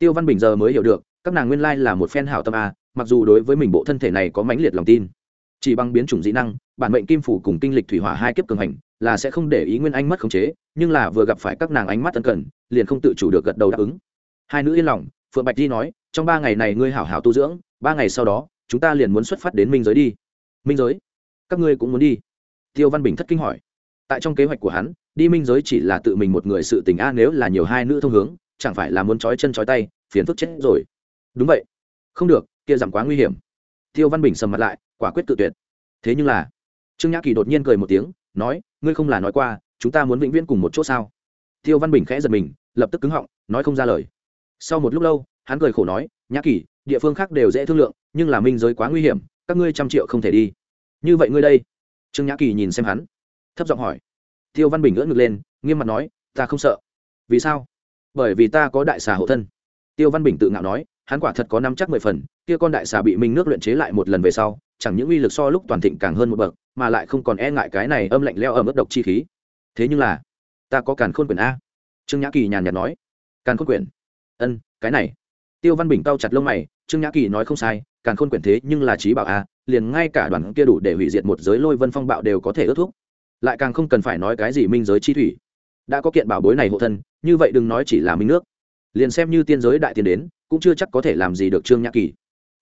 tiêu văn bình giờ mới hiểu được, các nàng nguyên lai là một phen hảo tâm a mặc dù đối với mình bộ thân thể này có mãnh liệt lòng tin. Chỉ bằng biến chủng dị năng, bản mệnh kim phủ cùng kinh lịch thủy hỏa hai kiếp cường hành, là sẽ không để ý nguyên anh mất khống chế, nhưng là vừa gặp phải các nàng ánh mắt ân cần, liền không tự chủ được gật đầu đáp ứng. Hai nữ yên lòng, phượng bạch di nói, trong ba ngày này ngươi hảo hảo tu dưỡng, ba ngày sau đó, chúng ta liền muốn xuất phát đến minh giới đi. Minh giới? Các ngươi cũng muốn đi? Tiêu văn bình thất kinh hỏi. Tại trong kế hoạch của hắn, đi minh giới chỉ là tự mình một người sự tình a, nếu là nhiều hai nữ thông hướng chẳng phải là muốn trói chân trói tay, phiền phức chết rồi. Đúng vậy. Không được, kia giảm quá nguy hiểm. Tiêu văn bình sầm mặt lại, quả quyết tự tuyệt. Thế nhưng là, trương nhã kỳ đột nhiên cười một tiếng, nói, ngươi không là nói qua, chúng ta muốn vĩnh viễn cùng một chỗ sao? Tiêu văn bình khẽ giật mình, lập tức cứng họng, nói không ra lời. Sau một lúc lâu, hắn cười khổ nói, nhã kỳ, địa phương khác đều dễ thương lượng, nhưng là minh giới quá nguy hiểm, các ngươi trăm triệu không thể đi. Như vậy ngươi đây? Trương nhã kỳ nhìn xem hắn, thấp giọng hỏi. Tiêu văn bình ngỡ ngực lên, nghiêm mặt nói, ta không sợ. Vì sao? Bởi vì ta có đại xà hộ thân. Tiêu văn bình tự ngạo nói, hắn quả thật có năm chắc mười phần, kia con đại xà bị minh nước luyện chế lại một lần về sau, chẳng những uy lực so lúc toàn thịnh càng hơn một bậc, mà lại không còn e ngại cái này âm lạnh leo ở mức độc chi khí. Thế nhưng là, ta có càn khôn quyển a. Trương nhã kỳ nhàn nhạt nói. Càn khôn quyển ân, cái này. Tiêu văn bình cau chặt lông mày, trương nhã kỳ nói không sai, càn khôn quyển thế nhưng là trí bảo a, liền ngay cả đoàn kia đủ để hủy diệt một giới lôi vân phong bạo đều có thể ước thuốc lại càng không cần phải nói cái gì minh giới chi thủy đã có kiện bảo bối này hộ thân, như vậy đừng nói chỉ là minh nước. Liền xem như tiên giới đại tiên đến, cũng chưa chắc có thể làm gì được trương nhã kỳ.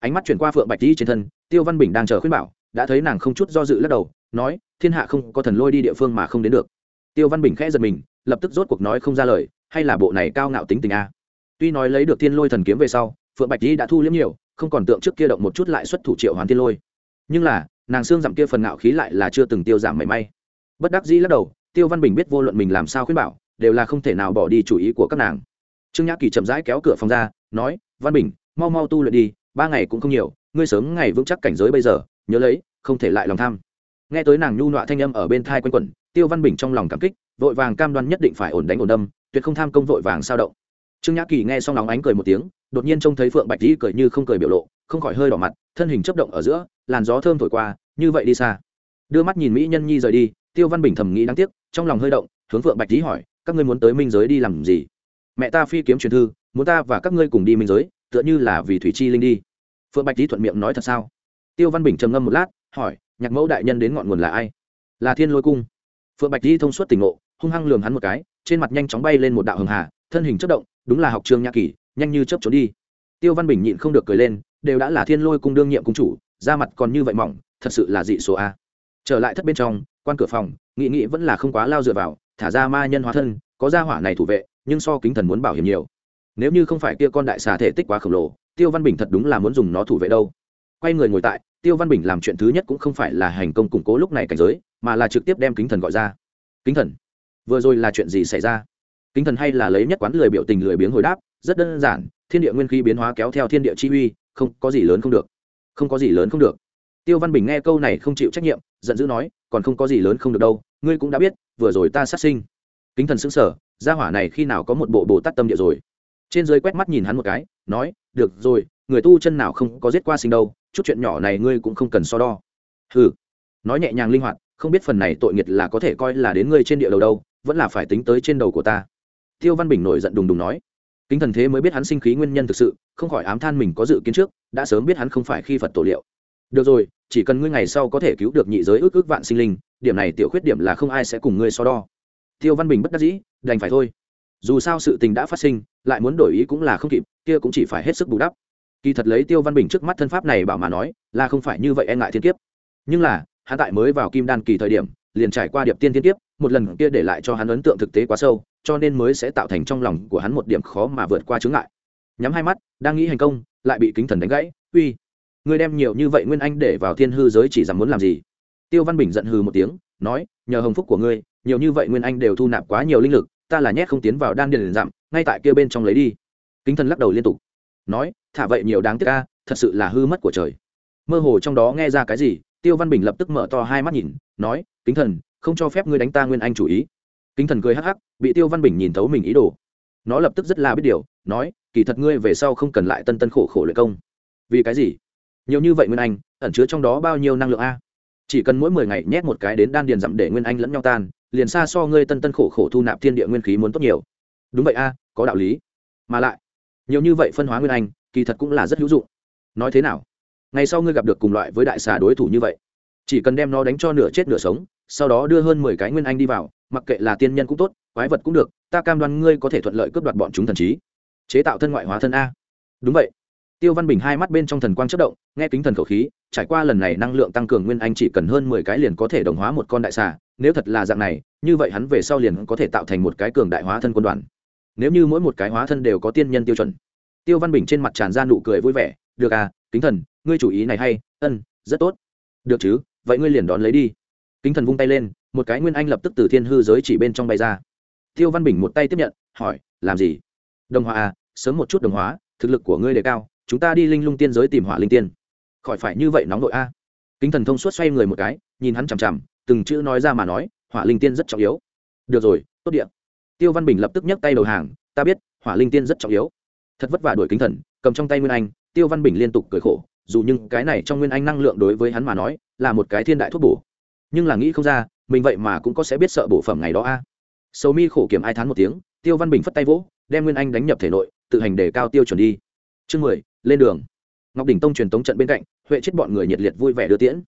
Ánh mắt chuyển qua phượng bạch đi trên thân, tiêu văn bình đang chờ khuyên bảo, đã thấy nàng không chút do dự lắc đầu, nói, thiên hạ không có thần lôi đi địa phương mà không đến được. Tiêu văn bình khẽ giật mình, lập tức rốt cuộc nói không ra lời, hay là bộ này cao ngạo tính tình a? Tuy nói lấy được thiên lôi thần kiếm về sau, phượng bạch đi đã thu liếm nhiều, không còn tượng trước kia động một chút lại xuất thủ triệu hoàn thiên lôi. Nhưng là, nàng xương dặm kia phần ngạo khí lại là chưa từng tiêu giảm mảy may. Bất đắc dĩ lắc đầu tiêu văn bình biết vô luận mình làm sao khuyên bảo, đều là không thể nào bỏ đi chủ ý của các nàng. Trương nhã kỳ chậm rãi kéo cửa phòng ra, nói, văn bình, mau mau tu luyện đi, ba ngày cũng không nhiều, ngươi sớm ngày vững chắc cảnh giới bây giờ, nhớ lấy, không thể lại lòng tham. Nghe tới nàng nhu nọa thanh âm ở bên thai quanh quẩn, tiêu văn bình trong lòng cảm kích, vội vàng cam đoan nhất định phải ổn đánh ổn đâm, tuyệt không tham công vội vàng sao động. Trương nhã kỳ nghe xong nóng ánh cười một tiếng, đột nhiên trông thấy phượng bạch dĩ cười như không cười biểu lộ, không khỏi hơi đỏ mặt, thân hình chấp động ở giữa, làn gió thơm thổi qua, như vậy đi xa đưa mắt nhìn mỹ nhân nhi rời đi, tiêu văn bình thầm nghĩ đáng tiếc, trong lòng hơi động, hướng phượng bạch lý hỏi, các ngươi muốn tới minh giới đi làm gì? Mẹ ta phi kiếm truyền thư, muốn ta và các ngươi cùng đi minh giới, tựa như là vì thủy chi linh đi. Phượng bạch lý thuận miệng nói thật sao? Tiêu văn bình trầm ngâm một lát, hỏi, nhạc mẫu đại nhân đến ngọn nguồn là ai? Là thiên lôi cung. Phượng bạch lý thông suốt tỉnh ngộ, hung hăng lường hắn một cái, trên mặt nhanh chóng bay lên một đạo hường hà, thân hình chất động, đúng là học trường nhạc kỳ nhanh như chớp trốn đi. Tiêu văn bình nhịn không được cười lên, đều đã là thiên lôi cung đương nhiệm cung chủ, da mặt còn như vậy mỏng, thật sự là dị số a trở lại thất bên trong, quan cửa phòng, nghị nghị vẫn là không quá lao dựa vào, thả ra ma nhân hóa thân, có gia hỏa này thủ vệ, nhưng so kính thần muốn bảo hiểm nhiều. Nếu như không phải kia con đại xà thể tích quá khổng lồ, tiêu văn bình thật đúng là muốn dùng nó thủ vệ đâu. Quay người ngồi tại, tiêu văn bình làm chuyện thứ nhất cũng không phải là hành công củng cố lúc này cảnh giới, mà là trực tiếp đem kính thần gọi ra. Kính thần? Vừa rồi là chuyện gì xảy ra? Kính thần hay là lấy nhất quán lười biểu tình lười biếng hồi đáp, rất đơn giản, thiên địa nguyên khí biến hóa kéo theo thiên địa chi uy, không, có gì lớn không được. Không có gì lớn không được. Tiêu văn bình nghe câu này không chịu trách nhiệm giận dữ nói còn không có gì lớn không được đâu ngươi cũng đã biết vừa rồi ta sát sinh. Kính thần xứng sở gia hỏa này khi nào có một bộ bồ tát tâm địa rồi? Trên dưới quét mắt nhìn hắn một cái nói được rồi người tu chân nào không có giết qua sinh đâu chút chuyện nhỏ này ngươi cũng không cần so đo. Hừ, nói nhẹ nhàng linh hoạt không biết phần này tội nghiệt là có thể coi là đến ngươi trên địa đầu đâu vẫn là phải tính tới trên đầu của ta. Tiêu văn bình nổi giận đùng đùng nói. Kính thần thế mới biết hắn sinh khí nguyên nhân thực sự không khỏi ám than mình có dự kiến trước đã sớm biết hắn không phải khi phật tổ liệu được rồi, chỉ cần ngươi ngày sau có thể cứu được nhị giới ước ước vạn sinh linh, điểm này tiểu khuyết điểm là không ai sẽ cùng ngươi so đo. Tiêu văn bình bất đắc dĩ, đành phải thôi. Dù sao sự tình đã phát sinh, lại muốn đổi ý cũng là không kịp, kia cũng chỉ phải hết sức bù đắp. Kỳ thật lấy tiêu văn bình trước mắt thân pháp này bảo mà nói, là không phải như vậy e ngại thiên kiếp. Nhưng là, hắn tại mới vào kim đan kỳ thời điểm, liền trải qua điệp tiên thiên kiếp, một lần kia để lại cho hắn ấn tượng thực tế quá sâu, cho nên mới sẽ tạo thành trong lòng của hắn một điểm khó mà vượt qua chướng ngại. Nhắm hai mắt, đang nghĩ hành công, lại bị kính thần đánh gãy, uy ngươi đem nhiều như vậy nguyên anh để vào thiên hư giới chỉ rằng muốn làm gì? Tiêu văn bình giận hừ một tiếng, nói, nhờ hồng phúc của ngươi, nhiều như vậy nguyên anh đều thu nạp quá nhiều linh lực, ta là nhét không tiến vào đan điền dặm, ngay tại kia bên trong lấy đi. Kính thần lắc đầu liên tục, nói, thả vậy nhiều đáng tiếc ca thật sự là hư mất của trời. Mơ hồ trong đó nghe ra cái gì, tiêu văn bình lập tức mở to hai mắt nhìn, nói, kính thần, không cho phép ngươi đánh ta nguyên anh chủ ý. Kính thần cười hắc hắc, bị tiêu văn bình nhìn thấu mình ý đồ. Nó lập tức rất là biết điều, nói, kỳ thật ngươi về sau không cần lại tân tân khổ khổ luyện công. Vì cái gì? Nhiều như vậy nguyên anh, ẩn chứa trong đó bao nhiêu năng lượng a? Chỉ cần mỗi mười ngày nhét một cái đến đan điền dặm để nguyên anh lẫn nhau tan, liền xa so ngươi tân tân khổ khổ thu nạp thiên địa nguyên khí muốn tốt nhiều. Đúng vậy a, có đạo lý. Mà lại, nhiều như vậy phân hóa nguyên anh, kỳ thật cũng là rất hữu dụng. Nói thế nào? Ngày sau ngươi gặp được cùng loại với đại xà đối thủ như vậy, chỉ cần đem nó đánh cho nửa chết nửa sống, sau đó đưa hơn mười cái nguyên anh đi vào, mặc kệ là tiên nhân cũng tốt, quái vật cũng được, ta cam đoan ngươi có thể thuận lợi cướp đoạt bọn chúng thần trí. Chế tạo thân ngoại hóa thân a. Đúng vậy tiêu văn bình hai mắt bên trong thần quang chất động, nghe kính thần khẩu khí, trải qua lần này năng lượng tăng cường nguyên anh chỉ cần hơn mười cái liền có thể đồng hóa một con đại xà, nếu thật là dạng này, như vậy hắn về sau liền có thể tạo thành một cái cường đại hóa thân quân đoàn. Nếu như mỗi một cái hóa thân đều có tiên nhân tiêu chuẩn. Tiêu văn bình trên mặt tràn ra nụ cười vui vẻ, được à kính thần, ngươi chủ ý này hay, ân, rất tốt. Được chứ, vậy ngươi liền đón lấy đi. Kính thần vung tay lên, một cái nguyên anh lập tức từ thiên hư giới chỉ bên trong bay ra. Tiêu văn bình một tay tiếp nhận, hỏi, làm gì? Đồng hóa à sớm một chút đồng hóa, thực lực của ngươi đề cao chúng ta đi linh lung tiên giới tìm hỏa linh tiên. Khỏi phải như vậy nóng nội a. Kính thần thông suốt xoay người một cái, nhìn hắn chằm chằm, từng chữ nói ra mà nói, hỏa linh tiên rất trọng yếu. Được rồi, tốt điện tiêu văn bình lập tức nhấc tay đầu hàng, ta biết, hỏa linh tiên rất trọng yếu. Thật vất vả đuổi kính thần, cầm trong tay nguyên anh, tiêu văn bình liên tục cười khổ, dù nhưng cái này trong nguyên anh năng lượng đối với hắn mà nói, là một cái thiên đại thuốc bổ. Nhưng là nghĩ không ra, mình vậy mà cũng có sẽ biết sợ bổ phẩm ngày đó a. Sầu mi khổ kiểm ai thán một tiếng, tiêu văn bình phất tay vỗ, đem nguyên anh đánh nhập thể nội, tự hành đề cao tiêu chuẩn đi. Chương mười lên đường. Ngọc đỉnh tông truyền tống trận bên cạnh, huệ chết bọn người nhiệt liệt vui vẻ đưa tiễn.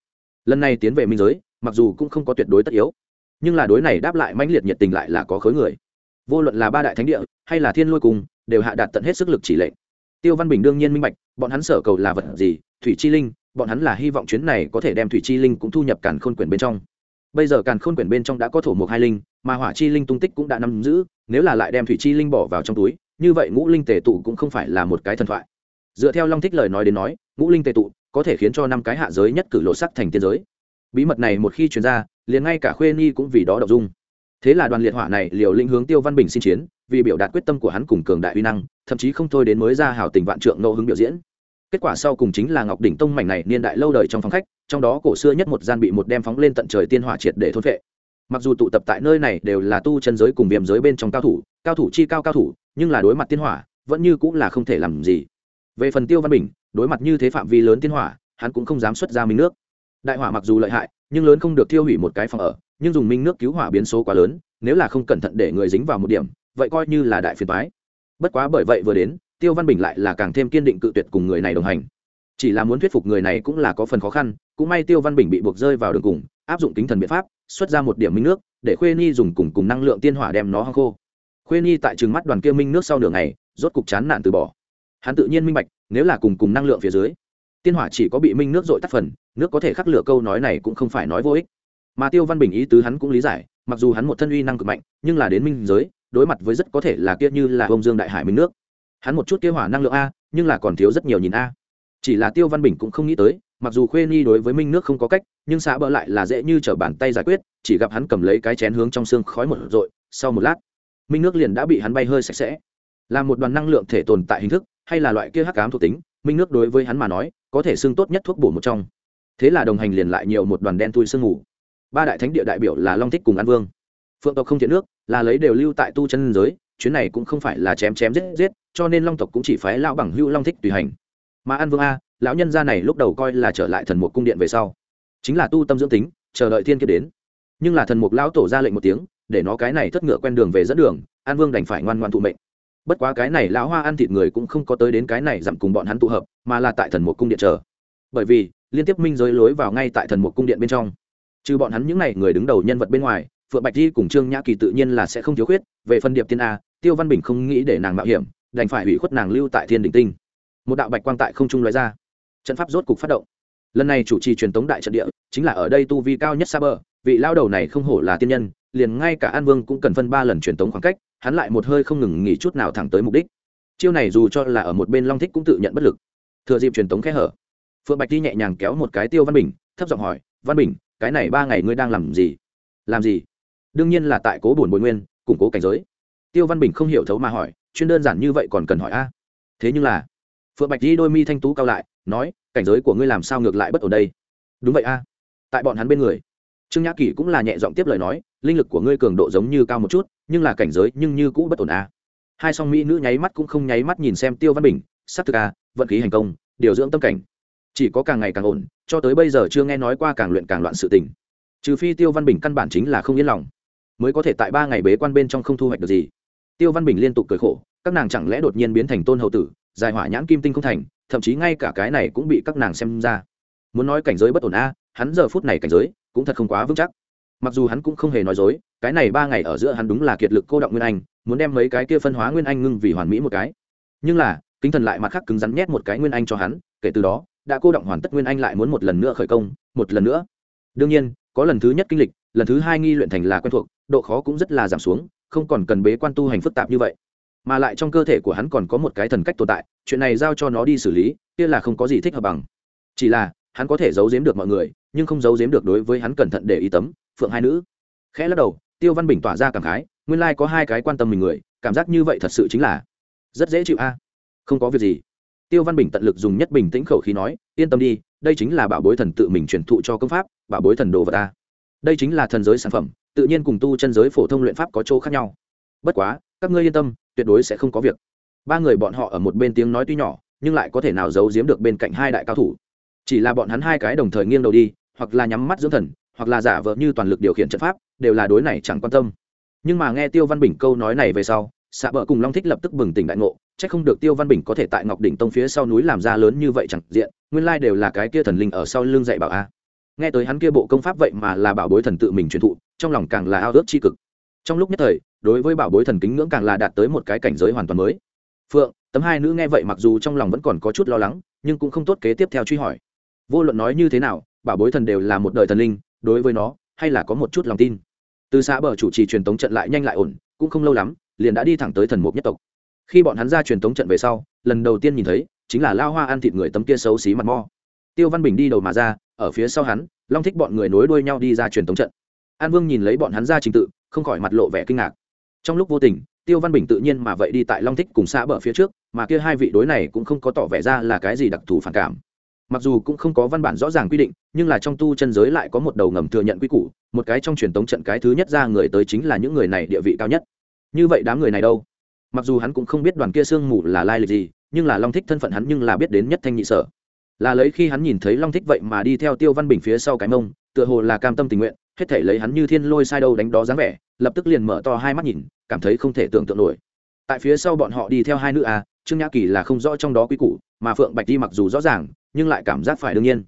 Lần này tiến về minh giới, mặc dù cũng không có tuyệt đối tất yếu, nhưng là đối này đáp lại mãnh liệt nhiệt tình lại là có khối người. Vô luận là ba đại thánh địa, hay là thiên lôi cùng, đều hạ đạt tận hết sức lực chỉ lệnh. Tiêu văn bình đương nhiên minh bạch, bọn hắn sở cầu là vật gì, thủy chi linh, bọn hắn là hy vọng chuyến này có thể đem thủy chi linh cũng thu nhập càn khôn quyển bên trong. Bây giờ càn khôn quyển bên trong đã có thổ một hai linh, mà hỏa chi linh tung tích cũng đã nắm giữ, nếu là lại đem thủy chi linh bỏ vào trong túi, như vậy ngũ linh tề tụ cũng không phải là một cái thần thoại dựa theo long thích lời nói đến nói, ngũ linh tề tụ có thể khiến cho năm cái hạ giới nhất cử lộ sắc thành tiên giới. Bí mật này một khi truyền ra, liền ngay cả khuê ni cũng vì đó đậu dung. Thế là đoàn liệt hỏa này liều linh hướng tiêu văn bình xin chiến, vì biểu đạt quyết tâm của hắn cùng cường đại uy năng, thậm chí không thôi đến mới ra hảo tình vạn trượng ngẫu hứng biểu diễn. Kết quả sau cùng chính là ngọc đỉnh tông mảnh này niên đại lâu đời trong phòng khách, trong đó cổ xưa nhất một gian bị một đem phóng lên tận trời tiên hỏa triệt để thôn vệ mặc dù tụ tập tại nơi này đều là tu chân giới cùng viêm giới bên trong cao thủ cao thủ chi cao cao thủ, nhưng là đối mặt tiên hỏa, vẫn như cũng là không thể làm gì về phần tiêu văn bình, đối mặt như thế phạm vi lớn tiên hỏa, hắn cũng không dám xuất ra minh nước. Đại hỏa mặc dù lợi hại, nhưng lớn không được tiêu hủy một cái phòng ở, nhưng dùng minh nước cứu hỏa biến số quá lớn, nếu là không cẩn thận để người dính vào một điểm, vậy coi như là đại phiền toái. Bất quá bởi vậy vừa đến, tiêu văn bình lại là càng thêm kiên định cự tuyệt cùng người này đồng hành. Chỉ là muốn thuyết phục người này cũng là có phần khó khăn, cũng may tiêu văn bình bị buộc rơi vào đường cùng, áp dụng kính thần biện pháp, xuất ra một điểm minh nước, để khuê ni dùng cùng cùng năng lượng tiên hỏa đem nó hăng khô. Khuê ni tại trừng mắt đoàn kia minh nước sau nửa ngày, rốt cục chán nản từ bỏ hắn tự nhiên minh bạch, nếu là cùng cùng năng lượng phía dưới, tiên hỏa chỉ có bị minh nước dội tắt phần, nước có thể khắc lửa câu nói này cũng không phải nói vô ích. Mà tiêu văn bình ý tứ hắn cũng lý giải, mặc dù hắn một thân uy năng cực mạnh, nhưng là đến minh giới, đối mặt với rất có thể là kia như là bông dương đại hải minh nước. Hắn một chút kia hỏa năng lượng a, nhưng là còn thiếu rất nhiều nhìn a. Chỉ là tiêu văn bình cũng không nghĩ tới, mặc dù khuê nhi đối với minh nước không có cách, nhưng xã bỡ lại là dễ như t r ở bàn tay giải quyết, chỉ gặp hắn cầm lấy cái chén hướng trong xương khói một rội sau một lát, minh nước liền đã bị hắn bay hơi sạch sẽ. Là một đoàn năng lượng thể tồn tại hình thức hay là loại kia hắc cám thuộc tính, minh nước đối với hắn mà nói, có thể xưng tốt nhất thuốc bổ một trong. Thế là đồng hành liền lại nhiều một đoàn đen tui sương ngủ ba đại thánh địa đại biểu là long thích cùng an vương. Phượng tộc không thiện nước, là lấy đều lưu tại tu chân giới, chuyến này cũng không phải là chém chém giết giết, cho nên long tộc cũng chỉ phái lão bằng hưu long thích tùy hành. Mà an vương a, lão nhân gia này lúc đầu coi là trở lại thần mục cung điện về sau. Chính là tu tâm dưỡng tính, chờ đợi thiên kiếp đến. Nhưng là thần mục lão tổ ra lệnh một tiếng, để nó cái này thất ngựa quen đường về dẫn đường, an vương đành phải ngoan ngoan thụ mệnh bất quá cái này lão hoa ăn thịt người cũng không có tới đến cái này giảm cùng bọn hắn tụ hợp, mà là tại thần một cung điện chờ. Bởi vì, liên tiếp minh giới lối vào ngay tại thần một cung điện bên trong. Trừ bọn hắn những n à y người đứng đầu nhân vật bên ngoài, phượng bạch di cùng trương nhã kỳ tự nhiên là sẽ không thiếu khuyết, về phân điệp tiên a, tiêu văn bình không nghĩ để nàng mạo hiểm, đành phải hủy khuất nàng lưu tại thiên đình tinh. Một đạo bạch quang tại không trung loại ra. Trận pháp rốt cục phát động. Lần này chủ trì truyền tống đại trận địa, chính là ở đây tu vi cao nhất xa bờ, vị lao đầu này không hổ là tiên nhân, liền ngay cả an vương cũng cần phân ba lần truyền tống khoảng cách hắn lại một hơi không ngừng nghỉ chút nào thẳng tới mục đích. Chiêu này dù cho là ở một bên long thích cũng tự nhận bất lực. Thừa dịp truyền tống khẽ hở, phượng bạch đi nhẹ nhàng kéo một cái tiêu văn bình, thấp giọng hỏi, văn bình, cái này ba ngày ngươi đang làm gì? Làm gì? Đương nhiên là tại cố bổn bồi nguyên, củng cố cảnh giới. Tiêu văn bình không hiểu thấu mà hỏi, chuyên đơn giản như vậy còn cần hỏi a? Thế nhưng là phượng bạch đi đôi mi thanh tú cao lại, nói, cảnh giới của ngươi làm sao ngược lại bất ổn đây? Đúng vậy a, tại bọn hắn bên người trương nhã kỳ cũng là nhẹ giọng tiếp lời nói, linh lực của ngươi cường độ giống như cao một chút, nhưng là cảnh giới nhưng như cũ bất ổn a hai song mỹ nữ nháy mắt cũng không nháy mắt nhìn xem tiêu văn bình s á c thực a vận khí hành công, điều dưỡng tâm cảnh. Chỉ có càng ngày càng ổn, cho tới bây giờ chưa nghe nói qua càng luyện càng loạn sự tình. Trừ phi tiêu văn bình căn bản chính là không yên lòng, mới có thể tại ba ngày bế quan bên trong không thu hoạch được gì. Tiêu văn bình liên tục cười khổ, các nàng chẳng lẽ đột nhiên biến thành tôn hậu tử dài hỏa nhãn kim tinh không thành, thậm chí ngay cả cái này cũng bị các nàng xem ra. Muốn nói cảnh giới bất ổn a hắn giờ phút này cảnh giới cũng thật không quá vững chắc. Mặc dù hắn cũng không hề nói dối, cái này ba ngày ở giữa hắn đúng là kiệt lực cô động nguyên anh, muốn đem mấy cái kia phân hóa nguyên anh ngưng vì hoàn mỹ một cái. Nhưng là, kính thần lại mặt khác cứng rắn nhét một cái nguyên anh cho hắn, kể từ đó, đã cô động hoàn tất nguyên anh lại muốn một lần nữa khởi công, một lần nữa. Đương nhiên, có lần thứ nhất kinh lịch, lần thứ hai nghi luyện thành là quen thuộc, độ khó cũng rất là giảm xuống, không còn cần bế quan tu hành phức tạp như vậy. Mà lại trong cơ thể của hắn còn có một cái thần cách tồn tại, chuyện này giao cho nó đi xử lý, kia là không có gì thích hợp bằng. Chỉ là, hắn có thể giấu giếm được mọi người nhưng không giấu giếm được đối với hắn cẩn thận để ý tấm, phượng hai nữ. Khẽ lắc đầu, tiêu văn bình tỏa ra cảm khái, nguyên lai có hai cái quan tâm mình người, cảm giác như vậy thật sự chính là rất dễ chịu a. Không có việc gì. Tiêu văn bình tận lực dùng nhất bình tĩnh khẩu khí nói, yên tâm đi, đây chính là bảo bối thần tự mình truyền thụ cho công pháp, bảo bối thần đồ vật ta đây chính là thần giới sản phẩm, tự nhiên cùng tu chân giới phổ thông luyện pháp có chỗ khác nhau. Bất quá, các ngươi yên tâm, tuyệt đối sẽ không có việc. Ba người bọn họ ở một bên tiếng nói tuy nhỏ, nhưng lại có thể nào giấu giếm được bên cạnh hai đại cao thủ. Chỉ là bọn hắn hai cái đồng thời nghiêng đầu đi hoặc là nhắm mắt dưỡng thần, hoặc là giả vờ như toàn lực điều khiển trận pháp, đều là đối này chẳng quan tâm. Nhưng mà nghe tiêu văn bình câu nói này về sau xạ bờ cùng long thích lập tức bừng tỉnh đại ngộ c h ắ c không được tiêu văn bình có thể tại ngọc đỉnh tông phía sau núi làm ra lớn như vậy chẳng diện, nguyên lai đều là cái kia thần linh ở sau lưng dạy bảo a. Nghe tới hắn kia bộ công pháp vậy mà là bảo bối thần tự mình truyền thụ, trong lòng càng là ao ước c cực. Trong lúc nhất thời, đối với bảo bối thần kính ngưỡng càng là đạt tới một cái cảnh giới hoàn toàn mới. Phượng, tấm hai nữ nghe vậy mặc dù trong lòng vẫn còn có chút lo lắng, nhưng cũng không tốt kế tiếp theo truy hỏi. Vô luận nói như thế nào bảo bối thần đều là một đời thần linh, đối với nó, hay là có một chút lòng tin. Từ xã bờ chủ trì truyền tống trận lại nhanh lại ổn, cũng không lâu lắm, liền đã đi thẳng tới thần mục nhất tộc. Khi bọn hắn ra truyền tống trận về sau, lần đầu tiên nhìn thấy, chính là lao hoa ăn thịt người tấm kia xấu xí mặt mo. Tiêu văn bình đi đầu mà ra, ở phía sau hắn, long thích bọn người nối đuôi nhau đi ra truyền tống trận. An vương nhìn lấy bọn hắn ra trình tự, không khỏi mặt lộ vẻ kinh ngạc. Trong lúc vô tình, tiêu văn bình tự nhiên mà vậy đi tại long thích cùng xã bờ phía trước, mà kia hai vị đối này cũng không có tỏ vẻ ra là cái gì đặc thù phản cảm mặc dù cũng không có văn bản rõ ràng quy định, nhưng là trong tu chân giới lại có một đầu ngầm thừa nhận quy củ, một cái trong truyền tống trận cái thứ nhất ra người tới chính là những người này địa vị cao nhất. Như vậy đám người này đâu? Mặc dù hắn cũng không biết đoàn kia sương mù là lai lịch gì, nhưng là long thích thân phận hắn nhưng là biết đến nhất thanh nhị sở. Là lấy khi hắn nhìn thấy long thích vậy mà đi theo tiêu văn bình phía sau cái mông, tựa hồ là cam tâm tình nguyện, hết thể lấy hắn như thiên lôi sai đâu đánh đó dáng vẻ, lập tức liền mở to hai mắt nhìn, cảm thấy không thể tưởng tượng nổi. Tại phía sau bọn họ đi theo hai nữ a, trương nhã kỳ là không rõ trong đó quy củ, mà phượng bạch đi mặc dù rõ ràng nhưng lại cảm giác phải đương nhiên.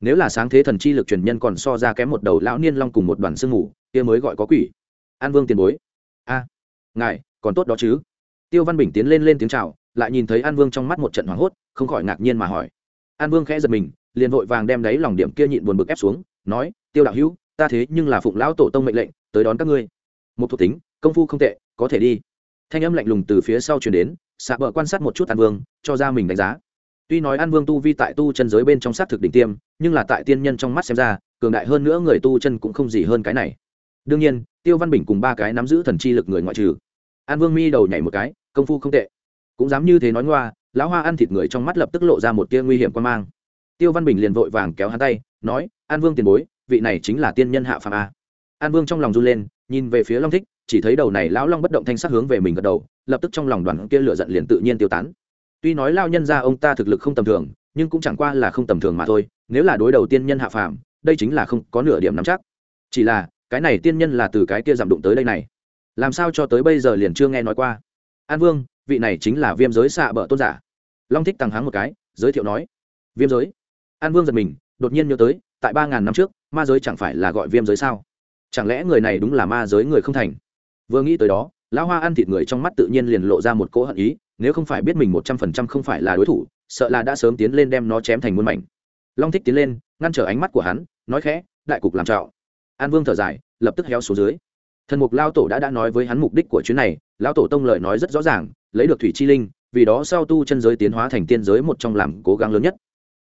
Nếu là sáng thế thần chi lực truyền nhân còn so ra kém một đầu lão niên long cùng một đoàn sương mù, kia mới gọi có quỷ. An vương tiền bối. A, ngài, còn tốt đó chứ? Tiêu văn bình tiến lên lên tiếng chào, lại nhìn thấy an vương trong mắt một trận hoảng hốt, không khỏi ngạc nhiên mà hỏi. An vương khẽ giật mình, liền vội vàng đem đáy lòng điểm kia nhịn buồn bực ép xuống, nói, tiêu đạo hữu, ta thế nhưng là phụng lão tổ tông mệnh lệnh, tới đón các ngươi. Một thuộc tính, công phu không tệ, có thể đi. Thanh âm lạnh lùng từ phía sau chuyển đến xạ bờ quan sát một chút an vương, cho ra mình đánh giá tuy nói an vương tu vi tại tu chân giới bên trong s á t thực đỉnh tiêm, nhưng là tại tiên nhân trong mắt xem ra, cường đại hơn nữa người tu chân cũng không gì hơn cái này. Đương nhiên, tiêu văn bình cùng ba cái nắm giữ thần chi lực người ngoại trừ. An vương mi đầu nhảy một cái, công phu không tệ. Cũng dám như thế nói ngoa, lão hoa ăn thịt người trong mắt lập tức lộ ra một tia nguy hiểm quan mang. Tiêu văn bình liền vội vàng kéo hắn tay, nói, an vương tiền bối, vị này chính là tiên nhân hạ phàm a. An vương trong lòng run lên, nhìn về phía long thích, chỉ thấy đầu này lão long bất động thanh sắc hướng về mình gật đầu, lập tức trong lòng đoàn kia lửa giận liền tự nhiên tiêu tán tuy nói lao nhân ra ông ta thực lực không tầm thường, nhưng cũng chẳng qua là không tầm thường mà thôi, nếu là đối đầu tiên nhân hạ phàm, đây chính là không có nửa điểm nắm chắc. Chỉ là, cái này tiên nhân là từ cái kia giảm đụng tới đây này. Làm sao cho tới bây giờ liền chưa nghe nói qua? An vương, vị này chính là viêm giới xạ bờ tôn giả. Long thích tăng háng một cái, giới thiệu nói. Viêm giới? An vương giật mình, đột nhiên nhớ tới, tại ba ngàn năm trước, ma giới chẳng phải là gọi viêm giới sao? Chẳng lẽ người này đúng là ma giới người không thành? Vừa nghĩ tới đó lão hoa ăn thịt người trong mắt tự nhiên liền lộ ra một cỗ hận ý, nếu không phải biết mình một trăm phần trăm không phải là đối thủ, sợ là đã sớm tiến lên đem nó chém thành muôn mảnh. Long thích tiến lên, ngăn trở ánh mắt của hắn, nói khẽ, đại cục làm trạo an vương thở dài, lập tức héo xuống dưới. Thần mục lao tổ đã đã nói với hắn mục đích của chuyến này, lão tổ tông lời nói rất rõ ràng, lấy được thủy chi linh, vì đó sau tu chân giới tiến hóa thành tiên giới một trong làm cố gắng lớn nhất.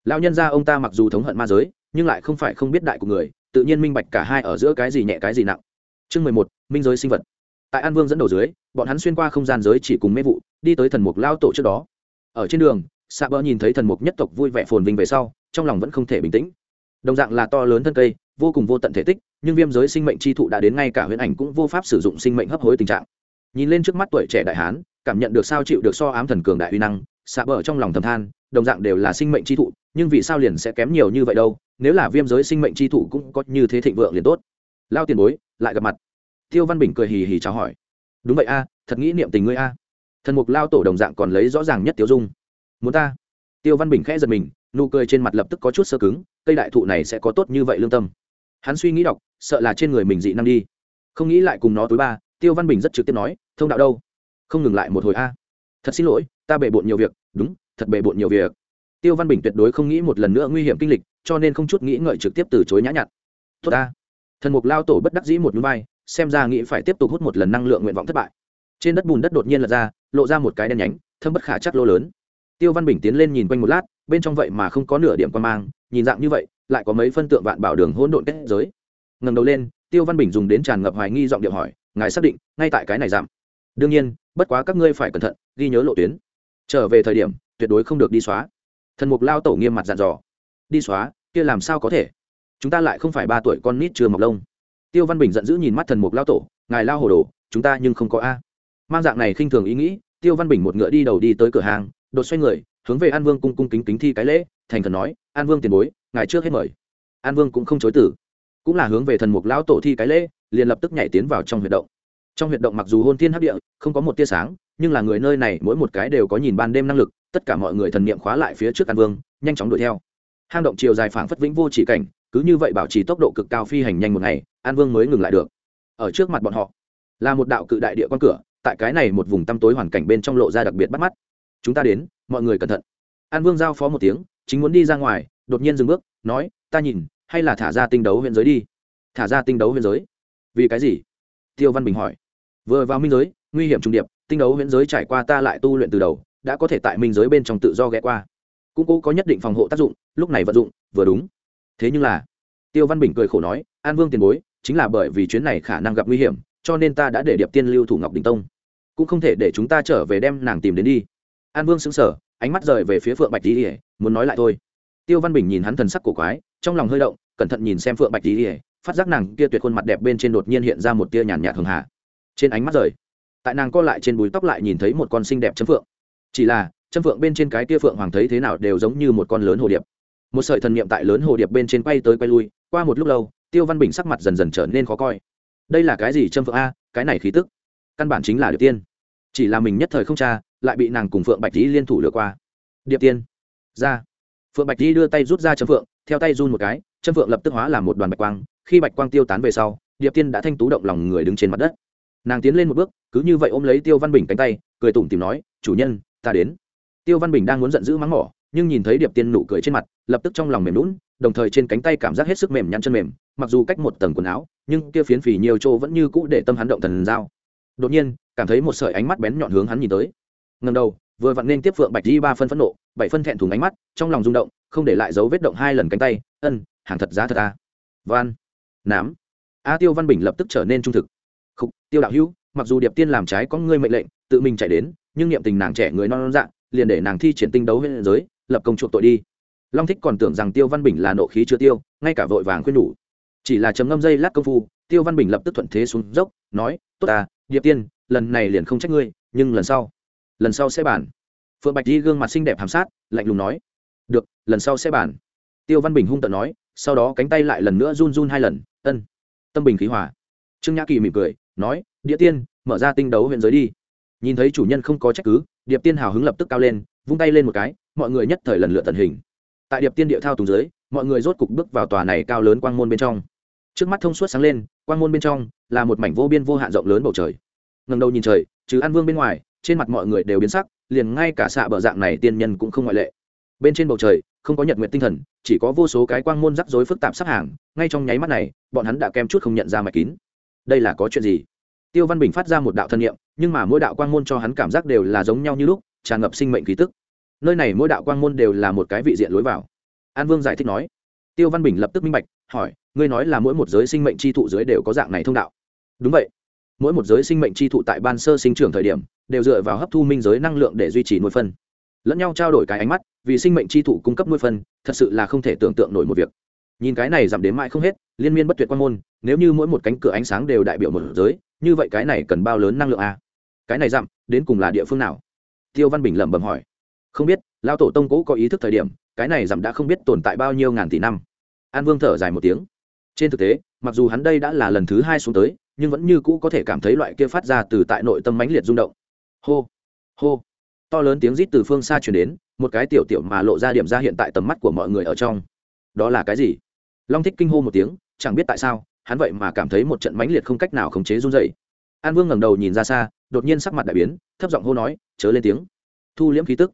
Lão nhân gia ông ta mặc dù thống hận ma giới, nhưng lại không phải không biết đại của người, tự nhiên minh bạch cả hai ở giữa cái gì nhẹ cái gì nặng. Chương mười một, minh giới sinh vật tại an vương dẫn đầu dưới, bọn hắn xuyên qua không gian giới chỉ cùng mê vụ, đi tới thần mục lao tổ trước đó. Ở trên đường xạ bỡ nhìn thấy thần mục nhất tộc vui vẻ phồn vinh về sau, trong lòng vẫn không thể bình tĩnh. Đồng dạng là to lớn thân cây, vô cùng vô tận thể tích, nhưng viêm giới sinh mệnh chi thụ đã đến ngay cả huyễn ảnh cũng vô pháp sử dụng sinh mệnh hấp hối tình trạng. Nhìn lên trước mắt tuổi trẻ đại hán, cảm nhận được sao chịu được so ám thần cường đại uy năng xạ bỡ trong lòng thầm than, đồng dạng đều là sinh mệnh chi thụ, nhưng vì sao liền sẽ kém nhiều như vậy đâu, nếu là viêm giới sinh mệnh chi thụ cũng có như thế thịnh vượng liền tốt. Lao tiền bối, lại gặp mặt tiêu văn bình cười hì hì chào hỏi. Đúng vậy a, thật nghĩ niệm tình ngươi a. Thần mục lao tổ đồng dạng còn lấy rõ ràng nhất tiêu dung. Muốn ta? Tiêu văn bình khẽ giật mình, nụ cười trên mặt lập tức có chút sơ cứng, cây đại thụ này sẽ có tốt như vậy lương tâm. Hắn suy nghĩ đọc, sợ là trên người mình dị năng đi. Không nghĩ lại cùng nó tối ba, tiêu văn bình rất trực tiếp nói, thông đạo đâu? Không ngừng lại một hồi a. Thật xin lỗi, ta bề bộn nhiều việc. Đúng, thật bề bộn nhiều việc. Tiêu văn bình tuyệt đối không nghĩ một lần nữa nguy hiểm kinh lịch, cho nên không chút nghĩ ngợi trực tiếp từ chối nhã nhặn. Tốt ta. Thần mục lao tổ bất đắc dĩ một núi bay xem ra nghĩ phải tiếp tục hút một lần năng lượng nguyện vọng thất bại. Trên đất bùn đất đột nhiên lật ra, lộ ra một cái đen nhánh, thâm bất khả chắc lô lớn. Tiêu văn bình tiến lên nhìn quanh một lát, bên trong vậy mà không có nửa điểm quan mang, nhìn dạng như vậy, lại có mấy phân tượng vạn bảo đường hỗn độn kết giới. Ngẩng đầu lên, tiêu văn bình dùng đến tràn ngập hoài nghi giọng điệu hỏi, ngài xác định ngay tại cái này giảm? Đương nhiên, bất quá các ngươi phải cẩn thận, ghi nhớ lộ tuyến. Trở về thời điểm, tuyệt đối không được đi xóa. Thần mục lao tổ nghiêm mặt dặn dò, đi xóa, kia làm sao có thể? Chúng ta lại không phải ba tuổi con nít chưa mọc lông tiêu văn bình giận dữ nhìn mắt thần mục lao tổ, ngài lao hồ đồ, chúng ta nhưng không có a. Mang dạng này khinh thường ý nghĩ, tiêu văn bình một ngựa đi đầu đi tới cửa hàng, đột xoay người, hướng về an vương cung cung kính kính thi cái lễ, thành thần nói, an vương tiền bối, ngài trước hết mời. An vương cũng không chối tử cũng là hướng về thần mục lão tổ thi cái lễ, liền lập tức nhảy tiến vào trong huyệt động. Trong huyệt động mặc dù hôn thiên hấp địa, không có một tia sáng, nhưng là người nơi này mỗi một cái đều có nhìn ban đêm năng lực, tất cả mọi người thần niệm khóa lại phía trước an vương, nhanh chóng đuổi theo. Hang động chiều dài phảng phất vĩnh vô chỉ cảnh, cứ như vậy bảo trì tốc độ cực cao phi hành nhanh một ngày an vương mới ngừng lại được. Ở trước mặt bọn họ, là một đạo cự đại địa quan cửa, tại cái này một vùng tăm tối hoàn cảnh bên trong lộ ra đặc biệt bắt mắt. Chúng ta đến, mọi người cẩn thận. An vương giao phó một tiếng, chính muốn đi ra ngoài, đột nhiên dừng bước, nói, ta nhìn, hay là thả ra tinh đấu huyện giới đi. Thả ra tinh đấu huyện giới? Vì cái gì? Tiêu văn bình hỏi. Vừa vào minh giới, nguy hiểm trung điệp, tinh đấu huyện giới trải qua ta lại tu luyện từ đầu, đã có thể tại minh giới bên trong tự do ghé qua. Cũng cố có nhất định phòng hộ tác dụng, lúc này vận dụng, vừa đúng. Thế nhưng là, tiêu văn bình cười khổ nói, an vương tiền bối chính là bởi vì chuyến này khả năng gặp nguy hiểm, cho nên ta đã để điệp tiên lưu thủ ngọc đình tông. Cũng không thể để chúng ta trở về đem nàng tìm đến đi. An vương xứng sở ánh mắt rời về phía phượng bạch tỉ muốn nói lại thôi. Tiêu văn bình nhìn hắn thần sắc cổ quái, trong lòng hơi động, cẩn thận nhìn xem phượng bạch tỉ phát giác nàng kia tuyệt khuôn mặt đẹp bên trên đột nhiên hiện ra một tia nhàn nhạt hường hạ. Trên ánh mắt rời, tại nàng co lại trên búi tóc lại nhìn thấy một con xinh đẹp chấm phượng. Chỉ là, chấm phượng bên trên cái tia phượng hoàng thấy thế nào đều giống như một con lớn hồ điệp. Một sợi thần niệm tại lớn hồ điệp bên trên quay tới quay lui, qua một lúc lâu tiêu văn bình sắc mặt dần dần trở nên khó coi. Đây là cái gì châm phượng a, cái này khí tức, căn bản chính là điệp tiên. Chỉ là mình nhất thời không cha lại bị nàng cùng phượng bạch lý liên thủ lừa qua. Điệp tiên, ra. Phượng bạch lý đưa tay rút ra châm phượng, theo tay run một cái châm phượng lập tức hóa làm một đoàn bạch quang. Khi bạch quang tiêu tán về sau, điệp tiên đã thanh tú động lòng người đứng trên mặt đất. Nàng tiến lên một bước, cứ như vậy ôm lấy tiêu văn bình cánh tay, cười tủm tìm nói, chủ nhân, ta đến. Tiêu văn bình đang muốn giận dữ mắng mỏ, nhưng nhìn thấy điệp tiên nụ cười trên mặt, lập tức trong lòng mềm lún đồng thời trên cánh tay cảm giác hết sức mềm nhăn chân mềm mặc dù cách một tầng quần áo nhưng kia phiến phì nhiều chỗ vẫn như cũ để tâm hắn động thần dao đột nhiên cảm thấy một sợi ánh mắt bén nhọn hướng hắn nhìn tới. Ngần đầu vừa vặn nên tiếp phượng bạch di ba phân phẫn nộ bảy phân thẹn thùng ánh mắt trong lòng rung động không để lại dấu vết động hai lần cánh tay. Ân hàng thật giá thật à. a van nám. A tiêu văn bình lập tức trở nên trung thực. Khúc, tiêu đạo hữu mặc dù điệp tiên làm trái có ngươi mệnh lệnh tự mình chạy đến nhưng niệm tình nàng trẻ người non non dạng liền để nàng thi triển tinh đấu huyện giới lập công chuộc tội đi long thích còn tưởng rằng tiêu văn bình là nộ khí chưa tiêu, ngay cả vội vàng khuyên nhủ. Chỉ là chấm ngâm dây lát công phu, tiêu văn bình lập tức thuận thế xuống dốc, nói, tốt à điệp tiên, lần này liền không trách ngươi, nhưng lần sau lần sau sẽ bàn. Phượng bạch di gương mặt xinh đẹp hàm sát, lạnh lùng nói, được, lần sau sẽ bàn. Tiêu văn bình hung tận nói, sau đó cánh tay lại lần nữa run run hai lần, ân, tâm bình khí hòa. Trương nhã kỳ mỉm cười, nói địa tiên, mở ra tinh đấu huyện giới đi. Nhìn thấy chủ nhân không có trách cứ, điệp tiên hào hứng lập tức cao lên, vung tay lên một cái, mọi người nhất thời lần lượt tận hình tại điệp tiên địa thao tùng dưới, mọi người rốt cục bước vào tòa này cao lớn quang môn bên trong. Trước mắt thông suốt sáng lên, quang môn bên trong là một mảnh vô biên vô hạn rộng lớn bầu trời. Ngầm đầu nhìn trời chứ an vương bên ngoài, trên mặt mọi người đều biến sắc, liền ngay cả xạ bờ dạng này tiên nhân cũng không ngoại lệ. Bên trên bầu trời, không có nhật nguyện tinh thần, chỉ có vô số cái quang môn rắc rối phức tạp sắp hàng, ngay trong nháy mắt này, bọn hắn đã kem chút không nhận ra mạch kín. Đây là có chuyện gì? Tiêu văn bình phát ra một đạo thân nhiệm nhưng mà mỗi đạo quang môn cho hắn cảm giác đều là giống nhau như lúc, tràn ngập sinh mệnh khí tức nơi này mỗi đạo quang môn đều là một cái vị diện lối vào. An vương giải thích nói. Tiêu văn bình lập tức minh bạch hỏi ngươi nói là mỗi một giới sinh mệnh chi thụ dưới đều có dạng này thông đạo. Đúng vậy. Mỗi một giới sinh mệnh chi thụ tại ban sơ sinh trưởng thời điểm đều dựa vào hấp thu minh giới năng lượng để duy trì nuôi phân. Lẫn nhau trao đổi cái ánh mắt vì sinh mệnh chi thụ cung cấp nuôi phân thật sự là không thể tưởng tượng nổi một việc. Nhìn cái này giảm đến mãi không hết liên miên bất tuyệt quan môn nếu như mỗi một cánh cửa ánh sáng đều đại biểu một giới như vậy cái này cần bao lớn năng lượng a cái này giảm, đến cùng là địa phương nào? Tiêu văn bình lẩm bẩm hỏi không biết lao tổ tông cũ có ý thức thời điểm, cái này dặm đã không biết tồn tại bao nhiêu ngàn tỷ năm. An vương thở dài một tiếng. Trên thực tế, mặc dù hắn đây đã là lần thứ hai xuống tới, nhưng vẫn như cũ có thể cảm thấy loại kia phát ra từ tại nội tâm mãnh liệt rung động. Hô hô. To lớn tiếng rít từ phương xa chuyển đến, một cái tiểu tiểu mà lộ ra điểm ra hiện tại tầm mắt của mọi người ở trong. Đó là cái gì? Long thích kinh hô một tiếng, chẳng biết tại sao, hắn vậy mà cảm thấy một trận mãnh liệt không cách nào khống chế run dậy an vương ngẩng đầu nhìn ra xa, đột nhiên sắc mặt đại biến, thấp giọng hô nói, chớ lên tiếng. Thu liễm khí tức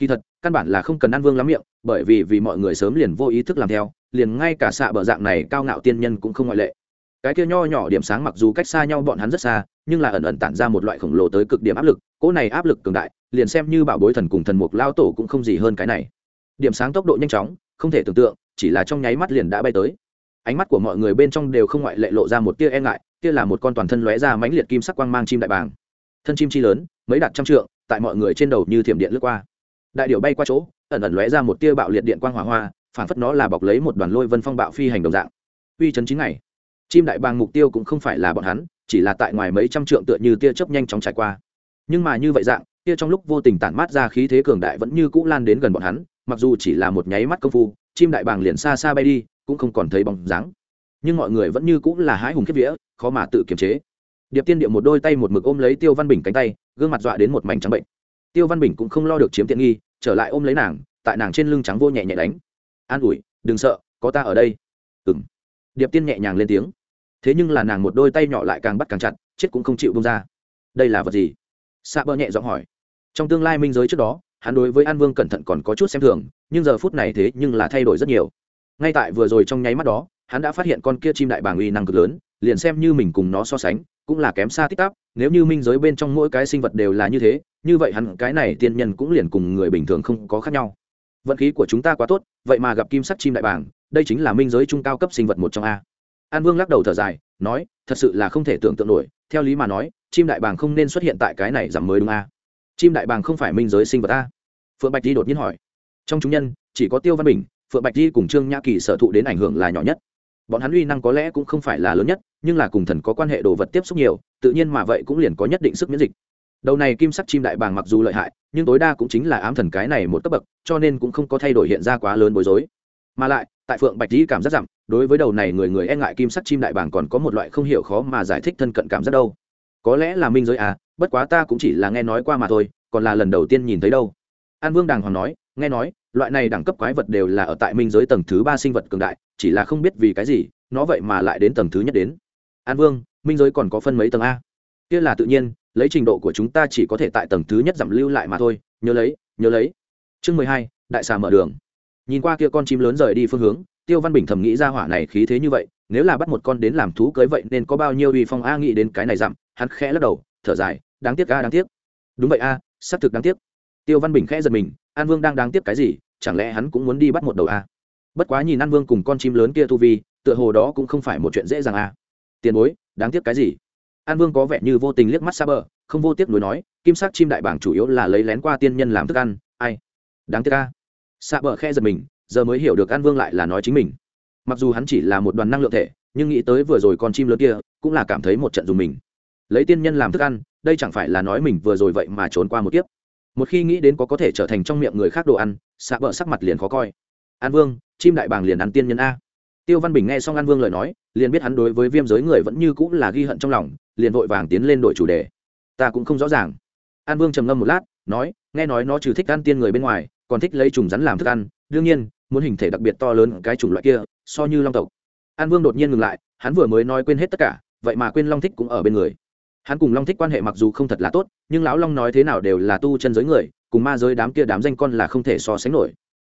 kỳ thật, căn bản là không cần ăn vương lắm miệng, bởi vì vì mọi người sớm liền vô ý thức làm theo, liền ngay cả xạ bờ dạng này cao ngạo tiên nhân cũng không ngoại lệ. Cái kia nho nhỏ điểm sáng mặc dù cách xa nhau bọn hắn rất xa, nhưng là ẩn ẩn tản ra một loại khổng lồ tới cực điểm áp lực, cỗ này áp lực cường đại, liền xem như bảo bối thần cùng thần mục lao tổ cũng không gì hơn cái này. Điểm sáng tốc độ nhanh chóng, không thể tưởng tượng, chỉ là trong nháy mắt liền đã bay tới. Ánh mắt của mọi người bên trong đều không ngoại lệ lộ ra một tia e ngại, kia là một con toàn thân lóe ra mãnh liệt kim sắc quang mang chim đại bàng. Thân chim chi lớn, mấy đạt trăm trượng, tại mọi người trên đầu như thiểm điện lướt qua đại điệu bay qua chỗ, ẩn ẩn lóe ra một tia bạo liệt điện quang hỏa hoa phản phất nó là bọc lấy một đoàn lôi vân phong bạo phi hành đồng dạng. Uy chấn chín ngày. Chim đại bàng mục tiêu cũng không phải là bọn hắn, chỉ là tại ngoài mấy trăm trượng tựa như tia chớp nhanh chóng trải qua. Nhưng mà như vậy dạng tia trong lúc vô tình tản mát ra khí thế cường đại vẫn như cũ lan đến gần bọn hắn, mặc dù chỉ là một nháy mắt công phu, chim đại bàng liền xa xa bay đi, cũng không còn thấy bóng dáng. Nhưng mọi người vẫn như cũng là hái hùng kiếp vía, khó mà tự kiềm chế. Điệp tiên điệu một đôi tay một mực ôm lấy tiêu văn bình cánh tay, gương mặt dọa đến một mảnh trắng bệnh tiêu văn bình cũng không lo được chiếm tiện nghi, trở lại ôm lấy nàng, tại nàng trên lưng trắng vô nhẹ nhẹ đánh. An ủi, đừng sợ, có ta ở đây. Ừ m điệp tiên nhẹ nhàng lên tiếng. Thế nhưng là nàng một đôi tay nhỏ lại càng bắt càng chặt, chết cũng không chịu bông ra. Đây là vật gì? Sa bơ nhẹ giọng hỏi. Trong tương lai minh giới trước đó, hắn đối với an vương cẩn thận còn có chút xem thường, nhưng giờ phút này thế nhưng là thay đổi rất nhiều. Ngay tại vừa rồi trong nháy mắt đó, hắn đã phát hiện con kia chim đại bàng uy năng cực lớn, liền xem như mình cùng nó so sánh, cũng là kém xa tích tắp nếu như minh giới bên trong mỗi cái sinh vật đều là như thế như vậy hắn, cái này tiên nhân cũng liền cùng người bình thường không có khác nhau. Vận khí của chúng ta quá tốt, vậy mà gặp kim sắc chim đại bàng, đây chính là minh giới trung cao cấp sinh vật một trong a. An vương lắc đầu thở dài, nói, thật sự là không thể tưởng tượng nổi, theo lý mà nói, chim đại bàng không nên xuất hiện tại cái này giảm mới đúng a. Chim đại bàng không phải minh giới sinh vật a. Phượng bạch di đột nhiên hỏi. Trong chúng nhân, chỉ có tiêu văn bình, phượng bạch di cùng trương nhã kỳ sở thụ đến ảnh hưởng là nhỏ nhất. Bọn hắn uy năng có lẽ cũng không phải là lớn nhất, nhưng là cùng thần có quan hệ đồ vật tiếp xúc nhiều, tự nhiên mà vậy cũng liền có nhất định sức miễn dịch đầu này kim sắc chim đại bàng mặc dù lợi hại, nhưng tối đa cũng chính là ám thần cái này một cấp bậc, cho nên cũng không có thay đổi hiện ra quá lớn bối rối. Mà lại, tại phượng bạch dĩ cảm giác giảm, đối với đầu này người người e ngại kim sắc chim đại bàng còn có một loại không hiểu khó mà giải thích thân cận cảm giác đâu. Có lẽ là minh giới à bất quá ta cũng chỉ là nghe nói qua mà thôi, còn là lần đầu tiên nhìn thấy đâu. An vương đàng hoàng nói, nghe nói, loại này đẳng cấp quái vật đều là ở tại minh giới tầng thứ ba sinh vật cường đại, chỉ là không biết vì cái gì, nó vậy mà lại đến tầng thứ nhất đến. An vương, minh giới còn có phân mấy tầng a? Kia là tự nhiên lấy trình độ của chúng ta chỉ có thể tại tầng thứ nhất giảm lưu lại mà thôi, nhớ lấy nhớ lấy. Chương mười hai, đại xà mở đường. Nhìn qua kia con chim lớn rời đi phương hướng, tiêu văn bình thầm nghĩ ra hỏa này khí thế như vậy, nếu là bắt một con đến làm thú cưới vậy nên có bao nhiêu uy phong a nghĩ đến cái này dặm hắn khẽ lắc đầu, thở dài, đáng tiếc a, đáng tiếc. Đúng vậy a, xác thực đáng tiếc. Tiêu văn bình khẽ giật mình, an vương đang đáng tiếc cái gì, chẳng lẽ hắn cũng muốn đi bắt một đầu a? Bất quá nhìn an vương cùng con chim lớn kia tu vi, tựa hồ đó cũng không phải một chuyện dễ dàng a. Tiền bối, đáng tiếc cái gì? An vương có vẻ như vô tình liếc mắt xa bờ không vô tiếc nuối nói, kim sắc chim đại bảng chủ yếu là lấy lén qua tiên nhân làm thức ăn, ai? Đáng tiếc a. Xa bờ khe giật mình, giờ mới hiểu được an vương lại là nói chính mình. Mặc dù hắn chỉ là một đoàn năng lượng thể, nhưng nghĩ tới vừa rồi con chim lớn kia, cũng là cảm thấy một trận dùng mình. Lấy tiên nhân làm thức ăn, đây chẳng phải là nói mình vừa rồi vậy mà trốn qua một kiếp. Một khi nghĩ đến có có thể trở thành trong miệng người khác đồ ăn xạ bờ sắc mặt liền khó coi. An vương, chim đại bàng liền ăn tiên nhân a. Tiêu văn bình nghe xong an vương lời nói, liền biết hắn đối với viêm giới người vẫn như cũng là ghi hận trong lòng liền vội vàng tiến lên đội chủ đề. Ta cũng không rõ ràng. An vương trầm ngâm một lát, nói, nghe nói nó trừ thích ăn tiên người bên ngoài, còn thích lấy trùng rắn làm thức ăn. Đương nhiên, muốn hình thể đặc biệt to lớn cái chủng loại kia, so như long tộc. An vương đột nhiên ngừng lại, hắn vừa mới nói quên hết tất cả, vậy mà quên long thích cũng ở bên người. Hắn cùng long thích quan hệ mặc dù không thật là tốt, nhưng lão long nói thế nào đều là tu chân giới người, cùng ma giới đám kia đám danh con là không thể so sánh nổi.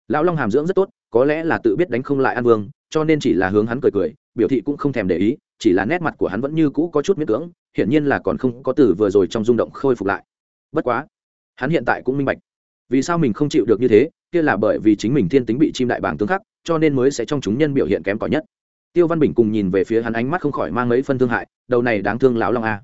Lão long hàm dưỡng rất tốt, có lẽ là tự biết đánh không lại an vương, cho nên chỉ là hướng hắn cười cười biểu thị cũng không thèm để ý, chỉ là nét mặt của hắn vẫn như cũ có chút miễn cưỡng, hiển nhiên là còn không có từ vừa rồi trong rung động khôi phục lại. Bất quá, hắn hiện tại cũng minh bạch. Vì sao mình không chịu được như thế, kia là bởi vì chính mình thiên tính bị chim đại bảng tương khắc, cho nên mới sẽ trong chúng nhân biểu hiện kém cỏi nhất. Tiêu văn bình cùng nhìn về phía hắn ánh mắt không khỏi mang mấy phân thương hại, đầu này đáng thương lão long a.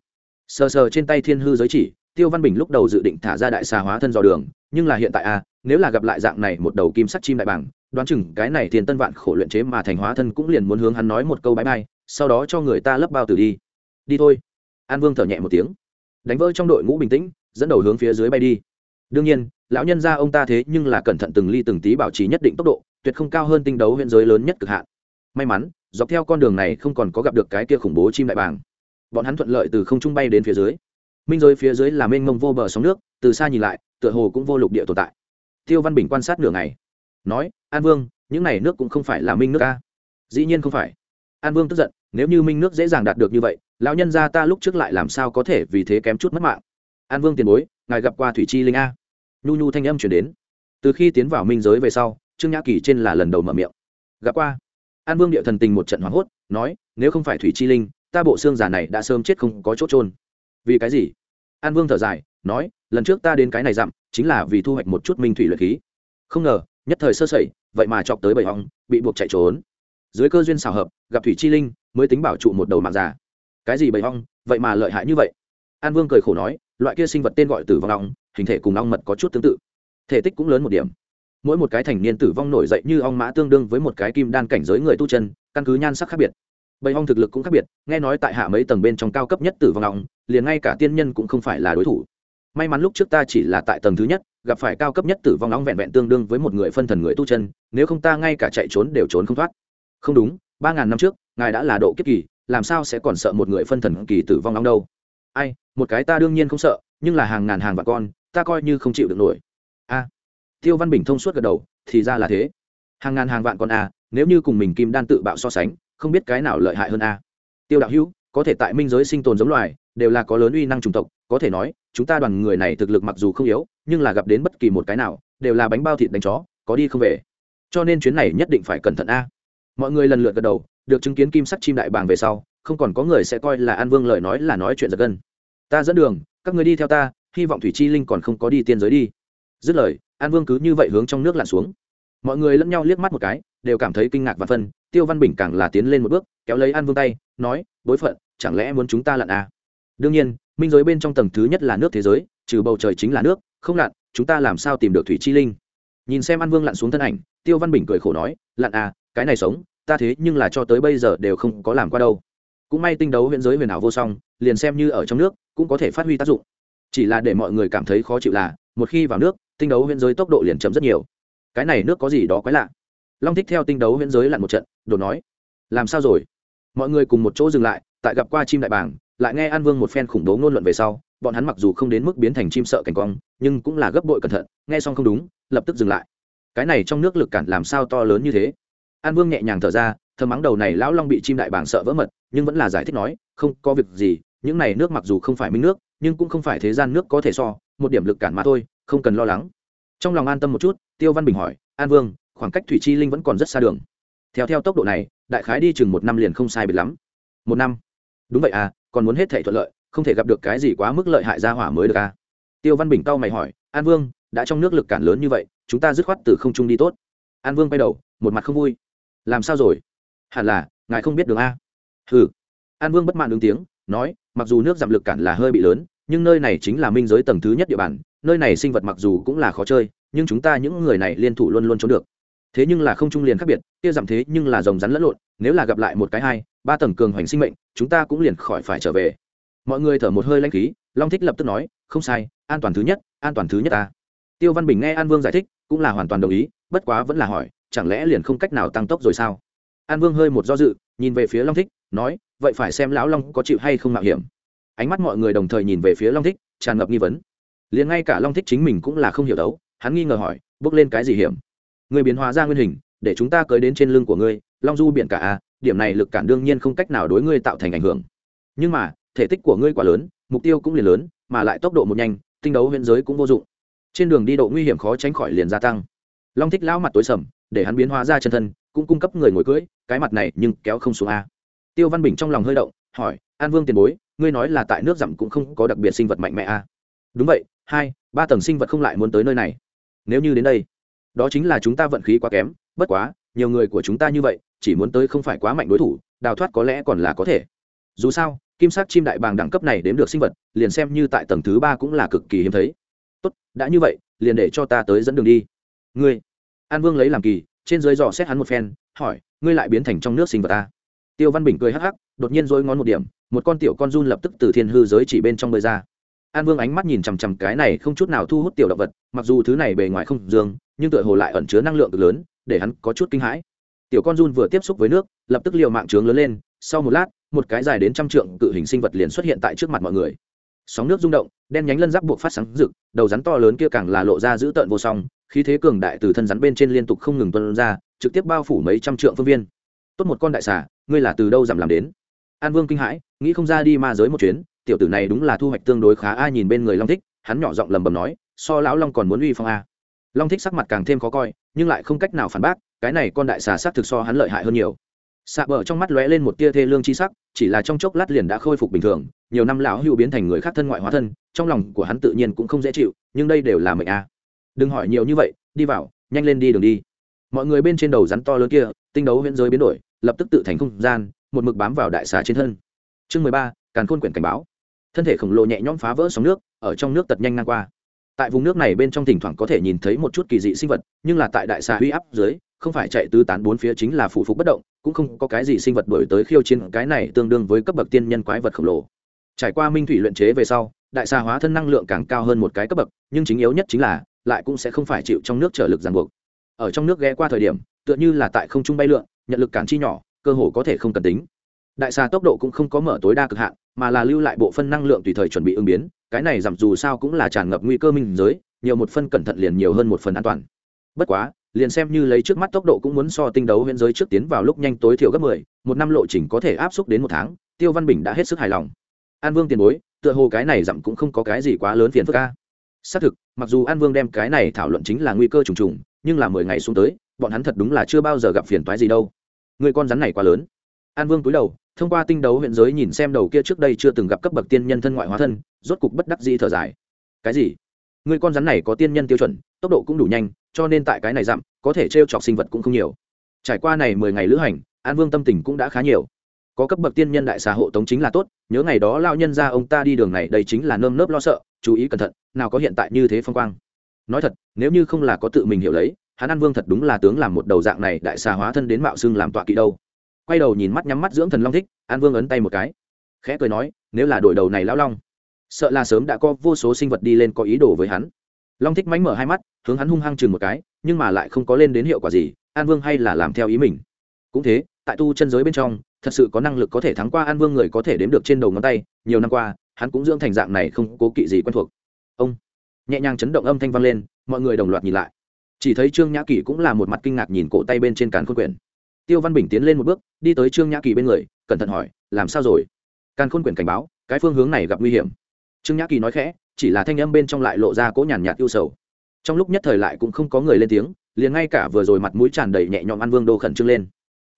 Sờ sờ trên tay thiên hư giới chỉ, tiêu văn bình lúc đầu dự định thả ra đại xà hóa thân dò đường, nhưng là hiện tại a, nếu là gặp lại dạng này một đầu kim sắt chim đại bảng đoán chừng cái này tiền tân vạn khổ luyện chế mà thành hóa thân cũng liền muốn hướng hắn nói một câu bãi bay sau đó cho người ta lấp bao tử đi. Đi thôi. An vương thở nhẹ một tiếng. Đánh vỡ trong đội ngũ bình tĩnh, dẫn đầu hướng phía dưới bay đi. Đương nhiên, lão nhân gia ông ta thế nhưng là cẩn thận từng ly từng tí bảo trì nhất định tốc độ, tuyệt không cao hơn tinh đấu huyện giới lớn nhất cực hạn. May mắn, dọc theo con đường này không còn có gặp được cái kia khủng bố chim đại bàng. Bọn hắn thuận lợi từ không trung bay đến phía dưới. Minh giới phía dưới là mênh mông vô bờ sóng nước, từ xa nhìn lại, tựa hồ cũng vô lục địa tồn tại. Tiêu văn bình quan sát nửa ngày nói, an vương, những này nước cũng không phải là minh nước ca dĩ nhiên không phải. An vương tức giận, nếu như minh nước dễ dàng đạt được như vậy, lão nhân gia ta lúc trước lại làm sao có thể vì thế kém chút mất mạng? An vương tiền bối, ngài gặp qua thủy chi linh a? Nhu nhu thanh âm chuyển đến. Từ khi tiến vào minh giới về sau, trương nhã kỳ trên là lần đầu mở miệng. Gặp qua. An vương địa thần tình một trận hoảng hốt, nói, nếu không phải thủy chi linh, ta bộ xương giả này đã sớm chết không có chỗ trôn vì cái gì? An vương thở dài, nói, lần trước ta đến cái này dặm, chính là vì thu hoạch một chút minh thủy luyện khí. Không ngờ nhất thời sơ sẩy, vậy mà chọc tới bầy hóng bị buộc chạy trốn. Dưới cơ duyên xào hợp, gặp thủy chi linh mới tính bảo trụ một đầu mạng già. Cái gì bầy hóng vậy mà lợi hại như vậy? An vương cười khổ nói, loại kia sinh vật tên gọi tử vong ong, hình thể cùng ong mật có chút tương tự. Thể tích cũng lớn một điểm. Mỗi một cái thành niên tử vong nổi dậy như ong mã tương đương với một cái kim đan cảnh giới người tu chân, căn cứ nhan sắc khác biệt. Bầy ong thực lực cũng khác biệt, nghe nói tại hạ mấy tầng bên trong cao cấp nhất tử vong ong, liền ngay cả tiên nhân cũng không phải là đối thủ. May mắn lúc trước ta chỉ là tại tầng thứ nhất gặp phải cao cấp nhất tử vong nóng vẹn vẹn tương đương với một người phân thần người tu chân, nếu không ta ngay cả chạy trốn đều trốn không thoát. Không đúng, ba ngàn năm trước, ngài đã là độ kiếp kỳ, làm sao sẽ còn sợ một người phân thần kỳ tử vong nóng đâu? Ai, một cái ta đương nhiên không sợ, nhưng là hàng ngàn hàng vạn con, ta coi như không chịu được nổi. A. Tiêu văn bình thông suốt gật đầu, thì ra là thế. Hàng ngàn hàng vạn con a, nếu như cùng mình kim đan tự bạo so sánh, không biết cái nào lợi hại hơn a. Tiêu đạo hữu, có thể tại minh giới sinh tồn giống loài, đều là có lớn uy năng chủng tộc có thể nói, chúng ta đoàn người này thực lực mặc dù không yếu, nhưng là gặp đến bất kỳ một cái nào, đều là bánh bao thịt đánh chó, có đi không về. Cho nên chuyến này nhất định phải cẩn thận a. Mọi người lần lượt gật đầu, được chứng kiến kim sắc chim đại bàng về sau, không còn có người sẽ coi là an vương lời nói là nói chuyện giật gân. Ta dẫn đường, các người đi theo ta, hy vọng thủy chi linh còn không có đi tiên giới đi. Dứt lời, an vương cứ như vậy hướng trong nước lặn xuống. Mọi người lẫn nhau liếc mắt một cái, đều cảm thấy kinh ngạc và phân tiêu văn bình càng là tiến lên một bước, kéo lấy an vương tay, nói, bối phận, chẳng lẽ muốn chúng ta lặn à? đương nhiên minh giới bên trong tầng thứ nhất là nước thế giới, trừ bầu trời chính là nước, không lặn, chúng ta làm sao tìm được thủy chi linh? Nhìn xem an vương lặn xuống thân ảnh, tiêu văn bình cười khổ nói, lặn à cái này sống, ta thế nhưng là cho tới bây giờ đều không có làm qua đâu. Cũng may tinh đấu huyện giới huyền ảo vô song, liền xem như ở trong nước, cũng có thể phát huy tác dụng. Chỉ là để mọi người cảm thấy khó chịu là, một khi vào nước, tinh đấu huyện giới tốc độ liền chậm rất nhiều. Cái này nước có gì đó quái lạ. Long thích theo tinh đấu huyện giới lặn một trận đồ nói, làm sao rồi? Mọi người cùng một chỗ dừng lại, tại gặp qua chim đại bàng lại nghe an vương một phen khủng bố ngôn luận về sau, bọn hắn mặc dù không đến mức biến thành chim sợ cảnh quang nhưng cũng là gấp bội cẩn thận, nghe xong không đúng, lập tức dừng lại. Cái này trong nước lực cản làm sao to lớn như thế? An vương nhẹ nhàng thở ra thơm mắng đầu này lão long bị chim đại bàng sợ vỡ mật, nhưng vẫn là giải thích nói, không, có việc gì, những này nước mặc dù không phải minh nước, nhưng cũng không phải thế gian nước có thể so, một điểm lực cản mà thôi, không cần lo lắng. Trong lòng an tâm một chút, tiêu văn bình hỏi, an vương, khoảng cách thủy chi linh vẫn còn rất xa đường. Theo theo tốc độ này, đại khái đi chừng một năm liền không sai biệt lắm. Một năm? Đúng vậy à còn muốn hết thể thuận lợi, không thể gặp được cái gì quá mức lợi hại ra hỏa mới được a. tiêu văn bình cau mày hỏi, an vương, đã trong nước lực cản lớn như vậy, chúng ta dứt khoát từ không trung đi tốt. An vương quay đầu, một mặt không vui. Làm sao rồi? Hẳn là, ngài không biết đường a. Ừ an vương bất mãn ứng tiếng, nói, mặc dù nước giảm lực cản là hơi bị lớn, nhưng nơi này chính là minh giới tầng thứ nhất địa bàn, nơi này sinh vật mặc dù cũng là khó chơi, nhưng chúng ta những người này liên thủ luôn luôn trốn được thế nhưng là không trung liền khác biệt, kia giảm thế nhưng là rồng rắn lẫn lộn, nếu là gặp lại một cái hai, ba tầng cường hoành sinh mệnh, chúng ta cũng liền khỏi phải trở về. Mọi người thở một hơi lanh khí, long thích lập tức nói, không sai, an toàn thứ nhất, an toàn thứ nhất ta. Tiêu văn bình nghe an vương giải thích, cũng là hoàn toàn đồng ý, bất quá vẫn là hỏi, chẳng lẽ liền không cách nào tăng tốc rồi sao? An vương hơi một do dự, nhìn về phía long thích, nói, vậy phải xem lão long có chịu hay không mạo hiểm. Ánh mắt mọi người đồng thời nhìn về phía long thích, tràn ngập nghi vấn. Liền ngay cả long thích chính mình cũng là không hiểu đấu, hắn nghi ngờ hỏi, bước lên cái gì hiểm? Người biến hóa ra nguyên hình, để chúng ta cưới đến trên lưng của ngươi, long du biển cả a điểm này lực cản đương nhiên không cách nào đối ngươi tạo thành ảnh hưởng. Nhưng mà, thể tích của ngươi quá lớn, mục tiêu cũng liền lớn, mà lại tốc độ một nhanh, tinh đấu huyễn giới cũng vô dụng. Trên đường đi độ nguy hiểm khó tránh khỏi liền gia tăng. Long thích lão mặt tối sầm, để hắn biến hóa ra chân thân, cũng cung cấp người ngồi cưỡi cái mặt này nhưng kéo không xuống a. Tiêu văn bình trong lòng hơi động, hỏi, an vương tiền bối, ngươi nói là tại nước giảm cũng không có đặc biệt sinh vật mạnh mẽ a? Đúng vậy, hai, ba tầng sinh vật không lại muốn tới nơi này. Nếu như đến đây đó chính là chúng ta vận khí quá kém, bất quá, nhiều người của chúng ta như vậy, chỉ muốn tới không phải quá mạnh đối thủ, đào thoát có lẽ còn là có thể. Dù sao, kim sắc chim đại bàng đẳng cấp này đếm được sinh vật, liền xem như tại tầng thứ ba cũng là cực kỳ hiếm thấy. Tốt, đã như vậy, liền để cho ta tới dẫn đường đi. Ngươi, an vương lấy làm kỳ, trên dưới dò xét hắn một phen, hỏi, ngươi lại biến thành trong nước sinh vật ta? Tiêu văn bình cười hắc hắc, đột nhiên dối ngón một điểm, một con tiểu con run lập tức từ thiên hư giới chỉ bên trong bơi ra. An vương ánh mắt nhìn chằm chằm cái này không chút nào thu hút tiểu động vật, mặc dù thứ này bề ngoài không dương nhưng tựa hồ lại ẩn chứa năng lượng cực lớn, để hắn có chút kinh hãi. Tiểu con run vừa tiếp xúc với nước, lập tức liều mạng trướng lớn lên, sau một lát, một cái dài đến trăm trượng cự hình sinh vật liền xuất hiện tại trước mặt mọi người. Sóng nước rung động, đen nhánh lân giáp buộc phát sáng rực, đầu rắn to lớn kia càng là lộ ra dữ tợn vô song, khí thế cường đại từ thân rắn bên trên liên tục không ngừng tuân ra, trực tiếp bao phủ mấy trăm trượng phương viên. Tốt một con đại xà, ngươi là từ đâu giảm làm đến? An vương kinh hãi, nghĩ không ra đi ma giới một chuyến, tiểu tử này đúng là thu hoạch tương đối khá ai nhìn bên người long thích, hắn nhỏ giọng lầm bầm nói, so lão long còn muốn uy phong a long thích sắc mặt càng thêm khó coi, nhưng lại không cách nào phản bác, cái này con đại xà sắc thực so hắn lợi hại hơn nhiều. Xạ bờ trong mắt lóe lên một tia thê lương chi sắc, chỉ là trong chốc lát liền đã khôi phục bình thường, nhiều năm lão hữu biến thành người khác thân ngoại hóa thân, trong lòng của hắn tự nhiên cũng không dễ chịu, nhưng đây đều là mệnh a. Đừng hỏi nhiều như vậy, đi vào, nhanh lên đi đường đi. Mọi người bên trên đầu rắn to lớn kia, tinh đấu huyễn giới biến đổi, lập tức tự thành không gian, một mực bám vào đại xà trên thân. Chương mười ba, càn khôn quyển cảnh báo. Thân thể khổng lồ nhẹ nhõm phá vỡ sóng nước, ở trong nước tật nhanh ngang qua tại vùng nước này bên trong thỉnh thoảng có thể nhìn thấy một chút kỳ dị sinh vật, nhưng là tại đại xà huy áp dưới, không phải chạy tứ tán bốn phía chính là phủ phục bất động, cũng không có cái gì sinh vật đổi tới khiêu chiến, cái này tương đương với cấp bậc tiên nhân quái vật khổng lồ. Trải qua minh thủy luyện chế về sau, đại xà hóa thân năng lượng càng cao hơn một cái cấp bậc, nhưng chính yếu nhất chính là, lại cũng sẽ không phải chịu trong nước trở lực ràng buộc. Ở trong nước ghé qua thời điểm, tựa như là tại không trung bay lượn, nhận lực cản chi nhỏ, cơ hồ có thể không cần tính. Đại xà tốc độ cũng không có mở tối đa cực hạn mà là lưu lại bộ phân năng lượng tùy thời chuẩn bị ứng biến, cái này giảm dù sao cũng là tràn ngập nguy cơ minh giới, nhiều một phân cẩn thận liền nhiều hơn một phần an toàn. Bất quá, liền xem như lấy trước mắt tốc độ cũng muốn so tinh đấu huyễn giới trước tiến vào lúc nhanh tối thiểu gấp mười, một năm lộ trình có thể áp xúc đến một tháng, tiêu văn bình đã hết sức hài lòng. An vương tiền bối, tựa hồ cái này dặm cũng không có cái gì quá lớn phiền phức ca xác thực, mặc dù an vương đem cái này thảo luận chính là nguy cơ trùng trùng, nhưng là mười ngày xuống tới, bọn hắn thật đúng là chưa bao giờ gặp phiền toái gì đâu. Người con rắn này quá lớn. An vương cúi đầu thông qua tinh đấu huyện giới nhìn xem đầu kia trước đây chưa từng gặp cấp bậc tiên nhân thân ngoại hóa thân, rốt cục bất đắc dĩ thở dài. Cái gì? Người con rắn này có tiên nhân tiêu chuẩn, tốc độ cũng đủ nhanh, cho nên tại cái này dặm có thể t r e o chọc sinh vật cũng không nhiều. Trải qua này mười ngày lữ hành, an vương tâm tình cũng đã khá nhiều. Có cấp bậc tiên nhân đại xà hộ tống chính là tốt, nhớ ngày đó lao nhân ra ông ta đi đường này, đây chính là nơm nớp lo sợ, chú ý cẩn thận, nào có hiện tại như thế phong quang. Nói thật, nếu như không là có tự mình hiểu lấy, hắn an vương thật đúng là tướng làm một đầu dạng này đại xà hóa thân đến mạo xưng làm tọa kỵ đâu quay đầu nhìn mắt nhắm mắt dưỡng thần long thích, an vương ấn tay một cái. Khẽ cười nói, nếu là đổi đầu này lão long, sợ là sớm đã có vô số sinh vật đi lên có ý đồ với hắn. Long thích mánh mở hai mắt, hướng hắn hung hăng chừng một cái, nhưng mà lại không có lên đến hiệu quả gì, an vương hay là làm theo ý mình. Cũng thế, tại tu chân giới bên trong, thật sự có năng lực có thể thắng qua an vương người có thể đếm được trên đầu ngón tay, nhiều năm qua, hắn cũng dưỡng thành dạng này không cố kỵ gì quen thuộc. Ông, nhẹ nhàng chấn động âm thanh vang lên, mọi người đồng loạt nhìn lại. Chỉ thấy trương nhã kỷ cũng là một mặt kinh ngạc nhìn cổ tay bên trên càn khôn quyển tiêu văn bình tiến lên một bước, đi tới trương nhã kỳ bên người, cẩn thận hỏi, làm sao rồi? Càn khôn quyển cảnh báo, cái phương hướng này gặp nguy hiểm. Trương nhã kỳ nói khẽ, chỉ là thanh âm bên trong lại lộ ra cỗ nhàn nhạt yêu sầu. Trong lúc nhất thời lại cũng không có người lên tiếng, liền ngay cả vừa rồi mặt mũi tràn đầy nhẹ nhõm an vương đô khẩn trương lên.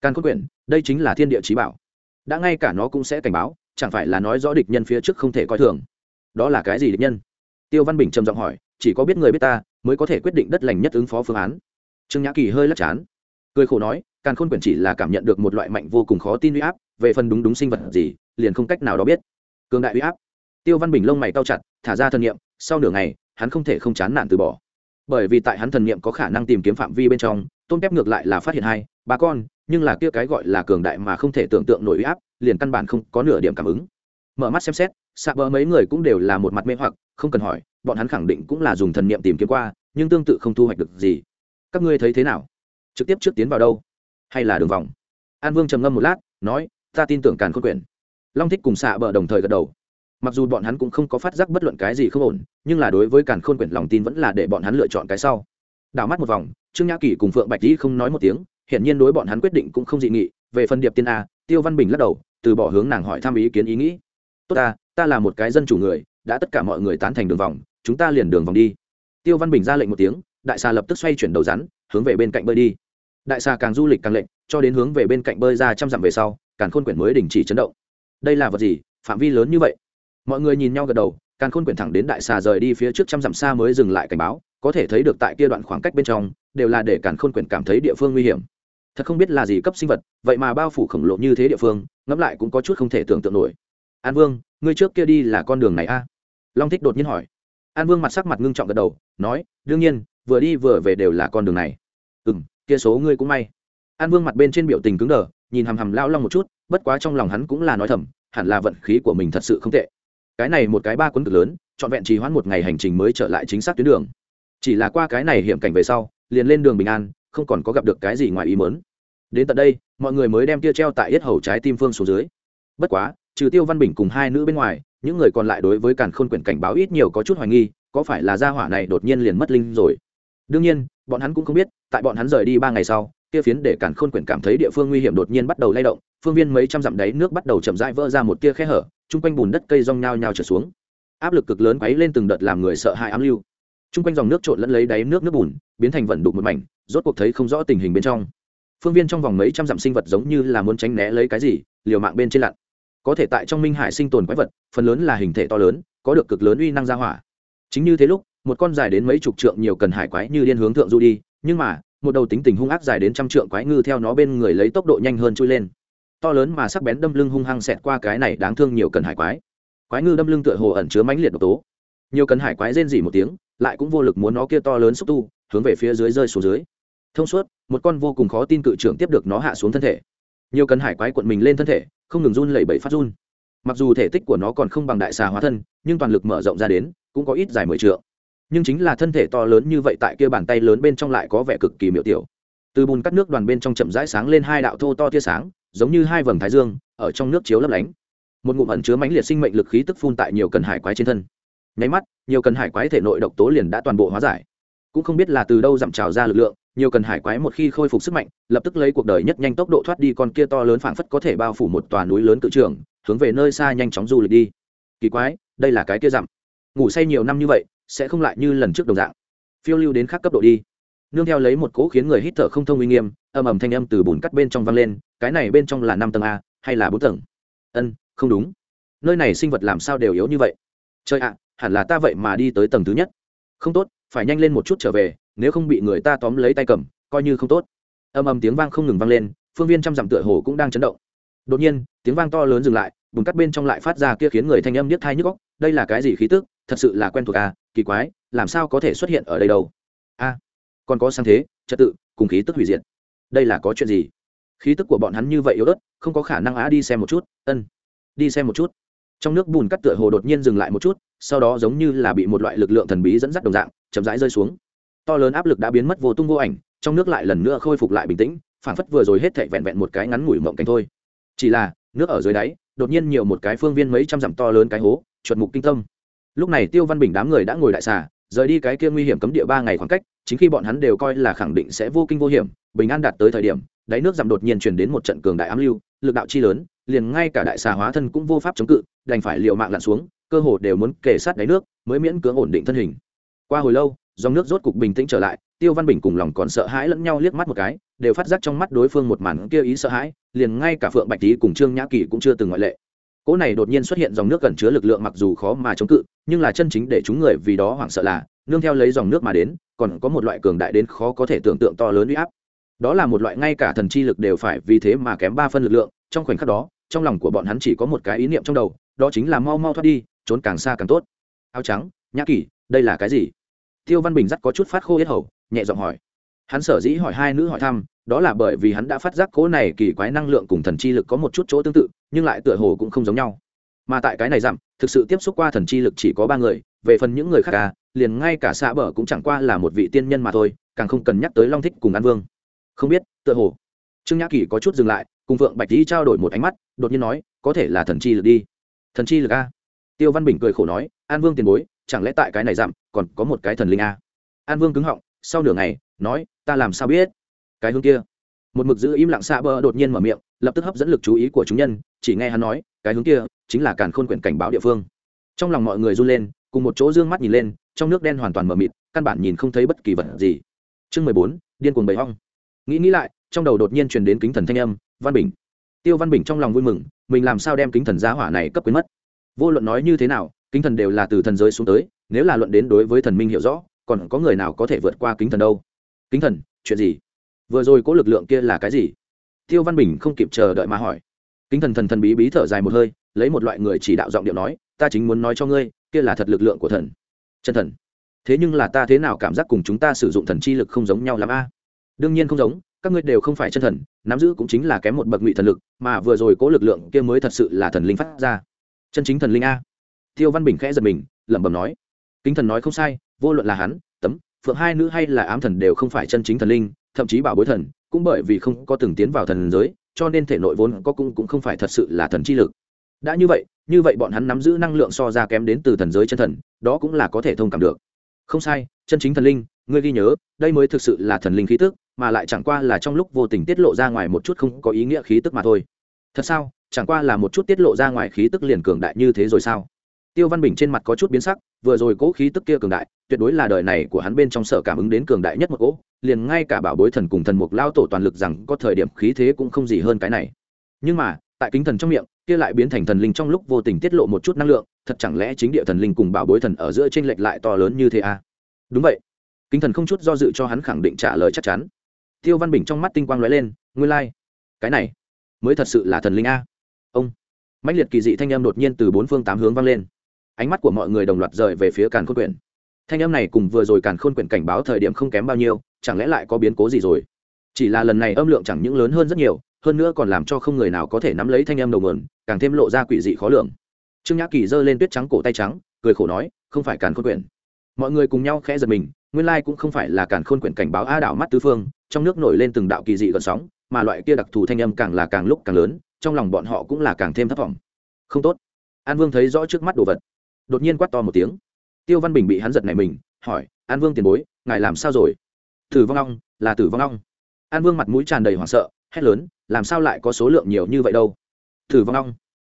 Càn khôn quyển, đây chính là thiên địa trí bảo. Đã ngay cả nó cũng sẽ cảnh báo, chẳng phải là nói rõ địch nhân phía trước không thể coi thường. Đó là cái gì địch nhân? Tiêu văn bình trầm giọng hỏi, chỉ có biết người biết ta, mới có thể quyết định đất lành nhất ứng phó phương án. Trương nhã kỳ hơi lắc chán, cười khổ nói càn khôn quyển chỉ là cảm nhận được một loại mạnh vô cùng khó tin uy áp, về phần đúng đúng sinh vật gì, liền không cách nào đó biết. Cường đại uy áp. Tiêu văn bình lông mày cao chặt, thả ra thần niệm, sau nửa ngày, hắn không thể không chán nản từ bỏ. Bởi vì tại hắn thần niệm có khả năng tìm kiếm phạm vi bên trong tôn kép ngược lại là phát hiện hai, ba con, nhưng là kia cái gọi là cường đại mà không thể tưởng tượng nổi uy áp, liền căn bản không có nửa điểm cảm ứng. Mở mắt xem xét, xạ bờ mấy người cũng đều là một mặt mê hoặc, không cần hỏi, bọn hắn khẳng định cũng là dùng thần niệm tìm kiếm qua, nhưng tương tự không thu hoạch được gì. Các ngươi thấy thế nào? Trực tiếp trước tiến vào đâu? Hay là đường vòng? An vương trầm ngâm một lát, nói, ta tin tưởng càn khôn quyển long thích cùng xạ bờ đồng thời gật đầu. Mặc dù bọn hắn cũng không có phát giác bất luận cái gì không ổn, nhưng là đối với càn khôn quyển lòng tin vẫn là để bọn hắn lựa chọn cái sau. Đảo mắt một vòng, trương nhã kỳ cùng phượng bạch dĩ không nói một tiếng hiện nhiên đối bọn hắn quyết định cũng không dị nghị. Về phần điệp tiên a, tiêu văn bình lắc đầu, từ bỏ hướng nàng hỏi thăm ý kiến ý nghĩ. Tốt ta ta là một cái dân chủ người, đã tất cả mọi người tán thành đường vòng, chúng ta liền đường vòng đi. Tiêu văn bình ra lệnh một tiếng, đại xà lập tức xoay chuyển đầu rắn, hướng về bên cạnh bơi đi đại xà càng du lịch càng lệnh cho đến hướng về bên cạnh bơi ra trăm dặm về sau càng khôn quyển mới đình chỉ chấn động. Đây là vật gì? Phạm vi lớn như vậy? Mọi người nhìn nhau gật đầu càng khôn quyển thẳng đến đại xà rời đi phía trước trăm dặm xa mới dừng lại cảnh báo, có thể thấy được tại kia đoạn khoảng cách bên trong, đều là để càn khôn quyển cảm thấy địa phương nguy hiểm. Thật không biết là gì cấp sinh vật, vậy mà bao phủ khổng lồ như thế địa phương, ngẫm lại cũng có chút không thể tưởng tượng nổi. An vương, ngươi trước kia đi là con đường này a? Long thích đột nhiên hỏi. An vương mặt sắc mặt ngưng trọng gật đầu, nói, đương nhiên, vừa đi vừa về đều là con đường này. Ừ m kia số ngươi cũng may. An vương mặt bên trên biểu tình cứng đờ, nhìn hằm hằm lao long một chút, bất quá trong lòng hắn cũng là nói thầm, hẳn là vận khí của mình thật sự không tệ. Cái này một cái ba cuốn cực lớn, trọn vẹn trì hoãn một ngày hành trình mới trở lại chính xác tuyến đường. Chỉ là qua cái này hiểm cảnh về sau, liền lên đường bình an, không còn có gặp được cái gì ngoài ý mớn đến tận đây, mọi người mới đem tia treo tại yết hầu trái tim phương xuống dưới. Bất quá, trừ tiêu văn bình cùng hai nữ bên ngoài, những người còn lại đối với càn khôn quyển cảnh báo ít nhiều có chút hoài nghi, có phải là gia hỏa này đột nhiên liền mất linh rồi đương nhiên, bọn hắn cũng không biết, tại bọn hắn rời đi ba ngày sau, kia phiến để cản khôn quyển cảm thấy địa phương nguy hiểm đột nhiên bắt đầu lay động, phương viên mấy trăm dặm đáy nước bắt đầu chậm rãi vỡ ra một tia khe hở, chung quanh bùn đất cây rong nhao nhao trở xuống. Áp lực cực lớn quấy lên từng đợt làm người sợ hãi ám lưu. Chung quanh dòng nước trộn lẫn lấy đáy nước nước bùn, biến thành vận đục một mảnh, rốt cuộc thấy không rõ tình hình bên trong. Phương viên trong vòng mấy trăm dặm sinh vật giống như là muốn tránh né lấy cái gì, liều mạng bên trên lặn. Có thể tại trong minh hải sinh tồn quái vật, phần lớn là hình thể to lớn, có được cực lớn uy năng ra hỏa. Chính như thế lúc một con dài đến mấy chục trượng nhiều cần hải quái như điên hướng thượng du đi, nhưng mà, một đầu tính tình hung ác dài đến trăm trượng quái ngư theo nó bên người lấy tốc độ nhanh hơn chui lên. To lớn mà sắc bén đâm lưng hung hăng xẹt qua cái này đáng thương nhiều cần hải quái. Quái ngư đâm lưng tựa hồ ẩn chứa mãnh liệt độc tố. Nhiều cần hải quái rên dỉ một tiếng, lại cũng vô lực muốn nó kia to lớn xúc tu, hướng về phía dưới rơi xuống dưới. Thông suốt, một con vô cùng khó tin cự trưởng tiếp được nó hạ xuống thân thể. Nhiều cần hải quái cuộn mình lên thân thể, không ngừng run lẩy bẩy phát run. Mặc dù thể tích của nó còn không bằng đại xà hóa thân, nhưng toàn lực mở rộng ra đến, cũng có ít dài mười trượng nhưng chính là thân thể to lớn như vậy tại kia bàn tay lớn bên trong lại có vẻ cực kỳ miệu tiểu. Từ bùn cắt nước đoàn bên trong chậm rãi sáng lên hai đạo thô to tia sáng, giống như hai vầng thái dương, ở trong nước chiếu lấp lánh. Một ngụm ẩn chứa mãnh liệt sinh mệnh lực khí tức phun tại nhiều cần hải quái trên thân. Nháy mắt, nhiều cần hải quái thể nội độc tố liền đã toàn bộ hóa giải. Cũng không biết là từ đâu giảm trào ra lực lượng, nhiều cần hải quái một khi khôi phục sức mạnh, lập tức lấy cuộc đời nhất nhanh tốc độ thoát đi con kia to lớn phảng phất có thể bao phủ một tòa núi lớn cự trường, hướng về nơi xa nhanh chóng du lịch đi. Kỳ quái, đây là cái kia giảm ngủ say nhiều năm như vậy sẽ không lại như lần trước đồng dạng. Phiêu lưu đến khác cấp độ đi. Nương theo lấy một cỗ khiến người hít thở không thông uy nghiêm âm ầm thanh âm từ bùn cắt bên trong vang lên, cái này bên trong là năm tầng a, hay là bốn tầng? Ân, không đúng. Nơi này sinh vật làm sao đều yếu như vậy? Trời ạ, hẳn là ta vậy mà đi tới tầng thứ nhất. Không tốt, phải nhanh lên một chút trở về, nếu không bị người ta tóm lấy tay cầm, coi như không tốt. Âm ầm tiếng vang không ngừng vang lên, phương viên trăm dặm tựa hồ cũng đang chấn động. Đột nhiên, tiếng vang to lớn dừng lại, bùn cắt bên trong lại phát ra kia khiến người thanh âm điếc thai nhức góc đây là cái gì khí tức? Thật sự là quen thuộc à kỳ quái, làm sao có thể xuất hiện ở đây đâu? A, còn có sang thế, trật tự, cùng khí tức hủy diệt. Đây là có chuyện gì? Khí tức của bọn hắn như vậy yếu ớt, không có khả năng á đi xem một chút, ân, đi xem một chút. Trong nước bùn cắt tựa hồ đột nhiên dừng lại một chút, sau đó giống như là bị một loại lực lượng thần bí dẫn dắt đồng dạng, chậm rãi rơi xuống. To lớn áp lực đã biến mất vô tung vô ảnh, trong nước lại lần nữa khôi phục lại bình tĩnh phản phất vừa rồi hết thệ vẹn vẹn một cái ngắn ngủi mộng cánh thôi. Chỉ là, nước ở dưới đáy, đột nhiên nhiều một cái phương viên mấy trăm dặm to lớn cái hố chuột mục kinh tâm lúc này tiêu văn bình đám người đã ngồi đại xà, rời đi cái kia nguy hiểm cấm địa ba ngày khoảng cách, chính khi bọn hắn đều coi là khẳng định sẽ vô kinh vô hiểm, bình an đạt tới thời điểm, đáy nước giảm đột nhiên chuyển đến một trận cường đại ám lưu, lực đạo chi lớn, liền ngay cả đại xà hóa thân cũng vô pháp chống cự, đành phải liều mạng lặn xuống, cơ hồ đều muốn kể sát đáy nước, mới miễn cưỡng ổn định thân hình. Qua hồi lâu, dòng nước rốt cục bình tĩnh trở lại, tiêu văn bình cùng lòng còn sợ hãi lẫn nhau liếc mắt một cái, đều phát giác trong mắt đối phương một màn kia ý sợ hãi, liền ngay cả phượng bạch tý cùng trương nhã kỳ cũng chưa từng ngoại lệ cỗ này đột nhiên xuất hiện dòng nước gần chứa lực lượng mặc dù khó mà chống cự, nhưng là chân chính để chúng người vì đó hoảng sợ là, nương theo lấy dòng nước mà đến, còn có một loại cường đại đến khó có thể tưởng tượng to lớn uy áp. Đó là một loại ngay cả thần chi lực đều phải vì thế mà kém ba phân lực lượng, trong khoảnh khắc đó, trong lòng của bọn hắn chỉ có một cái ý niệm trong đầu, đó chính là mau mau thoát đi, trốn càng xa càng tốt. Áo trắng, nhã kỷ, đây là cái gì? Tiêu văn bình dắt có chút phát khô yết hầu, nhẹ giọng hỏi. Hắn sở dĩ hỏi hai nữ hỏi thăm, đó là bởi vì hắn đã phát giác cố này kỳ quái năng lượng cùng thần chi lực có một chút chỗ tương tự nhưng lại tựa hồ cũng không giống nhau. Mà tại cái này dặm thực sự tiếp xúc qua thần chi lực chỉ có ba người, về phần những người khác à liền ngay cả xã bờ cũng chẳng qua là một vị tiên nhân mà thôi, càng không cần nhắc tới long thích cùng an vương. Không biết, tựa hồ. Trương nhã kỳ có chút dừng lại, cùng phượng bạch tý trao đổi một ánh mắt, đột nhiên nói, có thể là thần chi lực đi. Thần chi lực a tiêu văn bình cười khổ nói, an vương tiền bối, chẳng lẽ tại cái này dặm còn có một cái thần linh a an vương cứng họng, sau nửa ngày, nói, ta làm sao biết? Cái hướng kia. Một mực giữ im lặng xa bờ đột nhiên mở miệng lập tức hấp dẫn lực chú ý của chúng nhân, chỉ nghe hắn nói, cái hướng kia chính là càn khôn quyển cảnh báo địa phương. Trong lòng mọi người run lên, cùng một chỗ d ư ơ n g mắt nhìn lên, trong nước đen hoàn toàn mờ mịt, căn bản nhìn không thấy bất kỳ vật gì. Chương mười bốn, điên cuồng bầy hong nghĩ nghĩ lại, trong đầu đột nhiên truyền đến kính thần thanh âm, văn bình. Tiêu văn bình trong lòng vui mừng, mình làm sao đem kính thần giá hỏa này cấp quyến mất? Vô luận nói như thế nào, kính thần đều là từ thần giới xuống tới, nếu là luận đến đối với thần minh hiểu rõ, còn có người nào có thể vượt qua kính thần đâu? Kính thần, chuyện gì? Vừa rồi có lực lượng kia là cái gì? Tiêu văn bình không kịp chờ đợi mà hỏi. Kính thần thần thần bí bí thở dài một hơi, lấy một loại người chỉ đạo giọng điệu nói, ta chính muốn nói cho ngươi, kia là thật lực lượng của thần. Chân thần. Thế nhưng là ta thế nào cảm giác cùng chúng ta sử dụng thần chi lực không giống nhau lắm a? Đương nhiên không giống, các ngươi đều không phải chân thần, nắm giữ cũng chính là kém một bậc ngụy thần lực, mà vừa rồi cố lực lượng kia mới thật sự là thần linh phát ra. Chân chính thần linh a? Tiêu văn bình khẽ giật mình, lẩm bẩm nói. Kính thần nói không sai, vô luận là hắn, tấm, phượng hai nữ hay là ám thần đều không phải chân chính thần linh, thậm chí bảo bối thần cũng bởi vì không có từng tiến vào thần giới, cho nên thể nội vốn có cũng cũng không phải thật sự là thần chi lực. Đã như vậy như vậy bọn hắn nắm giữ năng lượng so ra kém đến từ thần giới chân thần, đó cũng là có thể thông cảm được. Không sai, chân chính thần linh, ngươi ghi nhớ, đây mới thực sự là thần linh khí tức, mà lại chẳng qua là trong lúc vô tình tiết lộ ra ngoài một chút không có ý nghĩa khí tức mà thôi. Thật sao? Chẳng qua là một chút tiết lộ ra ngoài khí tức liền cường đại như thế rồi sao? Tiêu văn bình trên mặt có chút biến sắc, vừa rồi cố khí tức kia cường đại, tuyệt đối là đời này của hắn bên trong sở cảm ứng đến cường đại nhất một cỗ liền ngay cả bảo bối thần cùng thần mục lao tổ toàn lực rằng có thời điểm khí thế cũng không gì hơn cái này. Nhưng mà, tại kính thần trong miệng, kia lại biến thành thần linh trong lúc vô tình tiết lộ một chút năng lượng, thật chẳng lẽ chính địa thần linh cùng bảo bối thần ở giữa tranh lệch lại to lớn như thế à? đúng vậy. Kính thần không chút do dự cho hắn khẳng định trả lời chắc chắn. Tiêu văn bình trong mắt tinh quang lóe lên, nguyên lai、like. cái này mới thật sự là thần linh a. Ông. Mãnh liệt kỳ dị thanh âm đột nhiên từ bốn phương tám hướng vang lên ánh mắt của mọi người đồng loạt rời về phía càn khôn quyển. Thanh âm này cùng vừa rồi càn khôn quyển cảnh báo thời điểm không kém bao nhiêu, chẳng lẽ lại có biến cố gì rồi? Chỉ là lần này âm lượng chẳng những lớn hơn rất nhiều, hơn nữa còn làm cho không người nào có thể nắm lấy thanh âm đầu mườn càng thêm lộ ra quỷ dị khó lường. Trương nhã kỳ giơ lên tuyết trắng cổ tay trắng, cười khổ nói, không phải càn khôn quyển. Mọi người cùng nhau khẽ giật mình, nguyên lai cũng không phải là càn khôn quyển cảnh báo a đảo mắt tứ phương, trong nước nổi lên từng đạo kỳ dị gần sóng, mà loại kia đặc thù thanh âm càng là càng lúc càng lớn, trong lòng bọn họ cũng là càng thêm thất vọng. Không tốt. An vương thấy rõ trước mắt đồ vật đột nhiên quát to một tiếng. Tiêu văn bình bị hắn giật này mình, hỏi, an vương tiền bối, ngài làm sao rồi? Tử vong long là tử vong long an vương mặt mũi tràn đầy hoảng sợ, hét lớn, làm sao lại có số lượng nhiều như vậy đâu? Tử vong long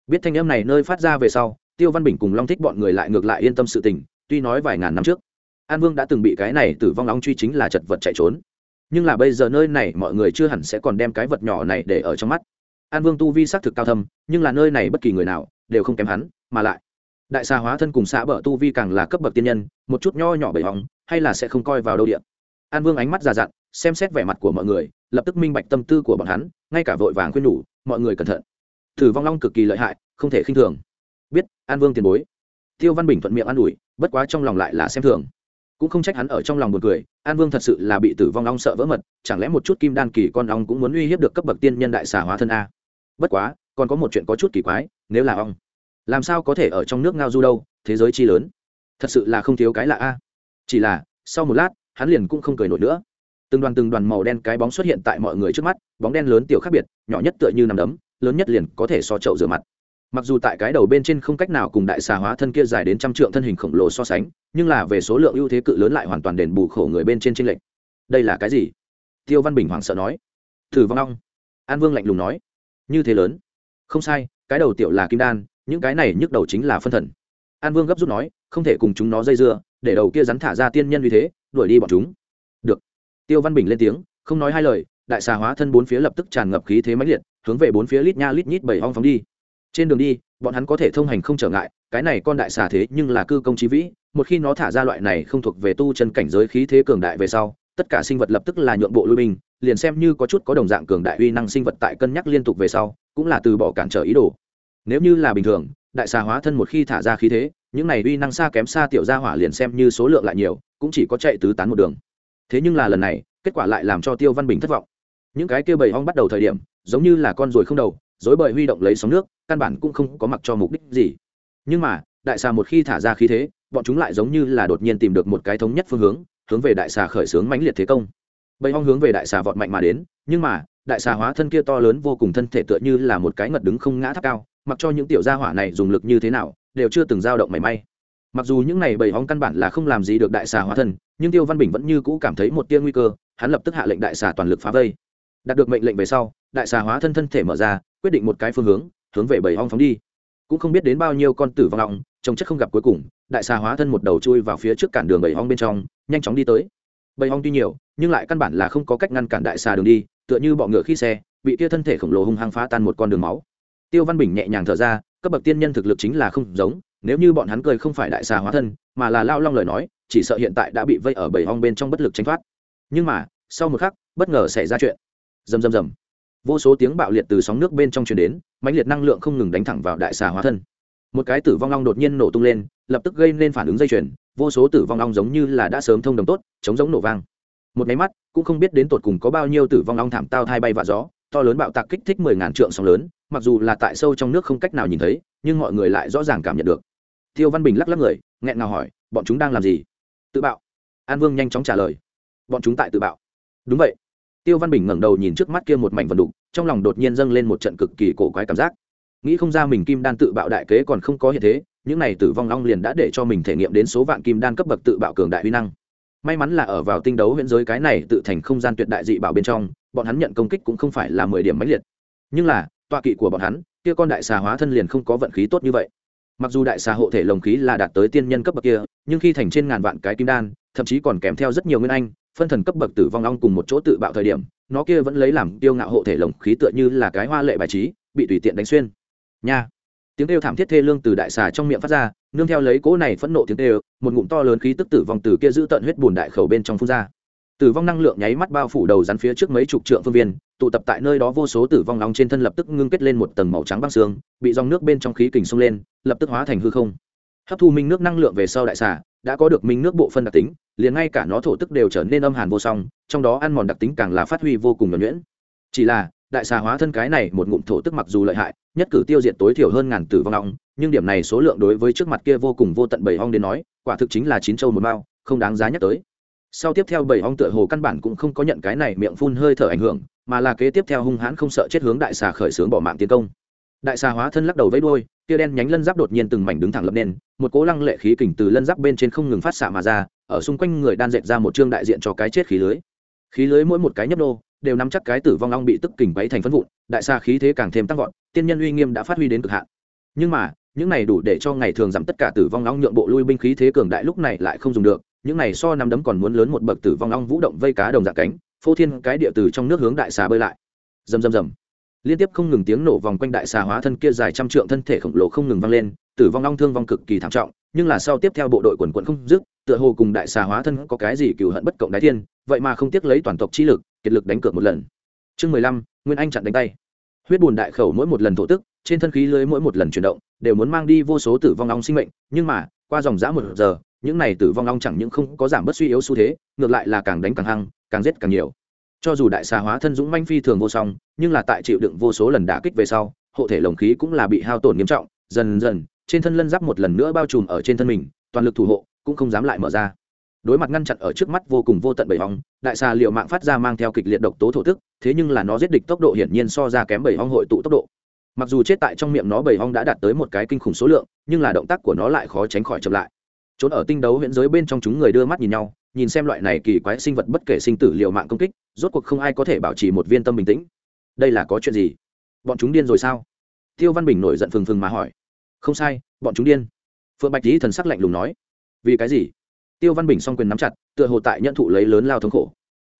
biết thanh âm này nơi phát ra về sau, tiêu văn bình cùng long thích bọn người lại ngược lại yên tâm sự tình, tuy nói vài ngàn năm trước, an vương đã từng bị cái này tử vong long truy chính là chật vật chạy trốn. Nhưng là bây giờ nơi này mọi người chưa hẳn sẽ còn đem cái vật nhỏ này để ở trong mắt. An vương tu vi sắc thực cao thâm, nhưng là nơi này bất kỳ người nào đều không kém hắn, mà lại đại xà hóa thân cùng xã bờ tu vi càng là cấp bậc tiên nhân, một chút nho nhỏ bầy hóng, hay là sẽ không coi vào đâu điện an vương ánh mắt già dặn, xem xét vẻ mặt của mọi người, lập tức minh bạch tâm tư của bọn hắn, ngay cả vội vàng khuyên nhủ, mọi người cẩn thận. Thử vong long cực kỳ lợi hại, không thể khinh thường. Biết, an vương tiền bối. Tiêu văn bình thuận miệng an ủi, bất quá trong lòng lại là xem thường. Cũng không trách hắn ở trong lòng buồn cười, an vương thật sự là bị tử vong long sợ vỡ mật, chẳng lẽ một chút kim đan kỳ con ong cũng muốn uy hiếp được cấp bậc tiên nhân đại xà hóa thân a? Bất quá, còn có một chuyện có chút kỳ quái, nếu là ong làm sao có thể ở trong nước ngao du đâu, thế giới chi lớn. Thật sự là không thiếu cái lạ a. Chỉ là, sau một lát, hắn liền cũng không cười nổi nữa. Từng đoàn từng đoàn màu đen cái bóng xuất hiện tại mọi người trước mắt, bóng đen lớn tiểu khác biệt, nhỏ nhất tựa như nằm đấm, lớn nhất liền có thể so chậu rửa mặt. Mặc dù tại cái đầu bên trên không cách nào cùng đại xà hóa thân kia dài đến trăm trượng thân hình khổng lồ so sánh, nhưng là về số lượng ưu thế cự lớn lại hoàn toàn đền bù khổ người bên trên tranh lệch. Đây là cái gì? Tiêu văn bình hoảng sợ nói. Thử vong. Long an vương lạnh lùng nói. Như thế lớn. Không sai, cái đầu tiểu là kim đan những cái này nhức đầu chính là phân thần. An vương gấp rút nói, không thể cùng chúng nó dây dưa, để đầu kia rắn thả ra tiên nhân như thế, đuổi đi bọn chúng. Được. Tiêu văn bình lên tiếng, không nói hai lời, đại xà hóa thân bốn phía lập tức tràn ngập khí thế mãnh liệt, hướng về bốn phía lít nha lít nhít bảy hong phóng đi. Trên đường đi, bọn hắn có thể thông hành không trở ngại, cái này con đại xà thế nhưng là cư công trí vĩ, một khi nó thả ra loại này không thuộc về tu chân cảnh giới khí thế cường đại về sau, tất cả sinh vật lập tức là nhượng bộ lui binh, liền xem như có chút có đồng dạng cường đại uy năng sinh vật tại cân nhắc liên tục về sau, cũng là từ bỏ cản trở ý đồ nếu như là bình thường, đại xà hóa thân một khi thả ra khí thế, những này uy năng xa kém xa tiểu gia hỏa liền xem như số lượng lại nhiều, cũng chỉ có chạy tứ tán một đường. Thế nhưng là lần này, kết quả lại làm cho tiêu văn bình thất vọng. Những cái kia bầy hong bắt đầu thời điểm, giống như là con ruồi không đầu dối bời huy động lấy sóng nước, căn bản cũng không có mặc cho mục đích gì. Nhưng mà, đại xà một khi thả ra khí thế, bọn chúng lại giống như là đột nhiên tìm được một cái thống nhất phương hướng hướng về đại xà khởi xướng mãnh liệt thế công. Bầy hong hướng về đại xà vọt mạnh mà đến, nhưng mà, đại xà hóa thân kia to lớn vô cùng thân thể tựa như là một cái ngật đứng không ngã tháp cao mặc cho những tiểu gia hỏa này dùng lực như thế nào đều chưa từng dao động mảy may. Mặc dù những này bầy hong căn bản là không làm gì được đại xà hóa thân nhưng tiêu văn bình vẫn như cũ cảm thấy một tia nguy cơ hắn lập tức hạ lệnh đại xà toàn lực phá vây. Đạt được mệnh lệnh về sau đại xà hóa thân thân thể mở ra quyết định một cái phương hướng hướng về bầy hong phóng đi. Cũng không biết đến bao nhiêu con tử vong lọng, trông chất không gặp cuối cùng đại xà hóa thân một đầu chui vào phía trước cản đường bầy hong bên trong nhanh chóng đi tới. Bầy hong tuy nhiều nhưng lại căn bản là không có cách ngăn cản đại xà đường đi tựa như bọ ngựa khi xe bị kia thân thể khổng lồ hung hăng phá tan một con đường máu tiêu văn bình nhẹ nhàng thở ra, cấp bậc tiên nhân thực lực chính là không giống, nếu như bọn hắn cười không phải đại xà hóa thân, mà là lao long lời nói, chỉ sợ hiện tại đã bị vây ở bầy hong bên trong bất lực tránh thoát. Nhưng mà, sau một khắc, bất ngờ xảy ra chuyện. Rầm rầm rầm. Vô số tiếng bạo liệt từ sóng nước bên trong truyền đến, mãnh liệt năng lượng không ngừng đánh thẳng vào đại xà hóa thân. Một cái tử vong long đột nhiên nổ tung lên, lập tức gây nên phản ứng dây chuyền, vô số tử vong long giống như là đã sớm thông đồng tốt, chống giống nổ vang. Một máy mắt, cũng không biết đến tột cùng có bao nhiêu tử vong long thảm tao thai bay vạ gió to lớn bạo tạc kích thích mười ngàn trượng sóng lớn, mặc dù là tại sâu trong nước không cách nào nhìn thấy, nhưng mọi người lại rõ ràng cảm nhận được. Tiêu văn bình lắc lắc người, nghẹn ngào hỏi, bọn chúng đang làm gì? Tự bạo. An vương nhanh chóng trả lời, bọn chúng tại tự bạo. Đúng vậy. Tiêu văn bình ngẩng đầu nhìn trước mắt kia một mảnh vần đục, trong lòng đột nhiên dâng lên một trận cực kỳ cổ quái cảm giác. Nghĩ không ra mình kim đan tự bạo đại kế còn không có hiện thế, những này tử vong long liền đã để cho mình thể nghiệm đến số vạn kim đan cấp bậc tự bạo cường đại uy năng may mắn là ở vào tinh đấu huyện giới cái này tự thành không gian tuyệt đại dị bảo bên trong, bọn hắn nhận công kích cũng không phải là mười điểm mãnh liệt. Nhưng là, tọa kỵ của bọn hắn, kia con đại xà hóa thân liền không có vận khí tốt như vậy. Mặc dù đại xà hộ thể lồng khí là đạt tới tiên nhân cấp bậc kia, nhưng khi thành trên ngàn vạn cái kim đan, thậm chí còn kèm theo rất nhiều nguyên anh, phân thần cấp bậc tử vong long cùng một chỗ tự bạo thời điểm, nó kia vẫn lấy làm tiêu ngạo hộ thể lồng khí tựa như là cái hoa lệ bài trí, bị tùy tiện đánh xuyên. Nha! Tiếng kêu thảm thiết thê lương từ đại xà trong miệng phát ra, nương theo lấy cỗ này phẫn nộ tiếng kêu, một ngụm to lớn khí tức tử vong từ kia giữ tận huyết bùn đại khẩu bên trong phun ra. Tử vong năng lượng nháy mắt bao phủ đầu rắn phía trước mấy chục trượng phương viên, tụ tập tại nơi đó vô số tử vong nóng trên thân lập tức ngưng kết lên một tầng màu trắng băng xương, bị dòng nước bên trong khí kình xông lên, lập tức hóa thành hư không. Hấp thu minh nước năng lượng về sau đại xà, đã có được minh nước bộ phân đặc tính, liền ngay cả nó thổ tức đều trở nên âm hàn vô song, trong đó ăn mòn đặc tính càng là phát huy vô cùng nhuẩn nhuyễn. Chỉ là, đại xà hóa thân cái này một ngụm thổ tức mặc dù lợi hại nhất cử tiêu diệt tối thiểu hơn ngàn tử vong ong nhưng điểm này số lượng đối với trước mặt kia vô cùng vô tận bảy ong đến nói, quả thực chính là chín châu một mao, không đáng giá nhắc tới. Sau tiếp theo bảy ong tựa hồ căn bản cũng không có nhận cái này miệng phun hơi thở ảnh hưởng, mà là kế tiếp theo hung hãn không sợ chết hướng đại xà khởi xướng bỏ mạng tiến công. Đại xà hóa thân lắc đầu vẫy đuôi, tia đen nhánh lân giáp đột nhiên từng mảnh đứng thẳng lập nên một cỗ lăng lệ khí kình từ lân giáp bên trên không ngừng phát xạ mà ra, ở xung quanh người đan dệt ra một chương đại diện cho cái chết khí lưới. Khí lưới mỗi một cái nhấp nô đều nắm chắc cái tử vong long bị tức kình bấy thành phân vụn, đại xa khí thế càng thêm tăng vọt, tiên nhân uy nghiêm đã phát huy đến cực hạn. Nhưng mà, những này đủ để cho ngày thường giảm tất cả tử vong long nhượng bộ lui binh khí thế cường đại lúc này lại không dùng được, những này so năm đấm còn muốn lớn một bậc tử vong long vũ động vây cá đồng dạng cánh, phô thiên cái địa từ trong nước hướng đại xà bơi lại. Rầm rầm rầm. Liên tiếp không ngừng tiếng nổ vòng quanh đại xà hóa thân kia dài trăm trượng thân thể khổng lồ không ngừng vang lên, tử vong long thương vong cực kỳ thảm trọng, nhưng là sau tiếp theo bộ đội quần quận không dứt, tựa hồ cùng đại xà hóa thân có cái gì cừu hận bất cộng đái thiên, vậy mà không tiếc lấy toàn tộc chi lực kiệt lực đánh cược một lần. Chương mười lăm, nguyên anh chặn đánh tay. Huyết bùn đại khẩu mỗi một lần thổ tức, trên thân khí lưới mỗi một lần chuyển động, đều muốn mang đi vô số tử vong long sinh mệnh, nhưng mà, qua dòng dã một giờ, những này tử vong long chẳng những không có giảm bớt suy yếu xu thế, ngược lại là càng đánh càng hăng, càng giết càng nhiều. Cho dù đại xà hóa thân dũng manh phi thường vô song, nhưng là tại chịu đựng vô số lần đả kích về sau, hộ thể lồng khí cũng là bị hao tổn nghiêm trọng, dần dần, trên thân lân giáp một lần nữa bao trùm ở trên thân mình, toàn lực thủ hộ, cũng không dám lại mở ra. Đối mặt ngăn chặn ở trước mắt vô cùng vô tận bầy hong đại xà liệu mạng phát ra mang theo kịch liệt độc tố thổ tức thế nhưng là nó giết địch tốc độ hiển nhiên so ra kém bảy hong hội tụ tốc độ. Mặc dù chết tại trong miệng nó bảy hong đã đạt tới một cái kinh khủng số lượng, nhưng là động tác của nó lại khó tránh khỏi chậm lại. Trốn ở tinh đấu huyện giới bên trong chúng người đưa mắt nhìn nhau, nhìn xem loại này kỳ quái sinh vật bất kể sinh tử liệu mạng công kích, rốt cuộc không ai có thể bảo trì một viên tâm bình tĩnh. Đây là có chuyện gì? Bọn chúng điên rồi sao? Tiêu văn bình nổi giận phừng phừng mà hỏi. Không sai, bọn chúng điên. Phượng bạch lý thần sắc lạnh lùng nói. Vì cái gì? Tiêu văn bình s o n g quyền nắm chặt, tựa hồ tại nhận thụ lấy lớn lao thống khổ.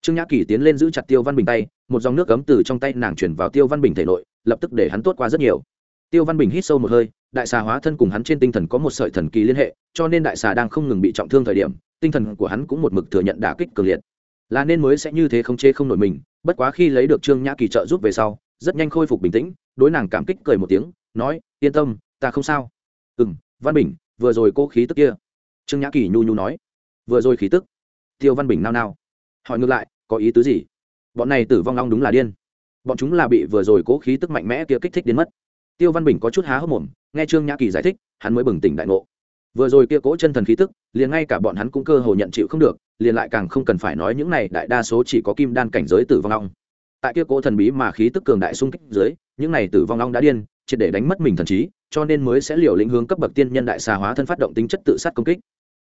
Trương nhã kỳ tiến lên giữ chặt tiêu văn bình tay, một dòng nước cấm từ trong tay nàng chuyển vào tiêu văn bình thể nội, lập tức để hắn tốt qua rất nhiều. Tiêu văn bình hít sâu một hơi, đại xà hóa thân cùng hắn trên tinh thần có một sợi thần kỳ liên hệ, cho nên đại xà đang không ngừng bị trọng thương thời điểm, tinh thần của hắn cũng một mực thừa nhận đả kích cường liệt. Là nên mới sẽ như thế không chê không nổi mình, bất quá khi lấy được trương nhã kỳ trợ giúp về sau, rất nhanh khôi phục bình tĩnh, đối nàng cảm kích cười một tiếng, nói, yên tâm, ta không sao. Ừ m văn bình, vừa rồi cô khí tức kia. Trương nhã kỳ nhu nhu nói vừa rồi khí tức, tiêu văn bình nao nao. Hỏi ngược lại, có ý tứ gì? Bọn này tử vong long đúng là điên. Bọn chúng là bị vừa rồi cố khí tức mạnh mẽ kia kích thích đến mất. Tiêu văn bình có chút há hốc mồm, nghe trương nhã kỳ giải thích, hắn mới bừng tỉnh đại ngộ. Vừa rồi kia cố chân thần khí tức, liền ngay cả bọn hắn cũng cơ hồ nhận chịu không được, liền lại càng không cần phải nói những này đại đa số chỉ có kim đan cảnh giới tử vong long. Tại kia cố thần bí mà khí tức cường đại xung kích dưới, những này tử vong long đã điên, triệt để đánh mất mình thần trí, cho nên mới sẽ liều lĩnh hướng cấp bậc tiên nhân đại xà hóa thân phát động tính chất tự sát công kích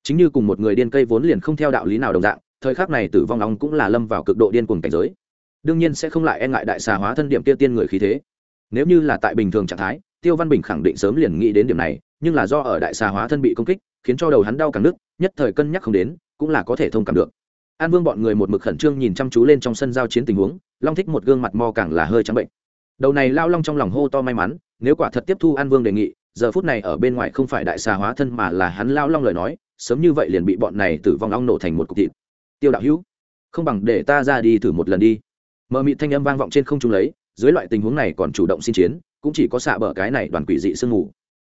chính như cùng một người điên cây vốn liền không theo đạo lý nào đồng dạng, thời khắc này tử vong long cũng là lâm vào cực độ điên cuồng cảnh giới. Đương nhiên sẽ không lại e ngại đại xà hóa thân điểm tiêu tiên người khí thế. Nếu như là tại bình thường trạng thái, tiêu văn bình khẳng định sớm liền nghĩ đến điểm này, nhưng là do ở đại xà hóa thân bị công kích, khiến cho đầu hắn đau càng nứt nhất thời cân nhắc không đến, cũng là có thể thông cảm được. An vương bọn người một mực khẩn trương nhìn chăm chú lên trong sân giao chiến tình huống, long thích một gương mặt mò càng là hơi trắng bệnh. Đầu này lao long trong lòng hô to may mắn, nếu quả thật tiếp thu an vương đề nghị, giờ phút này ở bên ngoài không phải đại xà hóa thân mà là hắn lao long lời nói sớm như vậy liền bị bọn này tử vong ong nổ thành một cục thịt. Tiêu đạo hữu, không bằng để ta ra đi thử một lần đi. Mờ mịt thanh âm vang vọng trên không trung lấy, dưới loại tình huống này còn chủ động xin chiến, cũng chỉ có xạ bờ cái này đoàn quỷ dị sương mù.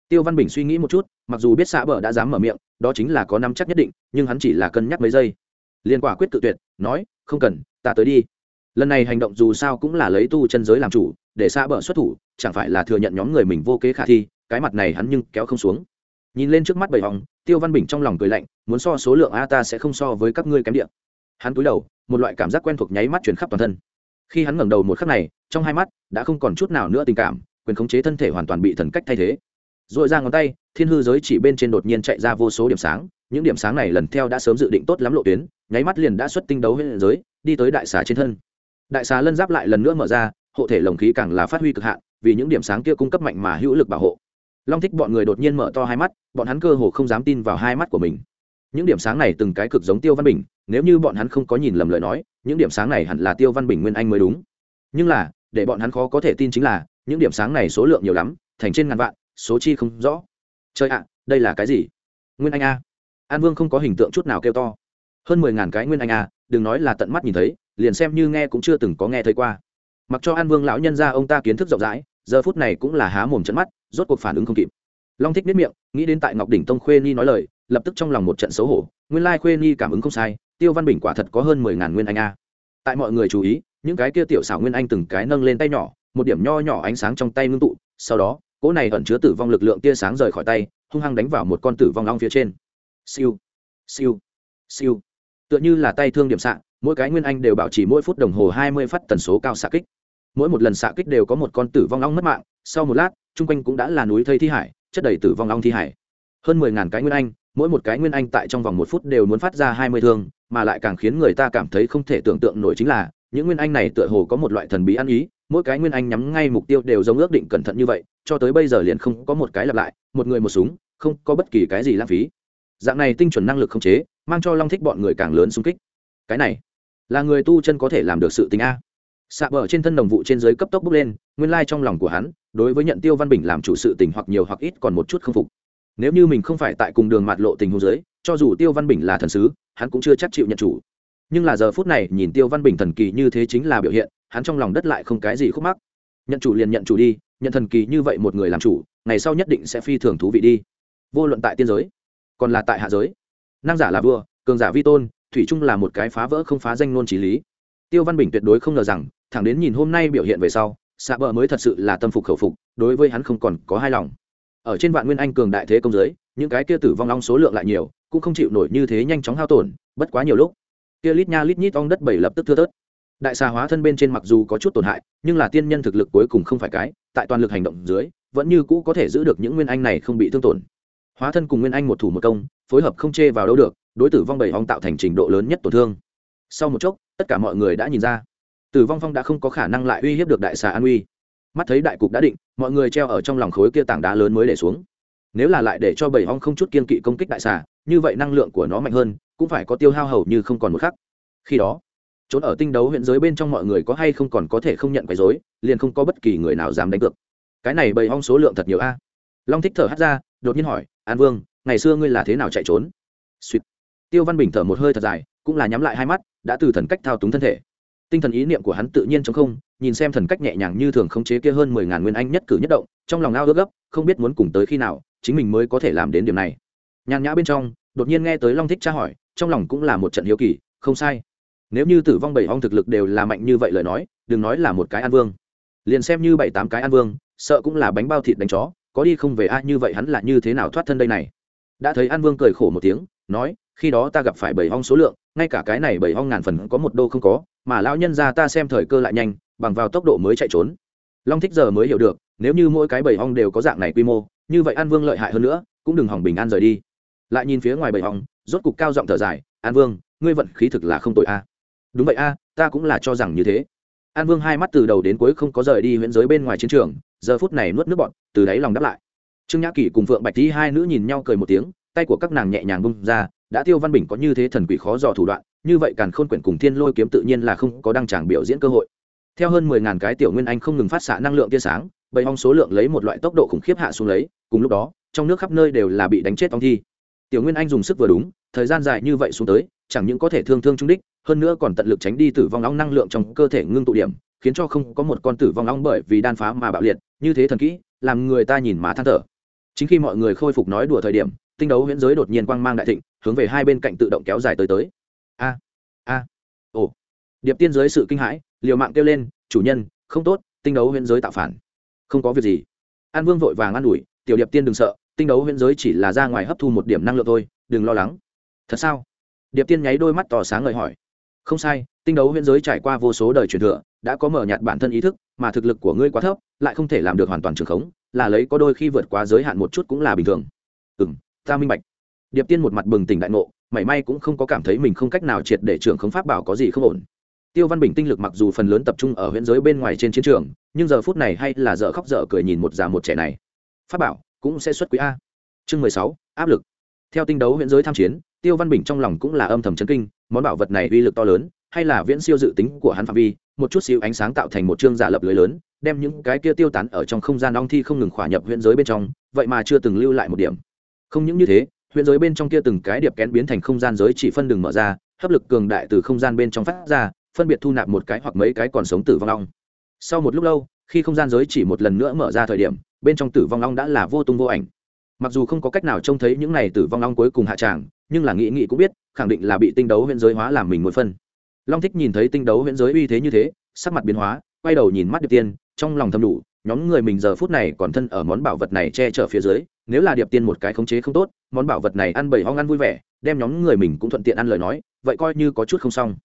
Tiêu văn bình suy nghĩ một chút, mặc dù biết xạ bờ đã dám mở miệng, đó chính là có năm chắc nhất định, nhưng hắn chỉ là cân nhắc mấy giây. Liên quả quyết tự tuyệt, nói, không cần, ta tới đi. Lần này hành động dù sao cũng là lấy tu chân giới làm chủ, để xạ bờ xuất thủ, chẳng phải là thừa nhận nhóm người mình vô kế khả thi, cái mặt này hắn nhưng kéo không xuống. Nhìn lên trước mắt bảy hòng tiêu văn bình trong lòng cười lạnh, muốn so số lượng a ta sẽ không so với các ngươi kém điện hắn cúi đầu, một loại cảm giác quen thuộc nháy mắt chuyển khắp toàn thân. Khi hắn ngẩng đầu một khắc này, trong hai mắt đã không còn chút nào nữa tình cảm, quyền khống chế thân thể hoàn toàn bị thần cách thay thế. Dội ra ngón tay, thiên hư giới chỉ bên trên đột nhiên chạy ra vô số điểm sáng, những điểm sáng này lần theo đã sớm dự định tốt lắm lộ tuyến, nháy mắt liền đã xuất tinh đấu huyện giới, đi tới đại xà trên thân. Đại xà lân giáp lại lần nữa mở ra, hộ thể lồng khí càng là phát huy cực hạn, vì những điểm sáng kia cung cấp mạnh mà hữu lực bảo hộ long thích bọn người đột nhiên mở to hai mắt, bọn hắn cơ hồ không dám tin vào hai mắt của mình. Những điểm sáng này từng cái cực giống tiêu văn bình, nếu như bọn hắn không có nhìn lầm lời nói, những điểm sáng này hẳn là tiêu văn bình nguyên anh mới đúng. Nhưng là, để bọn hắn khó có thể tin chính là, những điểm sáng này số lượng nhiều lắm, thành trên ngàn vạn, số chi không rõ. Chơi ạ, đây là cái gì? Nguyên anh a. An vương không có hình tượng chút nào kêu to. Hơn mười ngàn cái nguyên anh a, đừng nói là tận mắt nhìn thấy, liền xem như nghe cũng chưa từng có nghe thấy qua. Mặc cho an vương lão nhân ra ông ta kiến thức rộng rãi, giờ phút này cũng là há mồm trận mắt rốt cuộc phản ứng không kịp. Long thích biết miệng, nghĩ đến tại ngọc đỉnh tông khuê ni nói lời, lập tức trong lòng một trận xấu hổ. Nguyên lai khuê ni cảm ứng không sai, tiêu văn bình quả thật có hơn mười ngàn nguyên anh a. Tại mọi người chú ý, những cái kia tiểu xảo nguyên anh từng cái nâng lên tay nhỏ, một điểm nho nhỏ ánh sáng trong tay ngưng tụ, sau đó, cỗ này ẩn chứa tử vong lực lượng tia sáng rời khỏi tay, hung hăng đánh vào một con tử vong long phía trên. Siêu siêu siêu. Tựa như là tay thương điểm xạ, mỗi cái nguyên anh đều bảo trì mỗi phút đồng hồ hai mươi phát tần số cao xạ kích. Mỗi một lần xạ kích đều có một con tử vong long mất mạng, sau một lát chung quanh cũng đã là núi thây thi hải, chất đầy tử vong long thi hải. Hơn mười ngàn cái nguyên anh, mỗi một cái nguyên anh tại trong vòng một phút đều muốn phát ra hai mươi thương, mà lại càng khiến người ta cảm thấy không thể tưởng tượng nổi chính là, những nguyên anh này tựa hồ có một loại thần bí ăn ý, mỗi cái nguyên anh nhắm ngay mục tiêu đều giống ước định cẩn thận như vậy, cho tới bây giờ liền không có một cái lặp lại, một người một súng, không có bất kỳ cái gì lãng phí. Dạng này tinh chuẩn năng lực không chế, mang cho long thích bọn người càng lớn xung kích. Cái này, là người tu chân có thể làm được sự tình a xạ bờ trên thân đồng vụ trên giới cấp tốc bước lên, nguyên lai trong lòng của hắn, đối với nhận tiêu văn bình làm chủ sự tình hoặc nhiều hoặc ít còn một chút không phục. Nếu như mình không phải tại cùng đường mạt lộ tình hôn giới cho dù tiêu văn bình là thần sứ, hắn cũng chưa chắc chịu nhận chủ. Nhưng là giờ phút này, nhìn tiêu văn bình thần kỳ như thế chính là biểu hiện, hắn trong lòng đất lại không cái gì khúc mắc. Nhận chủ liền nhận chủ đi, nhận thần kỳ như vậy một người làm chủ, ngày sau nhất định sẽ phi thường thú vị đi. Vô luận tại tiên giới, còn là tại hạ giới. Năng giả là vua, cường giả vi tôn, thủy trung là một cái phá vỡ không phá danh nôn trí lý. Tiêu văn bình tuyệt đối không ngờ rằng thẳng đến nhìn hôm nay biểu hiện về sau xạ bờ mới thật sự là tâm phục khẩu phục, đối với hắn không còn có hai lòng. Ở trên vạn nguyên anh cường đại thế công giới, những cái kia tử vong long số lượng lại nhiều, cũng không chịu nổi như thế nhanh chóng hao tổn, bất quá nhiều lúc, kia lít nha lít nhít ong đất bảy lập tức thưa tớt đại xà hóa thân bên trên mặc dù có chút tổn hại, nhưng là tiên nhân thực lực cuối cùng không phải cái, tại toàn lực hành động dưới, vẫn như cũ có thể giữ được những nguyên anh này không bị thương tổn. Hóa thân cùng nguyên anh một thủ một công, phối hợp không chê vào đâu được, đối tử vong bảy ong tạo thành trình độ lớn nhất tổn thương. Sau một chốc, tất cả mọi người đã nhìn ra tử vong phong đã không có khả năng lại uy hiếp được đại xà an uy. Mắt thấy đại cục đã định, mọi người treo ở trong lòng khối kia tảng đá lớn mới để xuống. Nếu là lại để cho bảy hong không chút kiên kỵ công kích đại xà, như vậy năng lượng của nó mạnh hơn, cũng phải có tiêu hao hầu như không còn một khắc. Khi đó, trốn ở tinh đấu huyện giới bên trong mọi người có hay không còn có thể không nhận quấy dối liền không có bất kỳ người nào dám đánh cược. Cái này bầy hong số lượng thật nhiều a. Long thích thở hắt ra, đột nhiên hỏi, an vương, ngày xưa ngươi là thế nào chạy trốn? Suýt. Tiêu văn bình thở một hơi thật dài, cũng là nhắm lại hai mắt, đã từ thần cách thao túng thân thể tinh thần ý niệm của hắn tự nhiên chống không, nhìn xem thần cách nhẹ nhàng như thường khống chế kia hơn mười ngàn nguyên anh nhất cử nhất động, trong lòng ao ước gấp, không biết muốn cùng tới khi nào, chính mình mới có thể làm đến điểm này. Nhàn nhã bên trong, đột nhiên nghe tới long thích tra hỏi, trong lòng cũng là một trận hiếu kỳ, không sai. Nếu như tử vong bảy hong thực lực đều là mạnh như vậy lời nói, đừng nói là một cái an vương. Liền xem như bảy tám cái an vương, sợ cũng là bánh bao thịt đánh chó, có đi không về a, như vậy hắn là như thế nào thoát thân đây này? Đã thấy an vương cười khổ một tiếng, nói khi đó ta gặp phải bảy hong số lượng ngay cả cái này bảy hong ngàn phần có một đô không có mà lão nhân ra ta xem thời cơ lại nhanh bằng vào tốc độ mới chạy trốn. Long thích giờ mới hiểu được nếu như mỗi cái bảy hong đều có dạng này quy mô như vậy an vương lợi hại hơn nữa cũng đừng hỏng bình an rời đi. Lại nhìn phía ngoài bảy hong, rốt cục cao giọng thở dài an vương ngươi vận khí thực là không tội a. Đúng vậy a ta cũng là cho rằng như thế. An vương hai mắt từ đầu đến cuối không có rời đi huyện giới bên ngoài chiến trường giờ phút này nuốt nước bọn từ đáy lòng đáp lại. Trương nhã kỷ cùng phượng bạch thi hai nữ nhìn nhau cười một tiếng tay của các nàng nhẹ nhàng bung ra đã tiêu văn bình có như thế thần quỷ khó dò thủ đoạn, như vậy càn khôn quyển cùng thiên lôi kiếm tự nhiên là không có đăng tràng biểu diễn cơ hội. Theo hơn mười ngàn cái tiểu nguyên anh không ngừng phát xạ năng lượng tia sáng, bầy ong số lượng lấy một loại tốc độ khủng khiếp hạ xuống lấy, cùng lúc đó, trong nước khắp nơi đều là bị đánh chết ong thi. Tiểu nguyên anh dùng sức vừa đúng, thời gian dài như vậy xuống tới, chẳng những có thể thương thương trung đích, hơn nữa còn tận lực tránh đi tử vong ong năng lượng trong cơ thể ngưng tụ điểm, khiến cho không có một con tử vong ong bởi vì đan phá mà bạo liệt, như thế thần kỹ, làm người ta nhìn má than thở. Chính khi mọi người khôi phục nói đùa thời điểm, tinh đấu huyễn giới đột nhiên quang mang đại thịnh hướng về hai bên cạnh tự động kéo dài tới tới. A a, ồ. Điệp tiên dưới sự kinh hãi, liều mạng kêu lên, chủ nhân, không tốt, tinh đấu huyễn giới tạo phản. Không có việc gì. An vương vội vàng an ủi, tiểu điệp tiên đừng sợ, tinh đấu huyễn giới chỉ là ra ngoài hấp thu một điểm năng lượng thôi, đừng lo lắng. Thật sao? Điệp tiên nháy đôi mắt tỏ sáng ngời hỏi. Không sai, tinh đấu huyễn giới trải qua vô số đời truyền thừa, đã có mở nhạt bản thân ý thức, mà thực lực của ngươi quá thấp, lại không thể làm được hoàn toàn trường khống, là lấy có đôi khi vượt quá giới hạn một chút cũng là bình thường. Ừ m ta minh bạch điệp tiên một mặt bừng tỉnh đại ngộ, mảy may cũng không có cảm thấy mình không cách nào triệt để trường khống pháp bảo có gì không ổn. Tiêu văn bình tinh lực mặc dù phần lớn tập trung ở huyện giới bên ngoài trên chiến trường, nhưng giờ phút này hay là dở khóc dở cười nhìn một già một trẻ này. Pháp bảo cũng sẽ xuất quý a. Chương mười sáu, áp lực. Theo tinh đấu huyện giới tham chiến, tiêu văn bình trong lòng cũng là âm thầm chấn kinh, món bảo vật này uy lực to lớn, hay là viễn siêu dự tính của hắn phạm vi, một chút xíu ánh sáng tạo thành một chương giả lập lưới lớn, đem những cái kia tiêu tán ở trong không gian ong thi không ngừng khỏa nhập huyện giới bên trong, vậy mà chưa từng lưu lại một điểm. Không những như thế huyện giới bên trong kia từng cái điệp kén biến thành không gian giới chỉ phân đường mở ra, hấp lực cường đại từ không gian bên trong phát ra, phân biệt thu nạp một cái hoặc mấy cái còn sống tử vong long. sau một lúc lâu, khi không gian giới chỉ một lần nữa mở ra thời điểm, bên trong tử vong long đã là vô tung vô ảnh mặc dù không có cách nào trông thấy những này tử vong long cuối cùng hạ tràng, nhưng là nghĩ nghĩ cũng biết, khẳng định là bị tinh đấu huyện giới hóa làm mình một phân long thích nhìn thấy tinh đấu huyện giới uy thế như thế, sắc mặt biến hóa, quay đầu nhìn mắt điệp tiên, trong lòng thầm đủ, nhóm người mình giờ phút này còn thân ở món bảo vật này che chở phía dưới nếu là điệp tiên một cái khống chế không tốt, món bảo vật này ăn bảy hoang ăn vui vẻ, đem nhóm người mình cũng thuận tiện ăn lời nói, vậy coi như có chút không xong.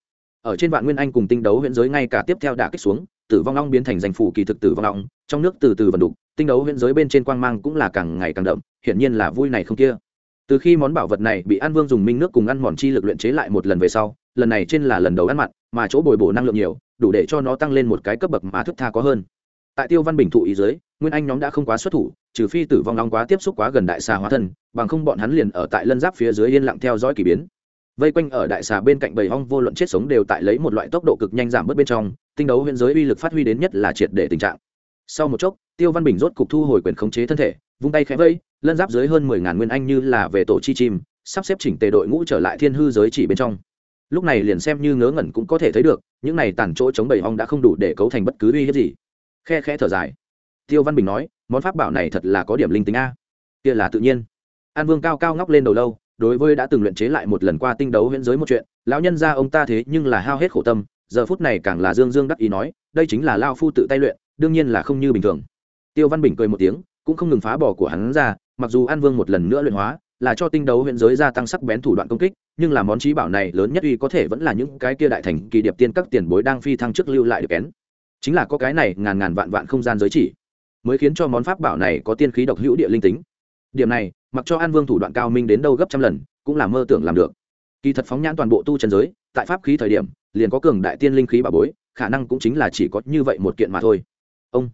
Ở trên vạn nguyên anh cùng tinh đấu huyện giới ngay cả tiếp theo đã kích xuống, tử vong long biến thành danh phủ kỳ thực tử vong long, trong nước từ từ vận đục, tinh đấu huyện giới bên trên quang mang cũng là càng ngày càng đậm, hiển nhiên là vui này không kia. Từ khi món bảo vật này bị an vương dùng minh nước cùng ăn mòn chi lực luyện chế lại một lần về sau, lần này trên là lần đầu ăn mặn, mà chỗ bồi bổ năng lượng nhiều, đủ để cho nó tăng lên một cái cấp bậc mà thức tha có hơn tại tiêu văn bình thụ ý giới nguyên anh nhóm đã không quá xuất thủ, trừ phi tử vong long quá tiếp xúc quá gần đại xà hóa thân, bằng không bọn hắn liền ở tại lân giáp phía dưới yên lặng theo dõi k ỳ biến. Vây quanh ở đại xà bên cạnh bầy hong vô luận chết sống đều tại lấy một loại tốc độ cực nhanh giảm bớt bên trong, tinh đấu huyện giới uy lực phát huy đến nhất là triệt để tình trạng. Sau một chốc, tiêu văn bình rốt cục thu hồi quyền khống chế thân thể, vung tay khẽ vây, lân giáp dưới hơn mười ngàn nguyên anh như là về tổ chi chim, sắp xếp chỉnh tề đội ngũ trở lại thiên hư giới chỉ bên trong. Lúc này liền xem như ngớ ngẩn cũng có thể thấy được, những này tàn chỗ chống bầy hong đã không đủ để cấu thành bất cứ uy hiếp gì khe khẽ thở dài. Tiêu văn bình nói, món pháp bảo này thật là có điểm linh tính a. Kia là tự nhiên. An vương cao cao ngóc lên đầu lâu, đối với đã từng luyện chế lại một lần qua tinh đấu huyễn giới một chuyện, lão nhân ra ông ta thế nhưng là hao hết khổ tâm, giờ phút này càng là dương dương đắc ý nói, đây chính là lao phu tự tay luyện, đương nhiên là không như bình thường. Tiêu văn bình cười một tiếng, cũng không ngừng phá bỏ của hắn ra, mặc dù an vương một lần nữa luyện hóa, là cho tinh đấu huyện giới gia tăng sắc bén thủ đoạn công kích, nhưng là món trí bảo này lớn nhất uy có thể vẫn là những cái kia đại thành kỳ điệp tiên các tiền bối đang phi thăng trước lưu lại được kén chính là có cái này ngàn ngàn vạn vạn không gian giới chỉ, mới khiến cho món pháp bảo này có tiên khí độc hữu địa linh tính. Điểm này, mặc cho an vương thủ đoạn cao minh đến đâu gấp trăm lần, cũng là mơ tưởng làm được. Kỳ thật phóng nhãn toàn bộ tu chân giới, tại pháp khí thời điểm, liền có cường đại tiên linh khí bà bối, khả năng cũng chính là chỉ có như vậy một kiện mà thôi. Ông,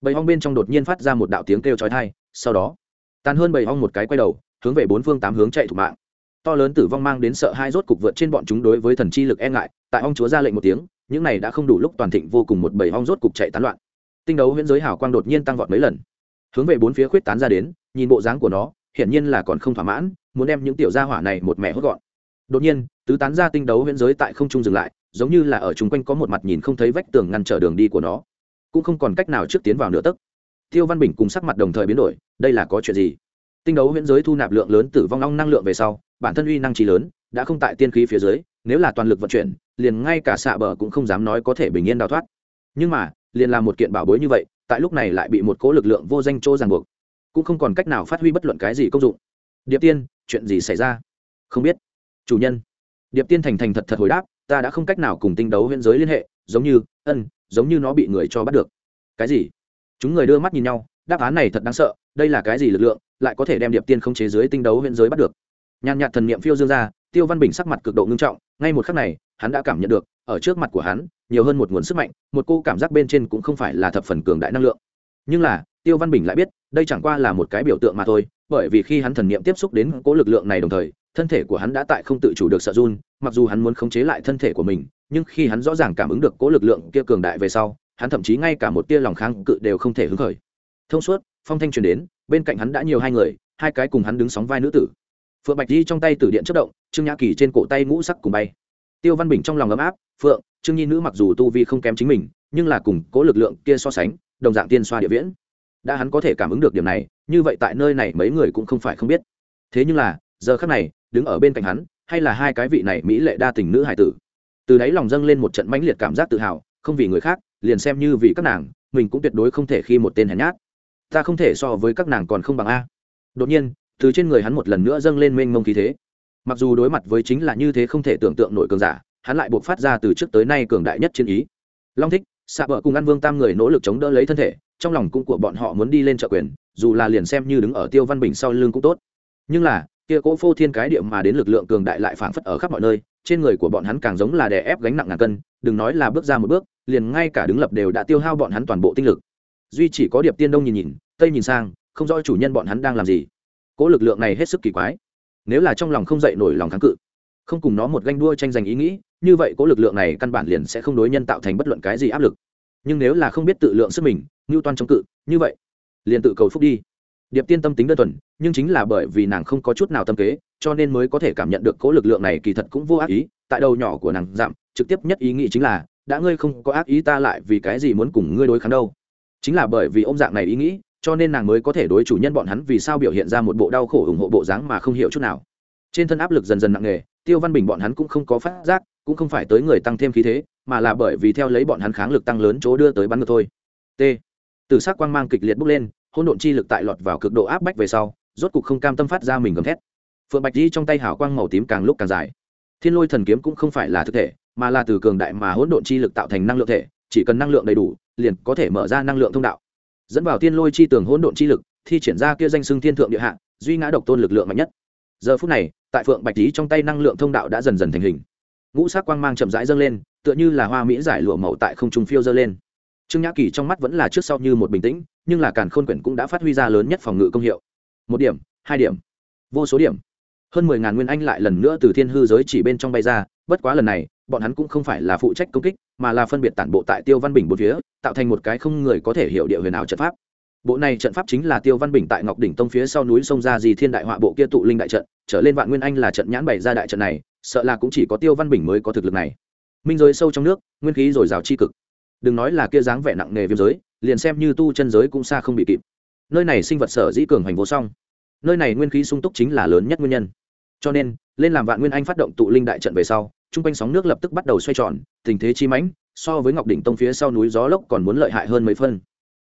bầy hong bên trong đột nhiên phát ra một đạo tiếng kêu chói tai, sau đó, tàn hơn bầy hong một cái quay đầu, hướng về bốn phương tám hướng chạy thủ mạng. To lớn tử vong mang đến sợ hai rốt cục vượt trên bọn chúng đối với thần chi lực e ngại, tại ông chúa ra lệnh một tiếng những này đã không đủ lúc toàn thịnh vô cùng một bầy hong rốt cục chạy tán loạn. Tinh đấu huyễn giới hào quang đột nhiên tăng vọt mấy lần. Hướng về bốn phía khuyết tán ra đến, nhìn bộ dáng của nó, hiển nhiên là còn không thỏa mãn, muốn đem những tiểu gia hỏa này một mẹ hốt gọn. Đột nhiên, tứ tán ra tinh đấu huyễn giới tại không trung dừng lại, giống như là ở chung quanh có một mặt nhìn không thấy vách tường ngăn trở đường đi của nó. Cũng không còn cách nào trước tiến vào nửa tấc. Tiêu văn bình cùng sắc mặt đồng thời biến đổi, đây là có chuyện gì? Tinh đấu huyễn giới thu nạp lượng lớn tử vong long năng lượng về sau, bản thân uy năng trí lớn, đã không tại tiên khí phía dưới, nếu là toàn lực vận chuyển liền ngay cả xạ bờ cũng không dám nói có thể bình yên đào thoát. Nhưng mà, liền làm một kiện bảo bối như vậy, tại lúc này lại bị một cố lực lượng vô danh chỗ ràng buộc. Cũng không còn cách nào phát huy bất luận cái gì công dụng. Điệp tiên, chuyện gì xảy ra? Không biết. Chủ nhân. Điệp tiên thành thành thật thật hồi đáp, ta đã không cách nào cùng tinh đấu huyễn giới liên hệ, giống như, ân, giống như nó bị người cho bắt được. Cái gì? Chúng người đưa mắt nhìn nhau, đáp án này thật đáng sợ, đây là cái gì lực lượng, lại có thể đem điệp tiên không chế dưới tinh đấu huyễn giới bắt được? Nhàn nhạt thần niệm phiêu dương ra tiêu văn bình sắc mặt cực độ ngưng trọng, ngay một khắc này, hắn đã cảm nhận được, ở trước mặt của hắn, nhiều hơn một nguồn sức mạnh, một cô cảm giác bên trên cũng không phải là thập phần cường đại năng lượng. Nhưng là, tiêu văn bình lại biết, đây chẳng qua là một cái biểu tượng mà thôi, bởi vì khi hắn thần niệm tiếp xúc đến cố lực lượng này đồng thời, thân thể của hắn đã tại không tự chủ được sợ run, mặc dù hắn muốn khống chế lại thân thể của mình, nhưng khi hắn rõ ràng cảm ứng được cố lực lượng kia cường đại về sau, hắn thậm chí ngay cả một tia lòng kháng cự đều không thể hứng khởi. Thông suốt, phong thanh truyền đến, bên cạnh hắn đã nhiều hai người, hai cái cùng hắn đứng sóng vai nữ tử. Phượng bạch di trong tay tử điện chất động trương nhã kỳ trên cổ tay ngũ sắc cùng bay. Tiêu văn bình trong lòng ấm áp, phượng, trương nhi nữ mặc dù tu vi không kém chính mình, nhưng là cùng cố lực lượng kia so sánh, đồng dạng tiên xoa địa viễn. Đã hắn có thể cảm ứng được điểm này, như vậy tại nơi này mấy người cũng không phải không biết. Thế nhưng là, giờ khắc này, đứng ở bên cạnh hắn, hay là hai cái vị này mỹ lệ đa tình nữ hải tử? Từ đấy lòng dâng lên một trận mãnh liệt cảm giác tự hào, không vì người khác, liền xem như vì các nàng, mình cũng tuyệt đối không thể khi một tên hèn nhát. Ta không thể so với các nàng còn không bằng a. Đột nhiên, từ trên người hắn một lần nữa dâng lên mênh mông khí thế mặc dù đối mặt với chính là như thế không thể tưởng tượng nổi cường giả, hắn lại buộc phát ra từ trước tới nay cường đại nhất chiến ý. Long thích xạ vợ cùng ăn vương tam người nỗ lực chống đỡ lấy thân thể, trong lòng cũng của bọn họ muốn đi lên trợ quyền, dù là liền xem như đứng ở tiêu văn bình sau lưng cũng tốt. Nhưng là, kia cỗ phô thiên cái điệm mà đến lực lượng cường đại lại phảng phất ở khắp mọi nơi, trên người của bọn hắn càng giống là đè ép gánh nặng ngàn cân, đừng nói là bước ra một bước, liền ngay cả đứng lập đều đã tiêu hao bọn hắn toàn bộ tinh lực. Duy chỉ có điệp tiên đông nhìn nhìn, tây nhìn sang, không rõ chủ nhân bọn hắn đang làm gì. Cỗ lực lượng này hết sức kỳ quái nếu là trong lòng không dậy nổi lòng kháng cự, không cùng nó một ganh đua tranh giành ý nghĩ, như vậy có lực lượng này căn bản liền sẽ không đối nhân tạo thành bất luận cái gì áp lực. Nhưng nếu là không biết tự lượng sức mình, ngưu toan chống cự, như vậy, liền tự cầu phúc đi. Điệp tiên tâm tính đơn thuần, nhưng chính là bởi vì nàng không có chút nào tâm kế, cho nên mới có thể cảm nhận được cố lực lượng này kỳ thật cũng vô ác ý, tại đầu nhỏ của nàng giảm, trực tiếp nhất ý nghĩ chính là, đã ngươi không có ác ý ta lại vì cái gì muốn cùng ngươi đối kháng đâu? Chính là bởi vì ông dạng này ý nghĩ cho nên nàng mới có thể đối chủ nhân bọn hắn vì sao biểu hiện ra một bộ đau khổ ủng hộ bộ dáng mà không hiểu chút nào. Trên thân áp lực dần dần nặng nề, tiêu văn bình bọn hắn cũng không có phát giác, cũng không phải tới người tăng thêm khí thế, mà là bởi vì theo lấy bọn hắn kháng lực tăng lớn chỗ đưa tới bắn ngược thôi. T. Từ s ắ c quang mang kịch liệt bốc lên hôn độn chi lực tại lọt vào cực độ áp bách về sau, rốt cục không cam tâm phát ra mình gầm thét. Phượng bạch di trong tay hảo quang màu tím càng lúc càng dài. Thiên lôi thần kiếm cũng không phải là thực thể, mà là từ cường đại mà hỗn độn chi lực tạo thành năng lượng thể, chỉ cần năng lượng đầy đủ, liền có thể mở ra năng lượng thông đạo dẫn vào tiên lôi chi tường hỗn độn chi lực, thi triển ra kia danh xưng thiên thượng địa hạ, duy ngã độc tôn lực lượng mạnh nhất. Giờ phút này, tại phượng bạch lý trong tay năng lượng thông đạo đã dần dần thành hình. Ngũ sắc quang mang chậm rãi dâng lên, tựa như là hoa mỹ giải lụa màu tại không trung phiêu dơ lên. Trương nhã kỳ trong mắt vẫn là trước sau như một bình tĩnh, nhưng là càn khôn quyển cũng đã phát huy ra lớn nhất phòng ngự công hiệu. Một điểm, hai điểm, vô số điểm. Hơn mười ngàn nguyên anh lại lần nữa từ thiên hư giới chỉ bên trong bay ra bất quá lần này, bọn hắn cũng không phải là phụ trách công kích, mà là phân biệt tản bộ tại tiêu văn bình một phía, tạo thành một cái không người có thể hiểu địa huyền ảo trận pháp. Bộ này trận pháp chính là tiêu văn bình tại ngọc đỉnh tông phía sau núi sông ra di thiên đại họa bộ kia tụ linh đại trận, trở lên vạn nguyên anh là trận nhãn bày ra đại trận này, sợ là cũng chỉ có tiêu văn bình mới có thực lực này. Minh giới sâu trong nước, nguyên khí dồi dào chi cực. Đừng nói là kia dáng vẻ nặng nề viêm giới, liền xem như tu chân giới cũng xa không bị kịp. Nơi này sinh vật sở dĩ cường hành vô song. Nơi này nguyên khí sung túc chính là lớn nhất nguyên nhân. Cho nên lên làm vạn nguyên anh phát động tụ linh đại trận về sau, chung quanh sóng nước lập tức bắt đầu xoay tròn, tình thế chi mãnh, so với ngọc đỉnh tông phía sau núi gió lốc còn muốn lợi hại hơn mấy phân.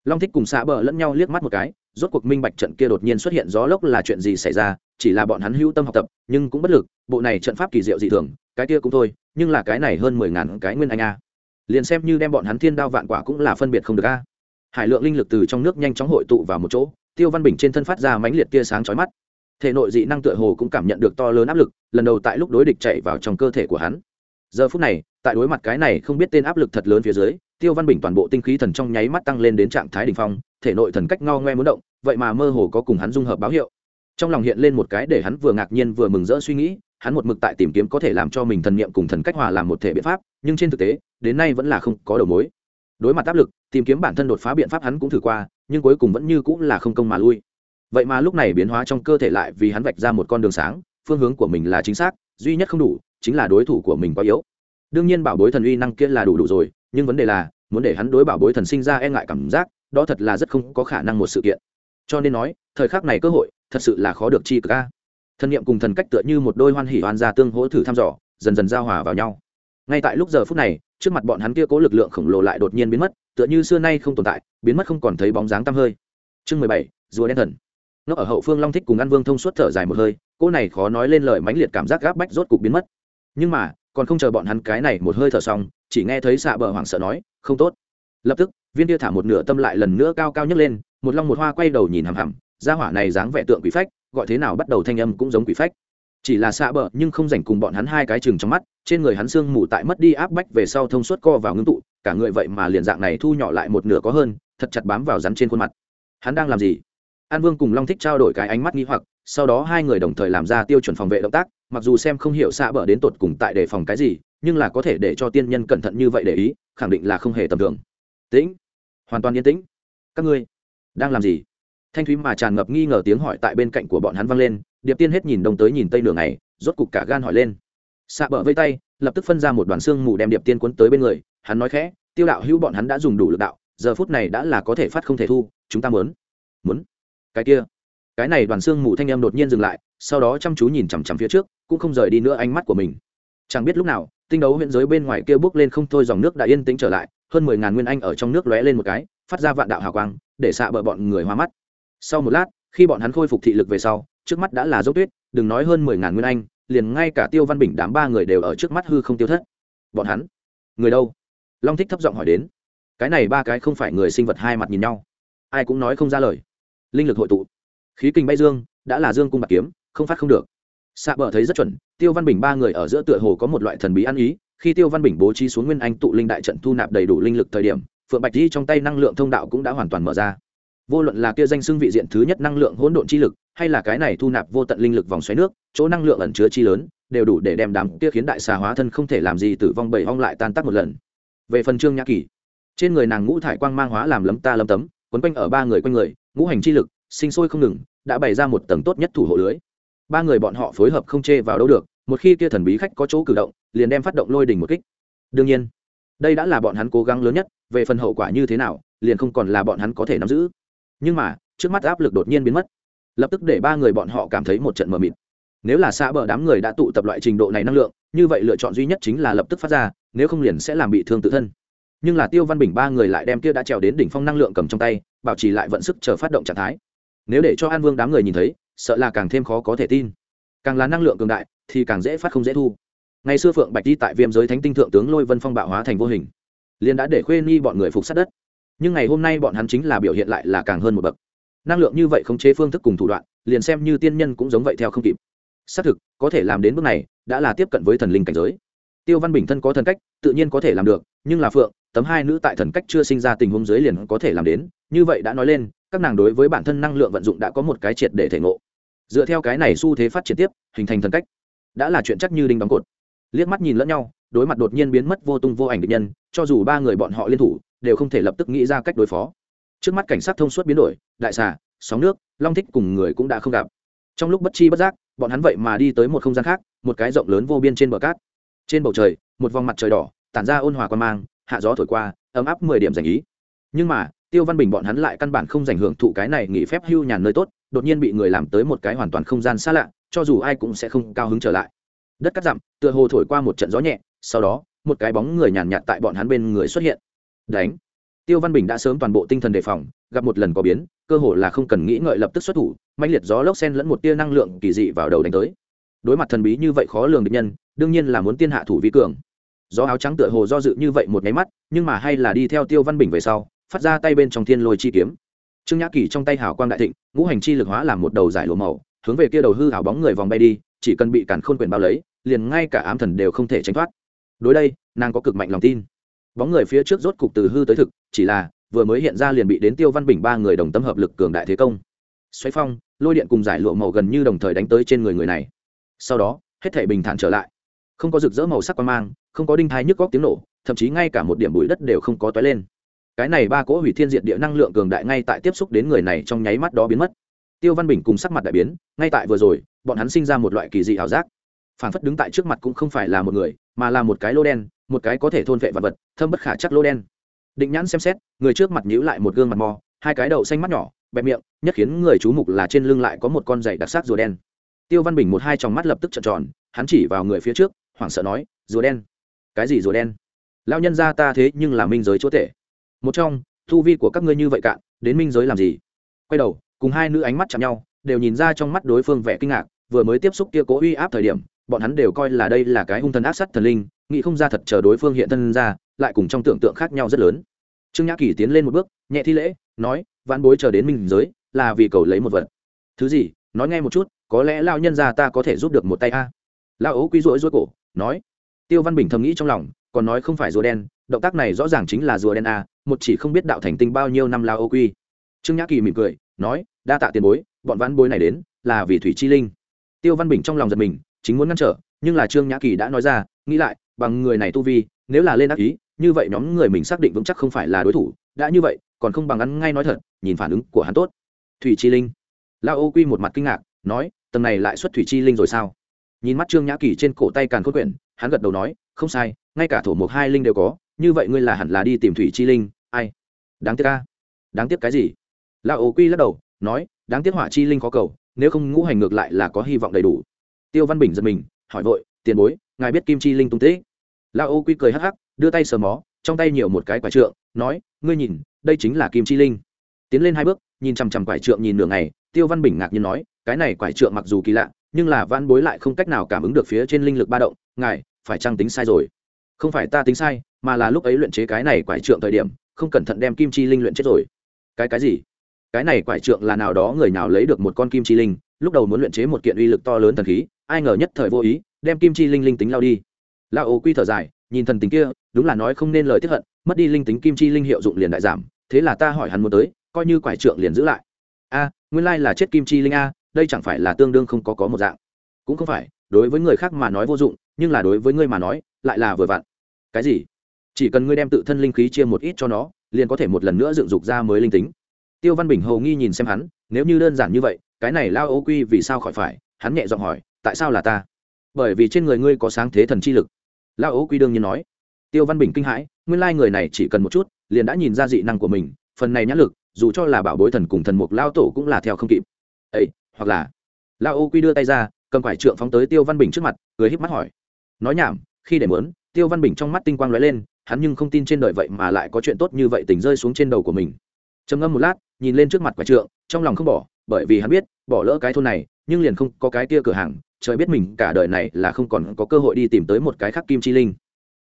Long thích cùng xã bờ lẫn nhau liếc mắt một cái, rốt cuộc minh bạch trận kia đột nhiên xuất hiện gió lốc là chuyện gì xảy ra, chỉ là bọn hắn hữu tâm học tập, nhưng cũng bất lực, bộ này trận pháp kỳ diệu dị thường, cái kia cũng thôi, nhưng là cái này hơn mười ngàn cái nguyên anh a. Liền xem như đem bọn hắn thiên đao vạn quả cũng là phân biệt không được a. Hải lượng linh lực từ trong nước nhanh chóng hội tụ vào một chỗ, tiêu văn bình trên thân phát ra mãnh liệt tia sáng chói mắt thể nội dị năng tựa hồ cũng cảm nhận được to lớn áp lực, lần đầu tại lúc đối địch chạy vào trong cơ thể của hắn. Giờ phút này, tại đối mặt cái này không biết tên áp lực thật lớn phía dưới, tiêu văn bình toàn bộ tinh khí thần trong nháy mắt tăng lên đến trạng thái đ ỉ n h phong, thể nội thần cách ngao ngoe muốn động, vậy mà mơ hồ có cùng hắn dung hợp báo hiệu. Trong lòng hiện lên một cái để hắn vừa ngạc nhiên vừa mừng rỡ suy nghĩ, hắn một mực tại tìm kiếm có thể làm cho mình thần niệm cùng thần cách hòa làm một thể biện pháp, nhưng trên thực tế, đến nay vẫn là không có đầu mối. Đối mặt áp lực, tìm kiếm bản thân đột phá biện pháp hắn cũng thử qua, nhưng cuối cùng vẫn như cũng là không công mà lui vậy mà lúc này biến hóa trong cơ thể lại vì hắn vạch ra một con đường sáng, phương hướng của mình là chính xác, duy nhất không đủ, chính là đối thủ của mình quá yếu. Đương nhiên bảo bối thần uy năng kia là đủ đủ rồi, nhưng vấn đề là, muốn để hắn đối bảo bối thần sinh ra e ngại cảm giác, đó thật là rất không có khả năng một sự kiện. Cho nên nói, thời khắc này cơ hội, thật sự là khó được chi cực ca thần niệm cùng thần cách tựa như một đôi hoan hỉ hoan gia tương hỗ thử thăm dò, dần dần giao hòa vào nhau. Ngay tại lúc giờ phút này, trước mặt bọn hắn kia cố lực lượng khổng lồ lại đột nhiên biến mất, tựa như xưa nay không tồn tại, biến mất không còn thấy bóng dáng tăm hơi. Chương mười bảy, rùa đen thần nó ở hậu phương long thích cùng ăn vương thông suốt thở dài một hơi, cô này khó nói lên lời mãnh liệt cảm giác gáp bách rốt cục biến mất. Nhưng mà, còn không chờ bọn hắn cái này một hơi thở xong, chỉ nghe thấy xạ bờ hoảng sợ nói, không tốt. Lập tức, viên tia thả một nửa tâm lại lần nữa cao cao nhấc lên, một long một hoa quay đầu nhìn hằm hằm ra hỏa này dáng vẻ tượng quỷ phách, gọi thế nào bắt đầu thanh âm cũng giống quỷ phách. Chỉ là xạ bờ nhưng không dành cùng bọn hắn hai cái chừng trong mắt, trên người hắn xương mù tại mất đi áp bách về sau thông suốt co vào ngưng tụ, cả người vậy mà liền dạng này thu nhỏ lại một nửa có hơn, thật chặt bám vào rắn trên khuôn mặt. Hắn đang làm gì? An vương cùng long thích trao đổi cái ánh mắt nghi hoặc, sau đó hai người đồng thời làm ra tiêu chuẩn phòng vệ động tác, mặc dù xem không hiểu xạ bờ đến tột cùng tại đề phòng cái gì, nhưng là có thể để cho tiên nhân cẩn thận như vậy để ý, khẳng định là không hề tầm thường. Tĩnh, hoàn toàn yên tĩnh. Các ngươi đang làm gì? Thanh thúy mà tràn ngập nghi ngờ tiếng hỏi tại bên cạnh của bọn hắn vang lên, điệp tiên hết nhìn đông tới nhìn tây nửa ngày, rốt cục cả gan hỏi lên. Xạ bờ vây tay, lập tức phân ra một đoàn xương mù đem điệp tiên cuốn tới bên người, hắn nói khẽ, tiêu đạo hữu bọn hắn đã dùng đủ lực đạo, giờ phút này đã là có thể phát không thể thu, chúng ta muốn muốn cái kia. Cái này đoàn xương mù thanh em đột nhiên dừng lại, sau đó chăm chú nhìn chằm chằm phía trước, cũng không rời đi nữa ánh mắt của mình. Chẳng biết lúc nào, tinh đấu huyện giới bên ngoài kia bước lên không thôi dòng nước đã yên tĩnh trở lại, hơn mười ngàn nguyên anh ở trong nước lóe lên một cái, phát ra vạn đạo hào quang, để xạ bờ bọn người hoa mắt. Sau một lát, khi bọn hắn khôi phục thị lực về sau, trước mắt đã là dốc tuyết, đừng nói hơn mười ngàn nguyên anh, liền ngay cả tiêu văn bình đám ba người đều ở trước mắt hư không tiêu thất. Bọn hắn, người đâu? Long thích thấp giọng hỏi đến. Cái này ba cái không phải người sinh vật hai mặt nhìn nhau. Ai cũng nói không ra lời linh lực hội tụ. Khí kinh bay dương, đã là dương cung bạc kiếm, không phát không được. Xạ bờ thấy rất chuẩn, tiêu văn bình ba người ở giữa tựa hồ có một loại thần bí ăn ý, khi tiêu văn bình bố trí xuống nguyên anh tụ linh đại trận thu nạp đầy đủ linh lực thời điểm, phượng bạch di trong tay năng lượng thông đạo cũng đã hoàn toàn mở ra. Vô luận là kia danh xưng vị diện thứ nhất năng lượng hỗn độn chi lực, hay là cái này thu nạp vô tận linh lực vòng xoáy nước, chỗ năng lượng ẩn chứa chi lớn, đều đủ để đem đám kia khiến đại xà hóa thân không thể làm gì tử vong bảy hong lại tan tác một lần. Về phần trương nhã kỳ, trên người nàng ngũ thải quang mang hóa làm lấm ta lấm tấm quấn quanh ở ba người quanh người, ngũ hành chi lực, sinh sôi không ngừng, đã bày ra một tầng tốt nhất thủ hộ lưới. Ba người bọn họ phối hợp không chê vào đâu được, một khi kia thần bí khách có chỗ cử động, liền đem phát động lôi đỉnh một kích. Đương nhiên, đây đã là bọn hắn cố gắng lớn nhất, về phần hậu quả như thế nào, liền không còn là bọn hắn có thể nắm giữ. Nhưng mà, trước mắt áp lực đột nhiên biến mất. Lập tức để ba người bọn họ cảm thấy một trận mờ mịt. Nếu là xa bờ đám người đã tụ tập loại trình độ này năng lượng, như vậy lựa chọn duy nhất chính là lập tức phát ra, nếu không liền sẽ làm bị thương tự thân nhưng là tiêu văn bình ba người lại đem kia đã trèo đến đỉnh phong năng lượng cầm trong tay, bảo trì lại vận sức chờ phát động trạng thái. Nếu để cho an vương đám người nhìn thấy, sợ là càng thêm khó có thể tin. Càng là năng lượng cường đại, thì càng dễ phát không dễ thu. Ngày xưa phượng bạch đi tại viêm giới thánh tinh thượng tướng lôi vân phong bạo hóa thành vô hình, liền đã để khuê ni bọn người phục sát đất. Nhưng ngày hôm nay bọn hắn chính là biểu hiện lại là càng hơn một bậc. Năng lượng như vậy khống chế phương thức cùng thủ đoạn, liền xem như tiên nhân cũng giống vậy theo không kịp. Xác thực, có thể làm đến bước này, đã là tiếp cận với thần linh cảnh giới. Tiêu văn bình thân có thần cách, tự nhiên có thể làm được, nhưng là phượng tấm hai nữ tại thần cách chưa sinh ra tình huống dưới liền có thể làm đến, như vậy đã nói lên, các nàng đối với bản thân năng lượng vận dụng đã có một cái triệt để thể ngộ. Dựa theo cái này xu thế phát triển tiếp, hình thành thần cách, đã là chuyện chắc như đinh đóng cột. Liếc mắt nhìn lẫn nhau, đối mặt đột nhiên biến mất vô tung vô ảnh địch nhân, cho dù ba người bọn họ liên thủ, đều không thể lập tức nghĩ ra cách đối phó. Trước mắt cảnh sát thông suốt biến đổi, đại xà, sóng nước, long thích cùng người cũng đã không gặp. Trong lúc bất chi bất giác, bọn hắn vậy mà đi tới một không gian khác, một cái rộng lớn vô biên trên bờ cát. Trên bầu trời, một vòng mặt trời đỏ, tản ra ôn hòa quan mang hạ gió thổi qua, ấm áp mười điểm dành ý. Nhưng mà, tiêu văn bình bọn hắn lại căn bản không dành hưởng thụ cái này nghỉ phép hưu nhàn nơi tốt, đột nhiên bị người làm tới một cái hoàn toàn không gian xa lạ, cho dù ai cũng sẽ không cao hứng trở lại. Đất cắt dặm, tựa hồ thổi qua một trận gió nhẹ, sau đó, một cái bóng người nhàn nhạt tại bọn hắn bên người xuất hiện. Đánh. Tiêu văn bình đã sớm toàn bộ tinh thần đề phòng, gặp một lần có biến, cơ hồ là không cần nghĩ ngợi lập tức xuất thủ mạnh liệt gió lốc sen lẫn một tia năng lượng kỳ dị vào đầu đánh tới. Đối mặt thần bí như vậy khó lường địch nhân, đương nhiên là muốn tiên hạ thủ vi cường gió áo trắng tựa hồ do dự như vậy một nháy mắt, nhưng mà hay là đi theo tiêu văn bình về sau, phát ra tay bên trong thiên lôi chi kiếm. Trương nhã kỳ trong tay hào quang đại thịnh, ngũ hành chi lực hóa làm một đầu giải lụa màu, hướng về kia đầu hư hảo bóng người vòng bay đi, chỉ cần bị cản khôn quyền bao lấy, liền ngay cả ám thần đều không thể tránh thoát. Đối đây, nàng có cực mạnh lòng tin. Bóng người phía trước rốt cục từ hư tới thực, chỉ là, vừa mới hiện ra liền bị đến tiêu văn bình ba người đồng tâm hợp lực cường đại thế công. Xoáy phong, lôi điện cùng giải lụa màu gần như đồng thời đánh tới trên người người này. Sau đó, hết thể bình thản trở lại. Không có rực rỡ màu sắc quan mang không có đinh thái nhức góc tiếng nổ, thậm chí ngay cả một điểm bụi đất đều không có toái lên. Cái này ba cỗ hủy thiên diệt địa năng lượng cường đại ngay tại tiếp xúc đến người này trong nháy mắt đó biến mất. Tiêu văn bình cùng sắc mặt đại biến, ngay tại vừa rồi, bọn hắn sinh ra một loại kỳ dị ảo giác. Phản phất đứng tại trước mặt cũng không phải là một người, mà là một cái lô đen, một cái có thể thôn vệ vật vật, thâm bất khả chắc lô đen. Định nhãn xem xét, người trước mặt nhíu lại một gương mặt mò, hai cái đầu xanh mắt nhỏ, bẹp miệng, nhất khiến người chú mục là trên lưng lại có một con dày đặc sắc rùa đen. Tiêu văn bình một hai trong mắt lập tức trợn tròn, hắn chỉ vào người phía trước, hoảng sợ nói, rùa đen cái gì rùa đen? Lao nhân ra ta thế nhưng là minh giới chúa tể. Một trong thu vi của các ngươi như vậy cạn, đến minh giới làm gì? Quay đầu, cùng hai nữ ánh mắt chạm nhau, đều nhìn ra trong mắt đối phương vẻ kinh ngạc, vừa mới tiếp xúc kia cố uy áp thời điểm, bọn hắn đều coi là đây là cái hung thần ác sát thần linh, nghĩ không ra thật chờ đối phương hiện thân ra, lại cùng trong tưởng tượng khác nhau rất lớn. Trương nhã kỳ tiến lên một bước, nhẹ thi lễ, nói, vãn bối chờ đến minh giới, là vì cầu lấy một vật. Thứ gì? Nói nghe một chút, có lẽ lao nhân ra ta có thể giúp được một tay a. Lao ấu quý rỗi rỗi cổ, nói tiêu văn bình thầm nghĩ trong lòng, còn nói không phải rùa đen, động tác này rõ ràng chính là rùa đen a, một chỉ không biết đạo thành tinh bao nhiêu năm lao ô quy. Trương nhã kỳ mỉm cười, nói, đa tạ tiền bối, bọn vãn bối này đến, là vì thủy chi linh. Tiêu văn bình trong lòng giật mình, chính muốn ngăn trở, nhưng là trương nhã kỳ đã nói ra, nghĩ lại, bằng người này tu vi, nếu là lên ác ý, như vậy nhóm người mình xác định vững chắc không phải là đối thủ, đã như vậy, còn không bằng ăn ngay nói thật, nhìn phản ứng của hắn tốt. Thủy chi linh. Lao ô quy một mặt kinh ngạc, nói, tầng này lại xuất thủy chi linh rồi sao? Nhìn mắt trương nhã kỳ trên cổ tay càn khôn quyển hắn gật đầu nói, không sai, ngay cả thổ mục hai linh đều có, như vậy ngươi là hẳn là đi tìm thủy chi linh, ai? Đáng tiếc ca đáng tiếc cái gì? Lao ô quy lắc đầu, nói, đáng tiếc hỏa chi linh có cầu, nếu không ngũ hành ngược lại là có hy vọng đầy đủ. Tiêu văn bình giật mình, hỏi vội, tiền bối, ngài biết kim chi linh tung tích? Lao ô quy cười hắc hắc, đưa tay sờ mó, trong tay nhiều một cái quả trượng, nói, ngươi nhìn, đây chính là kim chi linh. Tiến lên hai bước, nhìn chằm chằm quải trượng nhìn nửa ngày, tiêu văn bình ngạc nhiên nói, cái này quải trượng mặc dù kỳ lạ nhưng là van bối lại không cách nào cảm ứng được phía trên linh lực ba động, ngài, phải chăng tính sai rồi? Không phải ta tính sai, mà là lúc ấy luyện chế cái này quải trượng thời điểm, không cẩn thận đem kim chi linh luyện chết rồi. Cái cái gì? Cái này quải trượng là nào đó người nào lấy được một con kim chi linh, lúc đầu muốn luyện chế một kiện uy lực to lớn thần khí, ai ngờ nhất thời vô ý, đem kim chi linh linh tính lao đi. Lao ô quy thở dài, nhìn thần tính kia, đúng là nói không nên lời tiếp hận, mất đi linh tính kim chi linh hiệu dụng liền đại giảm, thế là ta hỏi hắn muốn tới, coi như quải trượng liền giữ lại. A, nguyên lai là chết kim chi linh a đây chẳng phải là tương đương không có có một dạng. Cũng không phải, đối với người khác mà nói vô dụng, nhưng là đối với ngươi mà nói, lại là vừa vặn. Cái gì? Chỉ cần ngươi đem tự thân linh khí chia một ít cho nó, liền có thể một lần nữa dựng dục ra mới linh tính. Tiêu văn bình hầu nghi nhìn xem hắn, nếu như đơn giản như vậy, cái này lao ô quy vì sao khỏi phải? Hắn nhẹ giọng hỏi, tại sao là ta? Bởi vì trên người ngươi có sáng thế thần chi lực. Lao ô quy đương nhiên nói. Tiêu văn bình kinh hãi, nguyên lai người này chỉ cần một chút, liền đã nhìn ra dị năng của mình, phần này nhãn lực, dù cho là bảo bối thần cùng thần mục lao tổ cũng là theo không kịp. Ấy hoặc là. Lao ô quy đưa tay ra, cầm quải trượng phóng tới tiêu văn bình trước mặt, cười híp mắt hỏi. Nói nhảm, khi để muốn, tiêu văn bình trong mắt tinh quang lóe lên, hắn nhưng không tin trên đời vậy mà lại có chuyện tốt như vậy tỉnh rơi xuống trên đầu của mình. Trầm ngâm một lát, nhìn lên trước mặt quải trượng, trong lòng không bỏ, bởi vì hắn biết, bỏ lỡ cái thôn này, nhưng liền không có cái kia cửa hàng, trời biết mình cả đời này là không còn có cơ hội đi tìm tới một cái khác kim chi linh.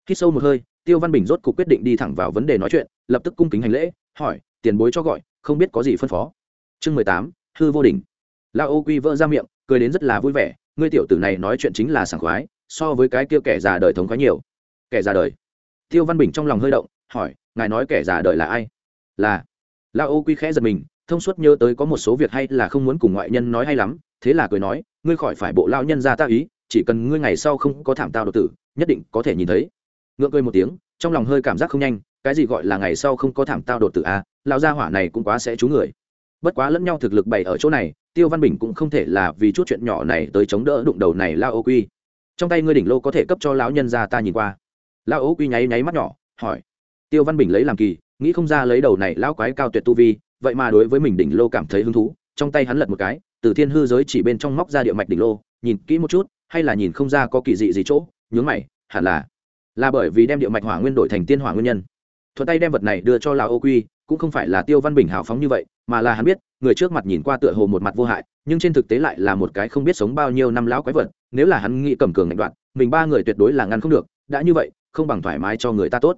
Khi sâu một hơi, tiêu văn bình rốt cuộc quyết định đi thẳng vào vấn đề nói chuyện, lập tức cung kính hành lễ, hỏi, tiền bối cho gọi, không biết có gì phân phó? Chương mười tám, hư vô đỉnh lao ô quy vỡ ra miệng cười đến rất là vui vẻ ngươi tiểu tử này nói chuyện chính là sảng khoái so với cái kia kẻ già đời thống khoái nhiều. Kẻ già đời? Tiêu văn bình trong lòng hơi động hỏi ngài nói kẻ già đời là ai? Là. Lao ô quy khẽ giật mình thông suốt nhớ tới có một số việc hay là không muốn cùng ngoại nhân nói hay lắm thế là cười nói ngươi khỏi phải bộ lao nhân ra ta ý chỉ cần ngươi ngày sau không có thảm tao đột tử nhất định có thể nhìn thấy. Ngượng cười một tiếng trong lòng hơi cảm giác không nhanh cái gì gọi là ngày sau không có thảm tao đột tử a à, lao gia hỏa này cũng quá sẽ trú người. Bất quá lẫn nhau thực lực bày ở chỗ này tiêu văn bình cũng không thể là vì chút chuyện nhỏ này tới chống đỡ đụng đầu này lao ô quy. Trong tay ngươi đỉnh lô có thể cấp cho lão nhân ra ta nhìn qua. Lao ô quy nháy nháy mắt nhỏ, hỏi. Tiêu văn bình lấy làm kỳ, nghĩ không ra lấy đầu này lão quái cao tuyệt tu vi, vậy mà đối với mình đỉnh lô cảm thấy hứng thú, trong tay hắn lật một cái, từ thiên hư giới chỉ bên trong móc ra địa mạch đỉnh lô, nhìn kỹ một chút, hay là nhìn không ra có kỳ dị gì chỗ, nhướng mày, hẳn là là bởi vì đem địa mạch hỏa nguyên đổi thành tiên hỏa nguyên nhân. Thuận tay đem vật này đưa cho lão ô quy, cũng không phải là tiêu văn bình hào phóng như vậy mà là hắn biết, người trước mặt nhìn qua tựa hồ một mặt vô hại, nhưng trên thực tế lại là một cái không biết sống bao nhiêu năm lão quái vật, nếu là hắn nghĩ cầm cường ngạnh đoạn, mình ba người tuyệt đối là ngăn không được, đã như vậy, không bằng thoải mái cho người ta tốt.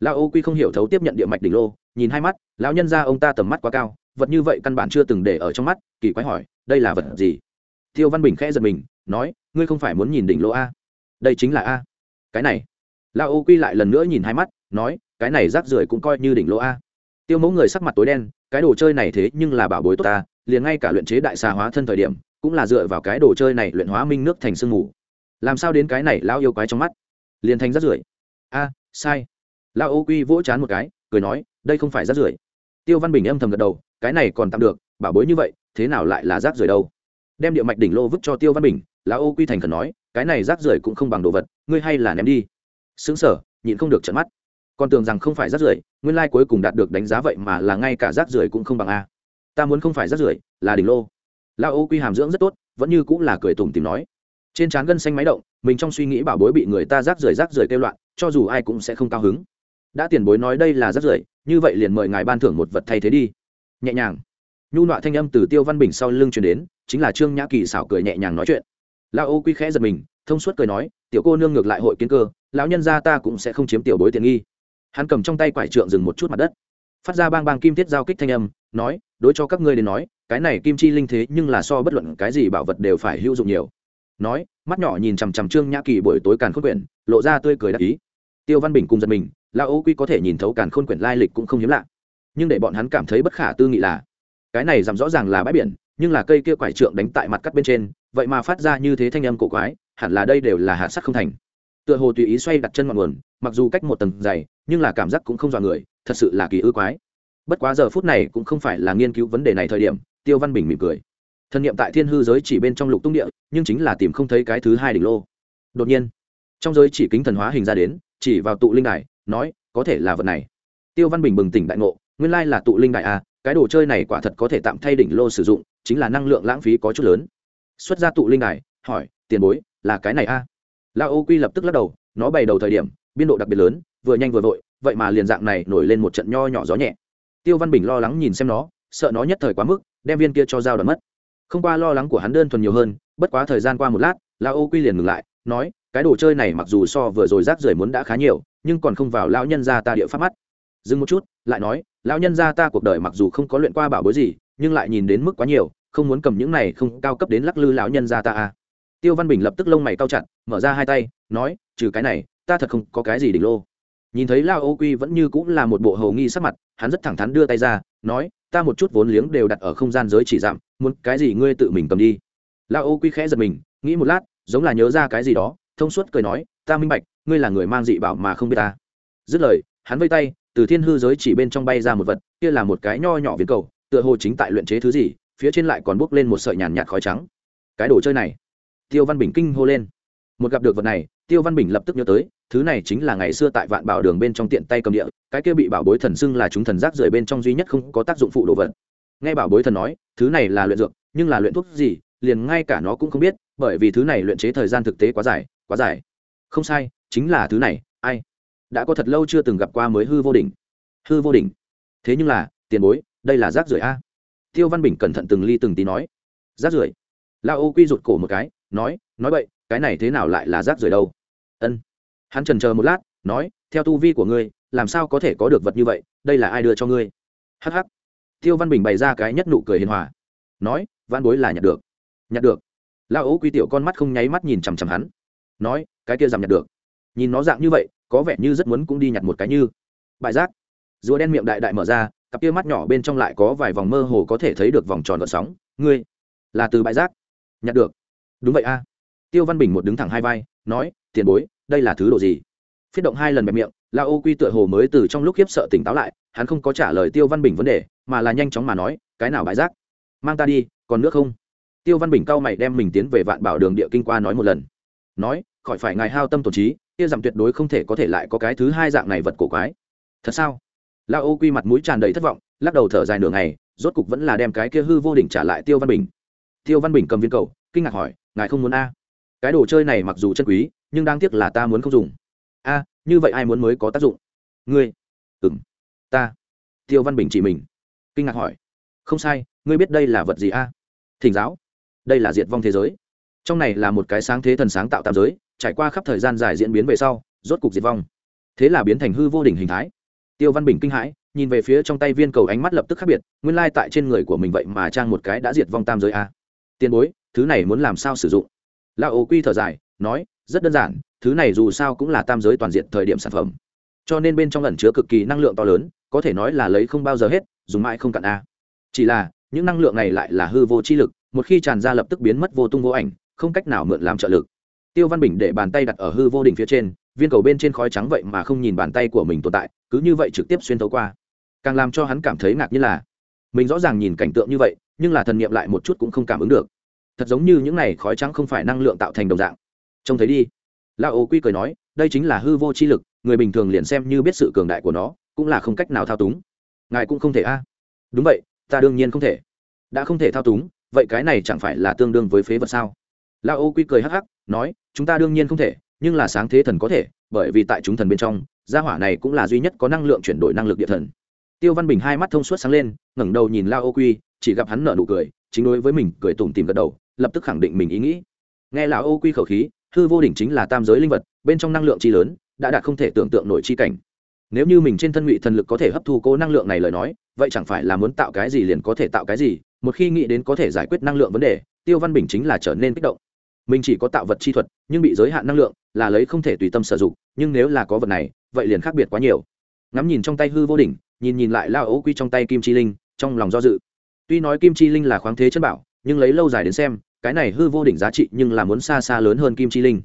Lão ô quy không hiểu thấu tiếp nhận địa mạch đỉnh lô, nhìn hai mắt, lão nhân ra ông ta tầm mắt quá cao, vật như vậy căn bản chưa từng để ở trong mắt, kỳ quái hỏi, đây là vật gì? Tiêu văn bình khẽ giật mình, nói, ngươi không phải muốn nhìn đỉnh lô a? Đây chính là a. Cái này. Lão ô quy lại lần nữa nhìn hai mắt, nói, cái này rác rưởi cũng coi như đỉnh lô a. Tiêu mẫu người sắc mặt tối đen cái đồ chơi này thế nhưng là bảo bối tốt ta, liền ngay cả luyện chế đại xà hóa thân thời điểm, cũng là dựa vào cái đồ chơi này luyện hóa minh nước thành sương mù. Làm sao đến cái này lao yêu quái trong mắt? Liền thành rác rưởi. A, sai. Lao ô quy vỗ chán một cái, cười nói, đây không phải rác rưởi. Tiêu văn bình âm thầm gật đầu, cái này còn tạm được, bảo bối như vậy, thế nào lại là rác rưởi đâu? Đem địa mạch đỉnh lô vứt cho tiêu văn bình, lão ô quy thành khẩn nói, cái này rác rưởi cũng không bằng đồ vật, ngươi hay là ném đi. Xứng sở, nhịn không được trận mắt còn tưởng rằng không phải rác rưởi, nguyên lai cuối cùng đạt được đánh giá vậy mà là ngay cả rác rưởi cũng không bằng a. Ta muốn không phải rác rưởi, là đỉnh lô. Lão ô quy hàm dưỡng rất tốt, vẫn như cũng là cười tủm tìm nói. Trên trán gân xanh máy động, mình trong suy nghĩ bảo bối bị người ta rác rưởi rác rưởi kêu loạn, cho dù ai cũng sẽ không cao hứng. Đã tiền bối nói đây là rác rưởi, như vậy liền mời ngài ban thưởng một vật thay thế đi. Nhẹ nhàng. Nhu nọa thanh âm từ tiêu văn bình sau lưng truyền đến, chính là trương nhã kỳ xảo cười nhẹ nhàng nói chuyện. Lão ô quy khẽ giật mình, thông suốt cười nói, tiểu cô nương ngược lại hội kiến cơ, lão nhân gia ta cũng sẽ không chiếm tiểu bối tiện nghi hắn cầm trong tay quải trượng dừng một chút mặt đất. Phát ra bang bang kim thiết giao kích thanh âm, nói, đối cho các ngươi đến nói, cái này kim chi linh thế nhưng là so bất luận cái gì bảo vật đều phải hữu dụng nhiều. Nói, mắt nhỏ nhìn chằm chằm trương nhã kỳ buổi tối càn khôn quyển, lộ ra tươi cười đắc ý. Tiêu văn bình cùng giật mình La ô quy có thể nhìn thấu càn khôn quyển lai lịch cũng không hiếm lạ. Nhưng để bọn hắn cảm thấy bất khả tư nghị là, cái này giảm rõ ràng là bãi biển, nhưng là cây kia quải trượng đánh tại mặt cắt bên trên, vậy mà phát ra như thế thanh âm cổ quái, hẳn là đây đều là hạ sắc không thành tựa hồ tùy ý xoay đặt chân ngọn nguồn, mặc dù cách một tầng dày, nhưng là cảm giác cũng không dọa người, thật sự là kỳ ư quái. Bất quá giờ phút này cũng không phải là nghiên cứu vấn đề này thời điểm, tiêu văn bình mỉm cười. Thân nhiệm tại thiên hư giới chỉ bên trong lục tung địa, nhưng chính là tìm không thấy cái thứ hai đỉnh lô. Đột nhiên, trong giới chỉ kính thần hóa hình ra đến, chỉ vào tụ linh đài, nói, có thể là vật này. Tiêu văn bình bừng tỉnh đại ngộ, nguyên lai là tụ linh đài a cái đồ chơi này quả thật có thể tạm thay đỉnh lô sử dụng, chính là năng lượng lãng phí có chút lớn. Xuất ra tụ linh đài, hỏi, tiền bối, là cái này a lao ô quy lập tức lắc đầu, nó bày đầu thời điểm, biên độ đặc biệt lớn, vừa nhanh vừa vội, vậy mà liền dạng này nổi lên một trận nho nhỏ gió nhẹ. Tiêu văn bình lo lắng nhìn xem nó, sợ nó nhất thời quá mức, đem viên kia cho dao đoạn mất. Không qua lo lắng của hắn đơn thuần nhiều hơn, bất quá thời gian qua một lát, lao ô quy liền ngừng lại, nói, cái đồ chơi này mặc dù so vừa rồi rác rưởi muốn đã khá nhiều, nhưng còn không vào lão nhân ra ta địa pháp mắt. Dừng một chút, lại nói, lão nhân gia ta cuộc đời mặc dù không có luyện qua bảo bối gì, nhưng lại nhìn đến mức quá nhiều, không muốn cầm những này không cao cấp đến lắc lư lão nhân gia ta à tiêu văn bình lập tức lông mày cao chặt, mở ra hai tay, nói, trừ cái này, ta thật không có cái gì đỉnh lô. Nhìn thấy lao ô quy vẫn như cũng là một bộ hầu nghi sắc mặt, hắn rất thẳng thắn đưa tay ra, nói, ta một chút vốn liếng đều đặt ở không gian giới chỉ giảm muốn cái gì ngươi tự mình cầm đi. Lao ô quy khẽ giật mình, nghĩ một lát, giống là nhớ ra cái gì đó, thông suốt cười nói, ta minh bạch, ngươi là người mang dị bảo mà không biết ta. Dứt lời, hắn vây tay, từ thiên hư giới chỉ bên trong bay ra một vật, kia là một cái nho nhỏ viên cầu, tựa hồ chính tại luyện chế thứ gì, phía trên lại còn bốc lên một sợi nhàn nhạt khói trắng. Cái đồ chơi này tiêu văn bình kinh hô lên. Một gặp được vật này, tiêu văn bình lập tức nhớ tới, thứ này chính là ngày xưa tại vạn bảo đường bên trong tiện tay cầm địa, cái kia bị bảo bối thần xưng là chúng thần rác rưởi bên trong duy nhất không có tác dụng phụ đồ vật. Nghe bảo bối thần nói, thứ này là luyện dược, nhưng là luyện thuốc gì, liền ngay cả nó cũng không biết, bởi vì thứ này luyện chế thời gian thực tế quá dài quá dài. Không sai, chính là thứ này, ai? Đã có thật lâu chưa từng gặp qua mới hư vô đỉnh. Hư vô đỉnh. Thế nhưng là, tiền bối, đây là rác rưởi a. Tiêu văn bình cẩn thận từng ly từng tí nói. Rác rưởi? La ô quy rụt cổ một cái nói nói vậy cái này thế nào lại là rác rưởi đâu? Ân. Hắn trần chờ một lát, nói, theo tu vi của ngươi, làm sao có thể có được vật như vậy, đây là ai đưa cho ngươi? Hh tiêu văn bình bày ra cái nhất nụ cười hiền hòa. Nói, văn bối là nhặt được. Nhặt được. Lao ấu quy tiểu con mắt không nháy mắt nhìn chằm chằm hắn. Nói, cái kia giảm nhặt được. Nhìn nó dạng như vậy, có vẻ như rất muốn cũng đi nhặt một cái như. Bại giác. Rùa đen miệng đại đại mở ra, cặp kia mắt nhỏ bên trong lại có vài vòng mơ hồ có thể thấy được vòng tròn gợn sóng. Ngươi, là từ bãi rác nhặt được đúng vậy a. Tiêu văn bình một đứng thẳng hai vai, nói, tiền bối, đây là thứ đồ gì? Phiết động hai lần bẹp miệng la ô quy tựa hồ mới từ trong lúc khiếp sợ tỉnh táo lại, hắn không có trả lời tiêu văn bình vấn đề, mà là nhanh chóng mà nói, cái nào bãi rác? Mang ta đi, còn nước không? Tiêu văn bình cau mày đem mình tiến về vạn bảo đường địa kinh qua nói một lần. Nói, khỏi phải ngài hao tâm tổn trí, kia giảm tuyệt đối không thể có thể lại có cái thứ hai dạng này vật cổ quái. Thật sao? La ô quy mặt mũi tràn đầy thất vọng, lắc đầu thở dài nửa ngày, rốt cục vẫn là đem cái kia hư vô đỉnh trả lại tiêu văn bình. Tiêu văn bình cầm viên cầu, kinh ngạc hỏi ngài không muốn a? Cái đồ chơi này mặc dù chân quý, nhưng đáng tiếc là ta muốn không dùng. A, như vậy ai muốn mới có tác dụng? Ngươi. Ừ m ta. Tiêu văn bình chỉ mình. Kinh ngạc hỏi. Không sai, ngươi biết đây là vật gì a? Thỉnh giáo. Đây là diệt vong thế giới. Trong này là một cái sáng thế thần sáng tạo tạm giới, trải qua khắp thời gian dài diễn biến về sau, rốt cục diệt vong. Thế là biến thành hư vô đỉnh hình thái. Tiêu văn bình kinh hãi, nhìn về phía trong tay viên cầu ánh mắt lập tức khác biệt, nguyên lai tại trên người của mình vậy mà trang một cái đã diệt vong tam giới a. Tiền bối thứ này muốn làm sao sử dụng? Lao ô quy thở dài, nói, rất đơn giản, thứ này dù sao cũng là tam giới toàn diện thời điểm sản phẩm. Cho nên bên trong ẩn chứa cực kỳ năng lượng to lớn, có thể nói là lấy không bao giờ hết, dùng mãi không cạn a. Chỉ là, những năng lượng này lại là hư vô chi lực, một khi tràn ra lập tức biến mất vô tung vô ảnh, không cách nào mượn làm trợ lực. Tiêu văn bình để bàn tay đặt ở hư vô đỉnh phía trên, viên cầu bên trên khói trắng vậy mà không nhìn bàn tay của mình tồn tại, cứ như vậy trực tiếp xuyên thấu qua. Càng làm cho hắn cảm thấy ngạc như là, mình rõ ràng nhìn cảnh tượng như vậy, nhưng là thần nghiệm lại một chút cũng không cảm ứng được thật giống như những này khói trắng không phải năng lượng tạo thành đồng dạng. Trông thấy đi. La ô quy cười nói, đây chính là hư vô chi lực, người bình thường liền xem như biết sự cường đại của nó, cũng là không cách nào thao túng. Ngài cũng không thể a? Đúng vậy, ta đương nhiên không thể. Đã không thể thao túng, vậy cái này chẳng phải là tương đương với phế vật sao? La ô quy cười hắc hắc, nói, chúng ta đương nhiên không thể, nhưng là sáng thế thần có thể, bởi vì tại chúng thần bên trong, gia hỏa này cũng là duy nhất có năng lượng chuyển đổi năng lực địa thần. Tiêu văn bình hai mắt thông suốt sáng lên, ngẩng đầu nhìn la ô quy, chỉ gặp hắn nở nụ cười, chính đối với mình cười tủm tìm gật đầu lập tức khẳng định mình ý nghĩ. Nghe là ô quy khẩu khí, hư vô đỉnh chính là tam giới linh vật, bên trong năng lượng chi lớn, đã đạt không thể tưởng tượng nổi chi cảnh. Nếu như mình trên thân ngụy thần lực có thể hấp thu cố năng lượng này lời nói, vậy chẳng phải là muốn tạo cái gì liền có thể tạo cái gì, một khi nghĩ đến có thể giải quyết năng lượng vấn đề, tiêu văn bình chính là trở nên kích động. Mình chỉ có tạo vật chi thuật, nhưng bị giới hạn năng lượng, là lấy không thể tùy tâm sử dụng, nhưng nếu là có vật này, vậy liền khác biệt quá nhiều. Ngắm nhìn trong tay hư vô đỉnh, nhìn nhìn lại lao ấu quy trong tay kim chi linh, trong lòng do dự. Tuy nói kim chi linh là khoáng thế chân bảo nhưng lấy lâu dài đến xem, cái này hư vô đỉnh giá trị nhưng là muốn xa xa lớn hơn kim chi linh.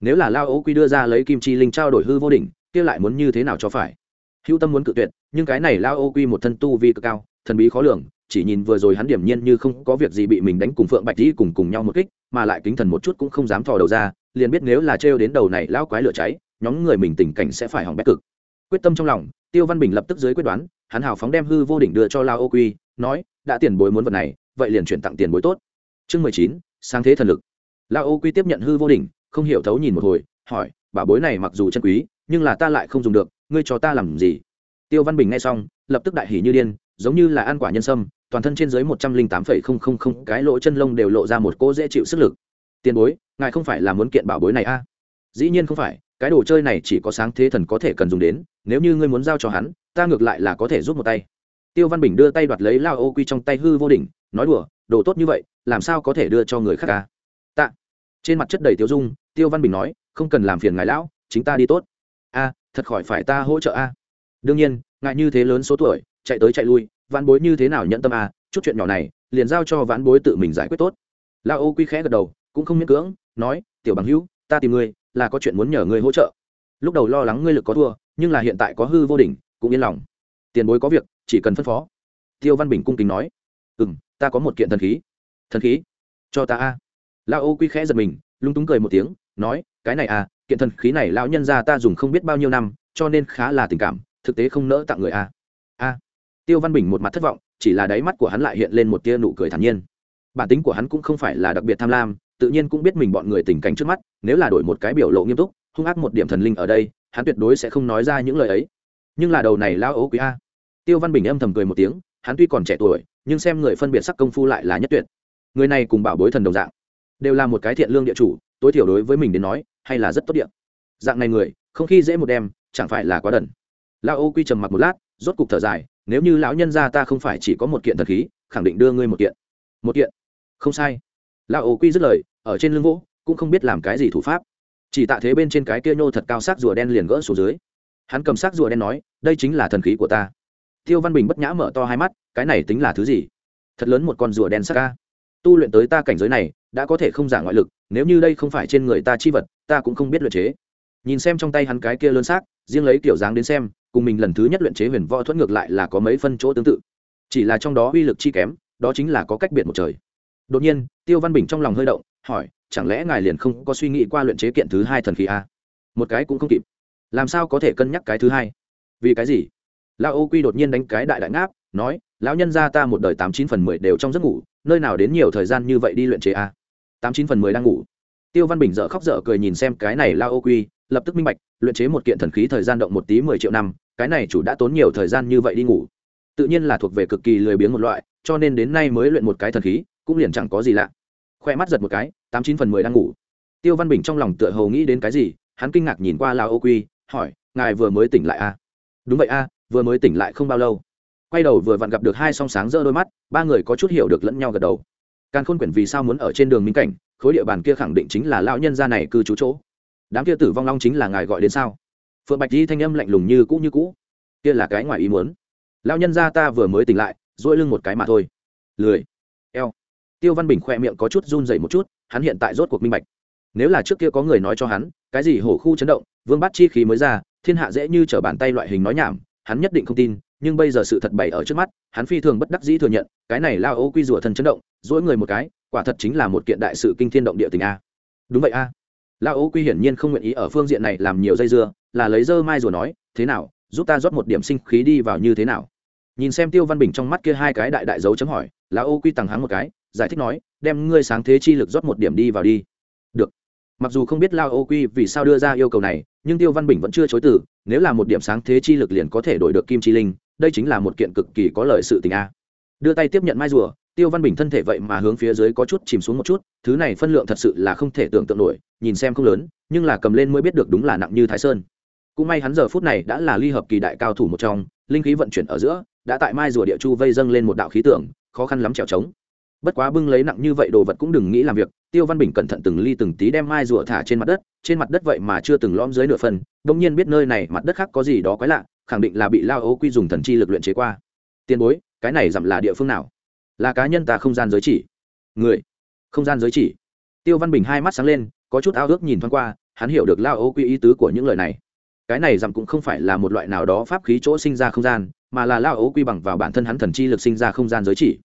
Nếu là lao ấu quy đưa ra lấy kim chi linh trao đổi hư vô đỉnh, kia lại muốn như thế nào cho phải? Hữu tâm muốn cự tuyệt, nhưng cái này lao ấu quy một thân tu vi cực cao, thần bí khó lường, chỉ nhìn vừa rồi hắn điểm nhiên như không có việc gì bị mình đánh cùng phượng bạch dĩ cùng cùng nhau một kích, mà lại kính thần một chút cũng không dám thò đầu ra, liền biết nếu là trêu đến đầu này lao quái lửa cháy, nhóm người mình tình cảnh sẽ phải hỏng bét cực. Quyết tâm trong lòng, tiêu văn bình lập tức dưới quyết đoán, hắn hào phóng đem hư vô đỉnh đưa cho lao ô quy, nói, đã tiền bối muốn vật này vậy liền chuyển tặng tiền bối tốt. Chương mười chín, sáng thế thần lực. Lao ô quy tiếp nhận hư vô đỉnh, không hiểu thấu nhìn một hồi, hỏi bảo bối này mặc dù chân quý, nhưng là ta lại không dùng được, ngươi cho ta làm gì? Tiêu văn bình nghe xong, lập tức đại hỉ như điên, giống như là ăn quả nhân sâm, toàn thân trên dưới một trăm linh tám phẩy không không không, cái lỗ chân lông đều lộ ra một cô dễ chịu sức lực. Tiền bối, ngài không phải là muốn kiện bảo bối này a? À? dĩ nhiên không phải, cái đồ chơi này chỉ có sáng thế thần có thể cần dùng đến, nếu như ngươi muốn giao cho hắn, ta ngược lại là có thể giúp một tay. Tiêu văn bình đưa tay đoạt lấy lao ô quy trong tay hư vô đỉnh nói đùa, đồ tốt như vậy, làm sao có thể đưa cho người khác ca tạ. Trên mặt chất đầy tiêu dung, tiêu văn bình nói, không cần làm phiền ngài lão, chính ta đi tốt. A thật khỏi phải ta hỗ trợ a đương nhiên, ngài như thế lớn số tuổi, chạy tới chạy lui, vãn bối như thế nào nhận tâm a chút chuyện nhỏ này, liền giao cho vãn bối tự mình giải quyết tốt. Lao ô quy khẽ gật đầu, cũng không miễn cưỡng, nói, tiểu bằng hữu, ta tìm ngươi, là có chuyện muốn nhờ ngươi hỗ trợ. Lúc đầu lo lắng ngươi lực có thua, nhưng là hiện tại có hư vô đỉnh, cũng yên lòng. Tiền bối có việc, chỉ cần phân phó. Tiêu văn bình cung kính nói ừ m ta có một kiện thần khí. Thần khí? Cho ta a. Lao ô quy khẽ giật mình lung túng cười một tiếng, nói, cái này à kiện thần khí này lão nhân ra ta dùng không biết bao nhiêu năm, cho nên khá là tình cảm, thực tế không nỡ tặng người a. A. Tiêu văn bình một mặt thất vọng, chỉ là đáy mắt của hắn lại hiện lên một tia nụ cười thản nhiên. Bản tính của hắn cũng không phải là đặc biệt tham lam, tự nhiên cũng biết mình bọn người tình cảnh trước mắt, nếu là đổi một cái biểu lộ nghiêm túc, hung ác một điểm thần linh ở đây, hắn tuyệt đối sẽ không nói ra những lời ấy. Nhưng là đầu này lao ố quý a. Tiêu văn bình âm thầm cười một tiếng, hắn tuy còn trẻ tuổi nhưng xem người phân biệt sắc công phu lại là nhất tuyệt. Người này cùng bảo bối thần đồng dạng, đều là một cái thiện lương địa chủ, tối thiểu đối với mình đến nói, hay là rất tốt địa. Dạng này người, không khi dễ một đêm, chẳng phải là quá đần. Lao ô quy trầm mặc một lát, rốt cục thở dài, nếu như lão nhân gia ta không phải chỉ có một kiện thần khí, khẳng định đưa ngươi một kiện. Một kiện? Không sai. Lao ô quy dứt lời, ở trên lưng gỗ cũng không biết làm cái gì thủ pháp. Chỉ tạ thế bên trên cái kia nhô thật cao sắc rùa đen liền gỡ xuống dưới. Hắn cầm sắc rùa đen nói, đây chính là thần khí của ta. Tiêu văn bình bất nhã mở to hai mắt cái này tính là thứ gì? Thật lớn một con rùa đen sắc ca tu luyện tới ta cảnh giới này, đã có thể không giả ngoại lực, nếu như đây không phải trên người ta chi vật, ta cũng không biết luyện chế. Nhìn xem trong tay hắn cái kia lớn xác, riêng lấy kiểu dáng đến xem, cùng mình lần thứ nhất luyện chế huyền võ thuẫn ngược lại là có mấy phân chỗ tương tự. Chỉ là trong đó uy lực chi kém, đó chính là có cách biệt một trời. Đột nhiên, tiêu văn bình trong lòng hơi động, hỏi, chẳng lẽ ngài liền không có suy nghĩ qua luyện chế kiện thứ hai thần khí a? Một cái cũng không kịp. Làm sao có thể cân nhắc cái thứ hai? Vì cái gì? Lao ô quy đột nhiên đánh cái đại đại ngáp, nói lão nhân gia ta một đời tám chín phần mười đều trong giấc ngủ nơi nào đến nhiều thời gian như vậy đi luyện chế a tám chín phần mười đang ngủ. Tiêu văn bình dở khóc dở cười nhìn xem cái này lao ô quy lập tức minh bạch luyện chế một kiện thần khí thời gian động một tí mười triệu năm cái này chủ đã tốn nhiều thời gian như vậy đi ngủ. Tự nhiên là thuộc về cực kỳ lười biếng một loại cho nên đến nay mới luyện một cái thần khí cũng liền chẳng có gì lạ. Khoe mắt giật một cái tám chín phần mười đang ngủ. Tiêu văn bình trong lòng tựa hầu nghĩ đến cái gì hắn kinh ngạc nhìn qua lao ô quy hỏi ngài vừa mới tỉnh lại a à? đúng vậy a à, vừa mới tỉnh lại không bao lâu quay đầu vừa vặn gặp được hai song sáng rỡ đôi mắt, ba người có chút hiểu được lẫn nhau gật đầu. Càn khôn quyển vì sao muốn ở trên đường minh cảnh, khối địa bàn kia khẳng định chính là lão nhân gia này cư trú chỗ. Đám kia tử vong long chính là ngài gọi đến sao? Phượng bạch di thanh âm lạnh lùng như cũ như cũ. Kia là cái ngoài ý muốn. Lão nhân gia ta vừa mới tỉnh lại, duỗi lưng một cái mà thôi. Lười. Eo. Tiêu văn bình khoe miệng có chút run dày một chút, hắn hiện tại rốt cuộc minh bạch. Nếu là trước kia có người nói cho hắn, cái gì hổ khu chấn động, vương bắt chi khí mới ra, thiên hạ dễ như t r ở bàn tay loại hình nói nhảm, hắn nhất định không tin nhưng bây giờ sự thật bày ở trước mắt, hắn phi thường bất đắc dĩ thừa nhận, cái này lao ô quy rủa thần chấn động, dỗi người một cái, quả thật chính là một kiện đại sự kinh thiên động địa tình a. Đúng vậy a. Lao ô quy hiển nhiên không nguyện ý ở phương diện này làm nhiều dây dưa, là lấy dơ mai rùa nói, thế nào, giúp ta rót một điểm sinh khí đi vào như thế nào? Nhìn xem tiêu văn bình trong mắt kia hai cái đại đại dấu chấm hỏi lão ô quy tằng hắng một cái, giải thích nói, đem ngươi sáng thế chi lực rót một điểm đi vào đi. Được. Mặc dù không biết lao ô quy vì sao đưa ra yêu cầu này, nhưng tiêu văn bình vẫn chưa chối từ, nếu là một điểm sáng thế chi lực liền có thể đổi được kim chi linh đây chính là một kiện cực kỳ có lợi sự tình a. Đưa tay tiếp nhận mai rùa, tiêu văn bình thân thể vậy mà hướng phía dưới có chút chìm xuống một chút, thứ này phân lượng thật sự là không thể tưởng tượng nổi, nhìn xem không lớn, nhưng là cầm lên mới biết được đúng là nặng như thái sơn. Cũng may hắn giờ phút này đã là ly hợp kỳ đại cao thủ một trong, linh khí vận chuyển ở giữa, đã tại mai rùa địa chu vây dâng lên một đạo khí tượng, khó khăn lắm trèo trống. Bất quá bưng lấy nặng như vậy đồ vật cũng đừng nghĩ làm việc, tiêu văn bình cẩn thận từng ly từng tí đem mai rùa thả trên mặt đất, trên mặt đất vậy mà chưa từng lõm dưới nửa phần đông nhiên biết nơi này mặt đất khác có gì đó quái lạ khẳng định là bị lao ô quy dùng thần chi lực luyện chế qua. Tiền bối, cái này dặm là địa phương nào? Là cá nhân ta không gian giới chỉ. Người, không gian giới chỉ. Tiêu văn bình hai mắt sáng lên, có chút ao ước nhìn thoáng qua, hắn hiểu được lao ô quy ý tứ của những lời này. Cái này dặm cũng không phải là một loại nào đó pháp khí chỗ sinh ra không gian, mà là lao ô quy bằng vào bản thân hắn thần chi lực sinh ra không gian giới chỉ.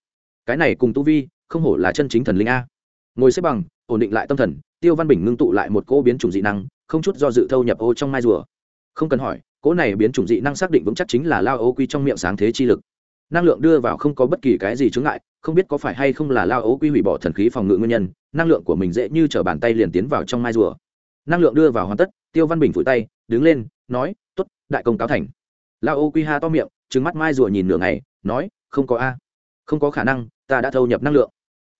Cái này cùng tu vi, không hổ là chân chính thần linh a. Ngồi xếp bằng, ổn định lại tâm thần, tiêu văn bình ngưng tụ lại một cỗ biến chủng dị năng, không chút do dự thâu nhập ô trong mai rùa. Không cần hỏi cỗ này biến chủng dị năng xác định vững chắc chính là lao ô quy trong miệng sáng thế chi lực. Năng lượng đưa vào không có bất kỳ cái gì chướng ngại, không biết có phải hay không là lao ô quy hủy bỏ thần khí phòng ngự nguyên nhân, năng lượng của mình dễ như t r ở bàn tay liền tiến vào trong mai rùa. Năng lượng đưa vào hoàn tất, tiêu văn bình phủi tay, đứng lên, nói t ố t đại công cáo thành. Lao ô quy ha to miệng trứng mắt mai rùa nhìn nửa ngày, nói, không có a, không có khả năng, ta đã thâu nhập năng lượng.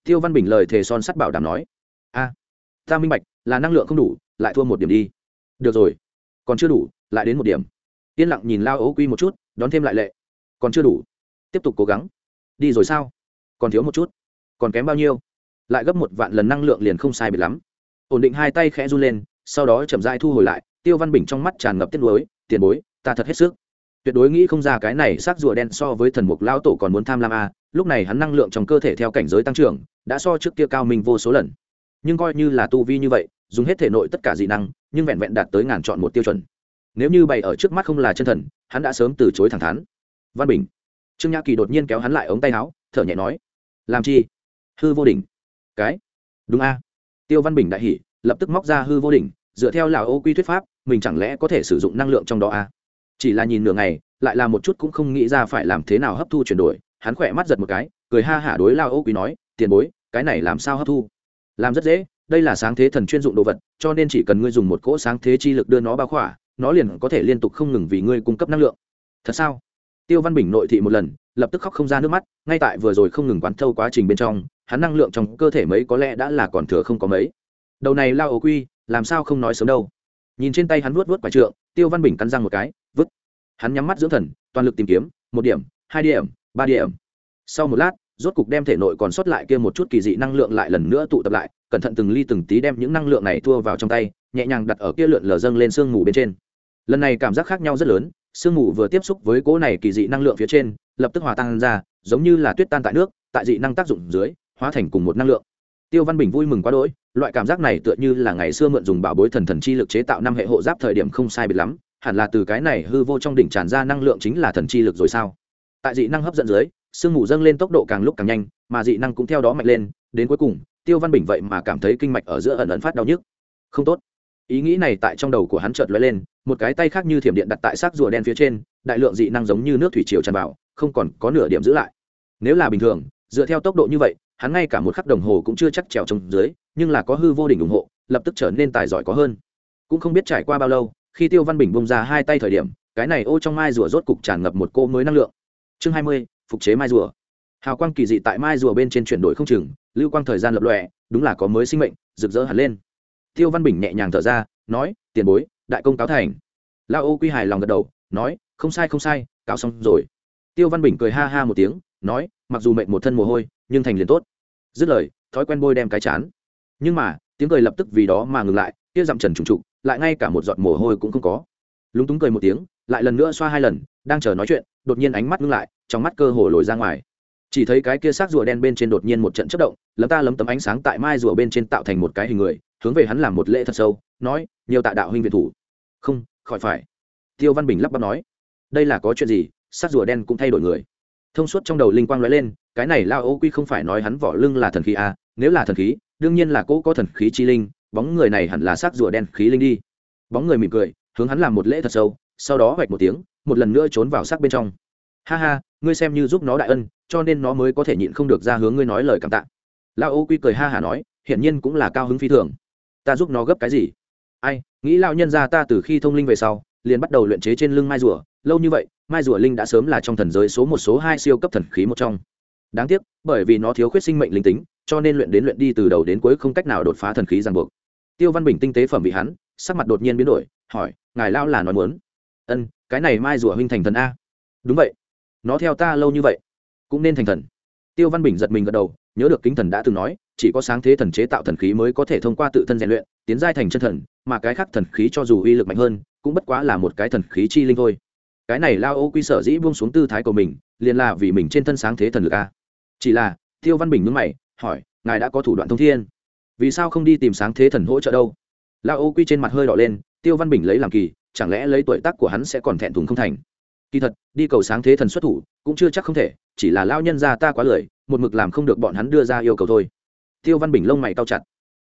Tiêu văn bình lời thề son sắt bảo đảm nói, a, ta minh bạch, là năng lượng không đủ, lại thua một điểm đi. Được rồi còn chưa đủ, lại đến một điểm. Yên lặng nhìn lao ấu quy một chút, đón thêm lại lệ. Còn chưa đủ. Tiếp tục cố gắng. Đi rồi sao? Còn thiếu một chút. Còn kém bao nhiêu? Lại gấp một vạn lần năng lượng liền không sai biệt lắm. Ổn định hai tay khẽ run lên, sau đó chậm dai thu hồi lại, tiêu văn bình trong mắt tràn ngập tiết lối tiền bối, ta thật hết sức. Tuyệt đối nghĩ không ra cái này xác rùa đen so với thần mục lao tổ còn muốn tham lam a, lúc này hắn năng lượng trong cơ thể theo cảnh giới tăng trưởng, đã so trước kia cao minh vô số lần. Nhưng coi như là tu vi như vậy, dùng hết thể nội tất cả dị năng nhưng vẹn vẹn đạt tới ngàn chọn một tiêu chuẩn. Nếu như bày ở trước mắt không là chân thần, hắn đã sớm từ chối thẳng thắn. Văn bình. Trương nhã kỳ đột nhiên kéo hắn lại ống tay áo, thở nhẹ nói, làm chi? Hư vô đỉnh. Cái? Đúng a. Tiêu văn bình đại hỉ, lập tức móc ra hư vô đỉnh, dựa theo là ô quy thuyết pháp, mình chẳng lẽ có thể sử dụng năng lượng trong đó a? Chỉ là nhìn nửa ngày, lại là một chút cũng không nghĩ ra phải làm thế nào hấp thu chuyển đổi, hắn khỏe mắt giật một cái, cười ha hả đối lao ô quý nói, tiền bối, cái này làm sao hấp thu? Làm rất dễ đây là sáng thế thần chuyên dụng đồ vật, cho nên chỉ cần ngươi dùng một cỗ sáng thế chi lực đưa nó bao khỏa, nó liền có thể liên tục không ngừng vì ngươi cung cấp năng lượng. Thật sao? Tiêu văn bình nội thị một lần, lập tức khóc không ra nước mắt, ngay tại vừa rồi không ngừng quán thâu quá trình bên trong, hắn năng lượng trong cơ thể mấy có lẽ đã là còn thừa không có mấy. Đầu này lao ổ quy, làm sao không nói sớm đâu. Nhìn trên tay hắn vuốt vuốt quả trượng, tiêu văn bình cắn răng một cái, vứt. Hắn nhắm mắt dưỡng thần, toàn lực tìm kiếm, một điểm, hai điểm, ba điểm. Sau một lát rốt cục đem thể nội còn sót lại kia một chút kỳ dị năng lượng lại lần nữa tụ tập lại, cẩn thận từng ly từng tí đem những năng lượng này thua vào trong tay, nhẹ nhàng đặt ở kia lượn lờ dâng lên sương mù bên trên. Lần này cảm giác khác nhau rất lớn, sương mù vừa tiếp xúc với cỗ này kỳ dị năng lượng phía trên, lập tức hòa tan ra, giống như là tuyết tan tại nước, tại dị năng tác dụng dưới, hóa thành cùng một năng lượng. Tiêu văn bình vui mừng quá đỗi, loại cảm giác này tựa như là ngày xưa mượn dùng bảo bối thần thần chi lực chế tạo năm hệ hộ giáp thời điểm không sai biệt lắm, hẳn là từ cái này hư vô trong đỉnh tràn ra năng lượng chính là thần chi lực rồi sao? Tại dị năng hấp dẫn dưới sương mù dâng lên tốc độ càng lúc càng nhanh, mà dị năng cũng theo đó mạnh lên, đến cuối cùng, tiêu văn bình vậy mà cảm thấy kinh mạch ở giữa ẩn ẩn phát đau nhức. Không tốt. Ý nghĩ này tại trong đầu của hắn chợt lóe lên, một cái tay khác như thiểm điện đặt tại xác rùa đen phía trên, đại lượng dị năng giống như nước thủy triều tràn vào, không còn có nửa điểm giữ lại. Nếu là bình thường, dựa theo tốc độ như vậy, hắn ngay cả một khắc đồng hồ cũng chưa chắc trèo trống dưới, nhưng là có hư vô đỉnh ủng hộ, lập tức trở nên tài giỏi có hơn. Cũng không biết trải qua bao lâu, khi tiêu văn bình bông ra hai tay thời điểm, cái này ô trong mai rùa rốt cục tràn ngập một cô mới năng lượng. Chương hai mươi phục chế mai rùa. Hào quang kỳ dị tại mai rùa bên trên chuyển đổi không chừng, lưu quang thời gian lập lòe, đúng là có mới sinh mệnh, rực rỡ hẳn lên. Tiêu văn bình nhẹ nhàng thở ra, nói, tiền bối, đại công cáo thành. Lao ô quy hài lòng gật đầu, nói, không sai không sai, cáo xong rồi. Tiêu văn bình cười ha ha một tiếng, nói, mặc dù mệnh một thân mồ hôi, nhưng thành liền tốt. Dứt lời, thói quen bôi đem cái chán. Nhưng mà, tiếng cười lập tức vì đó mà ngừng lại, kia dặm trần trùng trục, lại ngay cả một giọt mồ hôi cũng không có. Lúng túng cười một tiếng, lại lần nữa xoa hai lần, đang chờ nói chuyện, đột nhiên ánh mắt ngưng lại trong mắt cơ hồ lồi ra ngoài. Chỉ thấy cái kia xác rùa đen bên trên đột nhiên một trận chất động lấm ta lấm tấm ánh sáng tại mai rùa bên trên tạo thành một cái hình người hướng về hắn làm một lễ thật sâu nói nhiều tạ đạo huynh viện thủ. Không khỏi phải. Tiêu văn bình lắp bắp nói đây là có chuyện gì? Xác rùa đen cũng thay đổi người. Thông suốt trong đầu linh quang nói lên cái này lao ô quy không phải nói hắn vỏ lưng là thần khí à, nếu là thần khí đương nhiên là cỗ có thần khí chi linh bóng người này hẳn là xác rùa đen khí linh đi. Bóng người mỉm cười hướng hắn làm một lễ thật sâu sau đó vạch một tiếng một lần nữa trốn vào xác bên trong. Ha ha ngươi xem như giúp nó đại ân, cho nên nó mới có thể nhịn không được ra hướng ngươi nói lời cảm tạ. Lao ô quy cười ha hả nói, hiển nhiên cũng là cao hứng phi thường. Ta giúp nó gấp cái gì? Ai, nghĩ lao nhân ra ta từ khi thông linh về sau, liền bắt đầu luyện chế trên lưng mai rùa. Lâu như vậy, mai rùa linh đã sớm là trong thần giới số một số hai siêu cấp thần khí một trong. Đáng tiếc, bởi vì nó thiếu khuyết sinh mệnh linh tính, cho nên luyện đến luyện đi từ đầu đến cuối không cách nào đột phá thần khí ràng buộc. Tiêu văn bình tinh tế phẩm bị hắn, sắc mặt đột nhiên biến đổi, hỏi, ngài lao là nói muốn? Ân, cái này mai rùa huynh thành thần a. Đúng vậy nó theo ta lâu như vậy, cũng nên thành thần. Tiêu văn bình giật mình gật đầu, nhớ được kính thần đã từng nói, chỉ có sáng thế thần chế tạo thần khí mới có thể thông qua tự thân rèn luyện, tiến giai thành chân thần, mà cái khác thần khí cho dù uy lực mạnh hơn, cũng bất quá là một cái thần khí chi linh thôi. Cái này lao ô quy sở dĩ buông xuống tư thái của mình, liền là vì mình trên thân sáng thế thần lực a. Chỉ là, tiêu văn bình nhớ mày, hỏi, ngài đã có thủ đoạn thông thiên? Vì sao không đi tìm sáng thế thần hỗ trợ đâu? Lao ô quy trên mặt hơi đỏ lên, tiêu văn bình lấy làm kỳ, chẳng lẽ lấy tuổi tác của hắn sẽ còn thẹn thùng không thành? Kỳ thật, đi cầu sáng thế thần xuất thủ, cũng chưa chắc không thể, chỉ là lao nhân ra ta quá lười, một mực làm không được bọn hắn đưa ra yêu cầu thôi. Tiêu văn bình lông mày cao chặt.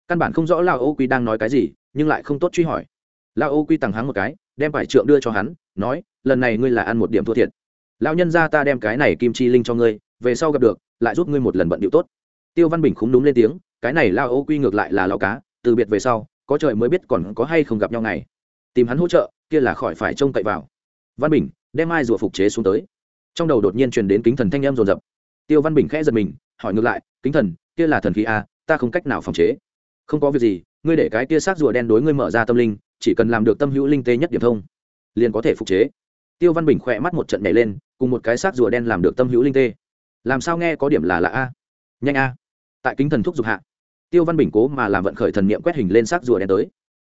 Căn bản không rõ lao ô quy đang nói cái gì, nhưng lại không tốt truy hỏi. Lao ô quy tằng hắng một cái, đem vải trượng đưa cho hắn, nói, lần này ngươi là ăn một điểm thua thiệt. Lao nhân ra ta đem cái này kim chi linh cho ngươi, về sau gặp được, lại giúp ngươi một lần bận điệu tốt. Tiêu văn bình khúng đúng lên tiếng, cái này lao ô quy ngược lại là lao cá, từ biệt về sau, có trời mới biết còn có hay không gặp nhau ngày. Tìm hắn hỗ trợ, kia là khỏi phải trông cậy vào. Văn bình đem ai rùa phục chế xuống tới. Trong đầu đột nhiên truyền đến kính thần thanh em rồn rập tiêu văn bình khẽ giật mình, hỏi ngược lại, kính thần, kia là thần khí a ta không cách nào phòng chế. Không có việc gì, ngươi để cái kia xác rùa đen đối ngươi mở ra tâm linh, chỉ cần làm được tâm hữu linh tê nhất điểm thông, liền có thể phục chế. Tiêu văn bình khỏe mắt một trận nhảy lên, cùng một cái xác rùa đen làm được tâm hữu linh tê. Làm sao nghe có điểm là lạ a? Nhanh a. Tại kính thần thúc giục hạ. Tiêu văn bình cố mà làm vận khởi thần niệm quét hình lên xác rùa đen tới.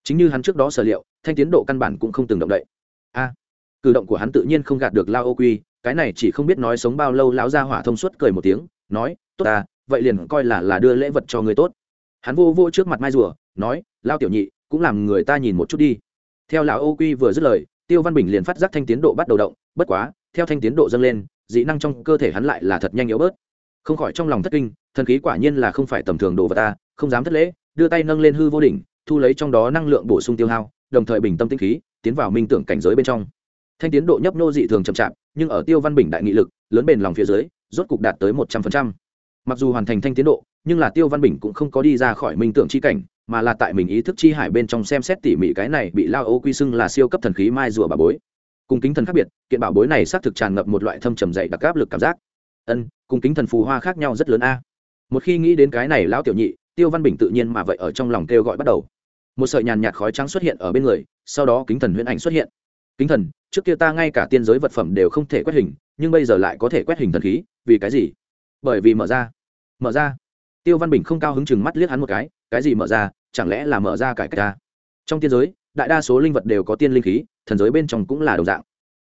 Chính như hắn trước đó sở liệu, thanh tiến độ căn bản cũng không từng động đậy. A cử động của hắn tự nhiên không gạt được lao ô quy, cái này chỉ không biết nói sống bao lâu lão gia hỏa thông suốt cười một tiếng, nói, tốt ta, vậy liền coi là là đưa lễ vật cho người tốt. Hắn vô vô trước mặt mai rùa, nói, lao tiểu nhị, cũng làm người ta nhìn một chút đi. Theo lão ô quy vừa dứt lời, tiêu văn bình liền phát giác thanh tiến độ bắt đầu động, bất quá, theo thanh tiến độ dâng lên, dị năng trong cơ thể hắn lại là thật nhanh yếu bớt. Không khỏi trong lòng thất kinh, thần khí quả nhiên là không phải tầm thường đồ vật ta, không dám thất lễ, đưa tay nâng lên hư vô đỉnh, thu lấy trong đó năng lượng bổ sung tiêu hao, đồng thời bình tâm tinh khí, tiến vào minh tưởng cảnh giới bên trong thanh tiến độ nhấp nô dị thường chậm chạp, nhưng ở tiêu văn bình đại nghị lực, lớn bền lòng phía dưới, rốt cục đạt tới một trăm phần trăm. Mặc dù hoàn thành thanh tiến độ, nhưng là tiêu văn bình cũng không có đi ra khỏi minh tưởng chi cảnh, mà là tại mình ý thức chi hải bên trong xem xét tỉ mỉ cái này bị lao ô quy xưng là siêu cấp thần khí mai rùa bà bối. Cùng kính thần khác biệt, kiện bảo bối này xác thực tràn ngập một loại thâm trầm dậy đặc áp lực cảm giác. Ân, cùng kính thần phù hoa khác nhau rất lớn a. Một khi nghĩ đến cái này lão tiểu nhị, tiêu văn bình tự nhiên mà vậy ở trong lòng kêu gọi bắt đầu. Một sợi nhàn nhạt khói trắng xuất hiện ở bên người, sau đó kính thần huyễn ảnh xuất hiện kính thần, trước kia ta ngay cả tiên giới vật phẩm đều không thể quét hình, nhưng bây giờ lại có thể quét hình thần khí, vì cái gì? Bởi vì mở ra. Mở ra. Tiêu văn bình không cao hứng chừng mắt liếc hắn một cái cái gì mở ra, chẳng lẽ là mở ra cải cách ta? Trong tiên giới, đại đa số linh vật đều có tiên linh khí, thần giới bên trong cũng là đồng dạng.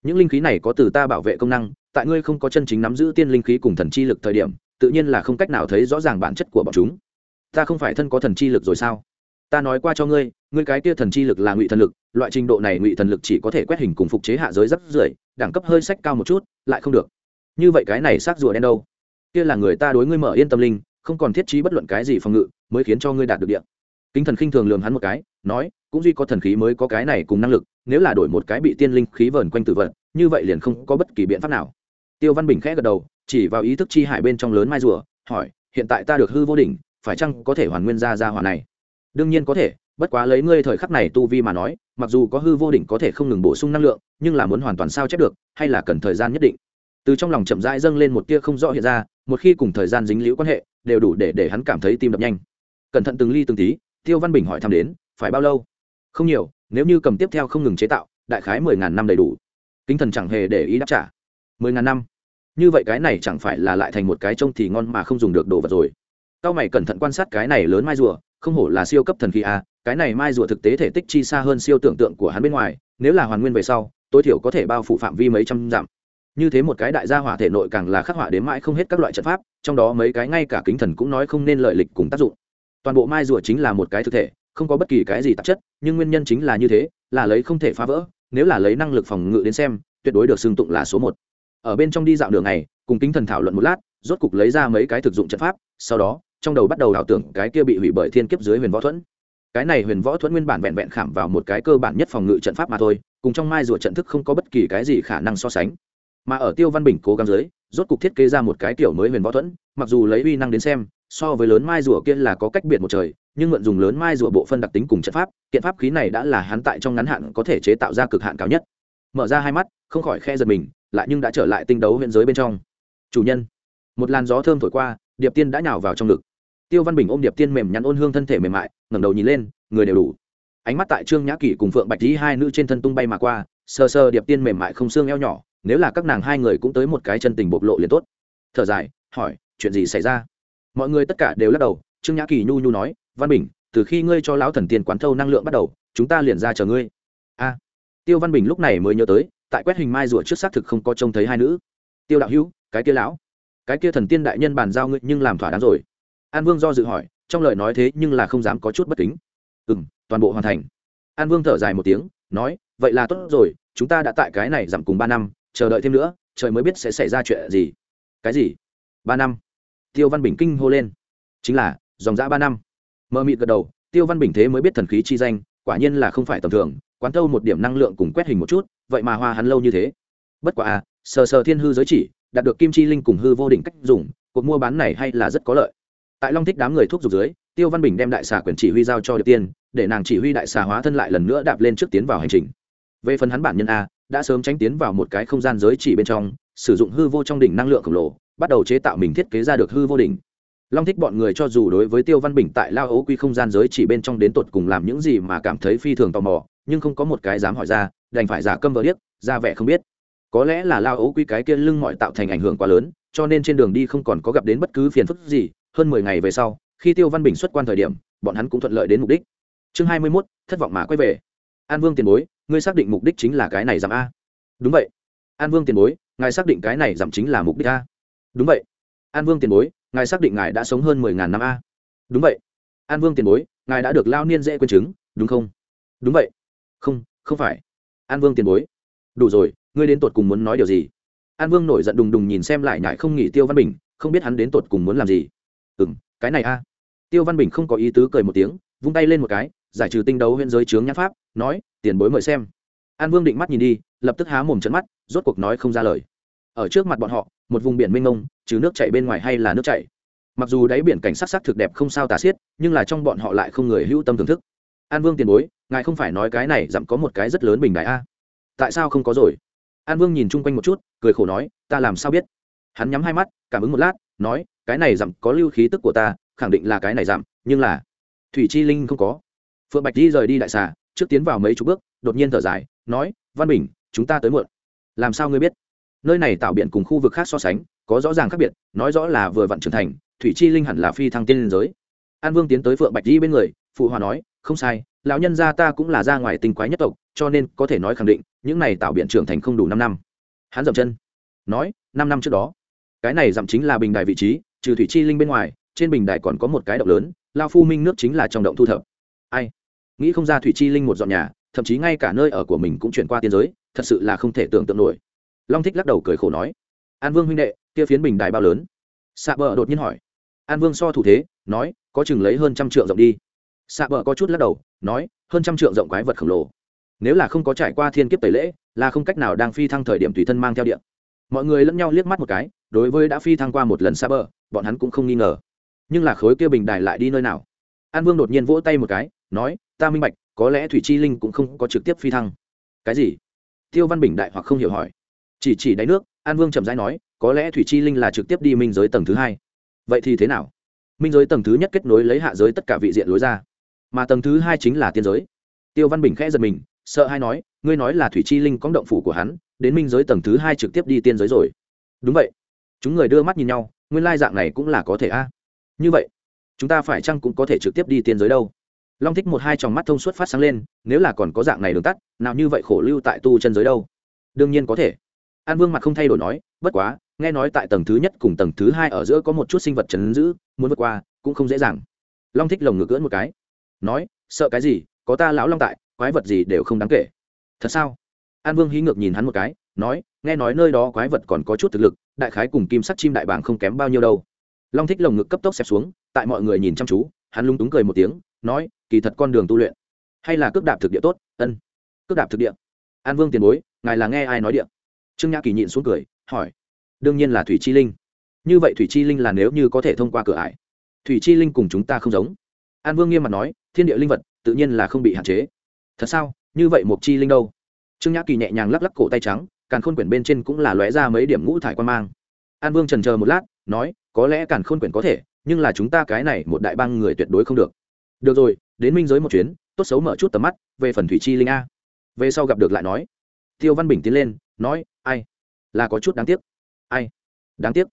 Những linh khí này có từ ta bảo vệ công năng, tại ngươi không có chân chính nắm giữ tiên linh khí cùng thần chi lực thời điểm, tự nhiên là không cách nào thấy rõ ràng bản chất của bọn chúng. Ta không phải thân có thần chi lực rồi sao? Ta nói qua cho ngươi ngươi cái kia thần chi lực là ngụy thần lực loại trình độ này ngụy thần lực chỉ có thể quét hình cùng phục chế hạ giới rất rưởi đẳng cấp hơi sách cao một chút lại không được. Như vậy cái này xác rùa đen đâu? Kia là người ta đối ngươi mở yên tâm linh không còn thiết trí bất luận cái gì phòng ngự mới khiến cho ngươi đạt được điện kính thần khinh thường lường hắn một cái nói cũng duy có thần khí mới có cái này cùng năng lực nếu là đổi một cái bị tiên linh khí vờn quanh tử vận, như vậy liền không có bất kỳ biện pháp nào. Tiêu văn bình khẽ gật đầu chỉ vào ý thức chi hải bên trong lớn mai rùa hỏi hiện tại ta được hư vô đỉnh phải chăng có thể hoàn nguyên ra ra hỏa này? Đương nhiên có thể bất quá lấy ngươi thời khắc này tu vi mà nói, mặc dù có hư vô đỉnh có thể không ngừng bổ sung năng lượng, nhưng là muốn hoàn toàn sao chép được, hay là cần thời gian nhất định. Từ trong lòng chậm rãi dâng lên một tia không rõ hiện ra, một khi cùng thời gian dính liễu quan hệ, đều đủ để để hắn cảm thấy tim đập nhanh. Cẩn thận từng ly từng tí, tiêu văn bình hỏi thăm đến, phải bao lâu? Không nhiều, nếu như cầm tiếp theo không ngừng chế tạo, đại khái mười ngàn năm đầy đủ. Kính thần chẳng hề để ý đáp trả. Mười ngàn năm? Như vậy cái này chẳng phải là lại thành một cái trông thì ngon mà không dùng được đồ vật rồi. Cao mày cẩn thận quan sát cái này lớn mai rùa không hổ là siêu cấp thần khí a cái này mai rùa thực tế thể tích chi xa hơn siêu tưởng tượng của hắn bên ngoài, nếu là hoàn nguyên về sau, tối thiểu có thể bao phủ phạm vi mấy trăm dặm. Như thế một cái đại gia hỏa thể nội càng là khắc họa đến mãi không hết các loại trận pháp, trong đó mấy cái ngay cả kính thần cũng nói không nên lợi lịch cùng tác dụng. Toàn bộ mai rùa chính là một cái thực thể, không có bất kỳ cái gì tạp chất, nhưng nguyên nhân chính là như thế, là lấy không thể phá vỡ, nếu là lấy năng lực phòng ngự đến xem, tuyệt đối được xưng tụng là số một. Ở bên trong đi dạo đường này cùng kính thần thảo luận một lát, rốt cục lấy ra mấy cái thực dụng trận pháp, sau đó trong đầu bắt đầu ảo tưởng cái kia bị hủy bởi thiên kiếp dưới huyền võ thuẫn. Cái này huyền võ thuẫn nguyên bản vẹn vẹn khảm vào một cái cơ bản nhất phòng ngự trận pháp mà thôi, cùng trong mai rùa trận thức không có bất kỳ cái gì khả năng so sánh. Mà ở tiêu văn bình cố gắng dưới, rốt cục thiết kế ra một cái kiểu mới huyền võ thuẫn, mặc dù lấy uy năng đến xem, so với lớn mai rùa kia là có cách biệt một trời, nhưng mượn dùng lớn mai rùa bộ phân đặc tính cùng trận pháp, kiện pháp khí này đã là hắn tại trong ngắn hạn có thể chế tạo ra cực hạn cao nhất. Mở ra hai mắt, không khỏi khe giật mình, lại nhưng đã trở lại tinh đấu huyện giới bên trong. Chủ nhân, một làn gió thơm thổi qua, điệp tiên đã nhào vào trong ngực tiêu văn bình ôm điệp tiên mềm nhắn ôn hương thân thể mềm mại, ngẩng đầu nhìn lên, người đều đủ. Ánh mắt tại trương nhã kỷ cùng phượng bạch lý hai nữ trên thân tung bay mà qua, sờ sờ điệp tiên mềm mại không xương eo nhỏ, nếu là các nàng hai người cũng tới một cái chân tình bộc lộ liền tốt. Thở dài, hỏi, chuyện gì xảy ra? Mọi người tất cả đều lắc đầu, trương nhã kỳ nhu nhu nói, văn bình, từ khi ngươi cho lão thần tiên quán thâu năng lượng bắt đầu, chúng ta liền ra chờ ngươi. A. Tiêu văn bình lúc này mới nhớ tới, tại quét hình mai rùa trước xác thực không có trông thấy hai nữ. Tiêu đạo hữu, cái kia lão, cái kia thần tiên đại nhân bàn giao ngươi nhưng làm thỏa đáng rồi an vương do dự hỏi, trong lời nói thế nhưng là không dám có chút bất kính. Ừ m toàn bộ hoàn thành. An vương thở dài một tiếng, nói, vậy là tốt rồi, chúng ta đã tại cái này giảm cùng ba năm, chờ đợi thêm nữa, trời mới biết sẽ xảy ra chuyện gì. Cái gì? Ba năm. Tiêu văn bình kinh hô lên. Chính là, dòng dã ba năm. Mơ mịt gật đầu, tiêu văn bình thế mới biết thần khí chi danh, quả nhiên là không phải tầm thường, quán thâu một điểm năng lượng cùng quét hình một chút, vậy mà hoa hắn lâu như thế. Bất quả à sờ sờ thiên hư giới chỉ, đạt được kim chi linh cùng hư vô đỉnh cách dùng, cuộc mua bán này hay là rất có lợi tại long thích đám người thuốc dục dưới, tiêu văn bình đem đại xà quyền chỉ huy giao cho điệp tiên, để nàng chỉ huy đại xà hóa thân lại lần nữa đạp lên trước tiến vào hành trình. Về phần hắn bản nhân a, đã sớm tránh tiến vào một cái không gian giới chỉ bên trong, sử dụng hư vô trong đỉnh năng lượng khổng lồ, bắt đầu chế tạo mình thiết kế ra được hư vô đỉnh. Long thích bọn người cho dù đối với tiêu văn bình tại lao ấu quy không gian giới chỉ bên trong đến tột cùng làm những gì mà cảm thấy phi thường tò mò, nhưng không có một cái dám hỏi ra, đành phải giả câm vờ điếc, ra vẻ không biết. Có lẽ là lao ấu quy cái kia lưng mọi tạo thành ảnh hưởng quá lớn, cho nên trên đường đi không còn có gặp đến bất cứ phiền phức gì hơn mười ngày về sau, khi tiêu văn bình xuất quan thời điểm, bọn hắn cũng thuận lợi đến mục đích. Chương hai mươi mốt, thất vọng mà quay về. An vương tiền bối, ngươi xác định mục đích chính là cái này giảm a. Đúng vậy. An vương tiền bối, ngài xác định cái này giảm chính là mục đích a. Đúng vậy. An vương tiền bối, ngài xác định ngài đã sống hơn mười ngàn năm a. Đúng vậy. An vương tiền bối, ngài đã được lao niên dễ quên chứng, đúng không? Đúng vậy. Không không phải. An vương tiền bối. Đủ rồi, ngươi đến tột cùng muốn nói điều gì? An vương nổi giận đùng đùng nhìn xem lại nhại không nghỉ tiêu văn bình, không biết hắn đến tột cùng muốn làm gì ừ m cái này a. Tiêu văn bình không có ý tứ cười một tiếng, vung tay lên một cái, giải trừ tinh đấu huyện giới chướng nhãn pháp, nói, tiền bối mời xem. An vương định mắt nhìn đi, lập tức há mồm trận mắt, rốt cuộc nói không ra lời. Ở trước mặt bọn họ, một vùng biển mênh mông chứ nước chảy bên ngoài hay là nước chảy. Mặc dù đáy biển cảnh sát sắc thực đẹp không sao tả xiết, nhưng là trong bọn họ lại không người hữu tâm thưởng thức. An vương tiền bối, ngài không phải nói cái này dặm có một cái rất lớn bình đại a? Tại sao không có rồi? An vương nhìn chung quanh một chút, cười khổ nói, ta làm sao biết? Hắn nhắm hai mắt, cảm ứng một lát, nói cái này dặm có lưu khí tức của ta, khẳng định là cái này dặm nhưng là, thủy chi linh không có. Phượng bạch di rời đi đại xà, trước tiến vào mấy chục bước, đột nhiên thở dài, nói, văn bình, chúng ta tới muộn. Làm sao ngươi biết? Nơi này tạo biển cùng khu vực khác so sánh, có rõ ràng khác biệt, nói rõ là vừa vặn trưởng thành, thủy chi linh hẳn là phi thăng tiên liên giới. An vương tiến tới phượng bạch di bên người, phụ hòa nói, không sai, lão nhân gia ta cũng là ra ngoài tinh quái nhất tộc, cho nên có thể nói khẳng định, những này tạo biển trưởng thành không đủ năm năm. Hắn dậm chân, nói, năm năm trước đó, cái này dặm chính là bình đài vị trí trừ thủy chi linh bên ngoài, trên bình đài còn có một cái động lớn, lao phu minh nước chính là trong động thu thập. Ai? Nghĩ không ra thủy chi linh một dọn nhà, thậm chí ngay cả nơi ở của mình cũng chuyển qua tiên giới, thật sự là không thể tưởng tượng nổi. Long thích lắc đầu cười khổ nói, an vương huynh đệ, kia phiến bình đài bao lớn? Xạ bờ đột nhiên hỏi. An vương so thủ thế, nói, có chừng lấy hơn trăm trượng rộng đi. Xạ bờ có chút lắc đầu, nói, hơn trăm trượng rộng quái vật khổng lồ. Nếu là không có trải qua thiên kiếp tẩy lễ, là không cách nào đang phi thăng thời điểm tùy thân mang theo điện mọi người lẫn nhau liếc mắt một cái đối với đã phi thăng qua một lần xa bờ, bọn hắn cũng không nghi ngờ. Nhưng là khối kia bình đài lại đi nơi nào? An vương đột nhiên vỗ tay một cái, nói, ta minh bạch, có lẽ thủy chi linh cũng không có trực tiếp phi thăng. Cái gì? Tiêu văn bình đại hoặc không hiểu hỏi. Chỉ chỉ đáy nước. An vương chậm rãi nói, có lẽ thủy chi linh là trực tiếp đi minh giới tầng thứ hai. Vậy thì thế nào? Minh giới tầng thứ nhất kết nối lấy hạ giới tất cả vị diện lối ra, mà tầng thứ hai chính là tiên giới. Tiêu văn bình khẽ giật mình, sợ hay nói, ngươi nói là thủy chi linh có động phủ của hắn, đến minh giới tầng thứ hai trực tiếp đi tiên giới rồi. Đúng vậy chúng người đưa mắt nhìn nhau, nguyên lai dạng này cũng là có thể a. Như vậy, chúng ta phải chăng cũng có thể trực tiếp đi tiên giới đâu? Long thích một hai tròng mắt thông suốt phát sáng lên, nếu là còn có dạng này đường tắt, nào như vậy khổ lưu tại tu chân giới đâu? Đương nhiên có thể. An vương mặt không thay đổi nói, bất quá, nghe nói tại tầng thứ nhất cùng tầng thứ hai ở giữa có một chút sinh vật chấn giữ, muốn vượt qua, cũng không dễ dàng. Long thích lồng ngực cưỡn một cái. Nói, sợ cái gì, có ta lão long tại, quái vật gì đều không đáng kể. Thật sao? An vương hí ngược nhìn hắn một cái nói, nghe nói nơi đó quái vật còn có chút thực lực, đại khái cùng kim sắc chim đại bảng không kém bao nhiêu đâu. Long thích lồng ngực cấp tốc xẹp xuống, tại mọi người nhìn chăm chú, hắn lung túng cười một tiếng, nói, kỳ thật con đường tu luyện, hay là cước đạp thực địa tốt, ân, cước đạp thực địa. An vương tiền bối, ngài là nghe ai nói địa? Trương nhã kỳ nhịn xuống cười, hỏi, đương nhiên là thủy chi linh. Như vậy thủy chi linh là nếu như có thể thông qua cửa ải, thủy chi linh cùng chúng ta không giống. An vương nghiêm mặt nói, thiên địa linh vật, tự nhiên là không bị hạn chế. Thật sao? Như vậy mộc chi linh đâu? Trương nhã kỳ nhẹ nhàng lắc lắc cổ tay trắng càn khôn quyển bên trên cũng là lóe ra mấy điểm ngũ thải quan mang. An vương trần chờ một lát, nói, có lẽ càn khôn quyển có thể, nhưng là chúng ta cái này một đại bang người tuyệt đối không được. Được rồi, đến minh giới một chuyến, tốt xấu mở chút tầm mắt, về phần thủy chi linh a. Về sau gặp được lại nói. Tiêu văn bình tiến lên, nói, ai? Là có chút đáng tiếc. Ai? Đáng tiếc?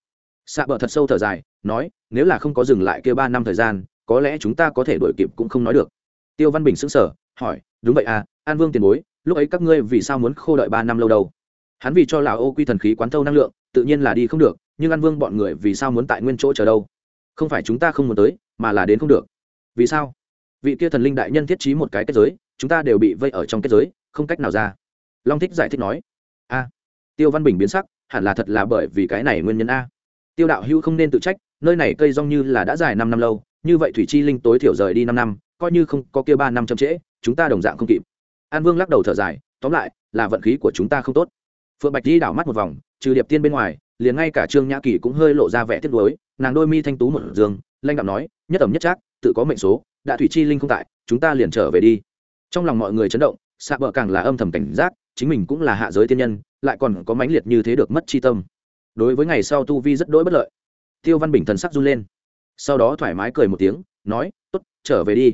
Xạ bờ thật sâu thở dài, nói, nếu là không có dừng lại kia ba năm thời gian, có lẽ chúng ta có thể đổi kịp cũng không nói được. Tiêu văn bình sững sờ, hỏi, đúng vậy à an vương tiền bối, lúc ấy các ngươi vì sao muốn khô đợi ba năm lâu đâu? Hắn vì cho lão ô quy thần khí quán thâu năng lượng, tự nhiên là đi không được, nhưng an vương bọn người vì sao muốn tại nguyên chỗ chờ đâu? Không phải chúng ta không muốn tới, mà là đến không được. Vì sao? Vị kia thần linh đại nhân thiết trí một cái kết giới, chúng ta đều bị vây ở trong kết giới, không cách nào ra. Long thích giải thích nói. A, tiêu văn bình biến sắc, hẳn là thật là bởi vì cái này nguyên nhân a. Tiêu đạo hữu không nên tự trách, nơi này cây rong như là đã dài năm năm lâu, như vậy thủy chi linh tối thiểu rời đi năm năm, coi như không có kia ba năm chậm trễ, chúng ta đồng dạng không kịp. An vương lắc đầu thở dài, tóm lại, là vận khí của chúng ta không tốt phượng bạch đi đảo mắt một vòng, trừ điệp tiên bên ngoài, liền ngay cả trương nhã kỳ cũng hơi lộ ra vẻ tiếc nuối, nàng đôi mi thanh tú một dương lanh đạo nói, nhất ẩm nhất trác, tự có mệnh số đã thủy chi linh không tại, chúng ta liền trở về đi. Trong lòng mọi người chấn động xạ bờ càng là âm thầm cảnh giác, chính mình cũng là hạ giới tiên nhân, lại còn có mãnh liệt như thế được mất chi tâm. Đối với ngày sau tu vi rất đỗi bất lợi, tiêu văn bình thần sắc run lên. Sau đó thoải mái cười một tiếng, nói, tốt, trở về đi.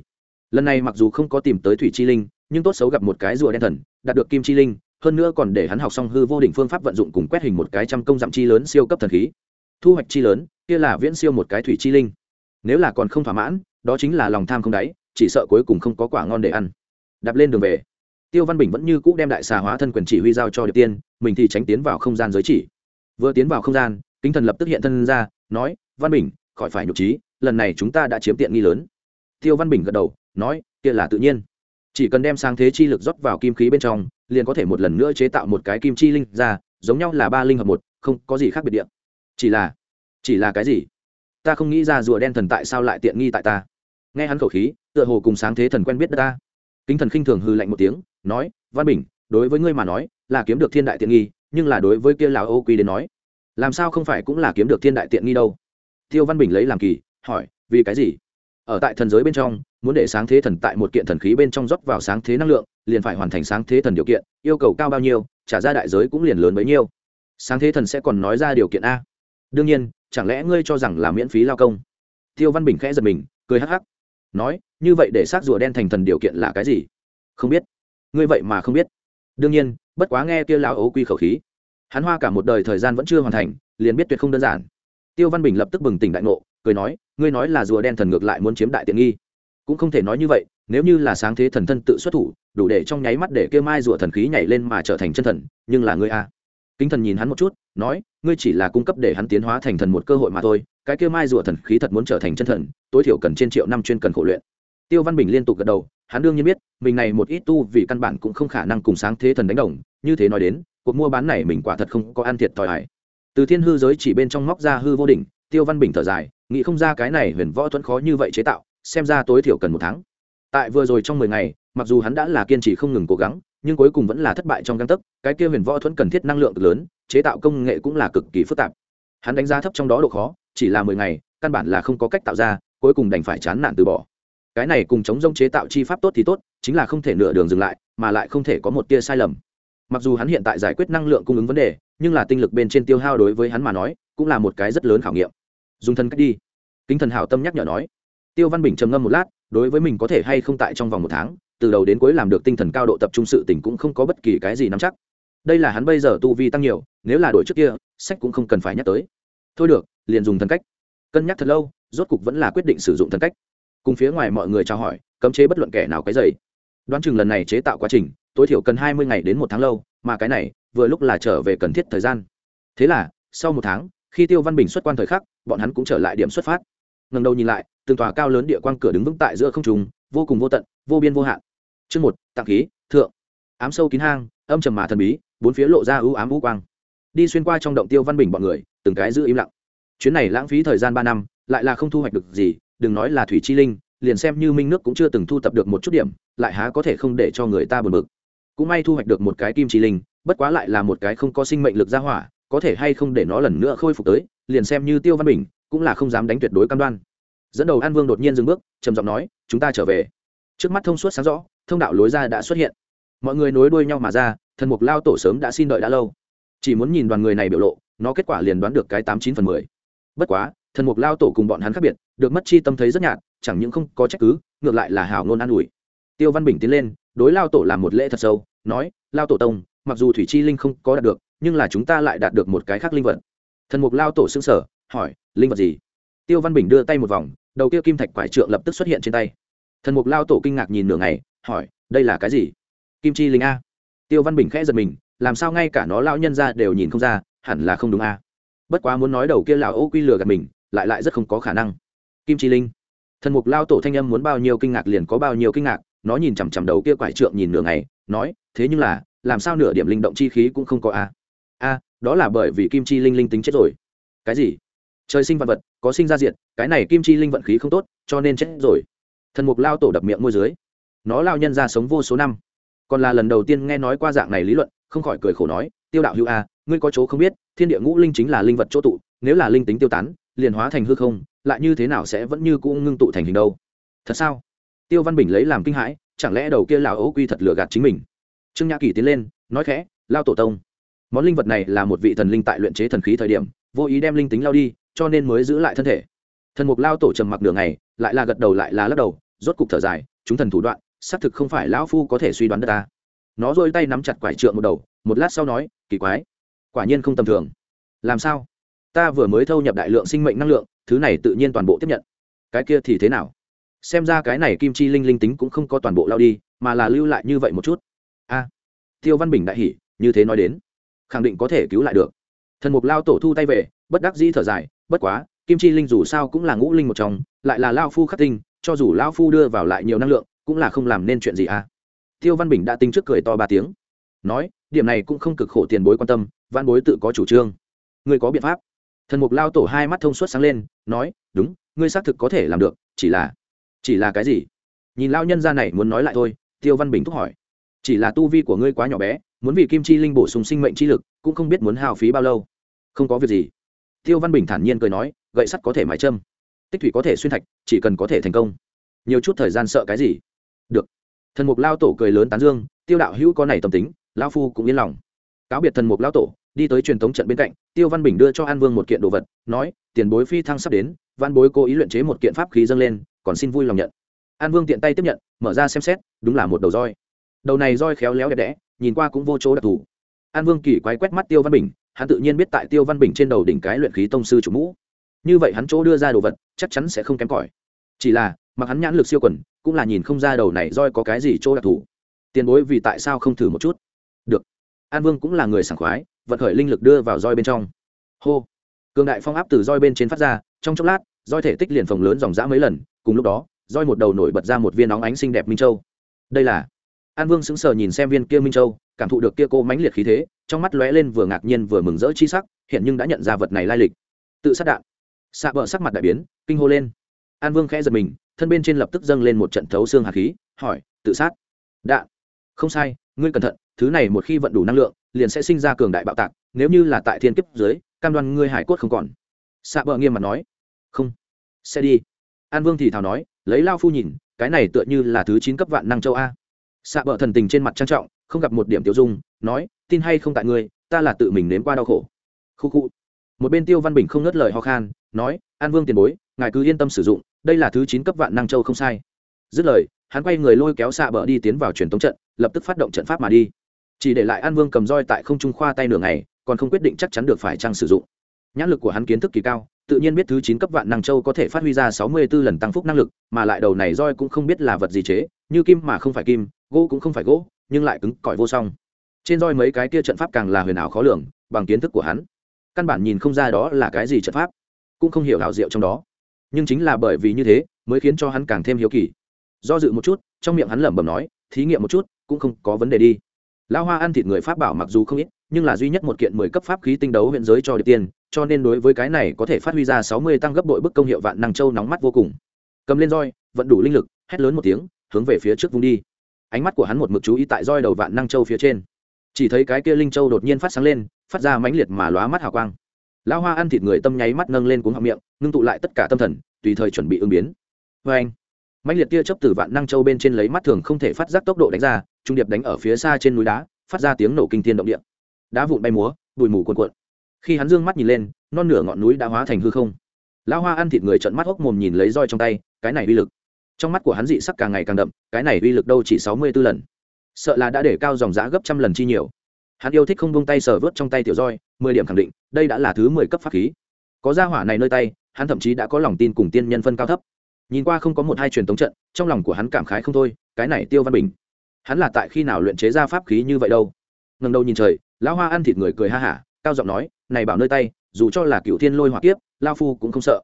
Lần này mặc dù không có tìm tới thủy chi linh, nhưng tốt xấu gặp một cái rùa đen thần, đạt được kim chi linh hơn nữa còn để hắn học xong hư vô đỉnh phương pháp vận dụng cùng quét hình một cái trăm công dặm chi lớn siêu cấp thần khí. Thu hoạch chi lớn, kia là viễn siêu một cái thủy chi linh. Nếu là còn không thỏa mãn, đó chính là lòng tham không đáy, chỉ sợ cuối cùng không có quả ngon để ăn. Đạp lên đường về, tiêu văn bình vẫn như cũ đem đại xà hóa thân quyền chỉ huy giao cho điệp tiên, mình thì tránh tiến vào không gian giới chỉ. Vừa tiến vào không gian, kính thần lập tức hiện thân ra, nói, văn bình, khỏi phải nhục trí, lần này chúng ta đã chiếm tiện nghi lớn. Tiêu văn bình gật đầu, nói, kia là tự nhiên chỉ cần đem sang thế chi lực rót vào kim khí bên trong, liền có thể một lần nữa chế tạo một cái kim chi linh ra, giống nhau là ba linh hợp một, không có gì khác biệt điện chỉ là chỉ là cái gì? Ta không nghĩ ra rùa đen thần tại sao lại tiện nghi tại ta. Nghe hắn khẩu khí, tựa hồ cùng sáng thế thần quen biết ta. Kính thần khinh thường hư lạnh một tiếng, nói, văn bình, đối với ngươi mà nói, là kiếm được thiên đại tiện nghi, nhưng là đối với kia lão ô quy đến nói, làm sao không phải cũng là kiếm được thiên đại tiện nghi đâu? Tiêu văn bình lấy làm kỳ, hỏi, vì cái gì? Ở tại thần giới bên trong, muốn để sáng thế thần tại một kiện thần khí bên trong rót vào sáng thế năng lượng, liền phải hoàn thành sáng thế thần điều kiện, yêu cầu cao bao nhiêu, trả ra đại giới cũng liền lớn bấy nhiêu. Sáng thế thần sẽ còn nói ra điều kiện a. Đương nhiên, chẳng lẽ ngươi cho rằng là miễn phí lao công? Tiêu văn bình khẽ giật mình, cười hắc hắc, nói, như vậy để xác rùa đen thành thần điều kiện là cái gì? Không biết. Ngươi vậy mà không biết. Đương nhiên, bất quá nghe kia lão ấu quy khẩu khí. Hắn hoa cả một đời thời gian vẫn chưa hoàn thành, liền biết tuyệt không đơn giản. Tiêu văn bình lập tức bừng tỉnh đại ngộ cười nói, ngươi nói là rùa đen thần ngược lại muốn chiếm đại tiện nghi. Cũng không thể nói như vậy, nếu như là sáng thế thần thân tự xuất thủ, đủ để trong nháy mắt để kêu mai rùa thần khí nhảy lên mà trở thành chân thần, nhưng là ngươi a kính thần nhìn hắn một chút, nói, ngươi chỉ là cung cấp để hắn tiến hóa thành thần một cơ hội mà thôi, cái kêu mai rùa thần khí thật muốn trở thành chân thần, tối thiểu cần trên triệu năm chuyên cần khổ luyện. Tiêu văn bình liên tục gật đầu, hắn đương nhiên biết, mình này một ít tu vì căn bản cũng không khả năng cùng sáng thế thần đánh đồng, như thế nói đến, cuộc mua bán này mình quả thật không có ăn thiệt thòi hại từ thiên hư giới chỉ bên trong móc ra hư vô đỉnh tiêu văn bình thở dài, nghĩ không ra cái này huyền võ thuẫn khó như vậy chế tạo, xem ra tối thiểu cần một tháng. Tại vừa rồi trong mười ngày, mặc dù hắn đã là kiên trì không ngừng cố gắng, nhưng cuối cùng vẫn là thất bại trong găng tấc, cái kia huyền võ thuẫn cần thiết năng lượng lớn, chế tạo công nghệ cũng là cực kỳ phức tạp. Hắn đánh giá thấp trong đó độ khó, chỉ là mười ngày, căn bản là không có cách tạo ra, cuối cùng đành phải chán nản từ bỏ. Cái này cùng chống rông chế tạo chi pháp tốt thì tốt, chính là không thể nửa đường dừng lại, mà lại không thể có một tia sai lầm. Mặc dù hắn hiện tại giải quyết năng lượng cung ứng vấn đề, nhưng là tinh lực bên trên tiêu hao đối với hắn mà nói, cũng là một cái rất lớn khảo nghiệm dùng thân cách đi. Kính thần hảo tâm nhắc nhở nói. Tiêu văn bình trầm ngâm một lát, đối với mình có thể hay không tại trong vòng một tháng, từ đầu đến cuối làm được tinh thần cao độ tập trung sự tình cũng không có bất kỳ cái gì nắm chắc. Đây là hắn bây giờ tu vi tăng nhiều, nếu là đổi trước kia, sách cũng không cần phải nhắc tới. Thôi được, liền dùng thần cách. Cân nhắc thật lâu, rốt cục vẫn là quyết định sử dụng thần cách. Cùng phía ngoài mọi người trao hỏi, cấm chế bất luận kẻ nào cái dày đoán chừng lần này chế tạo quá trình, tối thiểu cần hai mươi ngày đến một tháng lâu, mà cái này, vừa lúc là trở về cần thiết thời gian. Thế là, sau một tháng, khi tiêu văn bình xuất quan thời khắc bọn hắn cũng trở lại điểm xuất phát. Ngần đầu nhìn lại, từng tòa cao lớn địa quang cửa đứng vững tại giữa không trùng vô cùng vô tận, vô biên vô hạn. Chương một Tạng khí, thượng. Ám sâu kín hang, âm trầm mà thần bí, bốn phía lộ ra ưu ám vũ quang. Đi xuyên qua trong động tiêu văn bình bọn người, từng cái giữ im lặng. Chuyến này lãng phí thời gian ba năm, lại là không thu hoạch được gì, đừng nói là thủy chi linh, liền xem như minh nước cũng chưa từng thu tập được một chút điểm, lại há có thể không để cho người ta buồn bực. Cũng may thu hoạch được một cái kim chi linh, bất quá lại là một cái không có sinh mệnh lực ra hỏa, có thể hay không để nó lần nữa khôi phục tới liền xem như tiêu văn bình cũng là không dám đánh tuyệt đối cam đoan. Dẫn đầu an vương đột nhiên dừng bước, trầm giọng nói, chúng ta trở về. Trước mắt thông suốt sáng rõ, thông đạo lối ra đã xuất hiện. Mọi người nối đuôi nhau mà ra, thần mục lao tổ sớm đã xin đợi đã lâu. Chỉ muốn nhìn đoàn người này biểu lộ, nó kết quả liền đoán được cái tám chín phần mười. Bất quá, thần mục lao tổ cùng bọn hắn khác biệt, được mất chi tâm thấy rất nhạt, chẳng những không có trách cứ, ngược lại là hảo ngôn an ủi. Tiêu văn bình tiến lên, đối lao tổ làm một lễ thật sâu, nói, lao tổ tông, mặc dù thủy chi linh không có đạt được, nhưng là chúng ta lại đạt được một cái khác linh vật thần mục lao tổ xương sở hỏi, linh vật gì? Tiêu văn bình đưa tay một vòng, đầu kia kim thạch quải trượng lập tức xuất hiện trên tay. Thần mục lao tổ kinh ngạc nhìn nửa ngày, hỏi, đây là cái gì? Kim chi linh a. Tiêu văn bình khẽ giật mình, làm sao ngay cả nó lao nhân ra đều nhìn không ra, hẳn là không đúng a. Bất quá muốn nói đầu kia là ô quy lừa gạt mình, lại lại rất không có khả năng. Kim chi linh. Thần mục lao tổ thanh âm muốn bao nhiêu kinh ngạc liền có bao nhiêu kinh ngạc, nó nhìn chằm chằm đầu kia quải trượng nhìn nửa ngày, nói, thế nhưng là, làm sao nửa điểm linh động chi khí cũng không có a? A đó là bởi vì kim chi linh linh tính chết rồi. Cái gì? Trời sinh vật vật, có sinh ra diện cái này kim chi linh vận khí không tốt, cho nên chết rồi. Thần mục lao tổ đập miệng môi dưới. Nó lao nhân ra sống vô số năm. Còn là lần đầu tiên nghe nói qua dạng này lý luận, không khỏi cười khổ nói, tiêu đạo hữu a, ngươi có chỗ không biết, thiên địa ngũ linh chính là linh vật chỗ tụ, nếu là linh tính tiêu tán, liền hóa thành hư không, lại như thế nào sẽ vẫn như cũ ngưng tụ thành hình đâu? Thật sao? Tiêu văn bình lấy làm kinh hãi, chẳng lẽ đầu kia lão ấu quy thật lừa gạt chính mình? Trương nhã kỳ tiến lên, nói khẽ, lao tổ tông món linh vật này là một vị thần linh tại luyện chế thần khí thời điểm, vô ý đem linh tính lao đi, cho nên mới giữ lại thân thể. Thần mục lao tổ trầm mặc đường này lại là gật đầu lại là lắc đầu, rốt cục thở dài, chúng thần thủ đoạn, xác thực không phải lão phu có thể suy đoán được ta. Nó dôi tay nắm chặt quải trượng một đầu, một lát sau nói, kỳ quái, quả nhiên không tầm thường. Làm sao? Ta vừa mới thâu nhập đại lượng sinh mệnh năng lượng, thứ này tự nhiên toàn bộ tiếp nhận. Cái kia thì thế nào? Xem ra cái này kim chi linh linh tính cũng không có toàn bộ lao đi, mà là lưu lại như vậy một chút. A, tiêu văn bình đại hỉ, như thế nói đến khẳng định có thể cứu lại được. Thần mục lao tổ thu tay về, bất đắc dĩ thở dài, bất quá, kim chi linh dù sao cũng là ngũ linh một trong, lại là lao phu khắc tinh, cho dù lao phu đưa vào lại nhiều năng lượng, cũng là không làm nên chuyện gì à. Tiêu văn bình đã tính trước cười to ba tiếng. Nói, điểm này cũng không cực khổ tiền bối quan tâm, văn bối tự có chủ trương. Người có biện pháp. Thần mục lao tổ hai mắt thông suốt sáng lên, nói, đúng, ngươi xác thực có thể làm được, chỉ là chỉ là cái gì? Nhìn lao nhân ra này muốn nói lại thôi, tiêu văn bình thúc hỏi. Chỉ là tu vi của ngươi quá nhỏ bé muốn vì kim chi linh bổ sung sinh mệnh chi lực, cũng không biết muốn hao phí bao lâu. Không có việc gì. Tiêu văn bình thản nhiên cười nói, gậy sắt có thể mái châm. Tích thủy có thể xuyên thạch, chỉ cần có thể thành công. Nhiều chút thời gian sợ cái gì? Được. Thần mục lao tổ cười lớn tán dương, tiêu đạo hữu có này tâm tính, lao phu cũng yên lòng. Cáo biệt thần mục lao tổ, đi tới truyền thống trận bên cạnh, tiêu văn bình đưa cho an vương một kiện đồ vật, nói, tiền bối phi thăng sắp đến, văn bối cố ý luyện chế một kiện pháp khí dâng lên, còn xin vui lòng nhận. An vương tiện tay tiếp nhận, mở ra xem xét, đúng là một đầu roi. Đầu này roi khéo léo đẹp đẽ nhìn qua cũng vô chỗ đặc thù. An vương kỳ quái quét mắt tiêu văn bình, hắn tự nhiên biết tại tiêu văn bình trên đầu đỉnh cái luyện khí tông sư chủ mũ. Như vậy hắn chỗ đưa ra đồ vật, chắc chắn sẽ không kém cỏi. Chỉ là, mặc hắn nhãn lực siêu quần, cũng là nhìn không ra đầu này roi có cái gì chỗ đặc thù. Tiền bối vì tại sao không thử một chút? Được. An vương cũng là người sảng khoái, vận khởi linh lực đưa vào roi bên trong. Hô. Cường đại phong áp từ roi bên trên phát ra, trong chốc lát, roi thể tích liền phồng lớn dòng dã mấy lần, cùng lúc đó, roi một đầu nổi bật ra một viên nóng ánh xinh đẹp minh châu. Đây là an vương sững sờ nhìn xem viên kia minh châu, cảm thụ được kia cô mãnh liệt khí thế, trong mắt lóe lên vừa ngạc nhiên vừa mừng rỡ chi sắc, hiện nhưng đã nhận ra vật này lai lịch. Tự sát đạn. Xạ bờ sắc mặt đại biến, kinh hô lên. An vương khẽ giật mình, thân bên trên lập tức dâng lên một trận thấu xương hạt khí, hỏi, tự sát? Đạn. Không sai, ngươi cẩn thận, thứ này một khi vận đủ năng lượng, liền sẽ sinh ra cường đại bạo tạc, nếu như là tại thiên kiếp dưới, cam đoan ngươi hải cốt không còn. Xạ bờ nghiêm mặt nói. Không, sẽ đi. An vương thì thào nói, lấy lao phu nhìn, cái này tựa như là thứ chín cấp vạn năng châu a xạ bờ thần tình trên mặt trang trọng, không gặp một điểm tiêu dung, nói, tin hay không tại ngươi, ta là tự mình nếm qua đau khổ. Khu khu. Một bên tiêu văn bình không ngớt lời ho khan, nói, an vương tiền bối, ngài cứ yên tâm sử dụng, đây là thứ chín cấp vạn năng châu không sai. Dứt lời, hắn quay người lôi kéo xạ bờ đi tiến vào truyền tống trận, lập tức phát động trận pháp mà đi. Chỉ để lại an vương cầm roi tại không trung khoa tay nửa ngày, còn không quyết định chắc chắn được phải trang sử dụng. Nhãn lực của hắn kiến thức kỳ cao tự nhiên biết thứ chín cấp vạn năng châu có thể phát huy ra sáu mươi 64 lần tăng phúc năng lực, mà lại đầu này roi cũng không biết là vật gì chế, như kim mà không phải kim, gỗ cũng không phải gỗ, nhưng lại cứng cỏi vô song. Trên roi mấy cái kia trận pháp càng là huyền ảo khó lường, bằng kiến thức của hắn, căn bản nhìn không ra đó là cái gì trận pháp, cũng không hiểu đạo diệu trong đó. Nhưng chính là bởi vì như thế, mới khiến cho hắn càng thêm hiếu kỳ. Do dự một chút, trong miệng hắn lẩm bẩm nói, thí nghiệm một chút, cũng không có vấn đề đi. Lão Hoa ăn thịt người pháp bảo mặc dù không ít, nhưng là duy nhất một kiện mười cấp pháp khí tinh đấu huyện giới cho điệp tiền, cho nên đối với cái này có thể phát huy ra sáu mươi tăng gấp bội bức công hiệu vạn năng châu nóng mắt vô cùng. Cầm lên roi, vận đủ linh lực, hét lớn một tiếng, hướng về phía trước vung đi. Ánh mắt của hắn một mực chú ý tại roi đầu vạn năng châu phía trên. Chỉ thấy cái kia linh châu đột nhiên phát sáng lên, phát ra mãnh liệt mà lóa mắt hào quang. Lão hoa ăn thịt người tâm nháy mắt nâng lên cuống họng miệng, ngưng tụ lại tất cả tâm thần, tùy thời chuẩn bị ứng biến. Vê anh mãnh liệt tia chớp từ vạn năng châu bên trên lấy mắt thường không thể phát giác tốc độ đánh ra, trung điệp đánh ở phía xa trên núi đá, phát ra tiếng nổ kinh thiên động địa. Đá vụn bay múa, bụi mù cuồn cuộn khi hắn dương mắt nhìn lên, non nửa ngọn núi đã hóa thành hư không. Lão hoa ăn thịt người trận mắt hốc mồm nhìn lấy roi trong tay, cái này uy lực. Trong mắt của hắn dị sắc càng ngày càng đậm, cái này uy lực đâu chỉ sáu mươi b ố lần. Sợ là đã để cao dòng giã gấp trăm lần chi nhiều. Hắn yêu thích không buông tay sờ vớt trong tay tiểu roi, mười điểm khẳng định, đây đã là thứ mười cấp pháp khí. Có gia hỏa này nơi tay, hắn thậm chí đã có lòng tin cùng tiên nhân phân cao thấp. Nhìn qua không có một hai truyền thống trận, trong lòng của hắn cảm khái không thôi, cái này tiêu văn bình. Hắn là tại khi nào luyện chế ra pháp khí như vậy đâu? Ngần đầu nhìn trời, lão hoa ăn thịt người cười ha hả, cao giọng nói này bảo nơi tay, dù cho là cựu thiên lôi hỏa kiếp, lao phu cũng không sợ.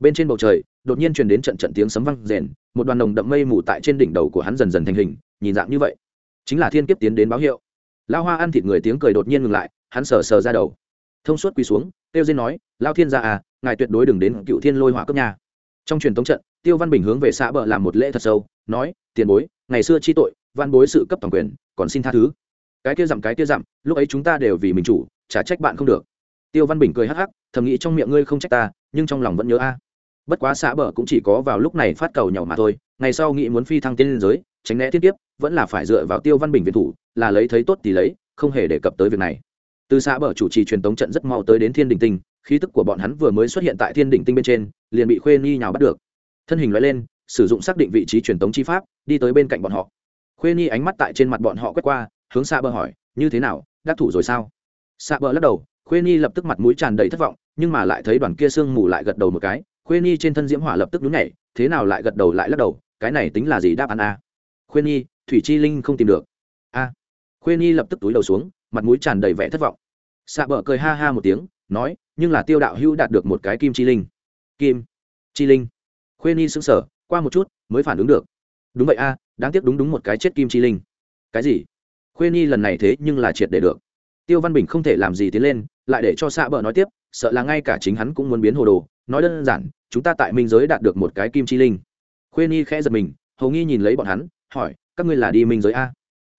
Bên trên bầu trời, đột nhiên truyền đến trận trận tiếng sấm vang rền, một đoàn nồng đậm mây mù tại trên đỉnh đầu của hắn dần dần thành hình, nhìn dạng như vậy. Chính là thiên kiếp tiến đến báo hiệu. Lao hoa ăn thịt người tiếng cười đột nhiên ngừng lại, hắn sờ sờ ra đầu. Thông suốt quỳ xuống tiêu diên nói, lao thiên gia à ngài tuyệt đối đừng đến cựu thiên lôi hỏa cấp nhà. Trong truyền tống trận, tiêu văn bình hướng về xã bờ làm một lễ thật sâu, nói, tiền bối, ngày xưa chi tội, văn bối sự cấp toàn quyền, còn xin tha thứ. Cái kia dặm cái kia dặm, lúc ấy chúng ta đều vì mình chủ trả trách bạn không được tiêu văn bình cười hắc hắc, thầm nghĩ trong miệng ngươi không trách ta, nhưng trong lòng vẫn nhớ a. Bất quá xã bờ cũng chỉ có vào lúc này phát cầu nhỏ mà thôi, ngày sau nghĩ muốn phi thăng tiên liên giới, tránh né tiếp tiếp vẫn là phải dựa vào tiêu văn bình viện thủ, là lấy thấy tốt thì lấy, không hề đề cập tới việc này. Từ xã bờ chủ trì truyền tống trận rất mau tới đến thiên đình tinh, khí tức của bọn hắn vừa mới xuất hiện tại thiên đình tinh bên trên, liền bị khuê nhi nhào bắt được. Thân hình loại lên, sử dụng xác định vị trí truyền tống chi pháp, đi tới bên cạnh bọn họ. Khuê nhi ánh mắt tại trên mặt bọn họ quét qua, hướng xã bờ hỏi, như thế nào, đắc thủ rồi sao? Xã bờ lắc đầu khuê nhi lập tức mặt mũi tràn đầy thất vọng, nhưng mà lại thấy đoàn kia sương mù lại gật đầu một cái. Khuê nhi trên thân diễm hỏa lập tức nhún nhảy, thế nào lại gật đầu lại lắc đầu, cái này tính là gì đáp án a? Khuê nhi thủy chi linh không tìm được. A. À. khuê nhi lập tức túi đầu xuống, mặt mũi tràn đầy vẻ thất vọng. Xạ bờ cười ha ha một tiếng, nói, nhưng là tiêu đạo hữu đạt được một cái kim chi linh. Kim chi linh. Khuê nhi sững sờ, qua một chút, mới phản ứng được. Đúng vậy a, đáng tiếc đúng đúng một cái chết kim chi linh. Cái gì? Khuê nhi lần này thế nhưng là triệt để được tiêu văn bình không thể làm gì tiến lên, lại để cho xạ bờ nói tiếp, sợ là ngay cả chính hắn cũng muốn biến hồ đồ. Nói đơn giản, chúng ta tại minh giới đạt được một cái kim chi linh. Khuê nhi khẽ giật mình hầu nghi nhìn lấy bọn hắn, hỏi, các ngươi là đi minh giới a?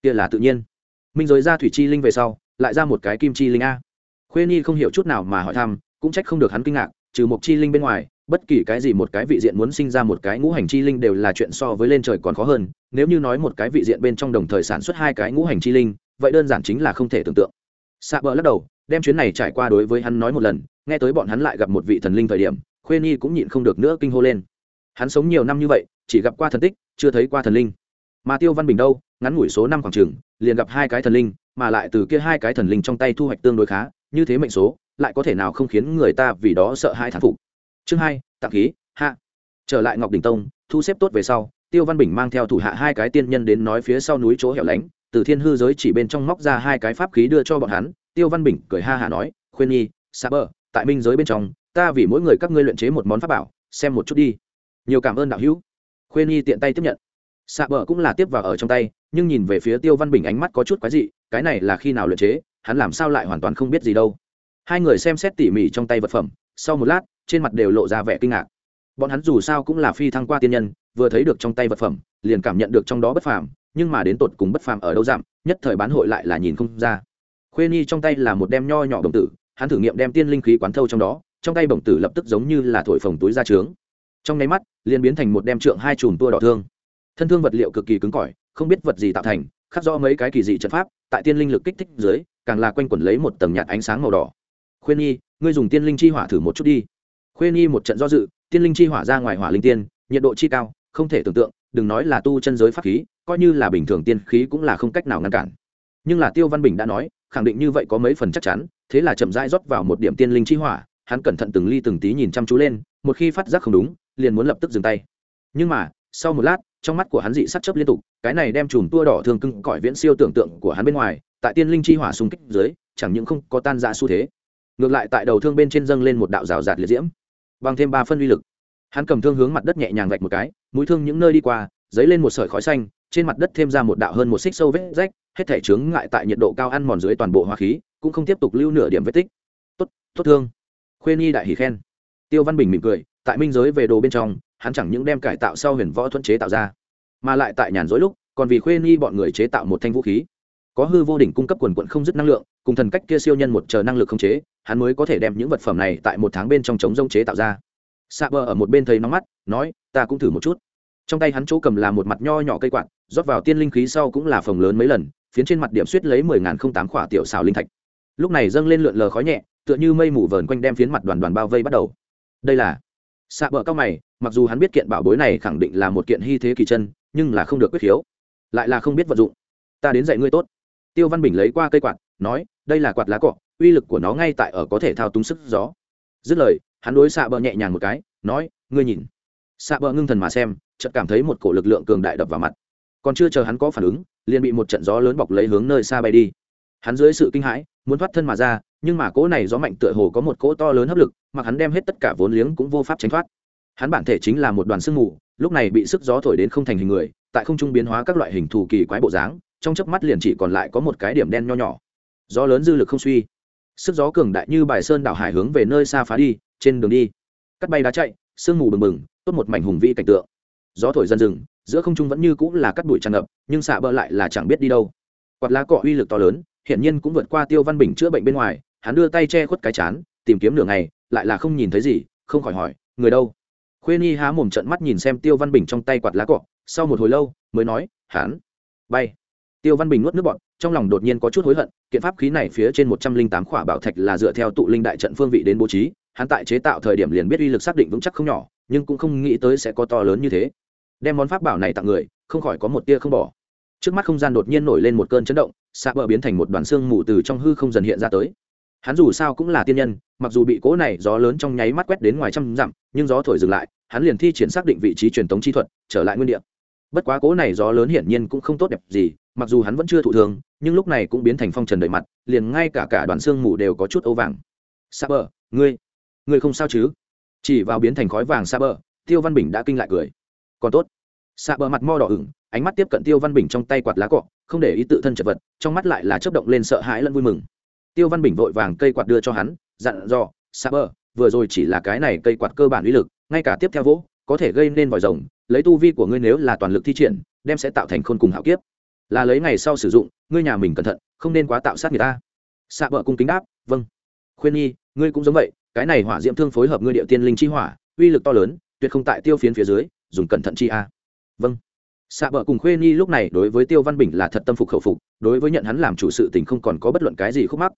Kia là tự nhiên. Minh giới ra thủy chi linh về sau, lại ra một cái kim chi linh a. Khuê nhi không hiểu chút nào mà hỏi thăm, cũng trách không được hắn kinh ngạc, trừ một chi linh bên ngoài, bất kỳ cái gì một cái vị diện muốn sinh ra một cái ngũ hành chi linh đều là chuyện so với lên trời còn khó hơn. Nếu như nói một cái vị diện bên trong đồng thời sản xuất hai cái ngũ hành chi linh, vậy đơn giản chính là không thể tưởng tượng xạ bờ lắc đầu, đem chuyến này trải qua đối với hắn nói một lần, nghe tới bọn hắn lại gặp một vị thần linh thời điểm, khuê nhi cũng nhịn không được nữa kinh hô lên. Hắn sống nhiều năm như vậy, chỉ gặp qua thần tích, chưa thấy qua thần linh. Mà tiêu văn bình đâu, ngắn ngủi số năm khoảng trường liền gặp hai cái thần linh, mà lại từ kia hai cái thần linh trong tay thu hoạch tương đối khá, như thế mệnh số, lại có thể nào không khiến người ta vì đó sợ hai thán phục. Chương hai tặng khí, hạ. Trở lại ngọc đình tông, thu xếp tốt về sau, tiêu văn bình mang theo thủ hạ hai cái tiên nhân đến nói phía sau núi chỗ hẻo lánh từ thiên hư giới chỉ bên trong móc ra hai cái pháp khí đưa cho bọn hắn, tiêu văn bình cười ha hả nói, khuyên nhi xa bờ tại minh giới bên trong, ta vì mỗi người các ngươi luyện chế một món pháp bảo, xem một chút đi. Nhiều cảm ơn đạo hữu. Khuyên nhi tiện tay tiếp nhận. Xa bờ cũng là tiếp vào ở trong tay, nhưng nhìn về phía tiêu văn bình ánh mắt có chút quái dị, cái này là khi nào luyện chế, hắn làm sao lại hoàn toàn không biết gì đâu. Hai người xem xét tỉ mỉ trong tay vật phẩm, sau một lát, trên mặt đều lộ ra vẻ kinh ngạc. Bọn hắn dù sao cũng là phi thăng qua tiên nhân, vừa thấy được trong tay vật phẩm, liền cảm nhận được trong đó bất phàm nhưng mà đến tột cùng bất phàm ở đâu giảm, nhất thời bán hội lại là nhìn không ra. Khuê nhi trong tay là một đem nho nhỏ đồng tử, hắn thử nghiệm đem tiên linh khí quán thâu trong đó, trong tay bổng tử lập tức giống như là thổi phồng túi ra trướng. Trong nháy mắt, liền biến thành một đem trượng hai chùm tua đỏ thương. Thân thương vật liệu cực kỳ cứng cỏi, không biết vật gì tạo thành, khắc rõ mấy cái kỳ dị trận pháp, tại tiên linh lực kích thích dưới, càng là quanh quẩn lấy một tầng nhạt ánh sáng màu đỏ. Khuyên nhi, ngươi dùng tiên linh chi hỏa thử một chút đi. Khuyên nhi một trận do dự, tiên linh chi hỏa ra ngoài hỏa linh tiên, nhiệt độ chi cao, không thể tưởng tượng đừng nói là tu chân giới pháp khí, coi như là bình thường tiên khí cũng là không cách nào ngăn cản. Nhưng là tiêu văn bình đã nói, khẳng định như vậy có mấy phần chắc chắn, thế là chậm rãi rót vào một điểm tiên linh chi hỏa, hắn cẩn thận từng ly từng tí nhìn chăm chú lên, một khi phát giác không đúng, liền muốn lập tức dừng tay. Nhưng mà, sau một lát, trong mắt của hắn dị sắc chấp liên tục, cái này đem chùm tua đỏ thường cưng cõi viễn siêu tưởng tượng của hắn bên ngoài, tại tiên linh chi hỏa xung kích dưới, chẳng những không có tan ra xu thế. Ngược lại tại đầu thương bên trên dâng lên một đạo rào rạt liệt diễm, bằng thêm ba phân uy lực hắn cầm thương hướng mặt đất nhẹ nhàng vạch một cái, mũi thương những nơi đi qua, dấy lên một sợi khói xanh, trên mặt đất thêm ra một đạo hơn một xích sâu vết rách, hết thể chướng ngại tại nhiệt độ cao ăn mòn dưới toàn bộ hoa khí, cũng không tiếp tục lưu nửa điểm vết tích. Tốt tốt thương. Khuê nhi đại hỷ khen. Tiêu văn bình mỉm cười, tại minh giới về đồ bên trong, hắn chẳng những đem cải tạo sau huyền võ thuận chế tạo ra, mà lại tại nhàn rỗi lúc, còn vì khuê nhi bọn người chế tạo một thanh vũ khí. Có hư vô đỉnh cung cấp quần quận không dứt năng lượng, cùng thần cách kia siêu nhân một chờ năng lực không chế, hắn mới có thể đem những vật phẩm này tại một tháng bên trong chống rông chế tạo ra xạ bờ ở một bên thấy nóng mắt, nói, ta cũng thử một chút. Trong tay hắn chỗ cầm là một mặt nho nhỏ cây quạt, rót vào tiên linh khí sau cũng là phồng lớn mấy lần, phiến trên mặt điểm suýt lấy mười ngàn không tám khỏa tiểu xào linh thạch. Lúc này dâng lên lượn lờ khói nhẹ, tựa như mây mù vờn quanh đem phiến mặt đoàn đoàn bao vây bắt đầu. Đây là xạ bờ cao mày, mặc dù hắn biết kiện bảo bối này khẳng định là một kiện hy thế kỳ chân, nhưng là không được quyết khiếu. Lại là không biết vận dụng. Ta đến dạy ngươi tốt. Tiêu văn bình lấy qua cây quạt, nói, đây là quạt lá cọ, uy lực của nó ngay tại ở có thể thao túng sức gió. Dứt lời hắn đối xạ bờ nhẹ nhàng một cái, nói, ngươi nhìn. Xạ bờ ngưng thần mà xem, chợt cảm thấy một cổ lực lượng cường đại đập vào mặt. Còn chưa chờ hắn có phản ứng, liền bị một trận gió lớn bọc lấy hướng nơi xa bay đi. Hắn dưới sự kinh hãi, muốn thoát thân mà ra, nhưng mà cỗ này gió mạnh tựa hồ có một cỗ to lớn hấp lực mà hắn đem hết tất cả vốn liếng cũng vô pháp tránh thoát. Hắn bản thể chính là một đoàn sương mù, lúc này bị sức gió thổi đến không thành hình người, tại không trung biến hóa các loại hình thù kỳ quái bộ dáng, trong chớp mắt liền chỉ còn lại có một cái điểm đen nho nhỏ. Gió lớn dư lực không suy. Sức gió cường đại như bài sơn đảo hải hướng về nơi xa phá đi trên đường đi. Cắt bay đá chạy, sương mù bừng bừng, tốt một mảnh hùng vĩ cảnh tượng. Gió thổi dần rừng giữa không trung vẫn như cũng là cắt bụi tràn ngập, nhưng xạ bỡ lại là chẳng biết đi đâu. Quạt lá cọ uy lực to lớn, hiển nhiên cũng vượt qua tiêu văn bình chữa bệnh bên ngoài, hắn đưa tay che khuất cái chán, tìm kiếm nửa ngày, lại là không nhìn thấy gì, không khỏi hỏi, người đâu? Khuê nhi há mồm trận mắt nhìn xem tiêu văn bình trong tay quạt lá cọ, sau một hồi lâu, mới nói, hắn bay. Tiêu văn bình nuốt nước bọn trong lòng đột nhiên có chút hối hận, kiện pháp khí này phía trên một trăm linh tám khỏa bảo thạch là dựa theo tụ linh đại trận phương vị đến bố trí hắn tại chế tạo thời điểm liền biết uy lực xác định vững chắc không nhỏ, nhưng cũng không nghĩ tới sẽ có to lớn như thế. Đem món pháp bảo này tặng người, không khỏi có một tia không bỏ. Trước mắt không gian đột nhiên nổi lên một cơn chấn động, xạ bờ biến thành một đoàn xương mù từ trong hư không dần hiện ra tới. Hắn dù sao cũng là tiên nhân, mặc dù bị cỗ này gió lớn trong nháy mắt quét đến ngoài trăm dặm, nhưng gió thổi dừng lại, hắn liền thi triển xác định vị trí truyền tống chi thuật, trở lại nguyên địa. Bất quá cỗ này gió lớn hiển nhiên cũng không tốt đẹp gì, mặc dù hắn vẫn chưa thụ thường nhưng lúc này cũng biến thành phong trần đầy mặt, liền ngay cả cả đoàn xương mù đều có chút ố vàng. Sa bờ, ngươi ngươi không sao chứ? Chỉ vào biến thành khói vàng xa bờ tiêu văn bình đã kinh lại cười. Còn tốt. Xa bờ mặt mo đỏ ửng, ánh mắt tiếp cận tiêu văn bình trong tay quạt lá cọ, không để ý tự thân chật vật, trong mắt lại là chớp động lên sợ hãi lẫn vui mừng. Tiêu văn bình vội vàng cây quạt đưa cho hắn, dặn dò xa bờ vừa rồi chỉ là cái này cây quạt cơ bản uy lực, ngay cả tiếp theo vỗ, có thể gây nên vòi rồng, lấy tu vi của ngươi nếu là toàn lực thi triển, đem sẽ tạo thành khôn cùng hạo kiếp. Là lấy ngày sau sử dụng, ngươi nhà mình cẩn thận, không nên quá tạo sát người ta. Xạ vợ cung kính đáp vâng. Khuyên nhi, ngươi cũng giống vậy cái này hỏa diễm thương phối hợp ngươi địa tiên linh chi hỏa, uy lực to lớn, tuyệt không tại tiêu phiến phía dưới, dùng cẩn thận chi a. Vâng. Xạ bờ cùng khuê nhi lúc này đối với tiêu văn bình là thật tâm phục khẩu phục, đối với nhận hắn làm chủ sự tình không còn có bất luận cái gì khúc mắc.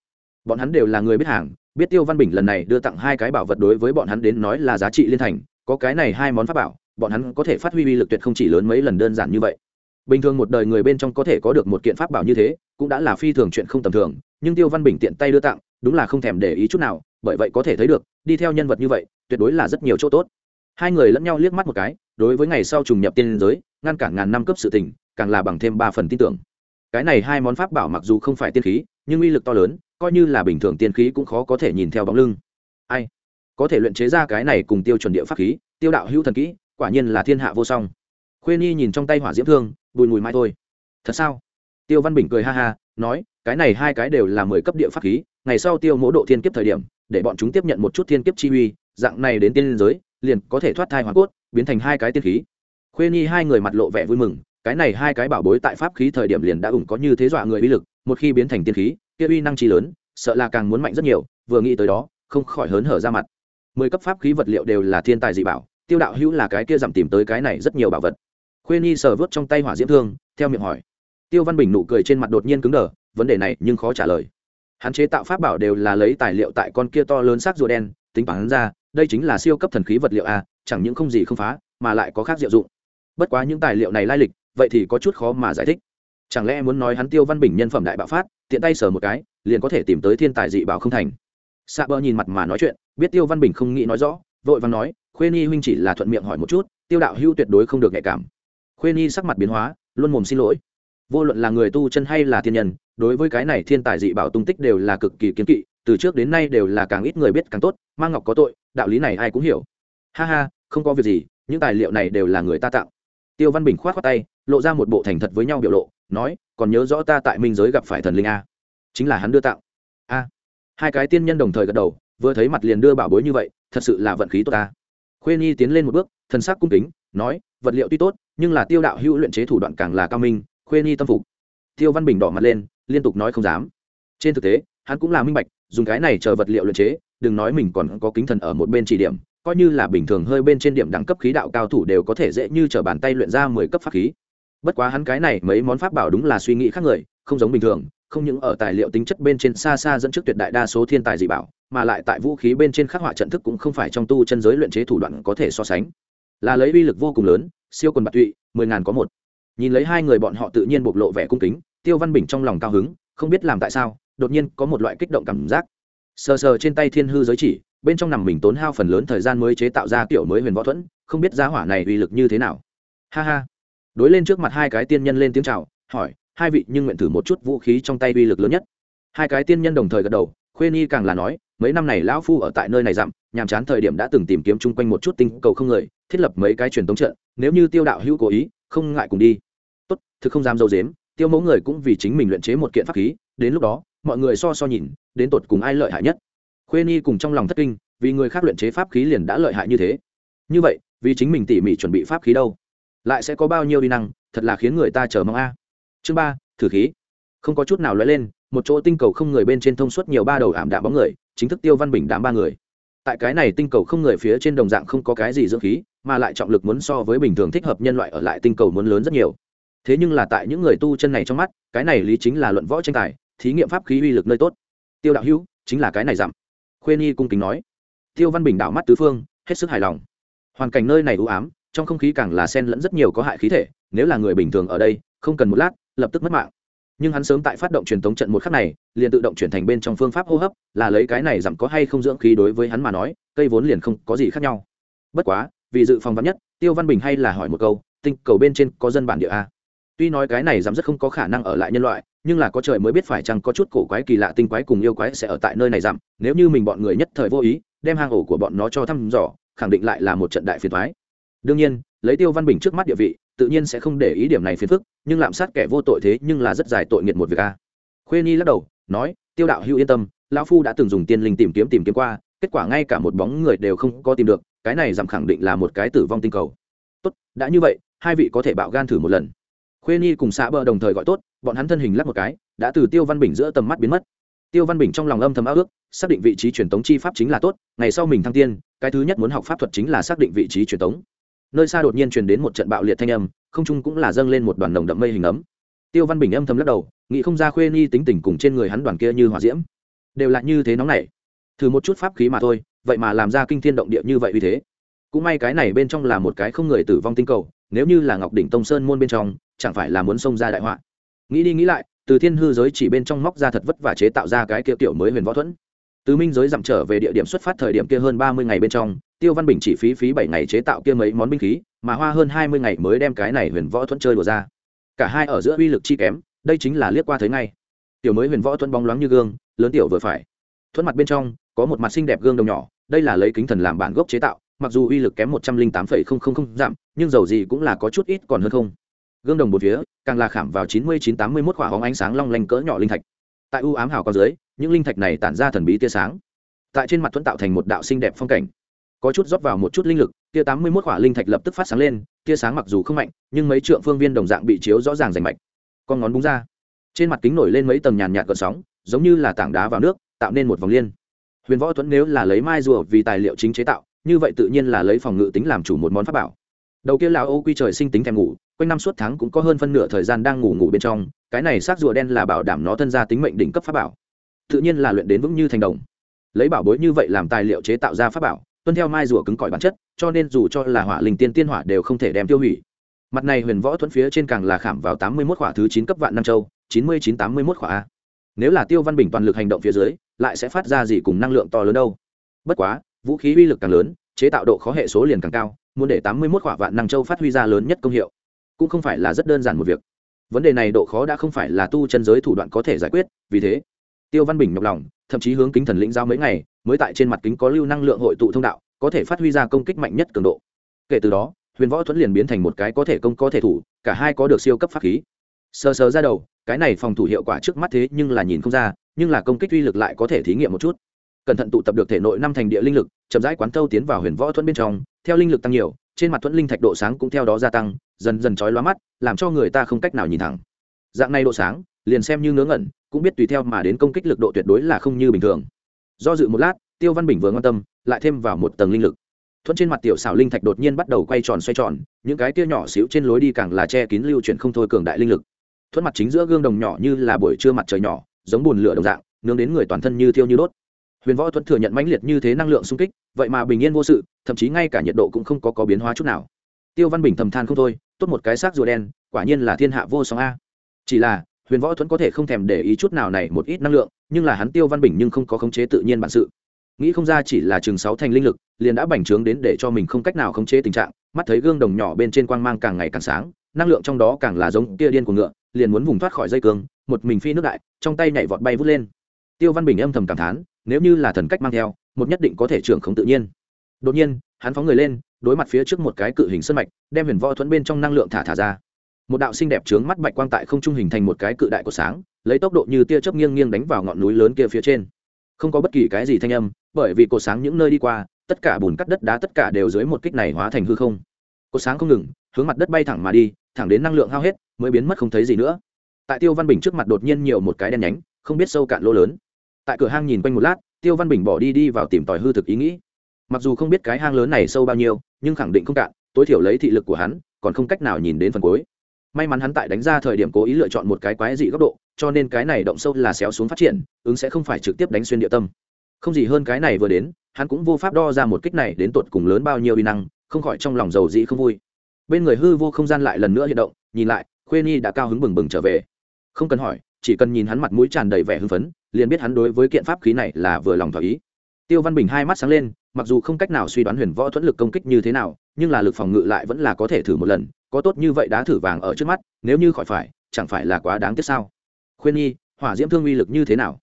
Bọn hắn đều là người biết hàng, biết tiêu văn bình lần này đưa tặng hai cái bảo vật đối với bọn hắn đến nói là giá trị liên thành, có cái này hai món pháp bảo, bọn hắn có thể phát huy uy lực tuyệt không chỉ lớn mấy lần đơn giản như vậy. Bình thường một đời người bên trong có thể có được một kiện pháp bảo như thế, cũng đã là phi thường chuyện không tầm thường, nhưng tiêu văn bình tiện tay đưa tặng, đúng là không thèm để ý chút nào bởi vậy có thể thấy được, đi theo nhân vật như vậy, tuyệt đối là rất nhiều chỗ tốt. Hai người lẫn nhau liếc mắt một cái, đối với ngày sau trùng nhập tiên giới, ngăn cản ngàn năm cấp sự tình, càng là bằng thêm ba phần tin tưởng. Cái này hai món pháp bảo mặc dù không phải tiên khí, nhưng uy lực to lớn, coi như là bình thường tiên khí cũng khó có thể nhìn theo bóng lưng. Ai? Có thể luyện chế ra cái này cùng tiêu chuẩn địa pháp khí, tiêu đạo hữu thần kỹ, quả nhiên là thiên hạ vô song. Khuê nhi nhìn trong tay hỏa diễm thương, bùi mùi mai thôi. Thật sao? Tiêu văn bình cười ha ha, nói, cái này hai cái đều là mười cấp địa pháp khí, ngày sau tiêu mỗ độ thiên kiếp thời điểm để bọn chúng tiếp nhận một chút thiên kiếp chi uy, dạng này đến tiên giới, liền có thể thoát thai hoàn cốt, biến thành hai cái tiên khí. Khuê nhi hai người mặt lộ vẻ vui mừng, cái này hai cái bảo bối tại pháp khí thời điểm liền đã ủng có như thế dọa người uy lực, một khi biến thành tiên khí, kia uy năng chi lớn, sợ là càng muốn mạnh rất nhiều, vừa nghĩ tới đó, không khỏi hớn hở ra mặt. Mười cấp pháp khí vật liệu đều là thiên tài dị bảo, tiêu đạo hữu là cái kia dặm tìm tới cái này rất nhiều bảo vật. Khuê nhi sờ vớt trong tay hỏa diễm thương, theo miệng hỏi. Tiêu văn bình nụ cười trên mặt đột nhiên cứng đờ, vấn đề này nhưng khó trả lời hắn chế tạo pháp bảo đều là lấy tài liệu tại con kia to lớn xác rùa đen, tính bản ra, đây chính là siêu cấp thần khí vật liệu a, chẳng những không gì không phá, mà lại có khác diệu dụng. Bất quá những tài liệu này lai lịch, vậy thì có chút khó mà giải thích. Chẳng lẽ muốn nói hắn tiêu văn bình nhân phẩm đại bạo phát, tiện tay sờ một cái, liền có thể tìm tới thiên tài dị bảo không thành. Xạ bơ nhìn mặt mà nói chuyện, biết tiêu văn bình không nghĩ nói rõ, vội vàng nói, khuê nhi huynh chỉ là thuận miệng hỏi một chút, tiêu đạo hưu tuyệt đối không được nhạy cảm. Khuê nhi sắc mặt biến hóa, luôn mồm xin lỗi vô luận là người tu chân hay là thiên nhân, đối với cái này thiên tài dị bảo tung tích đều là cực kỳ kiến kỵ, từ trước đến nay đều là càng ít người biết càng tốt mang ngọc có tội, đạo lý này ai cũng hiểu. Ha ha, không có việc gì, những tài liệu này đều là người ta tạo. Tiêu văn bình k h o á t khoác tay, lộ ra một bộ thành thật với nhau biểu lộ, nói, còn nhớ rõ ta tại minh giới gặp phải thần linh a? Chính là hắn đưa tạo. A. Hai cái tiên nhân đồng thời gật đầu, vừa thấy mặt liền đưa bảo bối như vậy, thật sự là vận khí tốt ta. Khuê nhi tiến lên một bước, thần sắc cung kính, nói, vật liệu tuy tốt, nhưng là tiêu đạo hữu luyện chế thủ đoạn càng là cao minh khuê nhi tâm phục. Tiêu văn bình đỏ mặt lên, liên tục nói không dám. Trên thực tế, hắn cũng là minh bạch, dùng cái này chờ vật liệu luyện chế, đừng nói mình còn có kính thần ở một bên chỉ điểm, coi như là bình thường hơi bên trên điểm đẳng cấp khí đạo cao thủ đều có thể dễ như t r ở bàn tay luyện ra mười cấp pháp khí. Bất quá hắn cái này mấy món pháp bảo đúng là suy nghĩ khác người, không giống bình thường, không những ở tài liệu tính chất bên trên xa xa dẫn trước tuyệt đại đa số thiên tài dị bảo, mà lại tại vũ khí bên trên khắc họa trận thức cũng không phải trong tu chân giới luyện chế thủ đoạn có thể so sánh. Là lấy uy lực vô cùng lớn, siêu quần bạc tụy, mười ngàn có một nhìn lấy hai người bọn họ tự nhiên bộc lộ vẻ cung kính, tiêu văn bình trong lòng cao hứng, không biết làm tại sao, đột nhiên có một loại kích động cảm giác. Sờ sờ trên tay thiên hư giới chỉ, bên trong nằm mình tốn hao phần lớn thời gian mới chế tạo ra kiểu mới huyền võ thuẫn, không biết giá hỏa này uy lực như thế nào. Ha ha. Đối lên trước mặt hai cái tiên nhân lên tiếng chào, hỏi, hai vị nhưng nguyện thử một chút vũ khí trong tay uy lực lớn nhất. Hai cái tiên nhân đồng thời gật đầu khuê nhi càng là nói, mấy năm này lão phu ở tại nơi này dặm, nhàm chán thời điểm đã từng tìm kiếm chung quanh một chút tinh cầu không người, thiết lập mấy cái truyền thống trận, nếu như tiêu đạo hữu cố ý, không ngại cùng đi thực không dám dâu dếm, tiêu mẫu người cũng vì chính mình luyện chế một kiện pháp khí, đến lúc đó, mọi người so so nhìn, đến tột cùng ai lợi hại nhất. Khuê nhi cùng trong lòng thất kinh, vì người khác luyện chế pháp khí liền đã lợi hại như thế. Như vậy, vì chính mình tỉ mỉ chuẩn bị pháp khí đâu? Lại sẽ có bao nhiêu đi năng, thật là khiến người ta chờ mong a. Chương ba, thử khí. Không có chút nào lóe lên, một chỗ tinh cầu không người bên trên thông suốt nhiều ba đầu ảm đạm bóng người, chính thức tiêu văn bình đám ba người. Tại cái này tinh cầu không người phía trên đồng dạng không có cái gì dưỡng khí, mà lại trọng lực muốn so với bình thường thích hợp nhân loại ở lại tinh cầu muốn lớn rất nhiều thế nhưng là tại những người tu chân này trong mắt, cái này lý chính là luận võ tranh tài, thí nghiệm pháp khí uy lực nơi tốt. Tiêu đạo hữu, chính là cái này giảm khuyên y cung kính nói. Tiêu văn bình đảo mắt tứ phương, hết sức hài lòng. Hoàn cảnh nơi này u ám, trong không khí càng là sen lẫn rất nhiều có hại khí thể, nếu là người bình thường ở đây, không cần một lát, lập tức mất mạng. Nhưng hắn sớm tại phát động truyền thống trận một khắc này, liền tự động chuyển thành bên trong phương pháp hô hấp, là lấy cái này giảm có hay không dưỡng khí đối với hắn mà nói, cây vốn liền không có gì khác nhau. Bất quá, vì dự phòng vắn nhất, tiêu văn bình hay là hỏi một câu, tinh cầu bên trên có dân bản địa a tuy nói cái này dám rất không có khả năng ở lại nhân loại, nhưng là có trời mới biết phải chăng có chút cổ quái kỳ lạ tinh quái cùng yêu quái sẽ ở tại nơi này giảm, nếu như mình bọn người nhất thời vô ý, đem hang ổ của bọn nó cho thăm dò, khẳng định lại là một trận đại phiền thoái đương nhiên, lấy tiêu văn bình trước mắt địa vị, tự nhiên sẽ không để ý điểm này phiền phức, nhưng lạm sát kẻ vô tội thế nhưng là rất dài tội nghiệt một việc a. Khuê nhi lắc đầu, nói, tiêu đạo hữu yên tâm, lão phu đã từng dùng tiên linh tìm kiếm tìm kiếm qua, kết quả ngay cả một bóng người đều không có tìm được, cái này giảm khẳng định là một cái tử vong tinh cầu. Tốt, đã như vậy, hai vị có thể bạo gan thử một lần khuê nhi cùng xã bờ đồng thời gọi tốt, bọn hắn thân hình lắc một cái, đã từ tiêu văn bình giữa tầm mắt biến mất. Tiêu văn bình trong lòng âm thầm ao ước, xác định vị trí truyền tống chi pháp chính là tốt, ngày sau mình thăng tiên, cái thứ nhất muốn học pháp thuật chính là xác định vị trí truyền tống. Nơi xa đột nhiên truyền đến một trận bạo liệt thanh âm, không trung cũng là dâng lên một đoàn nồng đậm mây hình ấm. Tiêu văn bình âm thầm lắc đầu, nghĩ không ra khuê nhi tính tình cùng trên người hắn đoàn kia như hỏa diễm, đều là như thế nóng này thử một chút pháp khí mà thôi, vậy mà làm ra kinh thiên động địa như vậy vì thế cũng may cái này bên trong là một cái không người tử vong tinh cầu, nếu như là ngọc đỉnh tông sơn môn bên trong, chẳng phải là muốn xông ra đại họa. Nghĩ đi nghĩ lại, từ thiên hư giới chỉ bên trong móc ra thật vất và chế tạo ra cái kia tiểu mới huyền võ thuẫn. Từ minh giới dặm trở về địa điểm xuất phát thời điểm kia hơn ba mươi ngày bên trong, tiêu văn bình chỉ phí phí bảy ngày chế tạo kia mấy món binh khí, mà hoa hơn hai mươi ngày mới đem cái này huyền võ thuẫn chơi đùa ra. Cả hai ở giữa uy lực chi kém, đây chính là liếc qua thấy ngay. Tiểu mới huyền võ thuẫn bóng loáng như gương, lớn tiểu vừa phải. Thuẫn mặt bên trong, có một mặt xinh đẹp gương đồng nhỏ, đây là lấy kính thần làm bản gốc chế tạo mặc dù uy lực kém một trăm linh tám phẩy không không không giảm, nhưng dầu gì cũng là có chút ít còn hơn không. Gương đồng một phía, càng là khảm vào chín mươi chín tám mươi mốt khỏa hóng ánh sáng long lanh cỡ nhỏ linh thạch. Tại u ám hào cao dưới, những linh thạch này tản ra thần bí tia sáng. Tại trên mặt thuẫn tạo thành một đạo xinh đẹp phong cảnh. Có chút rót vào một chút linh lực, tia tám mươi mốt khỏa linh thạch lập tức phát sáng lên, tia sáng mặc dù không mạnh, nhưng mấy trượng phương viên đồng dạng bị chiếu rõ ràng rành mạch. Con ngón búng ra. Trên mặt kính nổi lên mấy tầng nhàn nhạt gợn sóng, giống như là tảng đá vào nước, tạo nên một vòng liên. Huyền võ thuẫn nếu là lấy mai rùa vì tài liệu chính chế tạo như vậy tự nhiên là lấy phòng ngự tính làm chủ một món pháp bảo. Đầu kia là ô quy trời sinh tính thèm ngủ, quanh năm suốt tháng cũng có hơn phân nửa thời gian đang ngủ ngủ bên trong, cái này xác rùa đen là bảo đảm nó thân ra tính mệnh đỉnh cấp pháp bảo. Tự nhiên là luyện đến vững như thành đồng. Lấy bảo bối như vậy làm tài liệu chế tạo ra pháp bảo, tuân theo mai rùa cứng cỏi bản chất, cho nên dù cho là hỏa linh tiên tiên hỏa đều không thể đem tiêu hủy. Mặt này huyền võ thuẫn phía trên càng là khảm vào tám mươi mốt khỏa thứ chín cấp vạn nam châu, chín mươi chín tám mươi mốt khỏa a. Nếu là tiêu văn bình toàn lực hành động phía dưới, lại sẽ phát ra gì cùng năng lượng to lớn đâu? Bất quá vũ khí uy lực càng lớn, chế tạo độ khó hệ số liền càng cao, muốn để tám mươi mốt khỏa vạn năng châu phát huy ra lớn nhất công hiệu. Cũng không phải là rất đơn giản một việc. Vấn đề này độ khó đã không phải là tu chân giới thủ đoạn có thể giải quyết, vì thế, tiêu văn bình nhọc lòng, thậm chí hướng kính thần lĩnh giao mấy ngày, mới tại trên mặt kính có lưu năng lượng hội tụ thông đạo, có thể phát huy ra công kích mạnh nhất cường độ. Kể từ đó, huyền võ thuẫn liền biến thành một cái có thể công có thể thủ, cả hai có được siêu cấp pháp khí. Sờ sờ ra đầu, cái này phòng thủ hiệu quả trước mắt thế nhưng là nhìn không ra, nhưng là công kích uy lực lại có thể thí nghiệm một chút cẩn thận tụ tập được thể nội năm thành địa linh lực, chậm rãi quán thâu tiến vào huyền võ thuẫn bên trong, theo linh lực tăng nhiều, trên mặt thuẫn linh thạch độ sáng cũng theo đó gia tăng, dần dần chói lóa mắt, làm cho người ta không cách nào nhìn thẳng. Dạng này độ sáng, liền xem như ngớ ngẩn, cũng biết tùy theo mà đến công kích lực độ tuyệt đối là không như bình thường. Do dự một lát, tiêu văn bình vừa quan tâm, lại thêm vào một tầng linh lực. Thuẫn trên mặt tiểu xảo linh thạch đột nhiên bắt đầu quay tròn xoay tròn, những cái tia nhỏ xíu trên lối đi càng là che kín lưu chuyển không thôi cường đại linh lực. Thuẫn mặt chính giữa gương đồng nhỏ như là buổi trưa mặt trời nhỏ, giống bùn lửa đồng dạng, nướng đến người toàn thân như thiêu như đốt huyền võ thuẫn thừa nhận mãnh liệt như thế năng lượng xung kích vậy mà bình yên vô sự thậm chí ngay cả nhiệt độ cũng không có, có biến hóa chút nào. Tiêu văn bình thầm than không thôi tốt một cái xác rùa đen quả nhiên là thiên hạ vô song a. Chỉ là huyền võ thuẫn có thể không thèm để ý chút nào này một ít năng lượng nhưng là hắn tiêu văn bình nhưng không có khống chế tự nhiên bản sự. Nghĩ không ra chỉ là chừng sáu thành linh lực liền đã bành trướng đến để cho mình không cách nào khống chế tình trạng mắt thấy gương đồng nhỏ bên trên quang mang càng ngày càng sáng năng lượng trong đó càng là giống tia điên của ngựa liền muốn vùng thoát khỏi dây cương một mình phi nước đại trong tay nhảy vọt bay vút lên. Tiêu văn bình âm thầm cảm thán nếu như là thần cách mang theo, một nhất định có thể trưởng không tự nhiên. Đột nhiên, hắn phóng người lên, đối mặt phía trước một cái cự hình sân mạch, đem huyền võ thuẫn bên trong năng lượng thả thả ra. Một đạo sinh đẹp trướng mắt bạch quang tại không trung hình thành một cái cự đại của sáng, lấy tốc độ như tia chớp nghiêng nghiêng đánh vào ngọn núi lớn kia phía trên. Không có bất kỳ cái gì thanh âm, bởi vì cột sáng những nơi đi qua, tất cả bùn cắt đất đá tất cả đều dưới một kích này hóa thành hư không. Cột sáng không ngừng, hướng mặt đất bay thẳng mà đi, thẳng đến năng lượng hao hết, mới biến mất không thấy gì nữa. Tại tiêu văn bình trước mặt đột nhiên nhiều một cái đen nhánh, không biết sâu cạn lỗ lớn tại cửa hang nhìn quanh một lát, tiêu văn bình bỏ đi đi vào tìm tòi hư thực ý nghĩ. Mặc dù không biết cái hang lớn này sâu bao nhiêu, nhưng khẳng định không cạn, tối thiểu lấy thị lực của hắn, còn không cách nào nhìn đến phần cuối. May mắn hắn tại đánh ra thời điểm cố ý lựa chọn một cái quái dị góc độ, cho nên cái này động sâu là xéo xuống phát triển, ứng sẽ không phải trực tiếp đánh xuyên địa tâm. Không gì hơn cái này vừa đến, hắn cũng vô pháp đo ra một kích này đến tột cùng lớn bao nhiêu uy năng, không khỏi trong lòng dầu dĩ không vui. Bên người hư vô không gian lại lần nữa hiện động, nhìn lại, khuê nhi đã cao hứng bừng bừng trở về. Không cần hỏi chỉ cần nhìn hắn mặt mũi tràn đầy vẻ hưng phấn, liền biết hắn đối với kiện pháp khí này là vừa lòng thỏa ý. Tiêu văn bình hai mắt sáng lên, mặc dù không cách nào suy đoán huyền võ thuẫn lực công kích như thế nào, nhưng là lực phòng ngự lại vẫn là có thể thử một lần, có tốt như vậy đã thử vàng ở trước mắt, nếu như khỏi phải, chẳng phải là quá đáng tiếc sao? Khuyên nhi, hỏa diễm thương uy lực như thế nào?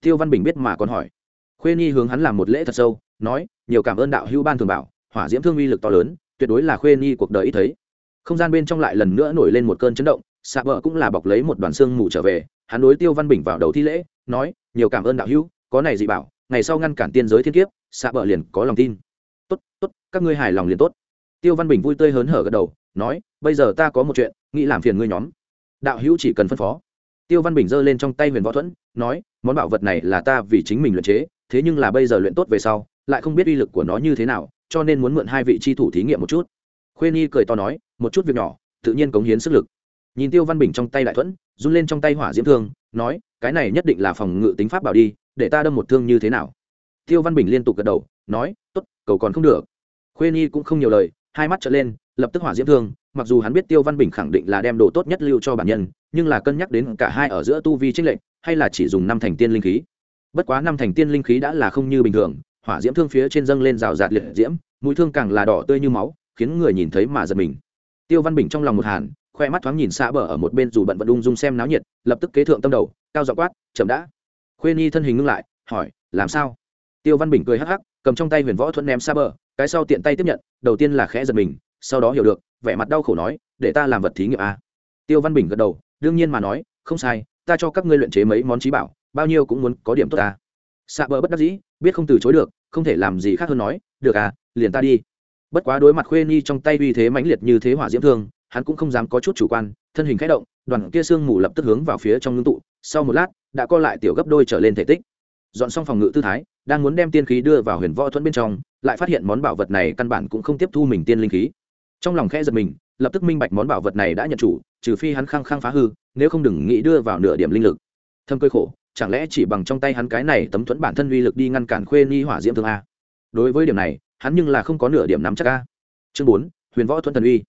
Tiêu văn bình biết mà còn hỏi. Khuyên nhi hướng hắn làm một lễ thật sâu, nói, nhiều cảm ơn đạo hữu ban thường bảo, hỏa diễm thương uy lực to lớn, tuyệt đối là khuyên nhi cuộc đời ít thấy. Không gian bên trong lại lần nữa nổi lên một cơn chấn động xạ bờ cũng là bọc lấy một đoàn xương mù trở về hắn đối tiêu văn bình vào đầu thi lễ, nói, nhiều cảm ơn đạo hữu, có này dị bảo, ngày sau ngăn cản tiên giới thiên kiếp, xạ bờ liền có lòng tin. Tốt tốt, các ngươi hài lòng liền tốt. Tiêu văn bình vui tươi hớn hở gật đầu, nói, bây giờ ta có một chuyện, nghĩ làm phiền ngươi nhóm. Đạo hữu chỉ cần phân phó. Tiêu văn bình giơ lên trong tay huyền võ thuẫn, nói, món bảo vật này là ta vì chính mình luyện chế, thế nhưng là bây giờ luyện tốt về sau, lại không biết uy lực của nó như thế nào, cho nên muốn mượn hai vị tri thủ thí nghiệm một chút. Khuê nhi cười to nói, một chút việc nhỏ, tự nhiên cống hiến sức lực. Nhìn tiêu văn bình trong tay đại thuẫn run lên trong tay hỏa diễm thương, nói, cái này nhất định là phòng ngự tính pháp bảo đi, để ta đâm một thương như thế nào? Tiêu văn bình liên tục gật đầu, nói t ố t cầu còn không được. Khuê nhi cũng không nhiều lời, hai mắt trở lên, lập tức hỏa diễm thương, mặc dù hắn biết tiêu văn bình khẳng định là đem đồ tốt nhất lưu cho bản nhân, nhưng là cân nhắc đến cả hai ở giữa tu vi trích lệnh hay là chỉ dùng năm thành tiên linh khí. Bất quá năm thành tiên linh khí đã là không như bình thường, hỏa diễm thương phía trên dâng lên rào rạt liệt diễm, mũi thương càng là đỏ tươi như máu, khiến người nhìn thấy mà giật mình. Tiêu văn bình trong lòng một hàn khoe mắt thoáng nhìn xa bờ ở một bên dù bận vận ung dung xem náo nhiệt, lập tức kế thượng tâm đầu, cao dọ quát, chậm đã. Khuê nhi thân hình ngưng lại, hỏi, làm sao? Tiêu văn bình cười hắc hắc, cầm trong tay huyền võ thuẫn ném xa bờ, cái sau tiện tay tiếp nhận, đầu tiên là khẽ giật mình, sau đó hiểu được, vẻ mặt đau khổ nói, để ta làm vật thí nghiệm a. À? tiêu văn bình gật đầu, đương nhiên mà nói, không sai, ta cho các ngươi luyện chế mấy món trí bảo, bao nhiêu cũng muốn có điểm tốt ta. Xạ bờ bất đắc dĩ, biết không từ chối được, không thể làm gì khác hơn nói, được à liền ta đi. Bất quá đối mặt khuê nhi trong tay uy thế mãnh liệt như thế hỏa diễm thương hắn cũng không dám có chút chủ quan, thân hình khẽ động, đoàn kia sương mù lập tức hướng vào phía trong ngưng tụ, sau một lát, đã co lại tiểu gấp đôi trở lên thể tích. Dọn xong phòng ngự tư thái, đang muốn đem tiên khí đưa vào huyền võ thuẫn bên trong, lại phát hiện món bảo vật này căn bản cũng không tiếp thu mình tiên linh khí. Trong lòng khẽ giật mình, lập tức minh bạch món bảo vật này đã nhận chủ, trừ phi hắn khăng khăng phá hư, nếu không đừng nghĩ đưa vào nửa điểm linh lực. Thâm cơ khổ, chẳng lẽ chỉ bằng trong tay hắn cái này tấm thuẫn bản thân uy lực đi ngăn cản khuê ni hỏa diễm thương a? Đối với điểm này, hắn nhưng là không có nửa điểm nắm chắc a. Chương bốn, huyền võ thuẫn thần uy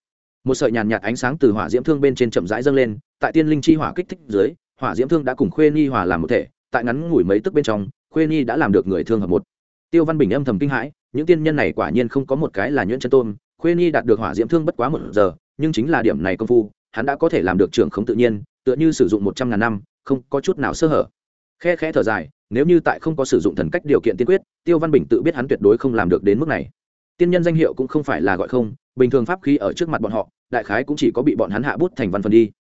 một sợi nhàn nhạt ánh sáng từ hỏa diễm thương bên trên chậm rãi dâng lên, tại tiên linh chi hỏa kích thích dưới, hỏa diễm thương đã cùng khuê ni hòa làm một thể, tại ngắn ngủi mấy tức bên trong, khuê ni đã làm được người thương hợp một. Tiêu văn bình âm thầm kinh hãi, những tiên nhân này quả nhiên không có một cái là nhuyễn chân tôn, khuê ni đạt được hỏa diễm thương bất quá một giờ, nhưng chính là điểm này công phu, hắn đã có thể làm được trưởng không tự nhiên, tựa như sử dụng một trăm ngàn năm, không có chút nào sơ hở. Khe khẽ thở dài, nếu như tại không có sử dụng thần cách điều kiện tiên quyết, tiêu văn bình tự biết hắn tuyệt đối không làm được đến mức này. Tiên nhân danh hiệu cũng không phải là gọi không, bình thường pháp khí ở trước mặt bọn họ đại khái cũng chỉ có bị bọn hắn hạ bút thành văn phần đi.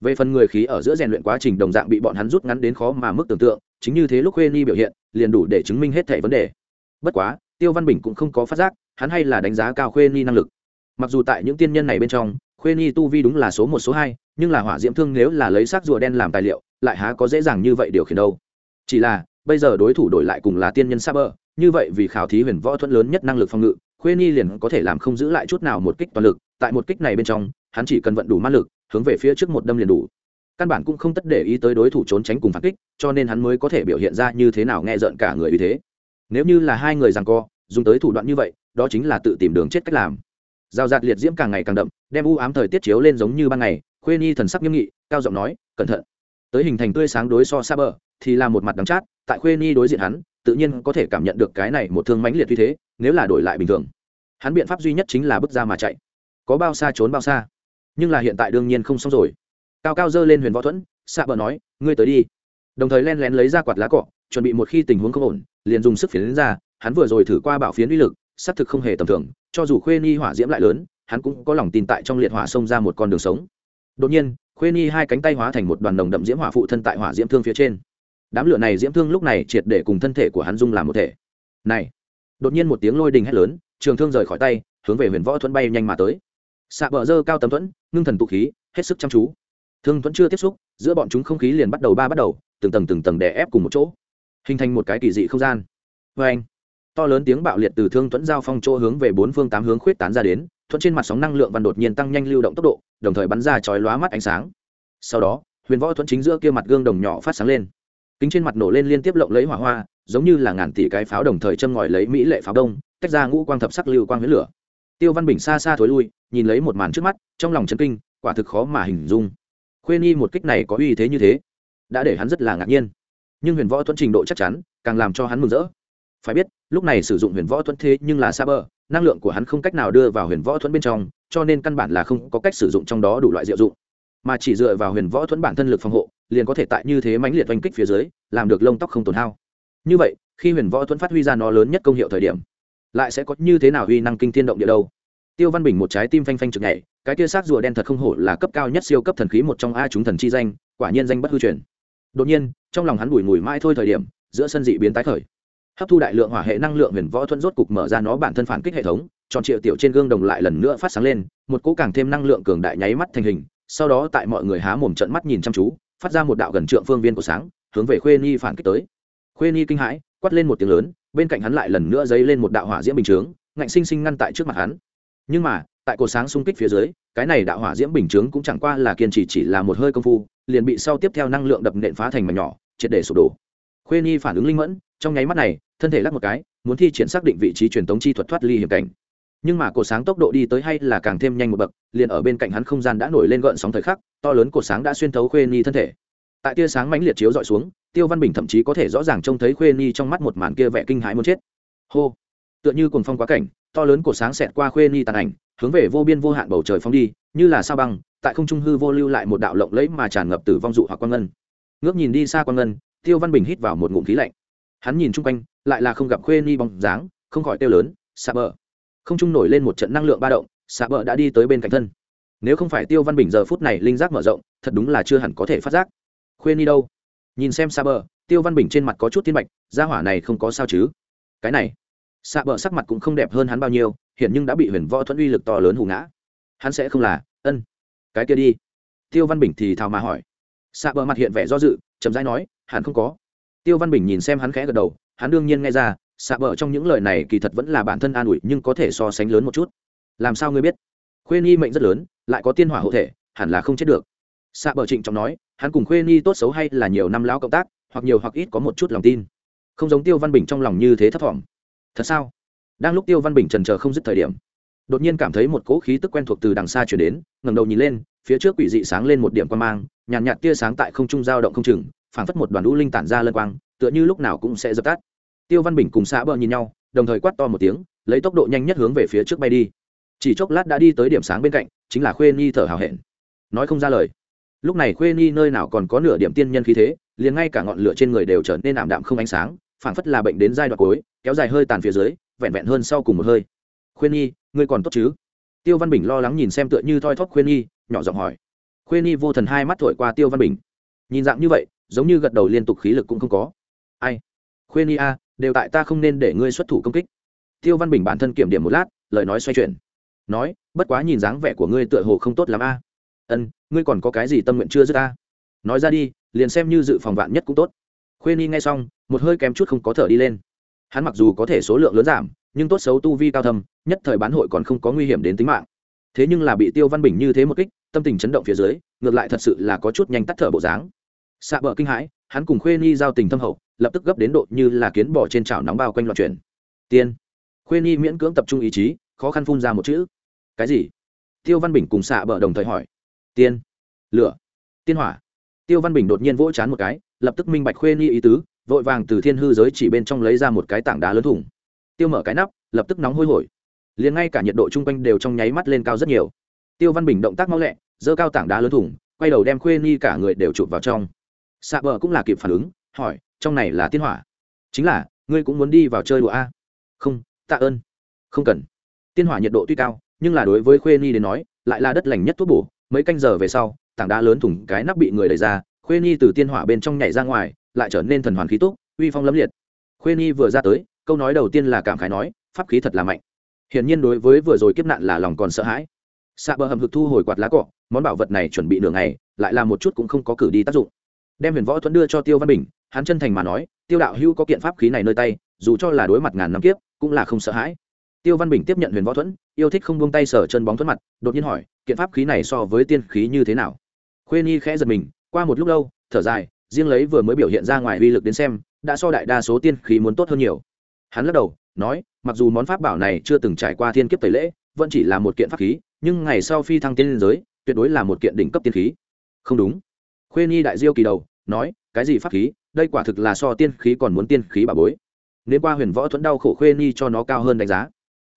Về phần người khí ở giữa rèn luyện quá trình đồng dạng bị bọn hắn rút ngắn đến khó mà mức tưởng tượng chính như thế lúc khuê ni biểu hiện liền đủ để chứng minh hết thẻ vấn đề. Bất quá tiêu văn bình cũng không có phát giác hắn hay là đánh giá cao khuê ni năng lực. Mặc dù tại những tiên nhân này bên trong khuê ni tu vi đúng là số một số hai nhưng là hỏa diễm thương nếu là lấy xác rùa đen làm tài liệu lại há có dễ dàng như vậy điều khiển đâu. Chỉ là bây giờ đối thủ đổi lại cùng là tiên nhân sa bờ, như vậy vì khảo thí huyền võ thuẫn lớn nhất năng lực phòng ngự khuê ni liền có thể làm không giữ lại chút nào một kích toàn lực, tại một kích này bên trong, hắn chỉ cần vận đủ ma lực, hướng về phía trước một đâm liền đủ. Căn bản cũng không tất để ý tới đối thủ trốn tránh cùng phản kích, cho nên hắn mới có thể biểu hiện ra như thế nào nghe rợn cả người như thế. Nếu như là hai người rằng co, dùng tới thủ đoạn như vậy, đó chính là tự tìm đường chết cách làm. Giao giạt liệt diễm càng ngày càng đậm, đem u ám thời tiết chiếu lên giống như ban ngày, khuê nhi thần sắc nghiêm nghị, cao giọng nói, cẩn thận. Tới hình thành tươi sáng đối so xa bờ, thì là một mặt đắng chát, tại khuê nhi đối diện hắn, tự nhiên có thể cảm nhận được cái này một thương mãnh liệt như thế, nếu là đổi lại bình thường hắn biện pháp duy nhất chính là bước ra mà chạy. Có bao xa trốn bao xa. Nhưng là hiện tại đương nhiên không xong rồi. Cao cao dơ lên huyền võ thuẫn, xạ bờ nói, ngươi tới đi. Đồng thời len lén lấy ra quạt lá cọ, chuẩn bị một khi tình huống không ổn, liền dùng sức phiến ra, hắn vừa rồi thử qua bảo phiến uy lực, xác thực không hề tầm thường, cho dù khuê ni hỏa diễm lại lớn, hắn cũng có lòng tin tại trong liệt hỏa xông ra một con đường sống. Đột nhiên, khuê ni hai cánh tay hóa thành một đoàn đồng đậm diễm hỏa phụ thân tại hỏa diễm thương phía trên. Đám lửa này diễm thương lúc này triệt để cùng thân thể của hắn dung làm một thể. Này, đột nhiên một tiếng lôi đình hét lớn trường thương rời khỏi tay, hướng về huyền võ thuẫn bay nhanh mà tới. Xạ bờ dơ cao tấm thuẫn, ngưng thần tụ khí, hết sức chăm chú. Thương thuẫn chưa tiếp xúc, giữa bọn chúng không khí liền bắt đầu ba bắt đầu, từng tầng từng tầng đè ép cùng một chỗ. Hình thành một cái kỳ dị không gian. Vê anh, to lớn tiếng bạo liệt từ thương thuẫn giao phong chỗ hướng về bốn phương tám hướng khuyết tán ra đến, thuẫn trên mặt sóng năng lượng văn đột nhiên tăng nhanh lưu động tốc độ, đồng thời bắn ra chói lóa mắt ánh sáng. Sau đó, huyền võ thuẫn chính giữa kia mặt gương đồng nhỏ phát sáng lên. Kính trên mặt nổ lên liên tiếp lộng lấy hỏa hoa, giống như là ngàn tỷ cái pháo đồng thời châm ngòi lấy mỹ lệ pháo đông tách ra ngũ quang thập sắc lưu quang huyết lửa. Tiêu văn bình xa xa thối lui, nhìn lấy một màn trước mắt, trong lòng chân kinh, quả thực khó mà hình dung. Khuê nhi một kích này có uy thế như thế, đã để hắn rất là ngạc nhiên. Nhưng huyền võ thuẫn trình độ chắc chắn, càng làm cho hắn mừng rỡ. Phải biết, lúc này sử dụng huyền võ thuẫn thế nhưng là xa bờ, năng lượng của hắn không cách nào đưa vào huyền võ thuẫn bên trong, cho nên căn bản là không có cách sử dụng trong đó đủ loại diệu dụng. Mà chỉ dựa vào huyền võ thuẫn bản thân lực phòng hộ, liền có thể tại như thế mãnh liệt oanh kích phía dưới, làm được lông tóc không tổn hao. Như vậy, khi huyền võ thuẫn phát huy ra nó lớn nhất công hiệu thời điểm lại sẽ có như thế nào uy năng kinh thiên động địa đâu? Tiêu văn bình một trái tim phanh phanh trực nhảy, cái kia sát rùa đen thật không hổ là cấp cao nhất siêu cấp thần khí một trong a chúng thần chi danh, quả nhiên danh bất hư truyền. Đột nhiên, trong lòng hắn bùi ngùi mãi thôi thời điểm, giữa sân dị biến tái khởi. Hấp thu đại lượng hỏa hệ năng lượng huyền võ thuẫn rốt cục mở ra nó bản thân phản kích hệ thống, tròn triệu tiểu trên gương đồng lại lần nữa phát sáng lên, một cỗ càng thêm năng lượng cường đại nháy mắt thành hình, sau đó tại mọi người há mồm trận mắt nhìn chăm chú, phát ra một đạo gần trượng phương viên của sáng, hướng về khuê nhi phản kích tới. Khuê nhi kinh hãi quát lên một tiếng lớn, bên cạnh hắn lại lần nữa dấy lên một đạo hỏa diễm bình chướng, ngạnh sinh sinh ngăn tại trước mặt hắn. Nhưng mà, tại cột sáng xung kích phía dưới, cái này đạo hỏa diễm bình chướng cũng chẳng qua là kiên trì chỉ là một hơi công phu, liền bị sau tiếp theo năng lượng đập nện phá thành mảnh nhỏ, triệt để sụp đổ. Khuê nhi phản ứng linh mẫn, trong nháy mắt này, thân thể lắc một cái, muốn thi triển xác định vị trí truyền tống chi thuật thoát ly hiểm cảnh. Nhưng mà cột sáng tốc độ đi tới hay là càng thêm nhanh một bậc, liền ở bên cạnh hắn không gian đã nổi lên gợn sóng thời khắc, to lớn cột sáng đã xuyên thấu khuê nhi thân thể. Tại tia sáng mãnh liệt chiếu dọi xuống tiêu văn bình thậm chí có thể rõ ràng trông thấy khuê nhi trong mắt một màn kia vẻ kinh hãi muốn chết. Hô! Tựa như cùng phong quá cảnh, to lớn của sáng xẹt qua khuê nhi tàn ảnh, hướng về vô biên vô hạn bầu trời phóng đi, như là sao băng, tại không trung hư vô lưu lại một đạo lộng lẫy mà tràn ngập từ vong dụ hoặc quang ngân. Ngước nhìn đi xa quang ngân, tiêu văn bình hít vào một ngụm khí lạnh. Hắn nhìn chung quanh, lại là không gặp khuê ni bóng dáng, không khỏi tiêu lớn xạ bờ! Không trung nổi lên một trận năng lượng ba động xạ bờ đã đi tới bên cạnh thân. Nếu không phải tiêu văn bình giờ phút này linh giác mở rộng, thật đúng là chưa hẳn có thể phát giác. Khuê ni đâu? Nhìn xem xa bờ, tiêu văn bình trên mặt có chút tiên mạch, gia hỏa này không có sao chứ? Cái này xa bờ sắc mặt cũng không đẹp hơn hắn bao nhiêu hiện nhưng đã bị huyền võ thuẫn uy lực to lớn hù ngã. Hắn sẽ không là, ân, cái kia đi. Tiêu văn bình thì thào mà hỏi. Xa bờ mặt hiện vẻ do dự, chậm rãi nói hắn không có. Tiêu văn bình nhìn xem hắn khẽ gật đầu, hắn đương nhiên nghe ra xạ bờ trong những lời này kỳ thật vẫn là bản thân an ủi, nhưng có thể so sánh lớn một chút. Làm sao ngươi biết? Khuê nhi mệnh rất lớn, lại có tiên hỏa hộ thể, hẳn là không chết được xạ bờ trịnh trọng nói hắn cùng khuê nhi tốt xấu hay là nhiều năm lão cộng tác hoặc nhiều hoặc ít có một chút lòng tin. Không giống tiêu văn bình trong lòng như thế thấp thỏm. Thật sao? Đang lúc tiêu văn bình trần chờ không dứt thời điểm đột nhiên cảm thấy một cỗ khí tức quen thuộc từ đằng xa chuyển đến ngẩng đầu nhìn lên phía trước quỷ dị sáng lên một điểm quan mang nhàn nhạt, nhạt tia sáng tại không trung dao động không chừng phảng phất một đoàn lũ linh tản ra lân quang tựa như lúc nào cũng sẽ dập tắt. Tiêu văn bình cùng xã bờ nhìn nhau đồng thời quát to một tiếng lấy tốc độ nhanh nhất hướng về phía trước bay đi. Chỉ chốc lát đã đi tới điểm sáng bên cạnh chính là khuê nhi thở hào hẹn. Nói không ra lời lúc này khuê nhi nơi nào còn có nửa điểm tiên nhân khí thế, liền ngay cả ngọn lửa trên người đều trở nên ảm đạm không ánh sáng, phảng phất là bệnh đến giai đoạn cuối, kéo dài hơi tàn phía dưới, vẹn vẹn hơn sau cùng một hơi. Khuyên nhi, ngươi còn tốt chứ? Tiêu văn bình lo lắng nhìn xem tựa như thoi thóp khuyên nhi, nhỏ giọng hỏi. Khuyên nhi vô thần hai mắt thổi qua tiêu văn bình. Nhìn dạng như vậy, giống như gật đầu liên tục khí lực cũng không có. Ai? Khuyên nhi a, đều tại ta không nên để ngươi xuất thủ công kích. Tiêu văn bình bản thân kiểm điểm một lát, lời nói xoay chuyển. Nói, bất quá nhìn dáng vẻ của ngươi tựa hồ không tốt lắm a. Ân ngươi còn có cái gì tâm nguyện chưa dứt ta? Nói ra đi, liền xem như dự phòng vạn nhất cũng tốt. Khuyên nhi nghe xong, một hơi kém chút không có thở đi lên. Hắn mặc dù có thể số lượng lớn giảm, nhưng tốt xấu tu vi cao thâm, nhất thời bán hội còn không có nguy hiểm đến tính mạng. Thế nhưng là bị tiêu văn bình như thế một kích, tâm tình chấn động phía dưới, ngược lại thật sự là có chút nhanh tắt thở bộ dáng. Xạ bờ kinh hãi, hắn cùng khuê nhi giao tình thâm hậu, lập tức gấp đến độ như là kiến bỏ trên chảo nóng bao quanh loạn chuyển. Tiên. Khuê nhi miễn cưỡng tập trung ý chí, khó khăn phun ra một chữ. Cái gì? Tiêu văn bình cùng xạ bờ đồng thời hỏi tiên. Lửa. Tiên hỏa. Tiêu văn bình đột nhiên vỗ chán một cái, lập tức minh bạch khuê nhi ý tứ, vội vàng từ thiên hư giới chỉ bên trong lấy ra một cái tảng đá lớn thủng. Tiêu mở cái nắp, lập tức nóng hôi hổi. Liền ngay cả nhiệt độ chung quanh đều trong nháy mắt lên cao rất nhiều. Tiêu văn bình động tác mau lẹ, giơ cao tảng đá lớn thủng, quay đầu đem khuê nhi cả người đều chụp vào trong. Xạ bờ cũng là kịp phản ứng, hỏi, trong này là tiên hỏa? Chính là, ngươi cũng muốn đi vào chơi đùa a? Không, tạ ơn. Không cần. Tiên hỏa nhiệt độ tuy cao, nhưng là đối với khuê nhi đến nói, lại là đất lành nhất thuốc bổ mấy canh giờ về sau, tảng đá lớn thủng cái nắp bị người đẩy ra, khuê nhi từ tiên hỏa bên trong nhảy ra ngoài, lại trở nên thần hoàn khí túc, uy phong lẫm liệt. Khuê nhi vừa ra tới, câu nói đầu tiên là cảm khái nói, pháp khí thật là mạnh. Hiển nhiên đối với vừa rồi kiếp nạn là lòng còn sợ hãi. Xạ bờ hầm hực thu hồi quạt lá cọ, món bảo vật này chuẩn bị nửa ngày, lại là một chút cũng không có cử đi tác dụng. Đem huyền võ thuẫn đưa cho tiêu văn bình, hắn chân thành mà nói, tiêu đạo hữu có kiện pháp khí này nơi tay, dù cho là đối mặt ngàn năm kiếp, cũng là không sợ hãi. Tiêu văn bình tiếp nhận huyền võ thuẫn yêu thích không buông tay sở chân bóng thuẫn mặt, đột nhiên hỏi, kiện pháp khí này so với tiên khí như thế nào? Khuê nhi khẽ giật mình, qua một lúc lâu, thở dài, riêng lấy vừa mới biểu hiện ra ngoài uy lực đến xem, đã so đại đa số tiên khí muốn tốt hơn nhiều. Hắn lắc đầu, nói, mặc dù món pháp bảo này chưa từng trải qua thiên kiếp tẩy lễ, vẫn chỉ là một kiện pháp khí, nhưng ngày sau phi thăng tiên liên giới, tuyệt đối là một kiện đỉnh cấp tiên khí. Không đúng. Khuê nhi đại diêu kỳ đầu, nói, cái gì pháp khí? Đây quả thực là so tiên khí còn muốn tiên khí bà bối. Nếu qua huyền võ thuẫn đau khổ khuê nhi cho nó cao hơn đánh giá.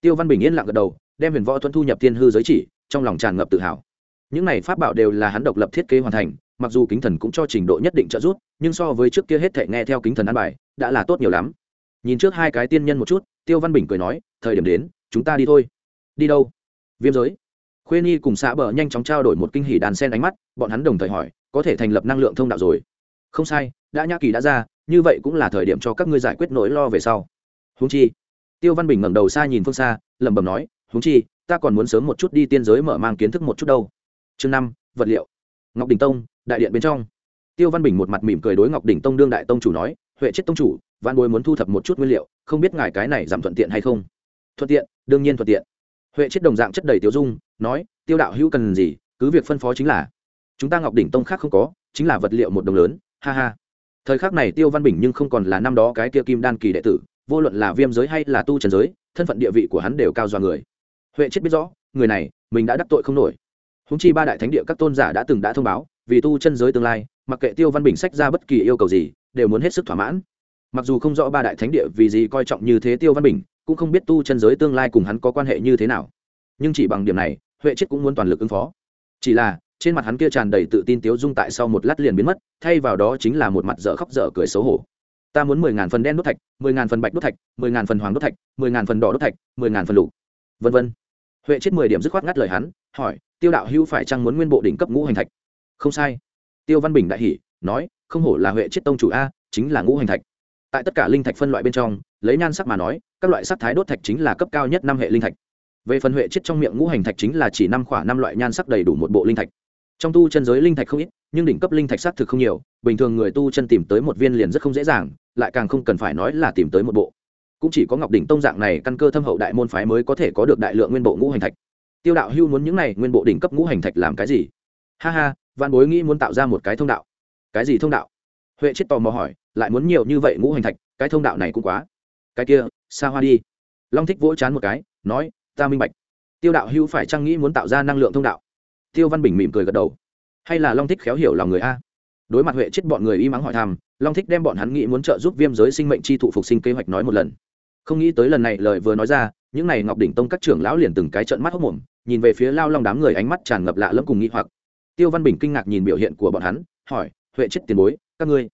Tiêu văn bình yên lặng gật đầu đem huyền võ thuẫn thu nhập tiên hư giới chỉ, trong lòng tràn ngập tự hào. Những này pháp bảo đều là hắn độc lập thiết kế hoàn thành, mặc dù kính thần cũng cho trình độ nhất định trợ giúp, nhưng so với trước kia hết thể nghe theo kính thần ăn bài, đã là tốt nhiều lắm. Nhìn trước hai cái tiên nhân một chút, tiêu văn bình cười nói, thời điểm đến, chúng ta đi thôi. Đi đâu? Viêm giới. Khuê nhi cùng xã bờ nhanh chóng trao đổi một kinh hỉ đàn sen ánh mắt, bọn hắn đồng thời hỏi, có thể thành lập năng lượng thông đạo rồi? Không sai, đã nhã kỳ đã ra, như vậy cũng là thời điểm cho các ngươi giải quyết nỗi lo về sau. Húng chi? Tiêu văn bình ngẩng đầu xa nhìn phương xa, lẩm bẩm nói huống chi, ta còn muốn sớm một chút đi tiên giới mở mang kiến thức một chút đâu. Chương năm, vật liệu. Ngọc đình tông, đại điện bên trong. Tiêu văn bình một mặt mỉm cười đối ngọc đình tông đương đại tông chủ nói, huệ chết tông chủ, văn bối muốn thu thập một chút nguyên liệu, không biết ngài cái này giảm thuận tiện hay không? Thuận tiện, đương nhiên thuận tiện. Huệ chết đồng dạng chất đầy tiêu dung, nói, tiêu đạo hữu cần gì, cứ việc phân phó chính là. Chúng ta ngọc đỉnh tông khác không có, chính là vật liệu một đồng lớn, ha ha. Thời khắc này tiêu văn bình nhưng không còn là năm đó cái kia kim đan kỳ đệ tử, vô luận là viêm giới hay là tu trần giới, thân phận địa vị của hắn đều cao do người huệ chết biết rõ, người này, mình đã đắc tội không nổi. Húng chi ba đại thánh địa các tôn giả đã từng đã thông báo, vì tu chân giới tương lai, mặc kệ tiêu văn bình sách ra bất kỳ yêu cầu gì, đều muốn hết sức thỏa mãn. Mặc dù không rõ ba đại thánh địa vì gì coi trọng như thế tiêu văn bình, cũng không biết tu chân giới tương lai cùng hắn có quan hệ như thế nào. Nhưng chỉ bằng điểm này, huệ chết cũng muốn toàn lực ứng phó. Chỉ là, trên mặt hắn kia tràn đầy tự tin tiếu dung tại sau một lát liền biến mất, thay vào đó chính là một mặt dở khóc dở cười xấu hổ. Ta muốn mười ngàn phần đen đốt thạch, mười ngàn phần bạch đốt thạch, mười ngàn phần hoàng đốt thạch, mười ngàn phần đỏ đốt thạch, mười ngàn phần lục. Vân vân huệ chết mười điểm dứt khoát ngắt lời hắn, hỏi, tiêu đạo hữu phải chăng muốn nguyên bộ đỉnh cấp ngũ hành thạch? Không sai. Tiêu văn bình đại hỉ, nói, không hổ là huệ chết tông chủ a, chính là ngũ hành thạch. Tại tất cả linh thạch phân loại bên trong, lấy nhan sắc mà nói, các loại sắc thái đốt thạch chính là cấp cao nhất năm hệ linh thạch. Về phần huệ chết trong miệng ngũ hành thạch chính là chỉ năm khoảng năm loại nhan sắc đầy đủ một bộ linh thạch. Trong tu chân giới linh thạch không ít, nhưng đỉnh cấp linh thạch xác thực không nhiều, bình thường người tu chân tìm tới một viên liền rất không dễ dàng, lại càng không cần phải nói là tìm tới một bộ cũng chỉ có ngọc đỉnh tông dạng này căn cơ thâm hậu đại môn phái mới có thể có được đại lượng nguyên bộ ngũ hành thạch. Tiêu đạo hưu muốn những này nguyên bộ đỉnh cấp ngũ hành thạch làm cái gì? Ha ha văn bối nghĩ muốn tạo ra một cái thông đạo. Cái gì thông đạo? Huệ chết tò mò hỏi, lại muốn nhiều như vậy ngũ hành thạch, cái thông đạo này cũng quá. Cái kia, xa hoa đi. Long thích vỗ chán một cái, nói, ta minh bạch. Tiêu đạo hưu phải trang nghĩ muốn tạo ra năng lượng thông đạo? Tiêu văn bình mỉm cười gật đầu. Hay là long thích khéo hiểu lòng người a? Đối mặt huệ chết bọn người y mắng hỏi thăm, long thích đem bọn hắn nghĩ muốn trợ giúp viêm giới sinh mệnh chi thụ phục sinh kế hoạch nói một lần không nghĩ tới lần này lời vừa nói ra những n à y ngọc đỉnh tông các trưởng lão liền từng cái trận mắt hốc mồm nhìn về phía lao long đám người ánh mắt tràn ngập lạ lẫm cùng nghĩ hoặc. Tiêu văn bình kinh ngạc nhìn biểu hiện của bọn hắn hỏi huệ chết tiền bối các ngươi?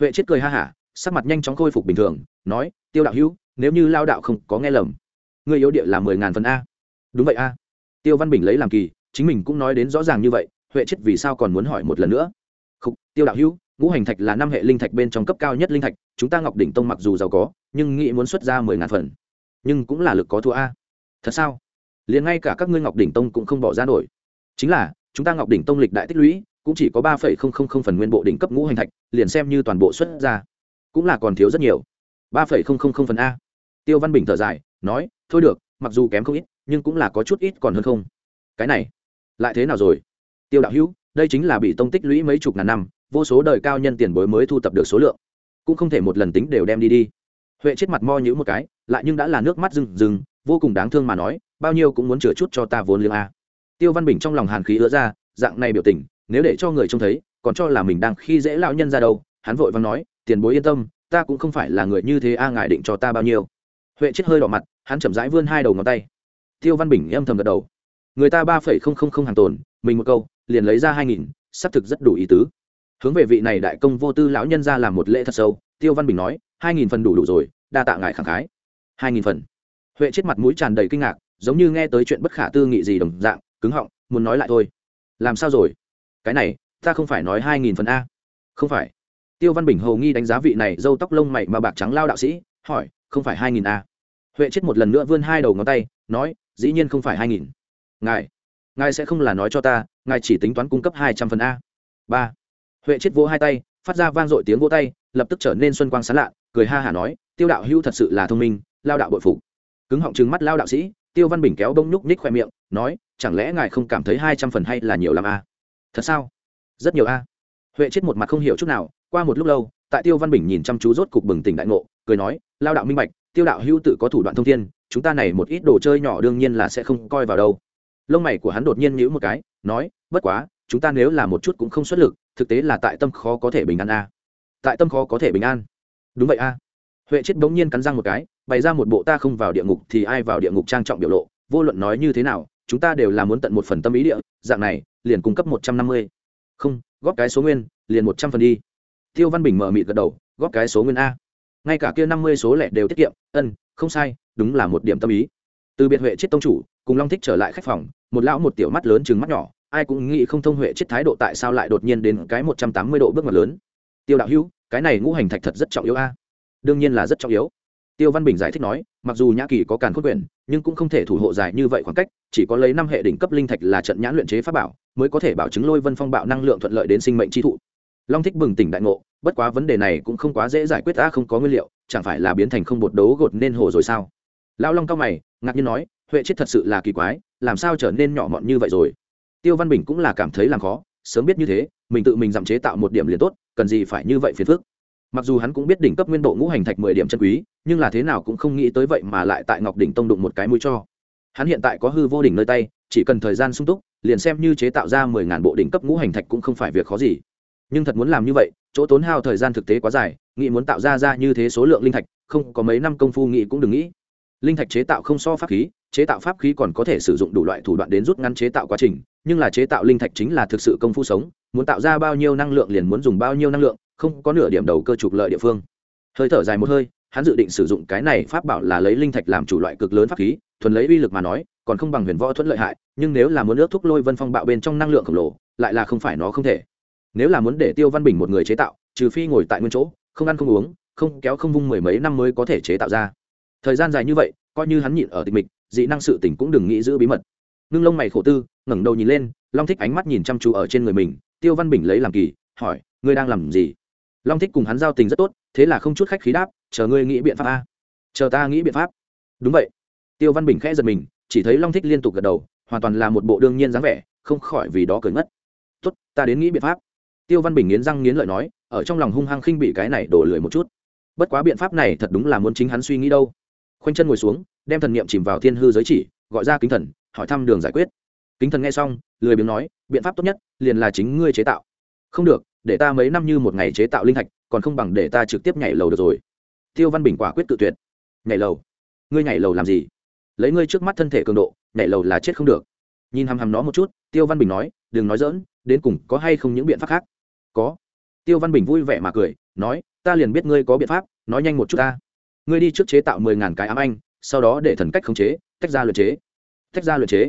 Huệ chết cười ha hả sắc mặt nhanh chóng khôi phục bình thường nói tiêu đạo hữu nếu như lao đạo không có nghe lầm người yếu địa là mười ngàn phần a. Đúng vậy a. Tiêu văn bình lấy làm kỳ chính mình cũng nói đến rõ ràng như vậy huệ chết vì sao còn muốn hỏi một lần nữa? Khúc, tiêu đạo hữu ngũ hành thạch là năm hệ linh thạch bên trong cấp cao nhất linh thạch chúng ta ngọc đỉnh tông mặc dù giàu có nhưng nghĩ muốn xuất ra mười ngàn phần. Nhưng cũng là lực có thua a. Thật sao? Liền ngay cả các ngươi ngọc đỉnh tông cũng không bỏ ra nổi. Chính là, chúng ta ngọc đỉnh tông lịch đại tích lũy, cũng chỉ có ba phẩy không không không phần nguyên bộ đỉnh cấp ngũ hành thạch, liền xem như toàn bộ xuất ra, cũng là còn thiếu rất nhiều. Ba phẩy không không không phần a. Tiêu văn bình thở dài, nói, thôi được, mặc dù kém không ít, nhưng cũng là có chút ít còn hơn không. Cái này, lại thế nào rồi? Tiêu đạo hữu, đây chính là bị tông tích lũy mấy chục ngàn năm, vô số đời cao nhân tiền bối mới thu tập được số lượng, cũng không thể một lần tính đều đem đi đi huệ chết mặt mo nhữ một cái, lại nhưng đã là nước mắt rừng rừng vô cùng đáng thương mà nói, bao nhiêu cũng muốn chừa chút cho ta vốn liếng a. Tiêu văn bình trong lòng hàn khí ứa ra, dạng này biểu tình, nếu để cho người trông thấy, còn cho là mình đang khi dễ lão nhân ra đâu, hắn vội vàng nói, tiền bối yên tâm, ta cũng không phải là người như thế a, ngài định cho ta bao nhiêu? Huệ chết hơi đỏ mặt, hắn chậm rãi vươn hai đầu ngón tay. Tiêu văn bình âm thầm gật đầu. Người ta ba phẩy không không không hàng tồn, mình một câu, liền lấy ra hai nghìn, xác thực rất đủ ý tứ. Hướng về vị này đại công vô tư lão nhân ra làm một lễ thật sâu, tiêu văn bình nói, hai nghìn phần đủ đủ rồi đa tạ ngài khẳng khái. Hai nghìn phần. Huệ chết mặt mũi tràn đầy kinh ngạc, giống như nghe tới chuyện bất khả tư nghị gì đồng dạng, cứng họng, muốn nói lại thôi. Làm sao rồi? Cái này, ta không phải nói hai nghìn phần a. Không phải. Tiêu văn bình hầu nghi đánh giá vị này dâu tóc lông mày mà bạc trắng lao đạo sĩ, hỏi, không phải hai nghìn a. Huệ chết một lần nữa vươn hai đầu ngón tay, nói, dĩ nhiên không phải hai nghìn. Ngài ngài sẽ không là nói cho ta, ngài chỉ tính toán cung cấp hai trăm phần a. Ba. Huệ chết vỗ hai tay, phát ra vang dội tiếng vỗ tay, lập tức trở nên xuân quang sán lạ cười ha hả nói, tiêu đạo hữu thật sự là thông minh, lao đạo bội phục. Cứng họng trừng mắt lao đạo sĩ, tiêu văn bình kéo bông nhúc nhích khoe miệng, nói, chẳng lẽ ngài không cảm thấy hai trăm phần hay là nhiều làm a? Thật sao? Rất nhiều a. Huệ chết một mặt không hiểu chút nào, qua một lúc lâu, tại tiêu văn bình nhìn chăm chú rốt cục bừng tỉnh đại ngộ, cười nói, lao đạo minh bạch, tiêu đạo hữu tự có thủ đoạn thông thiên, chúng ta này một ít đồ chơi nhỏ đương nhiên là sẽ không coi vào đâu. Lông mày của hắn đột nhiên nhíu một cái, nói, bất quá, chúng ta nếu là một chút cũng không xuất lực, thực tế là tại tâm khó có thể bình an a. Tại tâm khó có thể bình an? Đúng vậy a. Huệ chết bỗng nhiên cắn răng một cái, bày ra một bộ ta không vào địa ngục thì ai vào địa ngục trang trọng biểu lộ, vô luận nói như thế nào, chúng ta đều là muốn tận một phần tâm ý địa, dạng này, liền cung cấp một trăm năm mươi. Không, góp cái số nguyên, liền một trăm phần đi. Tiêu văn bình mở mịt gật đầu, góp cái số nguyên a. Ngay cả kia năm mươi số lẻ đều tiết kiệm, ân, không sai, đúng là một điểm tâm ý. Từ biệt huệ chết tông chủ, cùng long thích trở lại khách phòng, một lão một tiểu mắt lớn chừng mắt nhỏ, ai cũng nghĩ không thông huệ chết thái độ tại sao lại đột nhiên đến cái một trăm tám mươi độ bước ngoặt lớn. Tiêu đạo hữu cái này ngũ hành thạch thật rất trọng yếu a. Đương nhiên là rất trọng yếu. Tiêu văn bình giải thích nói, mặc dù nhã kỳ có càn khôn quyền, nhưng cũng không thể thủ hộ dài như vậy khoảng cách, chỉ có lấy năm hệ đỉnh cấp linh thạch là trận nhãn luyện chế pháp bảo, mới có thể bảo chứng lôi vân phong bạo năng lượng thuận lợi đến sinh mệnh chi thụ. Long thích bừng tỉnh đại ngộ, bất quá vấn đề này cũng không quá dễ giải quyết ta không có nguyên liệu, chẳng phải là biến thành không bột đấu gột nên hồ rồi sao? Lão long cao mày, ngạc nhiên nói, huệ chết thật sự là kỳ quái, làm sao trở nên nhỏ mọn như vậy rồi? Tiêu văn bình cũng là cảm thấy làm khó sớm biết như thế, mình tự mình giảm chế tạo một điểm liền tốt, cần gì phải như vậy phiền phức. Mặc dù hắn cũng biết đỉnh cấp nguyên độ ngũ hành thạch mười điểm chân quý, nhưng là thế nào cũng không nghĩ tới vậy mà lại tại ngọc đỉnh tông đụng một cái mũi cho. Hắn hiện tại có hư vô đỉnh nơi tay, chỉ cần thời gian sung túc, liền xem như chế tạo ra mười ngàn bộ đỉnh cấp ngũ hành thạch cũng không phải việc khó gì. Nhưng thật muốn làm như vậy, chỗ tốn hao thời gian thực tế quá dài, nghĩ muốn tạo ra ra như thế số lượng linh thạch, không có mấy năm công phu nghĩ cũng đừng nghĩ. Linh thạch chế tạo không so pháp khí, chế tạo pháp khí còn có thể sử dụng đủ loại thủ đoạn đến rút ngắn chế tạo quá trình nhưng là chế tạo linh thạch chính là thực sự công phu sống, muốn tạo ra bao nhiêu năng lượng liền muốn dùng bao nhiêu năng lượng, không có nửa điểm đầu cơ trục lợi địa phương. Hơi thở dài một hơi, hắn dự định sử dụng cái này pháp bảo là lấy linh thạch làm chủ loại cực lớn pháp khí, thuần lấy uy lực mà nói, còn không bằng huyền võ thuẫn lợi hại, nhưng nếu là muốn ước thúc lôi vân phong bạo bên trong năng lượng khổng lồ, lại là không phải nó không thể. Nếu là muốn để tiêu văn bình một người chế tạo, trừ phi ngồi tại nguyên chỗ, không ăn không uống, không kéo không vung mười mấy năm mới có thể chế tạo ra. Thời gian dài như vậy, coi như hắn nhịn ở tịch mịch, dị năng sự tỉnh cũng đừng nghĩ giữ bí mật ngưng lông mày khổ tư, ngẩng đầu nhìn lên, long thích ánh mắt nhìn chăm chú ở trên người mình. Tiêu văn bình lấy làm kỳ, hỏi, ngươi đang làm gì? Long thích cùng hắn giao tình rất tốt, thế là không chút khách khí đáp, chờ ngươi nghĩ biện pháp a. Chờ ta nghĩ biện pháp. Đúng vậy. Tiêu văn bình khẽ giật mình, chỉ thấy long thích liên tục gật đầu, hoàn toàn là một bộ đương nhiên dáng vẻ, không khỏi vì đó cười ngất. Tốt, ta đến nghĩ biện pháp. Tiêu văn bình nghiến răng nghiến lợi nói, ở trong lòng hung hăng khinh bị cái này đổ lười một chút. Bất quá biện pháp này thật đúng là muốn chính hắn suy nghĩ đâu. Khoanh chân ngồi xuống, đem thần niệm chìm vào thiên hư giới chỉ, gọi ra kính thần hỏi thăm đường giải quyết. Kính thần nghe xong, lười biếng nói, biện pháp tốt nhất liền là chính ngươi chế tạo. Không được, để ta mấy năm như một ngày chế tạo linh thạch, còn không bằng để ta trực tiếp nhảy lầu được rồi. Tiêu văn bình quả quyết tự tuyệt. Nhảy lầu? Ngươi nhảy lầu làm gì? Lấy ngươi trước mắt thân thể cường độ, nhảy lầu là chết không được. Nhìn hằm hằm nó một chút, tiêu văn bình nói, đừng nói dỡn đến cùng có hay không những biện pháp khác? Có. Tiêu văn bình vui vẻ mà cười, nói, ta liền biết ngươi có biện pháp, nói nhanh một chút ta. Ngươi đi trước chế tạo mười ngàn cái ám anh, sau đó để thần cách khống chế, tách ra luyện chế tách ra luyện chế.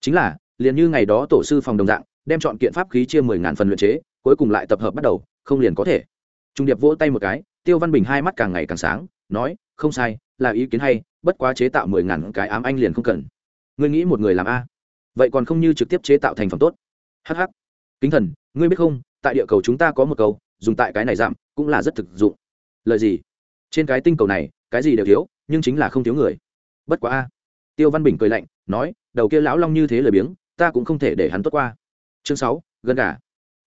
Chính là, liền như ngày đó tổ sư phòng đồng dạng, đem chọn kiện pháp khí chia mười ngàn phần luyện chế, cuối cùng lại tập hợp bắt đầu, không liền có thể. Trung điệp vỗ tay một cái, tiêu văn bình hai mắt càng ngày càng sáng, nói, không sai, là ý kiến hay, bất quá chế tạo mười ngàn cái ám anh liền không cần. Ngươi nghĩ một người làm a. Vậy còn không như trực tiếp chế tạo thành phẩm tốt. Hh kính thần, ngươi biết không, tại địa cầu chúng ta có một câu, dùng tại cái này giảm, cũng là rất thực dụng. Lời gì? Trên cái tinh cầu này, cái gì đều thiếu, nhưng chính là không thiếu người. Bất quá a tiêu văn bình cười lạnh, nói, đầu kia lão long như thế lời biếng, ta cũng không thể để hắn tốt qua. Chương sáu gần cả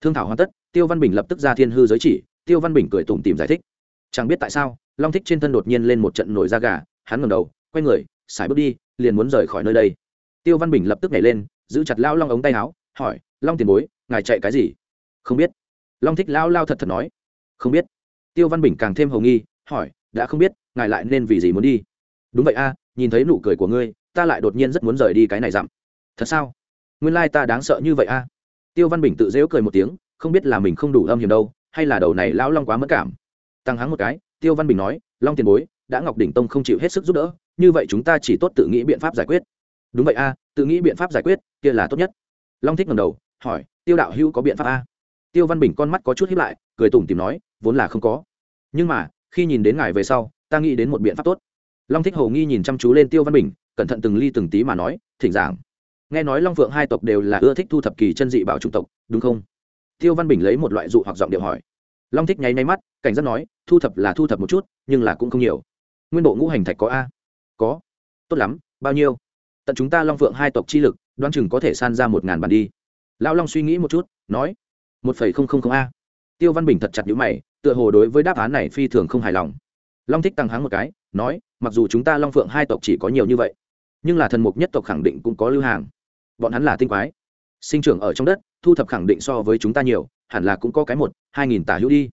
thương thảo hoàn tất, tiêu văn bình lập tức ra thiên hư giới chỉ, tiêu văn bình cười tủm tìm giải thích. Chẳng biết tại sao, long thích trên thân đột nhiên lên một trận nổi da gà, hắn ngầm đầu, quay người xài bước đi, liền muốn rời khỏi nơi đây. Tiêu văn bình lập tức nhảy lên, giữ chặt lao long ống tay áo, hỏi, long tiền bối, ngài chạy cái gì? Không biết. Long thích lao lao thật thật nói. Không biết. Tiêu văn bình càng thêm hầu nghi, hỏi, đã không biết, ngài lại nên vì gì muốn đi? Đúng vậy a nhìn thấy nụ cười của ngươi, ta lại đột nhiên rất muốn rời đi cái này dặm. Thật sao? Nguyên lai ta đáng sợ như vậy a? Tiêu văn bình tự dễu cười một tiếng, không biết là mình không đủ âm hiểm đâu, hay là đầu này lão long quá mất cảm. Tăng hắng một cái, tiêu văn bình nói, long tiền bối, đã ngọc đỉnh tông không chịu hết sức giúp đỡ, như vậy chúng ta chỉ tốt tự nghĩ biện pháp giải quyết. Đúng vậy a, tự nghĩ biện pháp giải quyết, kia là tốt nhất. Long thích ngầm đầu, hỏi, tiêu đạo hữu có biện pháp a? Tiêu văn bình con mắt có chút hiếp lại, cười tủm tìm nói, vốn là không có. Nhưng mà, khi nhìn đến ngài về sau, ta nghĩ đến một biện pháp tốt long thích hồ nghi nhìn chăm chú lên tiêu văn bình, cẩn thận từng ly từng tí mà nói, thỉnh giảng. Nghe nói long phượng hai tộc đều là ưa thích thu thập kỳ chân dị bảo chủng tộc, đúng không? Tiêu văn bình lấy một loại dụ hoặc giọng điệu hỏi. Long thích nháy nháy mắt, cảnh giác nói, thu thập là thu thập một chút, nhưng là cũng không nhiều. Nguyên bộ ngũ hành thạch có a? Có. Tốt lắm, bao nhiêu? Tận chúng ta long phượng hai tộc chi lực đoan chừng có thể san ra một ngàn bản đi. Lão long suy nghĩ một chút, nói, một phẩy không không không a. Tiêu văn bình thật chặt nhữ mày, tựa hồ đối với đáp án này phi thường không hài lòng. Long thích tăng háng một cái, nói mặc dù chúng ta long phượng hai tộc chỉ có nhiều như vậy, nhưng là thần mục nhất tộc khẳng định cũng có lưu hàng. Bọn hắn là tinh quái. Sinh trưởng ở trong đất, thu thập khẳng định so với chúng ta nhiều, hẳn là cũng có cái một, hai nghìn tả hữu đi.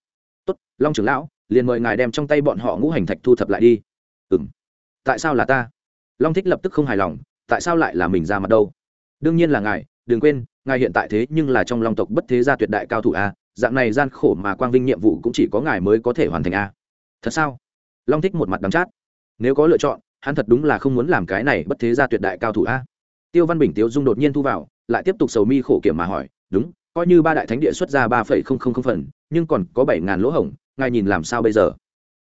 Tốt, long trưởng lão, liền mời ngài đem trong tay bọn họ ngũ hành thạch thu thập lại đi. Ừ m tại sao là ta? Long thích lập tức không hài lòng, tại sao lại là mình ra mặt đâu? Đương nhiên là ngài, đừng quên, ngài hiện tại thế nhưng là trong long tộc bất thế gia tuyệt đại cao thủ a, dạng này gian khổ mà quang vinh nhiệm vụ cũng chỉ có ngài mới có thể hoàn thành a. Thật sao? Long thích một mặt đắm chát nếu có lựa chọn, hắn thật đúng là không muốn làm cái này bất thế ra tuyệt đại cao thủ a. Tiêu văn bình, tiêu dung đột nhiên thu vào, lại tiếp tục sầu mi khổ kiểm mà hỏi, đúng, coi như ba đại thánh địa xuất ra ba phẩy không không không phần, nhưng còn có bảy ngàn lỗ hổng, ngài nhìn làm sao bây giờ?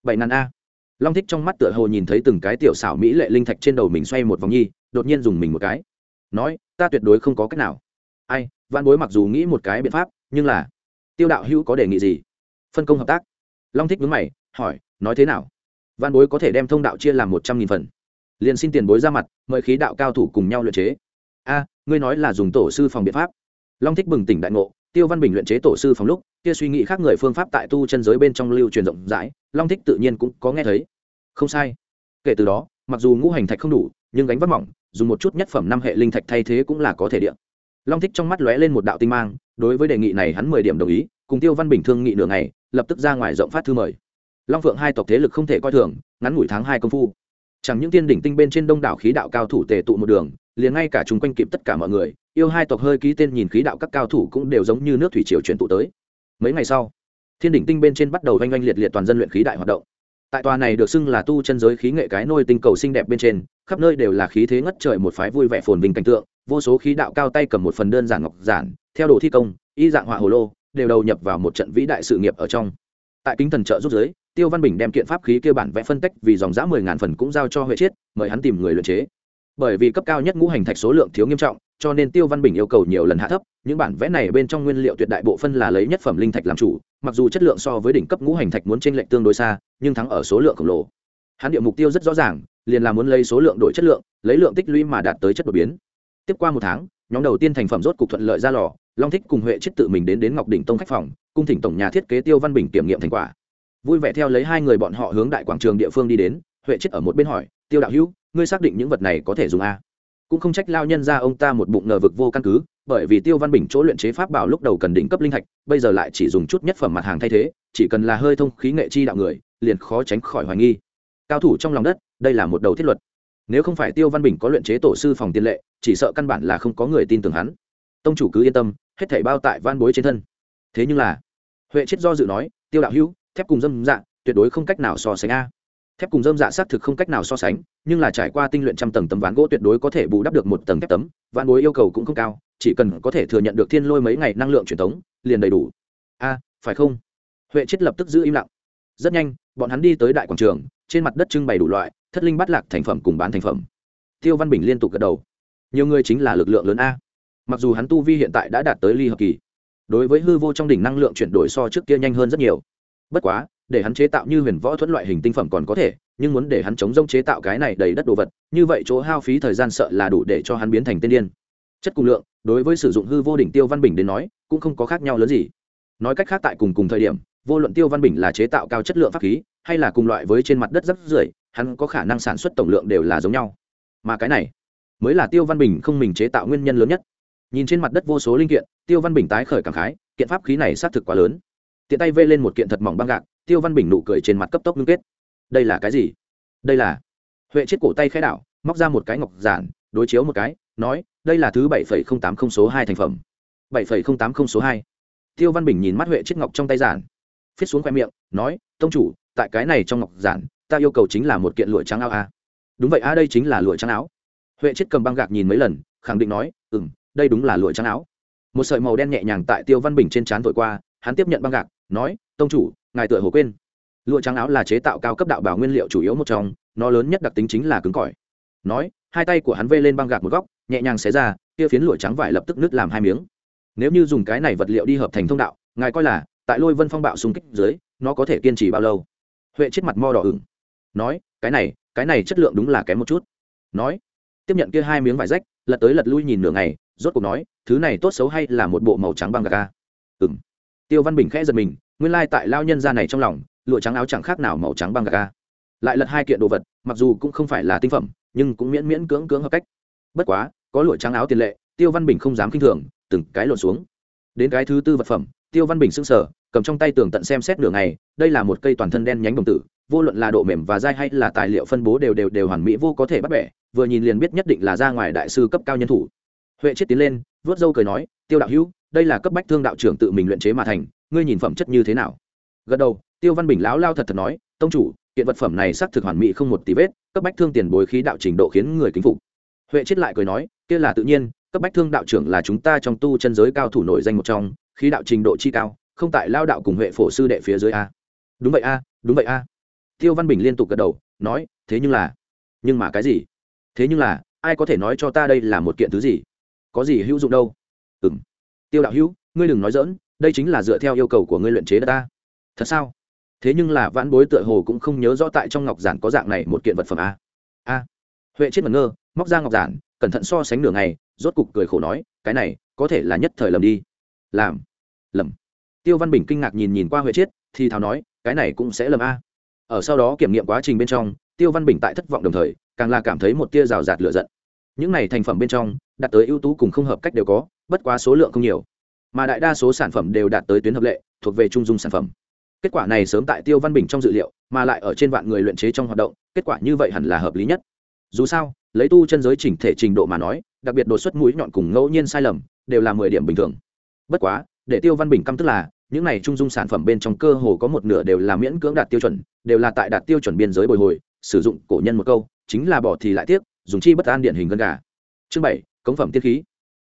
Bảy ngàn a. Long thích trong mắt tựa hồ nhìn thấy từng cái tiểu xảo mỹ lệ linh thạch trên đầu mình xoay một vòng nhi, đột nhiên dùng mình một cái. Nói, ta tuyệt đối không có cách nào. Ai văn bối mặc dù nghĩ một cái biện pháp, nhưng là, tiêu đạo hữu có đề nghị gì? Phân công hợp tác. Long thích vướng mày, hỏi, nói thế nào? Văn bối có thể đem thông đạo chia làm một trăm nghìn phần. Liền xin tiền bối ra mặt, mời khí đạo cao thủ cùng nhau luyện chế. A, ngươi nói là dùng tổ sư phòng biện pháp. Long thích bừng tỉnh đại ngộ, tiêu văn bình luyện chế tổ sư phòng lúc, kia suy nghĩ khác người phương pháp tại tu chân giới bên trong lưu truyền rộng rãi, long thích tự nhiên cũng có nghe thấy. Không sai. Kể từ đó, mặc dù ngũ hành thạch không đủ, nhưng gánh vác mỏng, dùng một chút nhất phẩm năm hệ linh thạch thay thế cũng là có thể điện. Long thích trong mắt lóe lên một đạo tinh mang, đối với đề nghị này hắn mười điểm đồng ý, cùng tiêu văn bình thương nghị nửa ngày, lập tức ra ngoài rộng phát thư mời long phượng hai tộc thế lực không thể coi thường, ngắn ngủi tháng hai công phu. Chẳng những tiên đỉnh tinh bên trên đông đảo khí đạo cao thủ tề tụ một đường, liền ngay cả chúng quanh kịp tất cả mọi người, yêu hai tộc hơi ký tên nhìn khí đạo các cao thủ cũng đều giống như nước thủy triều chuyển tụ tới. Mấy ngày sau, thiên đỉnh tinh bên trên bắt đầu oanh oanh liệt liệt toàn dân luyện khí đại hoạt động. Tại tòa này được xưng là tu chân giới khí nghệ cái nôi tinh cầu xinh đẹp bên trên, khắp nơi đều là khí thế ngất trời một phái vui vẻ phồn vinh cảnh tượng, vô số khí đạo cao tay cầm một phần đơn giản ngọc giản, theo đồ thi công, y dạng họa hồ lô, đều đầu nhập vào một trận vĩ đại sự nghiệp ở trong. Tại kính thần trợ giúp giới tiêu văn bình đem kiện pháp khí kia bản vẽ phân tách vì dòng giã mười ngàn phần cũng giao cho huệ chiết, mời hắn tìm người luyện chế. Bởi vì cấp cao nhất ngũ hành thạch số lượng thiếu nghiêm trọng, cho nên tiêu văn bình yêu cầu nhiều lần hạ thấp, những bản vẽ này bên trong nguyên liệu tuyệt đại bộ phân là lấy nhất phẩm linh thạch làm chủ, mặc dù chất lượng so với đỉnh cấp ngũ hành thạch muốn t r ê n lệch tương đối xa, nhưng thắng ở số lượng khổng lồ. Hắn điệu mục tiêu rất rõ ràng, liền là muốn lấy số lượng đổi chất lượng, lấy lượng tích lũy mà đạt tới chất đột biến. Tiếp qua một tháng, nhóm đầu tiên thành phẩm rốt cục thuận lợi ra lò, long thích cùng huệ chết tự mình đến đến ngọc đỉnh tông khách phòng, cung thỉnh tổng nhà thiết kế tiêu văn bình kiểm nghiệm thành quả vui vẻ theo lấy hai người bọn họ hướng đại quảng trường địa phương đi đến, huệ chết ở một bên hỏi, tiêu đạo hữu, ngươi xác định những vật này có thể dùng a? Cũng không trách lao nhân ra ông ta một bụng ngờ vực vô căn cứ, bởi vì tiêu văn bình chỗ luyện chế pháp bảo lúc đầu cần đỉnh cấp linh thạch bây giờ lại chỉ dùng chút nhất phẩm mặt hàng thay thế, chỉ cần là hơi thông khí nghệ chi đạo người, liền khó tránh khỏi hoài nghi. Cao thủ trong lòng đất, đây là một đầu thiết luật. Nếu không phải tiêu văn bình có luyện chế tổ sư phòng tiên lệ, chỉ sợ căn bản là không có người tin tưởng hắn. Tông chủ cứ yên tâm, hết thảy bao tại van bối trên thân. Thế nhưng là, huệ chết do dự nói, tiêu đạo hữu thép cùng dâm dạ tuyệt đối không cách nào so sánh a. Thép cùng dơm dạ xác thực không cách nào so sánh, nhưng là trải qua tinh luyện trăm tầng tấm ván gỗ tuyệt đối có thể bù đắp được một tầng thép tấm, ván bối yêu cầu cũng không cao, chỉ cần có thể thừa nhận được thiên lôi mấy ngày năng lượng truyền thống, liền đầy đủ. A, phải không? Huệ chết lập tức giữ im lặng. Rất nhanh, bọn hắn đi tới đại quảng trường, trên mặt đất trưng bày đủ loại thất linh bắt lạc thành phẩm cùng bán thành phẩm. Tiêu văn bình liên tục gật đầu. Nhiều người chính là lực lượng lớn a. Mặc dù hắn tu vi hiện tại đã đạt tới ly hợp kỳ, đối với hư vô trong đỉnh năng lượng chuyển đổi so trước kia nhanh hơn rất nhiều bất quá, để hắn chế tạo như huyền võ thuẫn loại hình tinh phẩm còn có thể, nhưng muốn để hắn chống rông chế tạo cái này đầy đất đồ vật, như vậy chỗ hao phí thời gian sợ là đủ để cho hắn biến thành tên điên. Chất cùng lượng, đối với sử dụng hư vô đỉnh tiêu văn bình đến nói, cũng không có khác nhau lớn gì. Nói cách khác tại cùng cùng thời điểm, vô luận tiêu văn bình là chế tạo cao chất lượng pháp khí, hay là cùng loại với trên mặt đất rất rưởi, hắn có khả năng sản xuất tổng lượng đều là giống nhau. Mà cái này, mới là tiêu văn bình không mình chế tạo nguyên nhân lớn nhất. Nhìn trên mặt đất vô số linh kiện, tiêu văn bình tái khởi cảm khái, kiện pháp khí này xác thực quá lớn tiện tay vê lên một kiện thật mỏng băng gạc, tiêu văn bình nụ cười trên mặt cấp tốc ngưng kết. Đây là cái gì? Đây là huệ chết cổ tay khai đảo, móc ra một cái ngọc giản, đối chiếu một cái, nói, đây là thứ bảy phẩy không tám không số hai thành phẩm. bảy phẩy không tám không số hai. Tiêu văn bình nhìn mắt huệ chết ngọc trong tay giản viết xuống khoe miệng, nói, tông chủ, tại cái này trong ngọc giản, ta yêu cầu chính là một kiện lụa trắng áo a. Đúng vậy a, đây chính là lụa trắng áo. Huệ chết cầm băng gạc nhìn mấy lần, khẳng định nói ừ m đây đúng là lụa trắng áo. Một sợi màu đen nhẹ nhàng tại tiêu văn bình trên trán vội qua hắn tiếp nhận băng gạc, nói, tông chủ, ngài tựa hồ quên. Lụa trắng áo là chế tạo cao cấp đạo bảo nguyên liệu chủ yếu một trong, nó lớn nhất đặc tính chính là cứng cỏi. Nói, hai tay của hắn vây lên băng gạc một góc, nhẹ nhàng xé ra, kia phiến lụa trắng vải lập tức nứt làm hai miếng. Nếu như dùng cái này vật liệu đi hợp thành thông đạo, ngài coi là, tại lôi vân phong bạo xung kích dưới, nó có thể kiên trì bao lâu? Huệ chết mặt mo đỏ ửng. Nói, cái này cái này chất lượng đúng là kém một chút. Nói, tiếp nhận kia hai miếng vải rách, lật tới lật lui nhìn nửa ngày, rốt cuộc nói, thứ này tốt xấu hay là một bộ màu trắng băng gạc à? ca ừng tiêu văn bình khẽ giật mình, nguyên lai tại lao nhân gia này trong lòng, lụa trắng áo chẳng khác nào màu trắng băng gà ca lại lật hai kiện đồ vật, mặc dù cũng không phải là tinh phẩm, nhưng cũng miễn miễn cưỡng cưỡng hợp cách. Bất quá, có lụa trắng áo tiền lệ, tiêu văn bình không dám k i n h thường, từng cái lộn xuống. Đến cái thứ tư vật phẩm, tiêu văn bình s ư n g sở cầm trong tay tường tận xem xét nửa ngày, đây là một cây toàn thân đen nhánh đồng tử, vô luận là độ mềm và dai hay là tài liệu phân bố đều đều đều hoàn mỹ vô có thể bắt bẻ, vừa nhìn liền biết nhất định là ra ngoài đại sư cấp cao nhân thủ. Huệ chết tiến lên vớt dâu cười nói, tiêu đạo hữu đây là cấp bách thương đạo trưởng tự mình luyện chế mà thành, ngươi nhìn phẩm chất như thế nào? Gật đầu, tiêu văn bình lão lao thật thật nói, tông chủ, kiện vật phẩm này xác thực hoàn mỹ không một tí vết, cấp bách thương tiền bồi khí đạo trình độ khiến người kính phục. Huệ chết lại cười nói, kia là tự nhiên, cấp bách thương đạo trưởng là chúng ta trong tu chân giới cao thủ nổi danh một trong, khí đạo trình độ chi cao, không tại lao đạo cùng huệ phổ sư đệ phía dưới a. Đúng vậy a, đúng vậy a. Tiêu văn bình liên tục gật đầu, nói, thế nhưng là, nhưng mà cái gì? Thế nhưng là, ai có thể nói cho ta đây là một kiện thứ gì? Có gì hữu dụng đâu? Ừng tiêu đạo hữu, ngươi đừng nói dỡn đây chính là dựa theo yêu cầu của ngươi luyện chế đất ta. Thật sao? Thế nhưng là vãn bối tựa hồ cũng không nhớ rõ tại trong ngọc giản có dạng này một kiện vật phẩm a a. Huệ chết mẩn ngơ, móc ra ngọc giản, cẩn thận so sánh nửa ngày, rốt cục cười khổ nói, cái này, có thể là nhất thời lầm đi. Làm. Lầm. Tiêu văn bình kinh ngạc nhìn nhìn qua huệ chết, thì thào nói, cái này cũng sẽ lầm a. Ở sau đó kiểm nghiệm quá trình bên trong, tiêu văn bình tại thất vọng đồng thời, càng là cảm thấy một tia rào rạt lửa giận. Những này thành phẩm bên trong đạt tới ưu tú cùng không hợp cách đều có bất quá số lượng không nhiều, mà đại đa số sản phẩm đều đạt tới tuyến hợp lệ, thuộc về trung dung sản phẩm. Kết quả này sớm tại tiêu văn bình trong dự liệu, mà lại ở trên vạn người luyện chế trong hoạt động, kết quả như vậy hẳn là hợp lý nhất. Dù sao, lấy tu chân giới chỉnh thể trình độ mà nói, đặc biệt đột xuất mũi nhọn cùng ngẫu nhiên sai lầm, đều là mười điểm bình thường. Bất quá, để tiêu văn bình căm tức là, những này trung dung sản phẩm bên trong cơ hồ có một nửa đều là miễn cưỡng đạt tiêu chuẩn, đều là tại đạt tiêu chuẩn biên giới bồi hồi, sử dụng cổ nhân một câu, chính là bỏ thì lại tiếc, dùng chi bất an điển hình gân gà. Chương bảy, cống phẩm tiết khí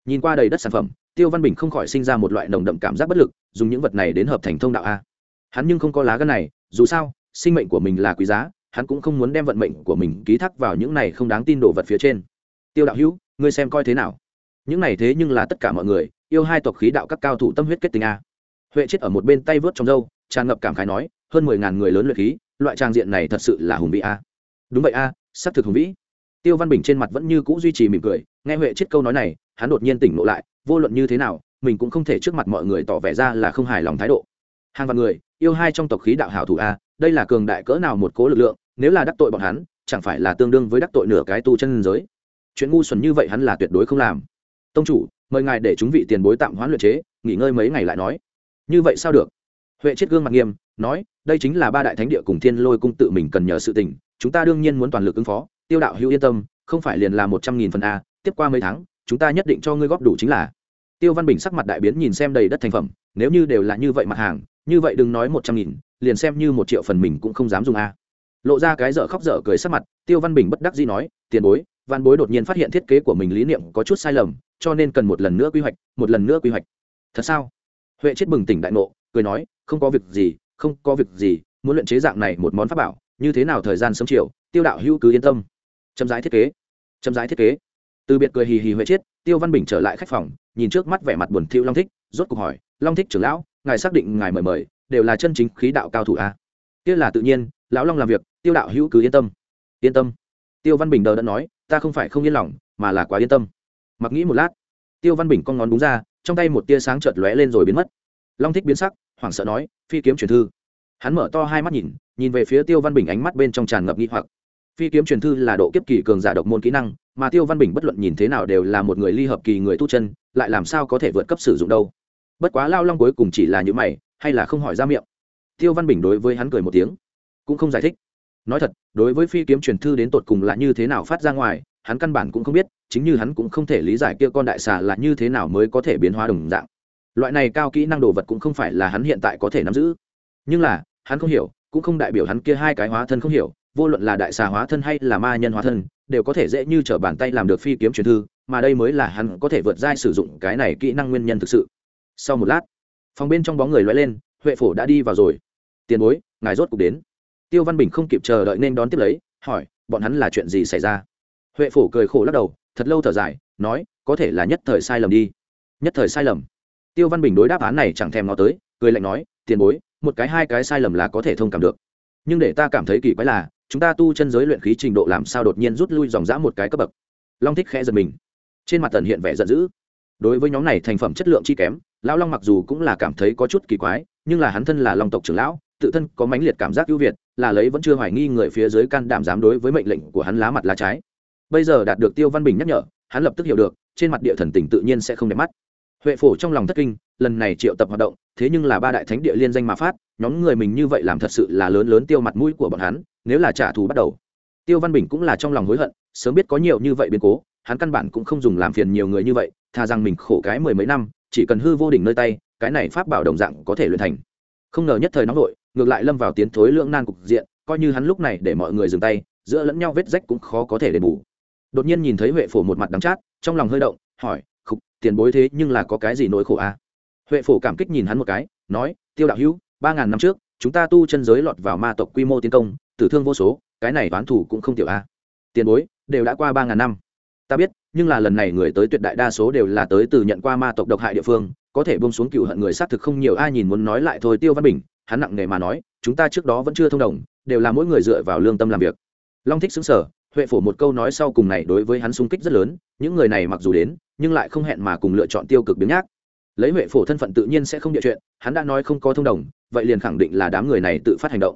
nhìn qua đầy đất sản phẩm, tiêu văn bình không khỏi sinh ra một loại nồng đậm cảm giác bất lực, dùng những vật này đến hợp thành thông đạo a. Hắn nhưng không có lá gân này, dù sao, sinh mệnh của mình là quý giá, hắn cũng không muốn đem vận mệnh của mình ký thác vào những này không đáng tin đồ vật phía trên. Tiêu đạo hữu, ngươi xem coi thế nào? Những này thế nhưng là tất cả mọi người, yêu hai tộc khí đạo các cao thủ tâm huyết kết tình a. Huệ chết ở một bên tay vớt trong râu, tràn ngập cảm khái nói, hơn mười ngàn người lớn luyện khí, loại trang diện này thật sự là hùng vĩ a. Đúng vậy a, xác thực hùng vĩ tiêu văn bình trên mặt vẫn như c ũ duy trì mỉm cười, nghe huệ chết câu nói này, hắn đột nhiên tỉnh ngộ lại, vô luận như thế nào, mình cũng không thể trước mặt mọi người tỏ vẻ ra là không hài lòng thái độ. Hàng vạn người, yêu hai trong tộc khí đạo hảo thủ a, đây là cường đại cỡ nào một cố lực lượng, nếu là đắc tội bọn hắn, chẳng phải là tương đương với đắc tội nửa cái tu chân giới. Chuyện ngu xuẩn như vậy hắn là tuyệt đối không làm. Tông chủ, mời ngài để chúng vị tiền bối tạm hoãn luyện chế, nghỉ ngơi mấy ngày lại nói. Như vậy sao được? Huệ chết gương mặt nghiêm, nói, đây chính là ba đại thánh địa cùng thiên lôi cung tự mình cần nhờ sự tình, chúng ta đương nhiên muốn toàn lực ứng phó tiêu đạo hữu yên tâm, không phải liền là một trăm nghìn phần a, tiếp qua mấy tháng, chúng ta nhất định cho ngươi góp đủ chính là. Tiêu văn bình sắc mặt đại biến nhìn xem đầy đất thành phẩm, nếu như đều là như vậy mặt hàng, như vậy đừng nói một trăm nghìn, liền xem như một triệu phần mình cũng không dám dùng a. Lộ ra cái dở khóc dở cười sắc mặt, tiêu văn bình bất đắc dĩ nói, tiền bối. Văn bối đột nhiên phát hiện thiết kế của mình lý niệm có chút sai lầm, cho nên cần một lần nữa quy hoạch, một lần nữa quy hoạch. Thật sao? Huệ chết bừng tỉnh đại ngộ, cười nói, không có việc gì, không có việc gì, muốn luyện chế dạng này một món pháp bảo, như thế nào thời gian sớm chiều, tiêu đạo hữu cứ yên tâm chậm rãi thiết kế, chậm rãi thiết kế. Từ biệt cười hì hì huệ chết tiêu văn bình trở lại khách phòng, nhìn trước mắt vẻ mặt buồn thiu long thích, rốt cuộc hỏi, long thích trưởng lão, ngài xác định ngài mời mời, đều là chân chính khí đạo cao thủ a à? kia là tự nhiên, lão long làm việc, tiêu đạo hữu cứ yên tâm. Yên tâm? Tiêu văn bình đờ đã nói, ta không phải không yên lòng, mà là quá yên tâm. Mặc nghĩ một lát, tiêu văn bình con ngón đúng ra, trong tay một tia sáng chợt lóe lên rồi biến mất. Long thích biến sắc, hoảng sợ nói, phi kiếm truyền thư. Hắn mở to hai mắt nhìn nhìn về phía tiêu văn bình ánh mắt bên trong tràn ngập nghi hoặc phi kiếm truyền thư là độ kiếp kỳ cường giả độc môn kỹ năng, mà tiêu văn bình bất luận nhìn thế nào đều là một người ly hợp kỳ người tu chân, lại làm sao có thể vượt cấp sử dụng đâu. Bất quá lao long cuối cùng chỉ là những mày, hay là không hỏi ra miệng. Tiêu văn bình đối với hắn cười một tiếng, cũng không giải thích. Nói thật, đối với phi kiếm truyền thư đến tột cùng là như thế nào phát ra ngoài, hắn căn bản cũng không biết, chính như hắn cũng không thể lý giải kia con đại xà là như thế nào mới có thể biến hóa đồng dạng. Loại này cao kỹ năng đồ vật cũng không phải là hắn hiện tại có thể nắm giữ. Nhưng là, hắn không hiểu, cũng không đại biểu hắn kia hai cái hóa thân không hiểu vô luận là đại xà hóa thân hay là ma nhân hóa thân, đều có thể dễ như t r ở bàn tay làm được phi kiếm truyền thư, mà đây mới là hắn có thể vượt dai sử dụng cái này kỹ năng nguyên nhân thực sự. Sau một lát, phòng bên trong bóng người loay lên, huệ phổ đã đi vào rồi. Tiền bối, ngài rốt cục đến. Tiêu văn bình không kịp chờ đợi nên đón tiếp lấy, hỏi, bọn hắn là chuyện gì xảy ra? Huệ phổ cười khổ lắc đầu, thật lâu thở dài, nói, có thể là nhất thời sai lầm đi. Nhất thời sai lầm? Tiêu văn bình đối đáp án này chẳng thèm nó tới, cười lạnh nói, tiền bối, một cái hai cái sai lầm là có thể thông cảm được. Nhưng để ta cảm thấy kỳ quái là chúng ta tu chân giới luyện khí trình độ làm sao đột nhiên rút lui dòng dã một cái cấp bậc? Long thích khẽ giật mình. Trên mặt tần hiện vẻ giận dữ. Đối với nhóm này thành phẩm chất lượng chi kém, lão long mặc dù cũng là cảm thấy có chút kỳ quái, nhưng là hắn thân là long tộc trưởng lão, tự thân có mãnh liệt cảm giác ưu việt, là lấy vẫn chưa hoài nghi người phía dưới can đảm dám đối với mệnh lệnh của hắn lá mặt lá trái. Bây giờ đạt được tiêu văn bình nhắc nhở, hắn lập tức hiểu được, trên mặt địa thần tình tự nhiên sẽ không đẹp mắt. Huệ phổ trong lòng thất kinh, lần này triệu tập hoạt động, thế nhưng là ba đại thánh địa liên danh mà phát, nhóm người mình như vậy làm thật sự là lớn lớn tiêu mặt mũi của bọn hắn nếu là trả thù bắt đầu. Tiêu văn bình cũng là trong lòng hối hận, sớm biết có nhiều như vậy biến cố, hắn căn bản cũng không dùng làm phiền nhiều người như vậy thà rằng mình khổ cái mười mấy năm, chỉ cần hư vô đỉnh nơi tay, cái này pháp bảo đồng dạng có thể luyện thành. Không ngờ nhất thời nóng vội ngược lại lâm vào tiến thối lưỡng nan cục diện, coi như hắn lúc này để mọi người dừng tay, giữa lẫn nhau vết rách cũng khó có thể đền bù. Đột nhiên nhìn thấy huệ phổ một mặt đắng chát, trong lòng hơi động, hỏi, khục, tiền bối thế nhưng là có cái gì nỗi khổ à? huệ phổ cảm kích nhìn hắn một cái, nói, tiêu đạo hữu, ba ngàn năm trước, chúng ta tu chân giới lọt vào ma tộc quy mô tiến công tử thương vô số, cái này toán thủ cũng không tiểu a. Tiền bối, đều đã qua ba ngàn năm. Ta biết, nhưng là lần này người tới tuyệt đại đa số đều là tới từ nhận qua ma tộc độc hại địa phương, có thể bông xuống cựu hận người xác thực không nhiều, ai nhìn muốn nói lại thôi. Tiêu văn bình, hắn nặng nề mà nói, chúng ta trước đó vẫn chưa thông đồng, đều là mỗi người dựa vào lương tâm làm việc. Long thích xứng sở huệ phổ một câu nói sau cùng này đối với hắn sung kích rất lớn, những người này mặc dù đến, nhưng lại không hẹn mà cùng lựa chọn tiêu cực biến nhác. Lấy huệ phổ thân phận tự nhiên sẽ không địa chuyện, hắn đã nói không có thông đồng, vậy liền khẳng định là đám người này tự phát hành động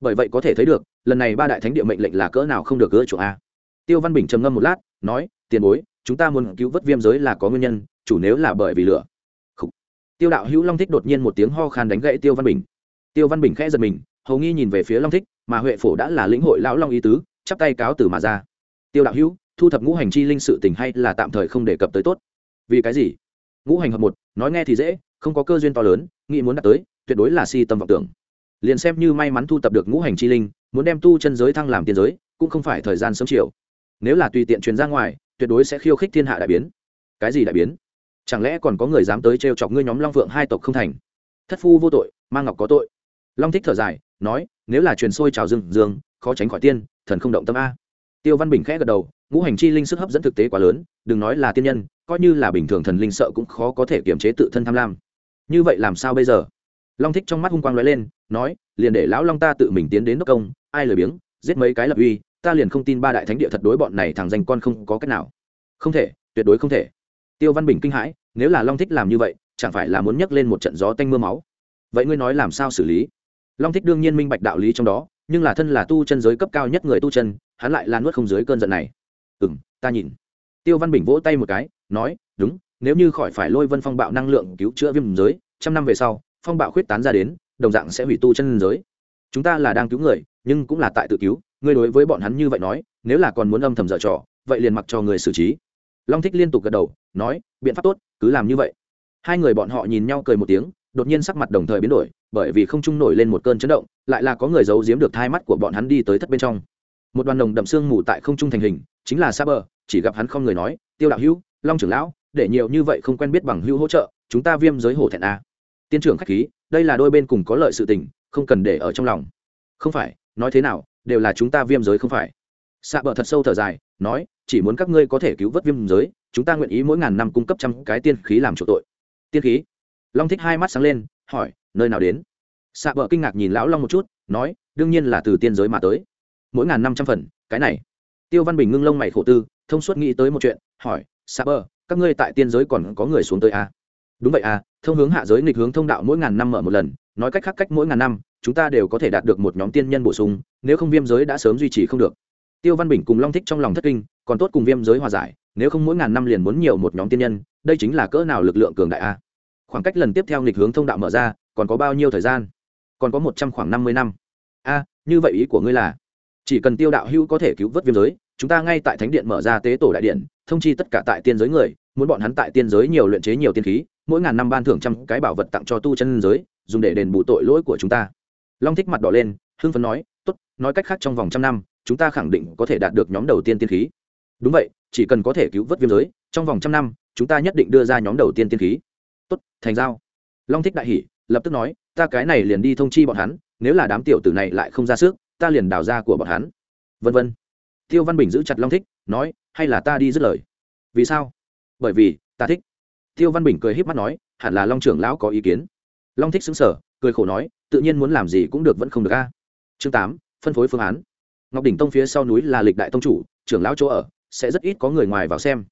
bởi vậy có thể thấy được, lần này ba đại thánh địa mệnh lệnh là cỡ nào không được gỡ chủ a. Tiêu văn bình trầm ngâm một lát, nói, tiền bối, chúng ta muốn cứu vớt viêm giới là có nguyên nhân, chủ nếu là bởi vì lửa. Khủ. tiêu đạo hữu long thích đột nhiên một tiếng ho khan đánh gãy tiêu văn bình. Tiêu văn bình khẽ giật mình, hầu nghi nhìn về phía long thích, mà huệ phổ đã là lĩnh hội lão long ý tứ, chắp tay cáo từ mà ra. Tiêu đạo hữu, thu thập ngũ hành chi linh sự tình hay là tạm thời không đề cập tới tốt? Vì cái gì? Ngũ hành hợp một, nói nghe thì dễ, không có cơ duyên to lớn, nghĩ muốn đạt tới, tuyệt đối là si tâm vọng tưởng liền xem như may mắn thu tập được ngũ hành chi linh, muốn đem tu chân giới thăng làm tiên giới, cũng không phải thời gian sớm chiều. Nếu là tùy tiện truyền ra ngoài, tuyệt đối sẽ khiêu khích thiên hạ đại biến. Cái gì đại biến? Chẳng lẽ còn có người dám tới trêu chọc ngươi nhóm long phượng hai tộc không thành? Thất phu vô tội mang ngọc có tội. Long thích thở dài, nói, nếu là truyền sôi trào dương dương, khó tránh khỏi tiên, thần không động tâm a. Tiêu văn bình khẽ gật đầu, ngũ hành chi linh sức hấp dẫn thực tế quá lớn, đừng nói là tiên nhân, coi như là bình thường thần linh sợ cũng khó có thể kiềm chế tự thân tham lam. Như vậy làm sao bây giờ? Long thích trong mắt hung quang lóe lên, nói, liền để lão long ta tự mình tiến đến đốc công, ai lười biếng, giết mấy cái lập uy, ta liền không tin ba đại thánh địa thật đối bọn này thằng danh con không có cách nào. Không thể, tuyệt đối không thể. Tiêu văn bình kinh hãi, nếu là long thích làm như vậy, chẳng phải là muốn nhấc lên một trận gió tanh m ư a máu? Vậy ngươi nói làm sao xử lý? Long thích đương nhiên minh bạch đạo lý trong đó, nhưng là thân là tu chân giới cấp cao nhất người tu chân, hắn lại là nuốt không dưới cơn giận này. Ừ m ta nhìn. Tiêu văn bình vỗ tay một cái, nói, đúng, nếu như khỏi phải lôi vân phong bạo năng lượng cứu chữa viêm giới, trăm năm về sau phong bạo khuyết tán ra đến, đồng dạng sẽ hủy tu chân giới. Chúng ta là đang cứu người, nhưng cũng là tại tự cứu, ngươi đối với bọn hắn như vậy nói, nếu là còn muốn âm thầm dở trò, vậy liền mặc cho người xử trí. Long thích liên tục gật đầu, nói, biện pháp tốt, cứ làm như vậy. Hai người bọn họ nhìn nhau cười một tiếng, đột nhiên sắc mặt đồng thời biến đổi, bởi vì không trung nổi lên một cơn chấn động, lại là có người giấu giếm được thai mắt của bọn hắn đi tới thất bên trong. Một đoàn đồng đậm xương mù tại không trung thành hình, chính là sa bờ chỉ gặp hắn không người nói, tiêu đạo hữu, long trưởng lão, để nhiều như vậy không quen biết bằng hữu hỗ trợ, chúng ta viêm giới hổ thẹn a tiên trưởng khách khí, đây là đôi bên cùng có lợi sự tình, không cần để ở trong lòng. Không phải, nói thế nào, đều là chúng ta viêm giới không phải. Xạ bờ thật sâu thở dài, nói, chỉ muốn các ngươi có thể cứu vớt viêm giới, chúng ta nguyện ý mỗi ngàn năm cung cấp trăm cái tiên khí làm chủ tội. Tiên khí? Long thích hai mắt sáng lên, hỏi, nơi nào đến? Xạ bờ kinh ngạc nhìn lão long một chút, nói, đương nhiên là từ tiên giới mà tới. Mỗi ngàn năm trăm phần, cái này. Tiêu văn bình ngưng lông mày khổ tư, thông suốt nghĩ tới một chuyện, hỏi xạ bờ các ngươi tại tiên giới còn có người xuống tới à? Đúng vậy à thông hướng hạ giới nghịch hướng thông đạo mỗi ngàn năm mở một lần, nói cách khác cách mỗi ngàn năm, chúng ta đều có thể đạt được một nhóm tiên nhân bổ sung, nếu không viêm giới đã sớm duy trì không được. Tiêu văn bình cùng long thích trong lòng thất kinh, còn tốt cùng viêm giới hòa giải, nếu không mỗi ngàn năm liền muốn nhiều một nhóm tiên nhân, đây chính là cỡ nào lực lượng cường đại a khoảng cách lần tiếp theo nghịch hướng thông đạo mở ra, còn có bao nhiêu thời gian? Còn có một trăm khoảng năm mươi năm. A như vậy ý của ngươi là, chỉ cần tiêu đạo hữu có thể cứu vớt viêm giới, chúng ta ngay tại thánh điện mở ra tế tổ đại điện, thông chi tất cả tại tiên giới người, muốn bọn hắn tại tiên giới nhiều luyện chế nhiều tiên khí mỗi ngàn năm ban thưởng trăm cái bảo vật tặng cho tu chân giới, dùng để đền bù tội lỗi của chúng ta. Long thích mặt đỏ lên, hưng phấn nói, tốt, nói cách khác trong vòng trăm năm, chúng ta khẳng định có thể đạt được nhóm đầu tiên tiên khí. Đúng vậy, chỉ cần có thể cứu vớt viêm giới, trong vòng trăm năm, chúng ta nhất định đưa ra nhóm đầu tiên tiên khí. Tốt, thành giao. Long thích đại hỷ lập tức nói, ta cái này liền đi thông chi bọn hắn, nếu là đám tiểu tử này lại không ra sức, ta liền đào ra của bọn hắn. Vân vân. Tiêu văn bình giữ chặt long thích, nói, hay là ta đi dứt lời? Vì sao? Bởi vì ta thích tiêu văn bình cười híp mắt nói, hẳn là long trưởng lão có ý kiến. Long thích xứng sở cười khổ nói, tự nhiên muốn làm gì cũng được vẫn không được a. Chương tám, phân phối phương án. Ngọc đỉnh tông phía sau núi là lịch đại tông chủ, trưởng lão chỗ ở, sẽ rất ít có người ngoài vào xem.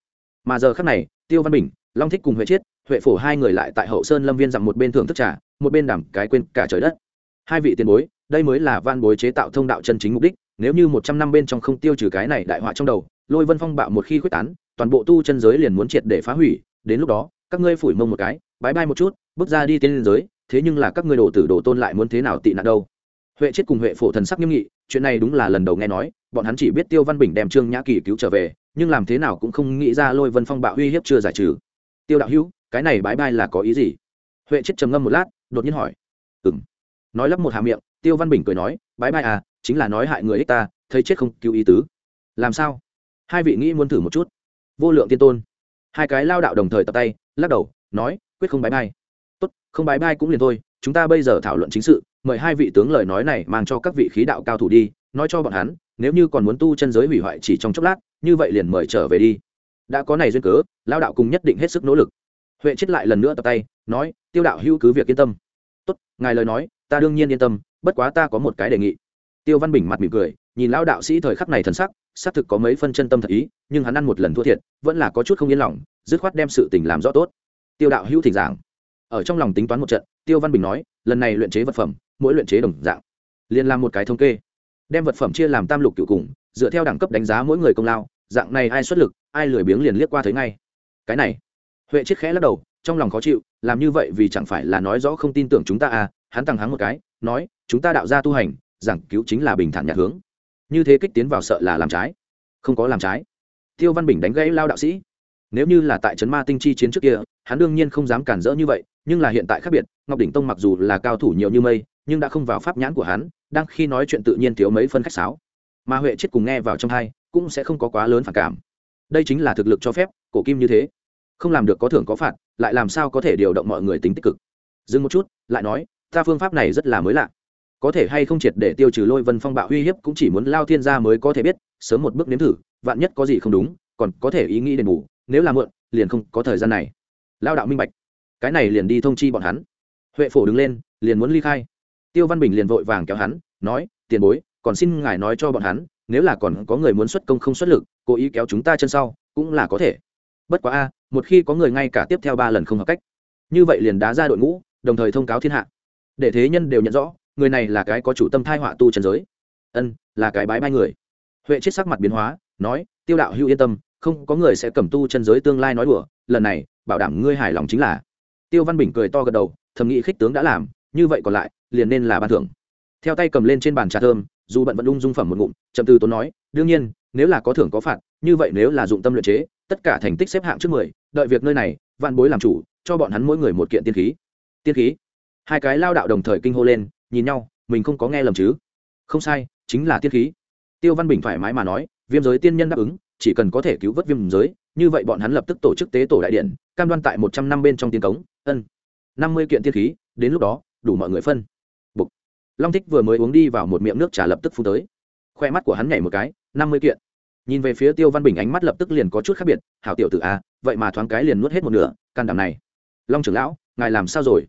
Mà giờ khác này, tiêu văn bình, long thích cùng huệ chiết, huệ phổ hai người lại tại hậu sơn lâm viên dặm một bên thưởng thức trà, một bên đảm cái quên cả trời đất. Hai vị tiền bối, đây mới là van bối chế tạo thông đạo chân chính mục đích, nếu như một trăm năm bên trong không tiêu trừ cái này đại họa trong đầu, lôi vân phong bạo một khi quyết tán, toàn bộ tu chân giới liền muốn triệt để phá hủy đến lúc đó, các ngươi phủi mông một cái bãi bai một chút, bước ra đi tiên liên giới, thế nhưng là các ngươi đồ tử đồ tôn lại muốn thế nào tị nạn đâu? Huệ chết cùng huệ phổ thần sắc nghiêm nghị, chuyện này đúng là lần đầu nghe nói, bọn hắn chỉ biết tiêu văn bình đem trương nhã kỳ cứu trở về, nhưng làm thế nào cũng không nghĩ ra lôi vân phong bạo uy hiếp chưa giải trừ. Tiêu đạo hữu, cái này bãi bai là có ý gì? Huệ chết trầm ngâm một lát, đột nhiên hỏi. Ừ m nói lắp một hà miệng, tiêu văn bình cười nói bãi bai à chính là nói hại người ích ta, thấy chết không cứu ý tứ. Làm sao? Hai vị nghĩ muốn thử một chút. Vô lượng tiên tôn hai cái lao đạo đồng thời tập tay, lắc đầu, nói, quyết không bái bai. Tốt, không bái bai cũng liền thôi, chúng ta bây giờ thảo luận chính sự, mời hai vị tướng lời nói này mang cho các vị khí đạo cao thủ đi, nói cho bọn hắn, nếu như còn muốn tu chân giới hủy hoại chỉ trong chốc lát, như vậy liền mời trở về đi. Đã có này duyên cớ, lao đạo cùng nhất định hết sức nỗ lực. Huệ chết lại lần nữa tập tay, nói, tiêu đạo hữu cứ việc yên tâm. Tốt, ngài lời nói, ta đương nhiên yên tâm, bất quá ta có một cái đề nghị. Tiêu văn bình mặt mỉm cười, nhìn lao đạo sĩ thời khắc này thần sắc xác thực có mấy phân chân tâm thật ý, nhưng hắn ăn một lần thua thiệt, vẫn là có chút không yên lòng, dứt khoát đem sự tình làm rõ tốt. Tiêu đạo hữu thỉnh giảng. Ở trong lòng tính toán một trận, tiêu văn bình nói, lần này luyện chế vật phẩm, mỗi luyện chế đồng dạng. Liền làm một cái thống kê. Đem vật phẩm chia làm tam lục cựu cùng, dựa theo đẳng cấp đánh giá mỗi người công lao, dạng này ai xuất lực, ai lười biếng liền liếc qua thấy ngay. Cái này. Huệ chiếc khẽ lắc đầu, trong lòng khó chịu, làm như vậy vì chẳng phải là nói rõ không tin tưởng chúng ta à hắn tăng hắng một cái, nói, chúng ta đạo ra tu hành, giảng cứu chính là bình thản nhạt hướng như thế kích tiến vào sợ là làm trái. Không có làm trái. Tiêu văn bình đánh gãy lao đạo sĩ. Nếu như là tại trấn ma tinh chi chiến trước kia, hắn đương nhiên không dám cản rỡ như vậy, nhưng là hiện tại khác biệt, ngọc đỉnh tông mặc dù là cao thủ nhiều như mây, nhưng đã không vào pháp nhãn của hắn, đang khi nói chuyện tự nhiên thiếu mấy phân khách sáo. Mà huệ chết cùng nghe vào trong hai, cũng sẽ không có quá lớn phản cảm. Đây chính là thực lực cho phép, cổ kim như thế. Không làm được có thưởng có phạt, lại làm sao có thể điều động mọi người tính tích cực. Dừng một chút, lại nói, ta phương pháp này rất là mới lạ có thể hay không triệt để tiêu trừ lôi vân phong bạo uy hiếp cũng chỉ muốn lao thiên gia mới có thể biết, sớm một bước nếm thử, vạn nhất có gì không đúng, còn có thể ý nghĩ đền bù, nếu là mượn liền không có thời gian này. Lao đạo minh bạch. Cái này liền đi thông chi bọn hắn. Huệ phổ đứng lên, liền muốn ly khai. Tiêu văn bình liền vội vàng kéo hắn, nói, tiền bối, còn xin ngài nói cho bọn hắn, nếu là còn có người muốn xuất công không xuất lực, cố ý kéo chúng ta chân sau, cũng là có thể. Bất quá a, một khi có người ngay cả tiếp theo ba lần không hợp cách. Như vậy liền đá ra đội ngũ, đồng thời thông cáo thiên hạ. Để thế nhân đều nhận rõ người này là cái có chủ tâm thai họa tu trần giới. Ân, là cái bái bai người. Huệ chết sắc mặt biến hóa, nói, tiêu đạo hữu yên tâm, không có người sẽ cầm tu chân giới tương lai nói đùa, lần này, bảo đảm ngươi hài lòng chính là. Tiêu văn bình cười to gật đầu, thầm nghĩ khích tướng đã làm, như vậy còn lại, liền nên là ban thưởng. Theo tay cầm lên trên bàn trà thơm, dù bận vẫn ung dung phẩm một ngụm, chậm từ tốn nói, đương nhiên, nếu là có thưởng có phạt, như vậy nếu là dụng tâm luyện chế, tất cả thành tích xếp hạng trước mười, đợi việc nơi này, vạn bối làm chủ, cho bọn hắn mỗi người một kiện tiên khí. Tiên khí? Hai cái lao đạo đồng thời kinh hô lên nhìn nhau, mình không có nghe lầm chứ? Không sai, chính là tiên khí. Tiêu văn bình thoải mái mà nói, viêm giới tiên nhân đáp ứng, chỉ cần có thể cứu vớt viêm giới, như vậy bọn hắn lập tức tổ chức tế tổ đại điện, cam đoan tại một trăm năm bên trong tiên cống, ân. năm mươi kiện tiên khí, đến lúc đó, đủ mọi người phân. Bục. long thích vừa mới uống đi vào một miệng nước trà lập tức phú tới. Khoe mắt của hắn nhảy một cái, năm mươi kiện. Nhìn về phía tiêu văn bình ánh mắt lập tức liền có chút khác biệt, hảo tiểu tử a, vậy mà thoáng cái liền nuốt hết một nửa, can đảm này. Long trưởng lão, ngài làm sao rồi?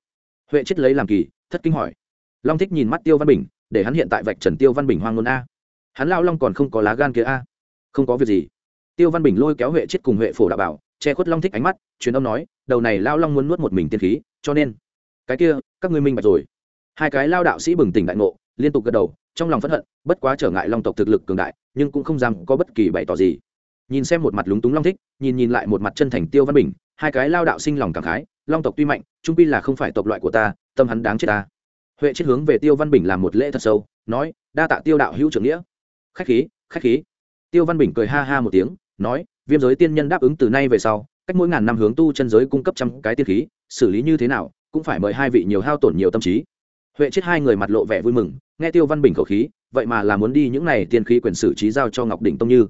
Huệ chết lấy làm kỳ, thất kinh hỏi long thích nhìn mắt tiêu văn bình, để hắn hiện tại vạch trần tiêu văn bình hoang ngôn a. Hắn lao long còn không có lá gan kia a. Không có việc gì. Tiêu văn bình lôi kéo huệ chết cùng huệ phổ đạo bảo, che khuất long thích ánh mắt, truyền âm nói, đầu này lao long muốn nuốt một mình tiên khí, cho nên, cái kia, các ngươi minh bạch rồi. Hai cái lao đạo sĩ bừng tỉnh đại ngộ, liên tục gật đầu, trong lòng phẫn hận, bất quá trở ngại long tộc thực lực cường đại, nhưng cũng không dám có bất kỳ bày tỏ gì. Nhìn xem một mặt lúng túng long thích, nhìn nhìn lại một mặt chân thành tiêu văn bình, hai cái lao đạo sinh lòng cảm khái, long tộc tuy mạnh, trung pi là không phải tộc loại của ta, tâm hắn đáng chết ta huệ chết hướng về tiêu văn bình làm một lễ thật sâu, nói, đa tạ tiêu đạo hữu trưởng nghĩa. Khách khí khách khí. Tiêu văn bình cười ha ha một tiếng, nói, viêm giới tiên nhân đáp ứng từ nay về sau, cách mỗi ngàn năm hướng tu chân giới cung cấp trăm cái tiên khí, xử lý như thế nào, cũng phải mời hai vị nhiều hao tổn nhiều tâm trí. Huệ chết hai người mặt lộ vẻ vui mừng, nghe tiêu văn bình khẩu khí, vậy mà là muốn đi những này tiên khí quyền xử trí giao cho ngọc đỉnh tông như.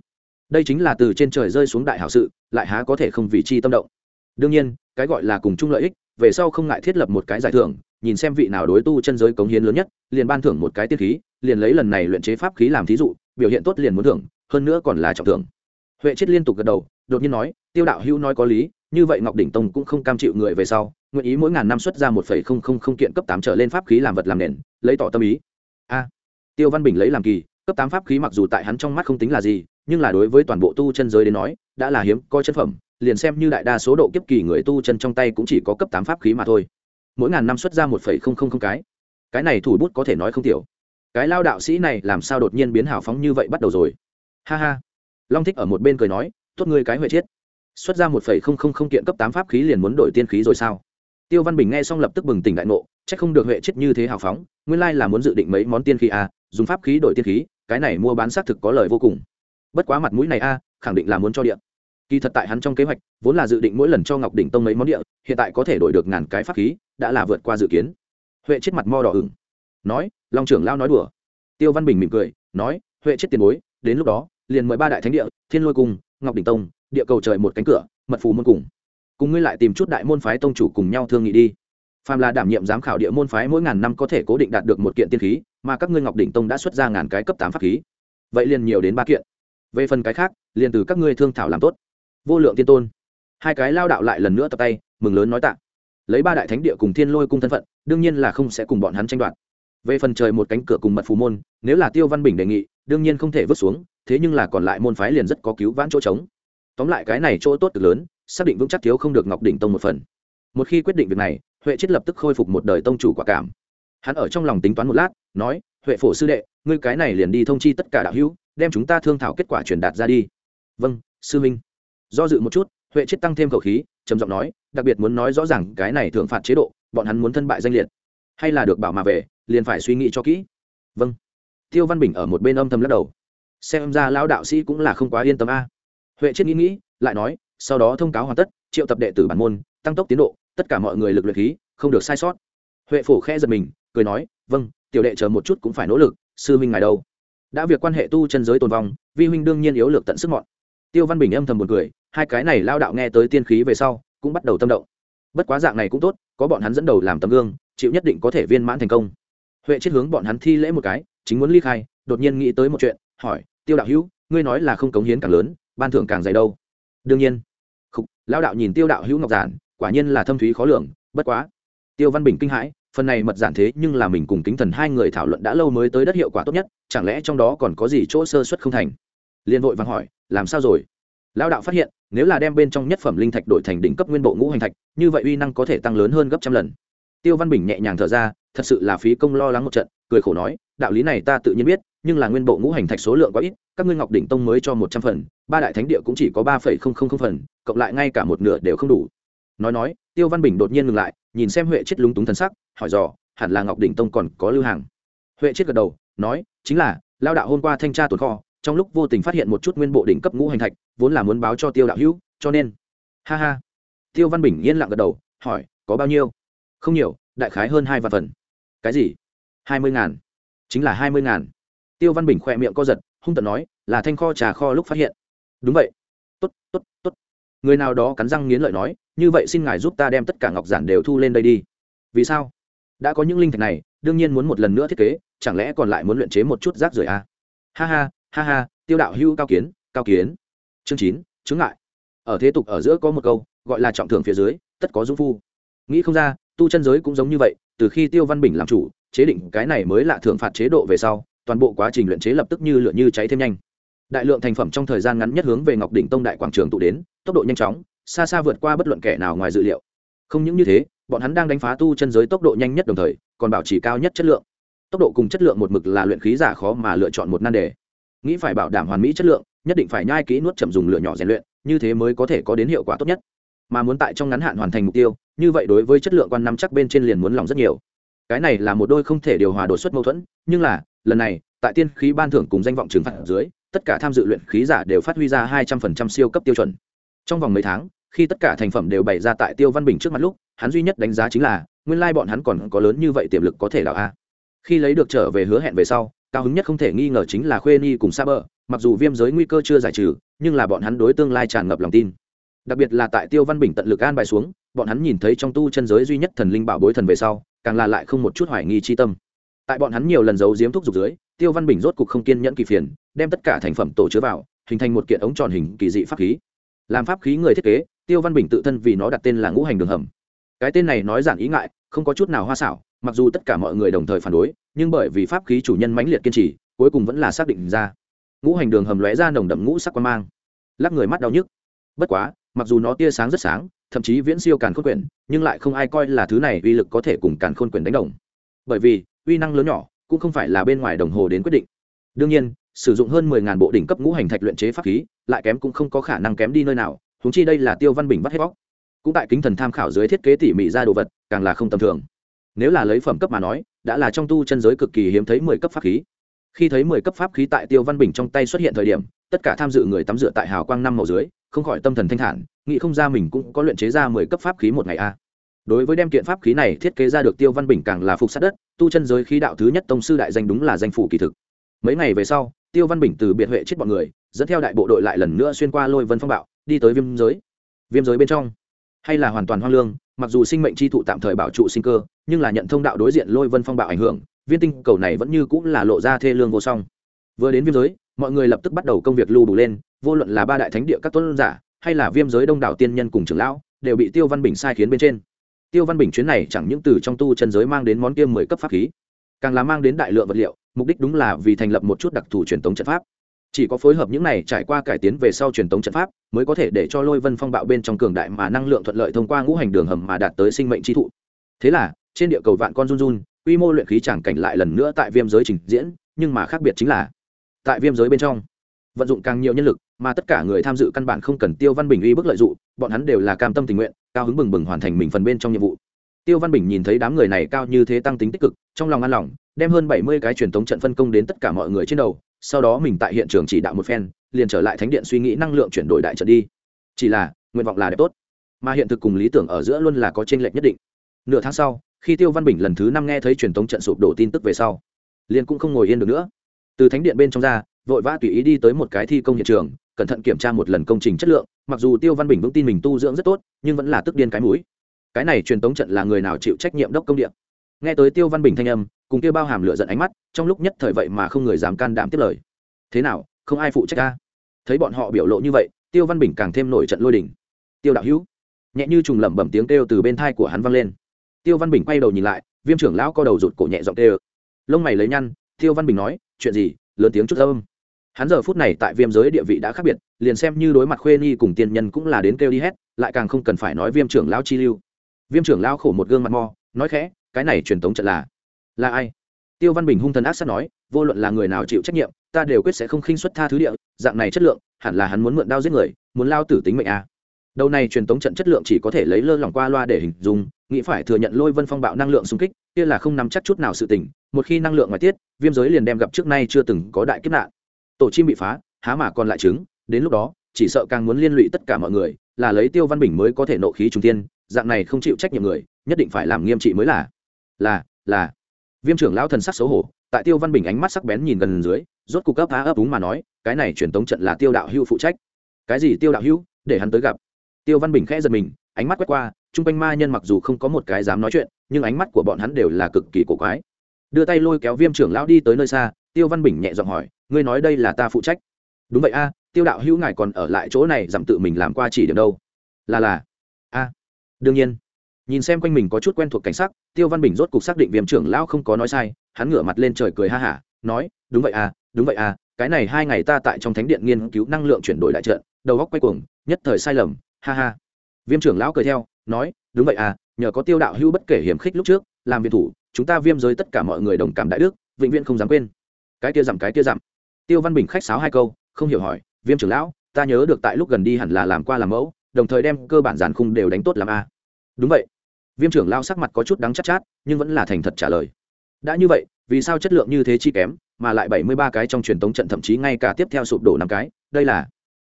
Đây chính là từ trên trời rơi xuống đại hảo sự, lại há có thể không vì chi tâm động. Đương nhiên, cái gọi là cùng chung lợi ích, về sau không ngại thiết lập một cái giải thưởng nhìn xem vị nào đối tu chân giới cống hiến lớn nhất, liền ban thưởng một cái tiên khí, liền lấy lần này luyện chế pháp khí làm thí dụ, biểu hiện tốt liền muốn thưởng, hơn nữa còn là trọng thưởng. Huệ chết liên tục gật đầu, đột nhiên nói, tiêu đạo hữu nói có lý, như vậy ngọc đỉnh tông cũng không cam chịu người về sau, nguyện ý mỗi ngàn năm xuất ra một phẩy không không không kiện cấp tám trở lên pháp khí làm vật làm nền, lấy tỏ tâm ý. A. Tiêu văn bình lấy làm kỳ, cấp tám pháp khí mặc dù tại hắn trong mắt không tính là gì, nhưng là đối với toàn bộ tu chân giới đến nói, đã là hiếm coi chân phẩm, liền xem như đại đa số độ kiếp kỳ người tu chân trong tay cũng chỉ có cấp tám pháp khí mà thôi mỗi ngàn năm xuất ra một phẩy không không không cái. Cái này thủ bút có thể nói không tiểu. Cái lao đạo sĩ này làm sao đột nhiên biến hào phóng như vậy bắt đầu rồi? Ha ha. Long thích ở một bên cười nói tốt ngươi cái huệ chết. Xuất ra một phẩy không không không kiện cấp tám pháp khí liền muốn đổi tiên khí rồi sao? Tiêu văn bình nghe xong lập tức bừng tỉnh đại ngộ c h ắ c không được huệ chết như thế hào phóng nguyên lai là muốn dự định mấy món tiên khí à, dùng pháp khí đổi tiên khí cái này mua bán xác thực có lời vô cùng. Bất quá mặt mũi này a khẳng định là muốn cho điện kỳ thật tại hắn trong kế hoạch, vốn là dự định mỗi lần cho ngọc đỉnh tông mấy món địa, hiện tại có thể đổi được ngàn cái pháp khí, đã là vượt qua dự kiến. Huệ chết mặt mo đỏ ửng. Nói, long trưởng lao nói đùa. Tiêu văn bình mỉm cười, nói, huệ chết tiền bối, đến lúc đó, liền mời ba đại thánh địa, thiên lôi cung, ngọc đỉnh tông, địa cầu trời một cánh cửa, mật phù môn cùng. Cùng ngươi lại tìm chút đại môn phái tông chủ cùng nhau thương nghị đi. Phàm là đảm nhiệm giám khảo địa môn phái mỗi ngàn năm có thể cố định đạt được một kiện tiên khí, mà các ngươi ngọc đỉnh tông đã xuất ra ngàn cái cấp tám pháp khí. Vậy liền nhiều đến ba kiện. Về phần cái khác, liền từ các ngươi thương thảo làm tốt vô lượng tiên tôn. Hai cái lao đạo lại lần nữa tập tay, mừng lớn nói tạ. Lấy ba đại thánh địa cùng thiên lôi cung thân phận, đương nhiên là không sẽ cùng bọn hắn tranh đoạt. Về phần trời một cánh cửa cùng mật phù môn, nếu là tiêu văn bình đề nghị, đương nhiên không thể vứt xuống, thế nhưng là còn lại môn phái liền rất có cứu vãn chỗ trống. Tóm lại cái này chỗ tốt cực lớn, xác định vững chắc thiếu không được ngọc đỉnh tông một phần. Một khi quyết định việc này, huệ chết lập tức khôi phục một đời tông chủ quả cảm. Hắn ở trong lòng tính toán một lát, nói, huệ phổ sư đệ, ngươi cái này liền đi thông chi tất cả đạo hữu, đem chúng ta thương thảo kết quả truyền đạt ra đi. Vâng sư minh do dự một chút, huệ chết tăng thêm khẩu khí, trầm giọng nói, đặc biệt muốn nói rõ ràng cái này thưởng phạt chế độ, bọn hắn muốn thân bại danh liệt. Hay là được bảo mà về, liền phải suy nghĩ cho kỹ. Vâng. Tiêu văn bình ở một bên âm thầm lắc đầu. Xem ra lão đạo sĩ cũng là không quá yên tâm a. Huệ chết nghĩ nghĩ, lại nói, sau đó thông cáo hoàn tất, triệu tập đệ tử bản môn, tăng tốc tiến độ, tất cả mọi người lực luyện khí, không được sai sót. Huệ phổ khẽ giật mình, cười nói vâng tiểu đệ chờ một chút cũng phải nỗ lực, sư minh ngài đâu? Đã việc quan hệ tu chân giới tồn vong, vi huynh đương nhiên yếu lược tận sức mọn tiêu văn bình âm thầm buồn cười hai cái này lao đạo nghe tới tiên khí về sau cũng bắt đầu tâm động. Bất quá dạng này cũng tốt có bọn hắn dẫn đầu làm tấm gương chịu nhất định có thể viên mãn thành công. Huệ chết hướng bọn hắn thi lễ một cái chính muốn ly khai đột nhiên nghĩ tới một chuyện hỏi tiêu đạo hữu ngươi nói là không cống hiến càng lớn ban thưởng càng dày đâu? Đương nhiên. Khục, lao đạo nhìn tiêu đạo hữu ngọc giản quả nhiên là thâm thúy khó lường bất quá. Tiêu văn bình kinh hãi phần này mật giản thế nhưng là mình cùng kính thần hai người thảo luận đã lâu mới tới đất hiệu quả tốt nhất chẳng lẽ trong đó còn có gì chỗ sơ xuất không thành? Liên vội vàng hỏi, làm sao rồi? Lao đạo phát hiện, nếu là đem bên trong nhất phẩm linh thạch đổi thành đỉnh cấp nguyên bộ ngũ hành thạch, như vậy uy năng có thể tăng lớn hơn gấp trăm lần. Tiêu văn bình nhẹ nhàng thở ra, thật sự là phí công lo lắng một trận, cười khổ nói, đạo lý này ta tự nhiên biết, nhưng là nguyên bộ ngũ hành thạch số lượng quá ít, các ngươi ngọc đỉnh tông mới cho một trăm phần, ba đại thánh địa cũng chỉ có ba phẩy không không không phần, cộng lại ngay cả một nửa đều không đủ. Nói nói, tiêu văn bình đột nhiên ngừng lại, nhìn xem huệ chết lúng túng thân sắc, hỏi dò, hẳn là ngọc đỉnh tông còn có lưu hàng? Huệ chết gật đầu, nói, chính là lao đạo hôm qua thanh tra tồn kho trong lúc vô tình phát hiện một chút nguyên bộ đỉnh cấp ngũ hành thạch, vốn là muốn báo cho tiêu đạo hữu, cho nên, ha ha. Tiêu văn bình yên lặng gật đầu, hỏi, có bao nhiêu? Không nhiều, đại khái hơn hai vạn phần. Cái gì? Hai mươi ngàn. Chính là hai mươi ngàn. Tiêu văn bình khỏe miệng co giật, hung tận nói, là thanh kho trà kho lúc phát hiện. Đúng vậy. Tốt tốt tốt. Người nào đó cắn răng nghiến lợi nói, như vậy xin ngài giúp ta đem tất cả ngọc giản đều thu lên đây đi. Vì sao? Đã có những linh thạch này, đương nhiên muốn một lần nữa thiết kế, chẳng lẽ còn lại muốn luyện chế một chút rác rưởi à? ha ha ha ha, tiêu đạo hưu cao kiến cao kiến. Chương chín chứng ngại. Ở thế tục ở giữa có một câu, gọi là trọng thưởng phía dưới, tất có dũng phu. Nghĩ không ra, tu chân giới cũng giống như vậy, từ khi tiêu văn bình làm chủ, chế định cái này mới là thưởng phạt chế độ về sau, toàn bộ quá trình luyện chế lập tức như lửa như cháy thêm nhanh. Đại lượng thành phẩm trong thời gian ngắn nhất hướng về ngọc đỉnh tông đại quảng trường tụ đến, tốc độ nhanh chóng, xa xa vượt qua bất luận kẻ nào ngoài dự liệu. Không những như thế, bọn hắn đang đánh phá tu chân giới tốc độ nhanh nhất đồng thời, còn bảo trì cao nhất chất lượng. Tốc độ cùng chất lượng một mực là luyện khí giả khó mà lựa chọn một nan đề nghĩ phải bảo đảm hoàn mỹ chất lượng, nhất định phải nhai kỹ nuốt chậm dùng lửa nhỏ rèn luyện, như thế mới có thể có đến hiệu quả tốt nhất. Mà muốn tại trong ngắn hạn hoàn thành mục tiêu, như vậy đối với chất lượng quan năm chắc bên trên liền muốn lòng rất nhiều. Cái này là một đôi không thể điều hòa đột xuất mâu thuẫn, nhưng là, lần này, tại tiên khí ban thưởng cùng danh vọng trừng phạt dưới, tất cả tham dự luyện khí giả đều phát huy ra hai trăm phần trăm siêu cấp tiêu chuẩn. Trong vòng mấy tháng, khi tất cả thành phẩm đều bày ra tại tiêu văn bình trước mặt lúc, hắn duy nhất đánh giá chính là, nguyên lai bọn hắn còn có lớn như vậy tiềm lực có thể đào a. Khi lấy được trở về hứa hẹn về sau cao hứng nhất không thể nghi ngờ chính là khuê ni cùng sa bờ mặc dù viêm giới nguy cơ chưa giải trừ, nhưng là bọn hắn đối tương lai tràn ngập lòng tin. Đặc biệt là tại tiêu văn bình tận lực an bài xuống, bọn hắn nhìn thấy trong tu chân giới duy nhất thần linh bảo bối thần về sau, càng là lại không một chút hoài nghi chi tâm. Tại bọn hắn nhiều lần giấu giếm thuốc dục dưới, tiêu văn bình rốt cục không kiên nhẫn kỳ phiền, đem tất cả thành phẩm tổ chứa vào, hình thành một kiện ống tròn hình kỳ dị pháp khí. Làm pháp khí người thiết kế, tiêu văn bình tự thân vì nó đặt tên là ngũ hành đường hầm. Cái tên này nói giản ý ngại, không có chút nào hoa xảo, mặc dù tất cả mọi người đồng thời phản đối nhưng bởi vì pháp khí chủ nhân mãnh liệt kiên trì, cuối cùng vẫn là xác định ra. Ngũ hành đường hầm lóe ra nồng đậm ngũ sắc quan mang. Lắc người mắt đau nhức. Bất quá, mặc dù nó tia sáng rất sáng, thậm chí viễn siêu càn khôn quyển, nhưng lại không ai coi là thứ này uy lực có thể cùng càn khôn quyển đánh đồng. Bởi vì, uy năng lớn nhỏ cũng không phải là bên ngoài đồng hồ đến quyết định. Đương nhiên, sử dụng hơn mười ngàn bộ đỉnh cấp ngũ hành thạch luyện chế pháp khí, lại kém cũng không có khả năng kém đi nơi nào húng chi đây là tiêu văn bình bắt hết bóc cũng tại kính thần tham khảo dưới thiết kế tỉ mỉ ra đồ vật, càng là không tầm thường. Nếu là lấy phẩm cấp mà nói đã là trong tu chân giới cực kỳ hiếm thấy mười cấp pháp khí. Khi thấy mười cấp pháp khí tại tiêu văn bình trong tay xuất hiện thời điểm, tất cả tham dự người tắm rửa tại hào quang năm màu dưới, không khỏi tâm thần thanh thản, nghĩ không ra mình cũng có luyện chế ra mười cấp pháp khí một ngày a. Đối với đem kiện pháp khí này thiết kế ra được tiêu văn bình càng là phục sát đất, tu chân giới khí đạo thứ nhất tông sư đại danh đúng là danh phủ kỳ thực. Mấy ngày về sau, tiêu văn bình từ biệt huệ chết bọn người, dẫn theo đại bộ đội lại lần nữa xuyên qua lôi vân phong bạo, đi tới viêm giới. Viêm giới bên trong, hay là hoàn toàn hoang lương mặc dù sinh mệnh chi thụ tạm thời bảo trụ sinh cơ, nhưng là nhận thông đạo đối diện lôi vân phong bạo ảnh hưởng, viên tinh cầu này vẫn như cũng là lộ ra thê lương vô song. Vừa đến viêm giới, mọi người lập tức bắt đầu công việc lưu đủ lên, vô luận là ba đại thánh địa các tuấn giả, hay là viêm giới đông đảo tiên nhân cùng trưởng lão, đều bị tiêu văn bình sai khiến bên trên. Tiêu văn bình chuyến này chẳng những từ trong tu chân giới mang đến món tiêm mười cấp pháp khí, càng là mang đến đại lượng vật liệu, mục đích đúng là vì thành lập một chút đặc thù truyền thống trận pháp chỉ có phối hợp những này trải qua cải tiến về sau truyền thống trận pháp, mới có thể để cho lôi vân phong bạo bên trong cường đại mà năng lượng thuận lợi thông qua ngũ hành đường hầm mà đạt tới sinh mệnh tri thụ. Thế là, trên địa cầu vạn con run run, quy mô luyện khí chẳng cảnh lại lần nữa tại viêm giới trình diễn, nhưng mà khác biệt chính là, tại viêm giới bên trong, vận dụng càng nhiều nhân lực mà tất cả người tham dự căn bản không cần tiêu văn bình uy bức lợi dụng, bọn hắn đều là cam tâm tình nguyện, cao hứng bừng bừng hoàn thành mình phần bên trong nhiệm vụ. Tiêu văn bình nhìn thấy đám người này cao như thế tăng tính tích cực, trong lòng an lòng, đem hơn bảy mươi cái truyền thống trận phân công đến tất cả mọi người trên đầu sau đó mình tại hiện trường chỉ đạo một phen, liền trở lại thánh điện suy nghĩ năng lượng chuyển đổi đại trận đi. Chỉ là, nguyện vọng là đẹp tốt. Mà hiện thực cùng lý tưởng ở giữa luôn là có tranh lệch nhất định. Nửa tháng sau, khi tiêu văn bình lần thứ năm nghe thấy truyền thống trận sụp đổ tin tức về sau, liền cũng không ngồi yên được nữa. Từ thánh điện bên trong ra, vội vã tùy ý đi tới một cái thi công hiện trường, cẩn thận kiểm tra một lần công trình chất lượng, mặc dù tiêu văn bình vững tin mình tu dưỡng rất tốt, nhưng vẫn là tức điên cái mũi. Cái này truyền tống trận là người nào chịu trách nhiệm đốc công điện? Nghe tới tiêu văn bình thanh âm cùng kia bao hàm lửa giận ánh mắt, trong lúc nhất thời vậy mà không người dám can đảm tiếp lời. Thế nào, không ai phụ trách ta? Thấy bọn họ biểu lộ như vậy, tiêu văn bình càng thêm nổi trận lôi đình. Tiêu đạo hữu, nhẹ như trùng lẩm bẩm tiếng kêu từ bên thai của hắn vang lên. Tiêu văn bình quay đầu nhìn lại, viêm trưởng lão co đầu rụt cổ nhẹ giọng kêu. Lông mày lấy nhăn, tiêu văn bình nói, chuyện gì? Lớn tiếng chút âm. Hắn giờ phút này tại viêm giới địa vị đã khác biệt, liền xem như đối mặt khuê nhi cùng tiên nhân cũng là đến kêu đi hết, lại càng không cần phải nói viêm trưởng lão chi lưu. Viêm trưởng lão khổ một gương mặt mo nói khẽ, cái này truyền tống trận là là ai? Tiêu văn bình hung thần ác sát nói, vô luận là người nào chịu trách nhiệm, ta đều quyết sẽ không khinh xuất tha thứ địa, dạng này chất lượng, hẳn là hắn muốn mượn đao giết người, muốn lao tử tính mệnh à. đầu này truyền tống trận chất lượng chỉ có thể lấy lơ lỏng qua loa để hình dung, nghĩ phải thừa nhận lôi vân phong bạo năng lượng xung kích, kia là không nắm chắc chút nào sự tình, một khi năng lượng ngoài tiết, viêm giới liền đem gặp trước nay chưa từng có đại kiếp nạn. Tổ chim bị phá, há mà còn lại trứng, đến lúc đó, chỉ sợ càng muốn liên lụy tất cả mọi người, là lấy tiêu văn bình mới có thể nộ khí trung tiên dạng này không chịu trách nhiệm người, nhất định phải làm nghiêm trị mới là. Là là viêm trưởng lão thần sắc xấu hổ, tại tiêu văn bình ánh mắt sắc bén nhìn gần dưới, rốt cục ấp á ấp đúng mà nói, cái này truyền tống trận là tiêu đạo hữu phụ trách. Cái gì tiêu đạo hữu? Để hắn tới gặp. Tiêu văn bình khẽ giật mình, ánh mắt quét qua, chung quanh ma nhân mặc dù không có một cái dám nói chuyện, nhưng ánh mắt của bọn hắn đều là cực kỳ cổ quái. Đưa tay lôi kéo viêm trưởng lão đi tới nơi xa, tiêu văn bình nhẹ giọng hỏi, ngươi nói đây là ta phụ trách? Đúng vậy a, tiêu đạo hữu ngài còn ở lại chỗ này dặm tự mình làm qua chỉ điểm đâu. Là là. A, đương nhiên nhìn xem quanh mình có chút quen thuộc cảnh sắc, tiêu văn bình rốt cục xác định viêm trưởng lão không có nói sai, hắn ngửa mặt lên trời cười ha hả, nói, đúng vậy à đúng vậy à cái này hai ngày ta tại trong thánh điện nghiên cứu năng lượng chuyển đổi đại trận, đầu góc quay cuồng, nhất thời sai lầm, ha ha. Viêm trưởng lão cười theo, nói, đúng vậy à nhờ có tiêu đạo hữu bất kể hiểm khích lúc trước, làm viện thủ, chúng ta viêm giới tất cả mọi người đồng cảm đại đức, vĩnh viễn không dám quên. Cái tia dặm, cái tia dặm. Tiêu văn bình khách sáo hai câu, không hiểu hỏi, viêm trưởng lão, ta nhớ được tại lúc gần đi hẳn là làm qua làm mẫu, đồng thời đem cơ bản giàn khung đều đánh tốt làm a. Đúng vậy viêm trưởng lao sắc mặt có chút đắng chắc chát, chát nhưng vẫn là thành thật trả lời. Đã như vậy vì sao chất lượng như thế chi kém mà lại bảy mươi ba cái trong truyền tống trận thậm chí ngay cả tiếp theo sụp đổ năm cái? Đây là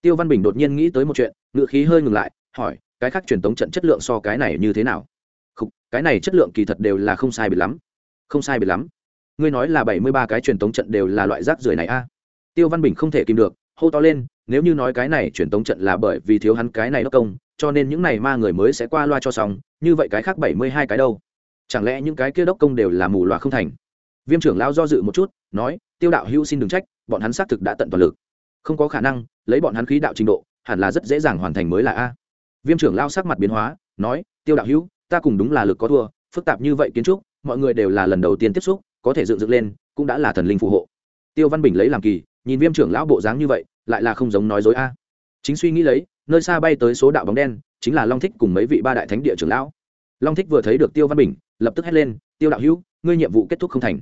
tiêu văn bình đột nhiên nghĩ tới một chuyện ngựa khí hơi ngừng lại hỏi cái khác truyền tống trận chất lượng so cái này như thế nào? Không cái này chất lượng kỳ thật đều là không sai biệt lắm. Không sai biệt lắm. Ngươi nói là bảy mươi ba cái truyền tống trận đều là loại rác rưởi này a? Tiêu văn bình không thể kìm được hô to lên nếu như nói cái này truyền tống trận là bởi vì thiếu hắn cái này đốc công cho nên những này ma người mới sẽ qua loa cho xong, như vậy cái khác bảy mươi hai cái đâu? Chẳng lẽ những cái kia đốc công đều là mù loà không thành? Viêm trưởng lao do dự một chút, nói, tiêu đạo hữu xin đừng trách, bọn hắn xác thực đã tận toàn lực. Không có khả năng, lấy bọn hắn khí đạo trình độ, hẳn là rất dễ dàng hoàn thành mới là a. Viêm trưởng lao sắc mặt biến hóa, nói, tiêu đạo hữu, ta cùng đúng là lực có thua, phức tạp như vậy kiến trúc, mọi người đều là lần đầu tiên tiếp xúc, có thể dựng dựng lên, cũng đã là thần linh phù hộ. Tiêu văn bình lấy làm kỳ, nhìn viêm trưởng lão bộ dáng như vậy, lại là không giống nói dối a. Chính suy nghĩ lấy nơi xa bay tới số đạo bóng đen, chính là long thích cùng mấy vị ba đại thánh địa trưởng lão. Long thích vừa thấy được tiêu văn bình, lập tức hét lên, tiêu đạo hữu, ngươi nhiệm vụ kết thúc không thành.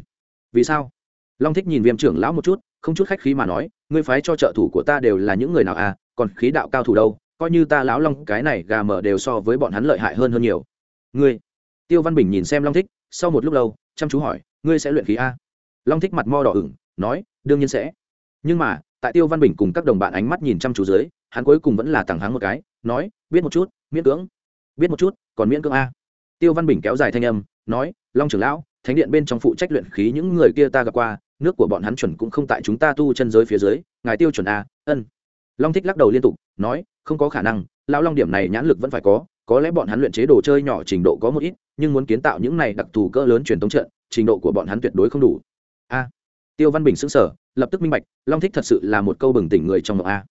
Vì sao? Long thích nhìn viêm trưởng lão một chút, không chút khách khí mà nói, ngươi phái cho trợ thủ của ta đều là những người nào à còn khí đạo cao thủ đâu, coi như ta lão long, cái này gà mở đều so với bọn hắn lợi hại hơn hơn nhiều. Ngươi? Tiêu văn bình nhìn xem long thích, sau một lúc lâu, chăm chú hỏi, ngươi sẽ luyện khí a? Long thích mặt mo đỏ ửng, nói, đương nhiên sẽ. Nhưng mà tại tiêu văn bình cùng các đồng bạn ánh mắt nhìn chăm chú dưới, hắn cuối cùng vẫn là thẳng háng một cái, nói, biết một chút, miễn cưỡng. Biết một chút, còn miễn cưỡng a. Tiêu văn bình kéo dài thanh âm, nói, long trưởng lão, thánh điện bên trong phụ trách luyện khí những người kia ta gặp qua, nước của bọn hắn chuẩn cũng không tại chúng ta tu chân giới phía dưới, ngài tiêu chuẩn a, ân. Long thích lắc đầu liên tục, nói, không có khả năng, lão long điểm này nhãn lực vẫn phải có có lẽ bọn hắn luyện chế đồ chơi nhỏ trình độ có một ít, nhưng muốn kiến tạo những này đặc thù cỡ lớn truyền thống trận, trình độ của bọn hắn tuyệt đối không đủ tiêu văn bình xứng sở lập tức minh bạch, long thích thật sự là một câu bừng tỉnh người trong mộng a.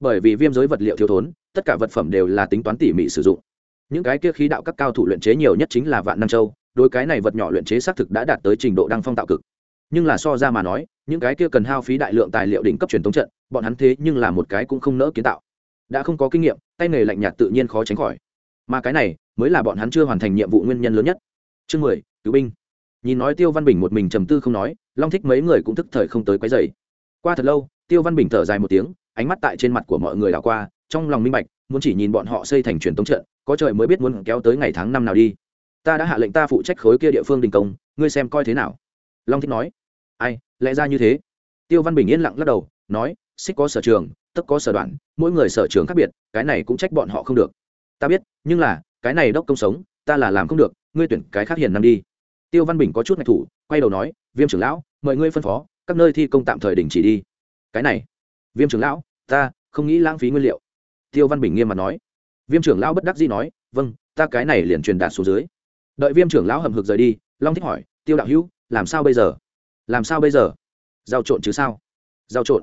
Bởi vì viêm giới vật liệu thiếu thốn, tất cả vật phẩm đều là tính toán tỉ mỉ sử dụng. Những cái kia khí đạo các cao thủ luyện chế nhiều nhất chính là vạn nam châu đôi cái này vật nhỏ luyện chế xác thực đã đạt tới trình độ đăng phong tạo cực. Nhưng là so ra mà nói, những cái kia cần hao phí đại lượng tài liệu đỉnh cấp truyền thống trận, bọn hắn thế nhưng là một cái cũng không nỡ kiến tạo. Đã không có kinh nghiệm, tay nghề lạnh nhạt tự nhiên khó tránh khỏi. Mà cái này, mới là bọn hắn chưa hoàn thành nhiệm vụ nguyên nhân lớn nhất. Chương mười, cứu binh. Nhìn nói tiêu văn bình một mình trầm tư không nói long thích mấy người cũng thức thời không tới quấy dày qua thật lâu, tiêu văn bình thở dài một tiếng, ánh mắt tại trên mặt của mọi người đảo qua, trong lòng minh bạch, muốn chỉ nhìn bọn họ xây thành truyền tống trận, có trời mới biết muốn kéo tới ngày tháng năm nào đi. Ta đã hạ lệnh ta phụ trách khối kia địa phương đình công, ngươi xem coi thế nào. Long thích nói. Ai, lẽ ra như thế? Tiêu văn bình yên lặng lắc đầu, nói, xích có sở trường, tức có sở đoạn, mỗi người sở trường khác biệt, cái này cũng trách bọn họ không được. Ta biết, nhưng là, cái này đốc công sống, ta là làm không được, ngươi tuyển cái khác hiền năm đi tiêu văn bình có chút ngạch thủ, quay đầu nói, viêm trưởng lão, mời ngươi phân phó, các nơi thi công tạm thời đình chỉ đi. Cái này? Viêm trưởng lão, ta không nghĩ lãng phí nguyên liệu. Tiêu văn bình nghiêm mặt nói. Viêm trưởng lão bất đắc dĩ nói vâng ta cái này liền truyền đạt xuống dưới. Đợi viêm trưởng lão hầm hực rời đi, long thích hỏi, tiêu đạo hữu, làm sao bây giờ? Làm sao bây giờ? Giao trộn chứ sao? Giao trộn.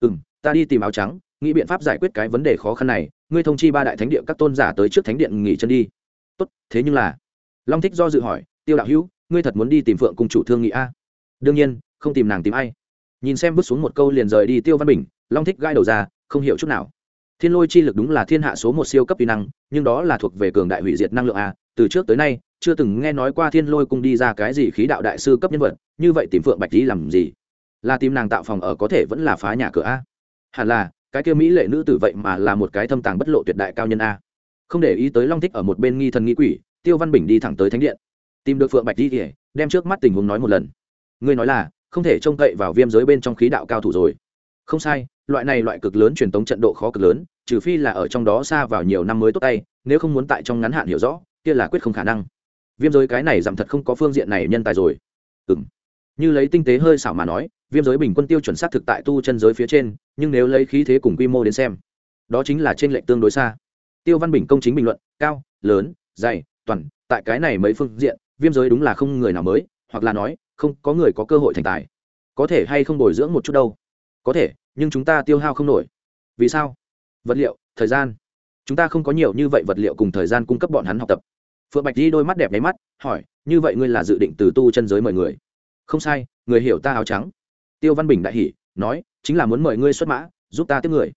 Ừ m ta đi tìm áo trắng, nghĩ biện pháp giải quyết cái vấn đề khó khăn này, ngươi thông chi ba đại thánh địa các tôn giả tới trước thánh điện nghỉ chân đi. Tốt, thế nhưng là long thích do dự hỏi, tiêu đạo hữu ngươi thật muốn đi tìm phượng cung chủ thương nghị a? Đương nhiên, không tìm nàng tìm ai. Nhìn xem bước xuống một câu liền rời đi tiêu văn bình, long thích gai đầu ra, không hiểu chút nào. Thiên lôi chi lực đúng là thiên hạ số một siêu cấp kỹ năng, nhưng đó là thuộc về cường đại hủy diệt năng lượng a. Từ trước tới nay, chưa từng nghe nói qua thiên lôi cung đi ra cái gì khí đạo đại sư cấp nhân vật, như vậy tìm phượng bạch lý làm gì? Là tìm nàng tạo phòng ở có thể vẫn là phá nhà cửa a? Hẳn là, cái kia mỹ lệ nữ tử vậy mà là một cái thâm tàng bất lộ tuyệt đại cao nhân a. Không để ý tới long thích ở một bên nghi thần nghĩ quỷ, tiêu văn bình đi thẳng tới thánh điện tìm được phượng bạch di kể đem trước mắt tình huống nói một lần. Ngươi nói là, không thể trông cậy vào viêm giới bên trong khí đạo cao thủ rồi. Không sai, loại này loại cực lớn truyền tống trận độ khó cực lớn, trừ phi là ở trong đó xa vào nhiều năm mới tốt tay, nếu không muốn tại trong ngắn hạn hiểu rõ, kia là quyết không khả năng. Viêm giới cái này giảm thật không có phương diện này nhân tài rồi. Ừng như lấy tinh tế hơi xảo mà nói, viêm giới bình quân tiêu chuẩn xác thực tại tu chân giới phía trên, nhưng nếu lấy khí thế cùng quy mô đến xem, đó chính là trên lệnh tương đối xa. Tiêu văn bình công chính bình luận, cao, lớn, dày, toàn, tại cái này mấy phương diện viêm giới đúng là không người nào mới, hoặc là nói, không có người có cơ hội thành tài. Có thể hay không bồi dưỡng một chút đâu? Có thể, nhưng chúng ta tiêu hao không nổi. Vì sao? Vật liệu, thời gian. Chúng ta không có nhiều như vậy vật liệu cùng thời gian cung cấp bọn hắn học tập. Phượng bạch di đôi mắt đẹp nháy mắt, hỏi, như vậy ngươi là dự định từ tu chân giới mời người? Không sai, người hiểu ta áo trắng. Tiêu văn bình đại hỉ, nói, chính là muốn mời ngươi xuất mã, giúp ta tiếp người.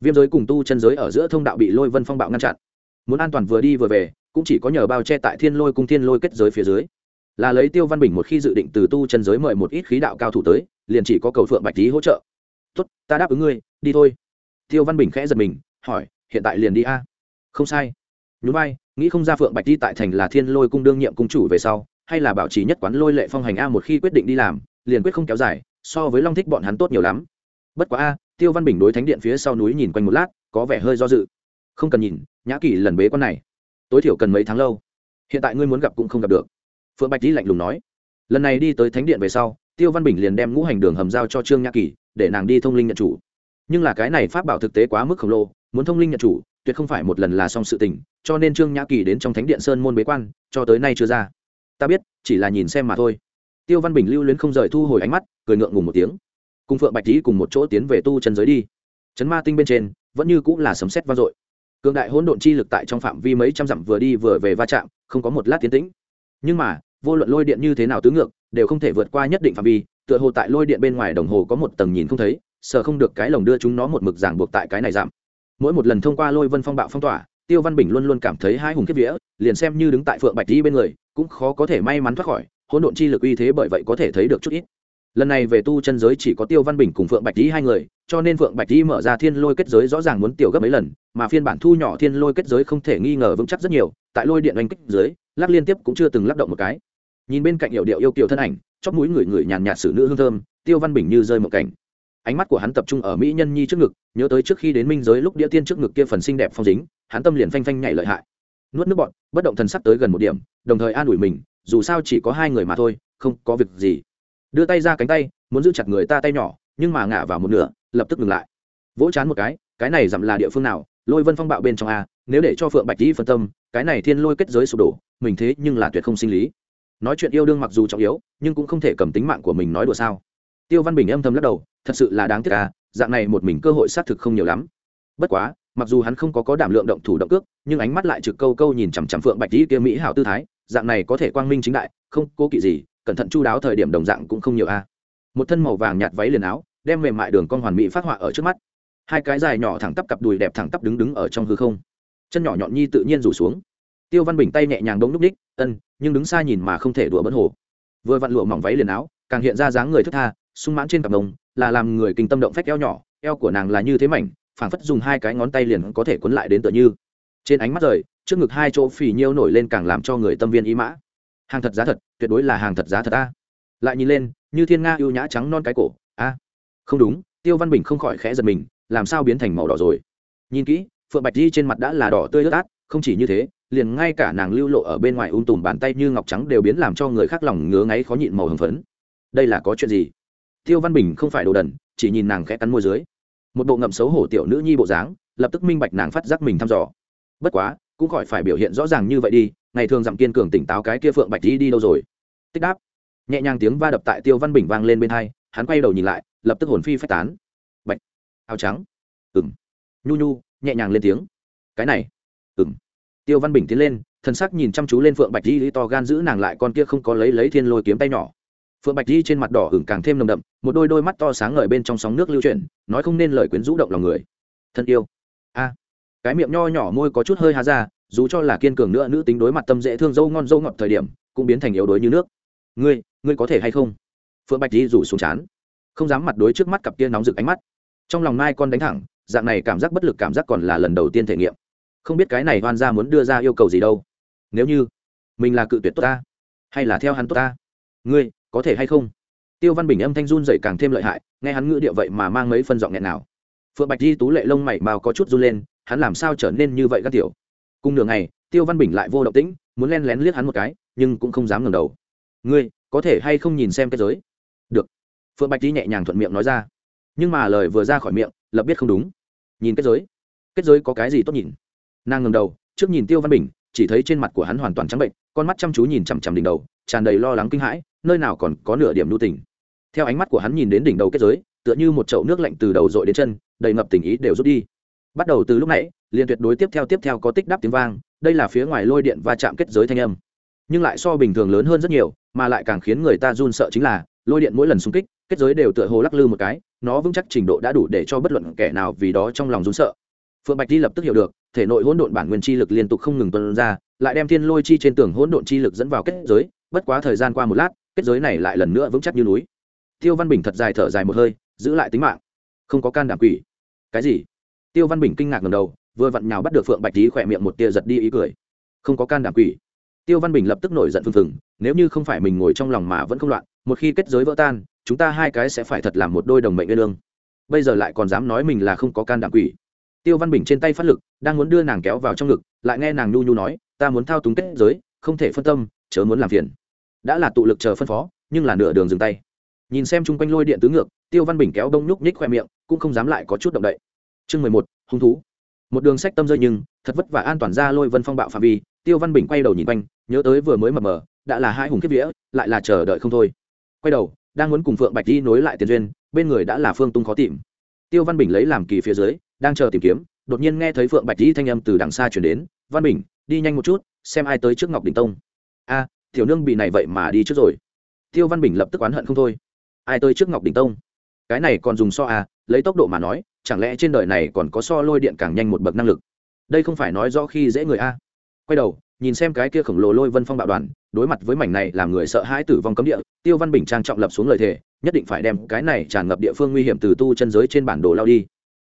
Viêm giới cùng tu chân giới ở giữa thông đạo bị lôi vân phong bạo ngăn chặn. Muốn an toàn vừa đi vừa về cũng chỉ có nhờ bao che tại thiên lôi cung thiên lôi kết giới phía dưới. Là lấy tiêu văn bình một khi dự định từ tu chân giới mời một ít khí đạo cao thủ tới, liền chỉ có cầu phượng bạch lý hỗ trợ. Tốt, ta đáp ứng ngươi, đi thôi. Tiêu văn bình khẽ giật mình, hỏi, hiện tại liền đi a? Không sai. Nhún vai, nghĩ không ra phượng bạch đi tại thành là thiên lôi cung đương nhiệm cung chủ về sau, hay là bảo trì nhất quán lôi lệ phong hành a một khi quyết định đi làm, liền quyết không kéo dài, so với long thích bọn hắn tốt nhiều lắm. Bất quá a, tiêu văn bình đối thánh điện phía sau núi nhìn quanh một lát, có vẻ hơi do dự. Không cần nhìn, nhã kỳ lần bế con này tối thiểu cần mấy tháng lâu. Hiện tại ngươi muốn gặp cũng không gặp được. Phượng bạch lý lạnh lùng nói. Lần này đi tới thánh điện về sau, tiêu văn bình liền đem ngũ hành đường hầm giao cho trương nhã kỳ, để nàng đi thông linh nhận chủ. Nhưng là cái này pháp bảo thực tế quá mức khổng lồ, muốn thông linh nhận chủ, tuyệt không phải một lần là xong sự tình, cho nên trương nhã kỳ đến trong thánh điện sơn môn bế quan, cho tới nay chưa ra. Ta biết, chỉ là nhìn xem mà thôi. Tiêu văn bình lưu luyến không rời thu hồi ánh mắt, cười ngượng ngùng một tiếng. Cùng phượng bạch lý cùng một chỗ tiến về tu chân giới đi. Chấn ma tinh bên trên, vẫn như cũng là sấm xét vang dội cường đại hỗn độn chi lực tại trong phạm vi mấy trăm dặm vừa đi vừa về va chạm, không có một lát tiến tĩnh. Nhưng mà, vô luận lôi điện như thế nào tứ ngược, đều không thể vượt qua nhất định phạm vi, tựa hồ tại lôi điện bên ngoài đồng hồ có một tầng nhìn không thấy, sợ không được cái lồng đưa chúng nó một mực giảng buộc tại cái này giảm. Mỗi một lần thông qua lôi vân phong bạo phong tỏa, tiêu văn bình luôn luôn cảm thấy hai hùng kiếp vía, liền xem như đứng tại phượng bạch di bên người, cũng khó có thể may mắn thoát khỏi, hỗn độn chi lực uy thế bởi vậy có thể thấy được chút ít lần này về tu chân giới chỉ có tiêu văn bình cùng phượng bạch tý hai người, cho nên phượng bạch tý mở ra thiên lôi kết giới rõ ràng muốn tiểu gấp mấy lần, mà phiên bản thu nhỏ thiên lôi kết giới không thể nghi ngờ vững chắc rất nhiều, tại lôi điện oanh kích giới lắc liên tiếp cũng chưa từng lắc động một cái. Nhìn bên cạnh hiệu điệu yêu kiểu thân ảnh, chóp mũi người người nhàn nhạt xử nữ hương thơm, tiêu văn bình như rơi một cảnh. Ánh mắt của hắn tập trung ở mỹ nhân nhi trước ngực, nhớ tới trước khi đến minh giới lúc đĩa tiên trước ngực kia phần xinh đẹp phong dính, hắn tâm liền phanh phanh nhảy lợi hại. Nuốt nước bọn bất động thần sắc tới gần một điểm, đồng thời an ủi mình, dù sao chỉ có hai người mà thôi, không có việc gì đưa tay ra cánh tay, muốn giữ chặt người ta tay nhỏ, nhưng mà ngả vào một nửa, lập tức ngừng lại. Vỗ chán một cái cái này dặm là địa phương nào? Lôi vân phong bạo bên trong a, nếu để cho phượng bạch dĩ phân tâm, cái này thiên lôi kết giới sụp đổ, mình thế nhưng là tuyệt không sinh lý. Nói chuyện yêu đương mặc dù trọng yếu, nhưng cũng không thể cầm tính mạng của mình nói đùa sao? Tiêu văn bình âm thầm lắc đầu, thật sự là đáng tiếc à dạng này một mình cơ hội xác thực không nhiều lắm. Bất quá, mặc dù hắn không có có đảm lượng động thủ động cước, nhưng ánh mắt lại trực câu câu nhìn chằm chằm phượng bạch dĩ kia mỹ hảo tư thái, dạng này có thể quang minh chính đại, không cố kỵ gì cẩn thận chu đáo thời điểm đồng dạng cũng không nhiều a. Một thân màu vàng nhạt váy liền áo, đem mềm mại đường con hoàn mỹ phát họa ở trước mắt. Hai cái dài nhỏ thẳng tắp cặp đùi đẹp thẳng tắp đứng đứng ở trong hư không. Chân nhỏ nhọn nhi tự nhiên rủ xuống. Tiêu văn bình tay nhẹ nhàng đống núp ních ân, nhưng đứng xa nhìn mà không thể đùa bẫn hồ. Vừa vặn lụa mỏng váy liền áo, càng hiện ra dáng người thức tha, sung mãn trên cặp đồng, là làm người kinh tâm động phách eo nhỏ, eo của nàng là như thế mảnh, phảng phất dùng hai cái ngón tay liền có thể quấn lại đến tựa như. Trên ánh mắt rời, trước ngực hai chỗ phì nhiêu nổi lên càng làm cho người tâm viên ý mã hàng thật giá thật, tuyệt đối là hàng thật giá thật a. Lại nhìn lên, như thiên nga ưu nhã trắng non cái cổ, a. Không đúng, tiêu văn bình không khỏi khẽ giật mình, làm sao biến thành màu đỏ rồi? Nhìn kỹ, phượng bạch di trên mặt đã là đỏ tươi ướt át, không chỉ như thế, liền ngay cả nàng lưu lộ ở bên ngoài ung tùm bàn tay như ngọc trắng đều biến làm cho người khác lòng ngứa ngáy khó nhịn màu hồng phấn. Đây là có chuyện gì? Tiêu văn bình không phải đồ đần, chỉ nhìn nàng khẽ cắn môi dưới. Một bộ ngậm xấu hổ tiểu nữ nhi bộ dáng, lập tức minh bạch nàng phát giác mình thăm dò. Bất quá, cũng khỏi phải biểu hiện rõ ràng như vậy đi ngày thường dặm kiên cường tỉnh táo cái kia phượng bạch đi đi đâu rồi? Tích đáp. Nhẹ nhàng tiếng va đập tại tiêu văn bình vang lên bên hai, hắn quay đầu nhìn lại, lập tức hồn phi phách tán. Bạch. Áo trắng. Ừng nhu nhu, nhẹ nhàng lên tiếng. Cái này. Ừng tiêu văn bình tiến lên thân sắc nhìn chăm chú lên phượng bạch di to gan giữ nàng lại con kia không có lấy lấy thiên lôi kiếm tay nhỏ. Phượng bạch di trên mặt đỏ hửng càng thêm nồng đậm, một đôi đôi mắt to sáng ngời bên trong sóng nước lưu chuyển, nói không nên lời quyến rũ động lòng người. Thân yêu. A. Cái miệng nho nhỏ môi có chút hơi há ra dù cho là kiên cường nữa nữ tính đối mặt tâm dễ thương dâu ngon dâu ngọt thời điểm, cũng biến thành yếu đuối như nước. Ngươi ngươi có thể hay không? Phượng bạch di rủ xuống chán, không dám mặt đối trước mắt cặp kia nóng rực ánh mắt. Trong lòng mai con đánh thẳng, dạng này cảm giác bất lực cảm giác còn là lần đầu tiên thể nghiệm. Không biết cái này hoan ra muốn đưa ra yêu cầu gì đâu. Nếu như mình là cự tuyệt tốt ta, hay là theo hắn tốt ta, ngươi có thể hay không? Tiêu văn bình âm thanh run dậy càng thêm lợi hại, nghe hắn ngữ điệu vậy mà mang mấy phân giọng nghẹn nào phượng bạch di tú lệ lông mày màu có chút run lên, hắn làm sao trở nên như vậy các tiểu? Cùng nửa ngày, tiêu văn bình lại vô động tĩnh, muốn len lén liếc hắn một cái, nhưng cũng không dám ngẩng đầu. Ngươi, có thể hay không nhìn xem cái giới? Được. Phượng bạch di nhẹ nhàng thuận miệng nói ra. Nhưng mà lời vừa ra khỏi miệng, lập biết không đúng. Nhìn kết giới? Kết giới có cái gì tốt nhìn? Nàng ngầm đầu, trước nhìn tiêu văn bình, chỉ thấy trên mặt của hắn hoàn toàn trắng bệnh, con mắt chăm chú nhìn chằm chằm đỉnh đầu, tràn đầy lo lắng kinh hãi, nơi nào còn có nửa điểm lưu tình. Theo ánh mắt của hắn nhìn đến đỉnh đầu kết giới, tựa như một chậu nước lạnh từ đầu dội đến chân, đầy ngập tình ý đều rút đi bắt đầu từ lúc nãy, liền tuyệt đối tiếp theo tiếp theo có tích đắp tiếng vang, đây là phía ngoài lôi điện va chạm kết giới thanh âm. Nhưng lại so bình thường lớn hơn rất nhiều, mà lại càng khiến người ta run sợ chính là, lôi điện mỗi lần xung kích, kết giới đều tựa hồ lắc lư một cái, nó vững chắc trình độ đã đủ để cho bất luận kẻ nào vì đó trong lòng run sợ. Phượng bạch di lập tức hiểu được, thể nội hỗn độn bản nguyên chi lực liên tục không ngừng tuân ra, lại đem thiên lôi chi trên tường hỗn độn chi lực dẫn vào kết giới, bất quá thời gian qua một lát, kết giới này lại lần nữa vững chắc như núi. Tiêu văn bình thật dài thở dài một hơi, giữ lại tính mạng. Không có can đảm quỷ. Cái gì? Tiêu văn bình kinh ngạc ngầm đầu, vừa vặn nhào bắt được phượng bạch tý khỏe miệng một tia giật đi ý cười. Không có can đảm quỷ. Tiêu văn bình lập tức nổi giận phừng phừng, nếu như không phải mình ngồi trong lòng mà vẫn không loạn, một khi kết giới vỡ tan, chúng ta hai cái sẽ phải thật làm một đôi đồng mệnh nguyên lương. Bây giờ lại còn dám nói mình là không có can đảm quỷ. Tiêu văn bình trên tay phát lực, đang muốn đưa nàng kéo vào trong ngực, lại nghe nàng nhu nhu nói, ta muốn thao túng kết giới, không thể phân tâm, chớ muốn làm phiền. Đã là tụ lực chờ phân phó, nhưng là nửa đường dừng tay. Nhìn xem chung quanh lôi điện tứ ngược, tiêu văn bình kéo đông nhúc nhích khoe miệng, cũng không dám lại có chút động đậy chương mười một, hung thú. Một đường sách tâm rơi nhưng, thật vất vả an toàn ra lôi vân phong bạo phạm vi, tiêu văn bình quay đầu nhìn quanh, nhớ tới vừa mới mờ mờ, đã là hai hùng kiếp vía, lại là chờ đợi không thôi. Quay đầu, đang muốn cùng phượng bạch đi nối lại tiền duyên, bên người đã là phương tung khó tìm. Tiêu văn bình lấy làm kỳ phía dưới, đang chờ tìm kiếm, đột nhiên nghe thấy phượng bạch đi thanh âm từ đằng xa chuyển đến, văn bình, đi nhanh một chút, xem ai tới trước ngọc đình tông. A, tiểu nương bị này vậy mà đi trước rồi. Tiêu văn bình lập tức oán hận không thôi. Ai tới trước ngọc đình tông? Cái này còn dùng so à lấy tốc độ mà nói chẳng lẽ trên đời này còn có so lôi điện càng nhanh một bậc năng lực? Đây không phải nói rõ khi dễ người a. Quay đầu, nhìn xem cái kia khổng lồ lôi vân phong bạo đoàn, đối mặt với mảnh này làm người sợ hãi tử vong cấm địa, tiêu văn bình trang trọng lập xuống lời thề, nhất định phải đem cái này tràn ngập địa phương nguy hiểm từ tu chân giới trên bản đồ lao đi.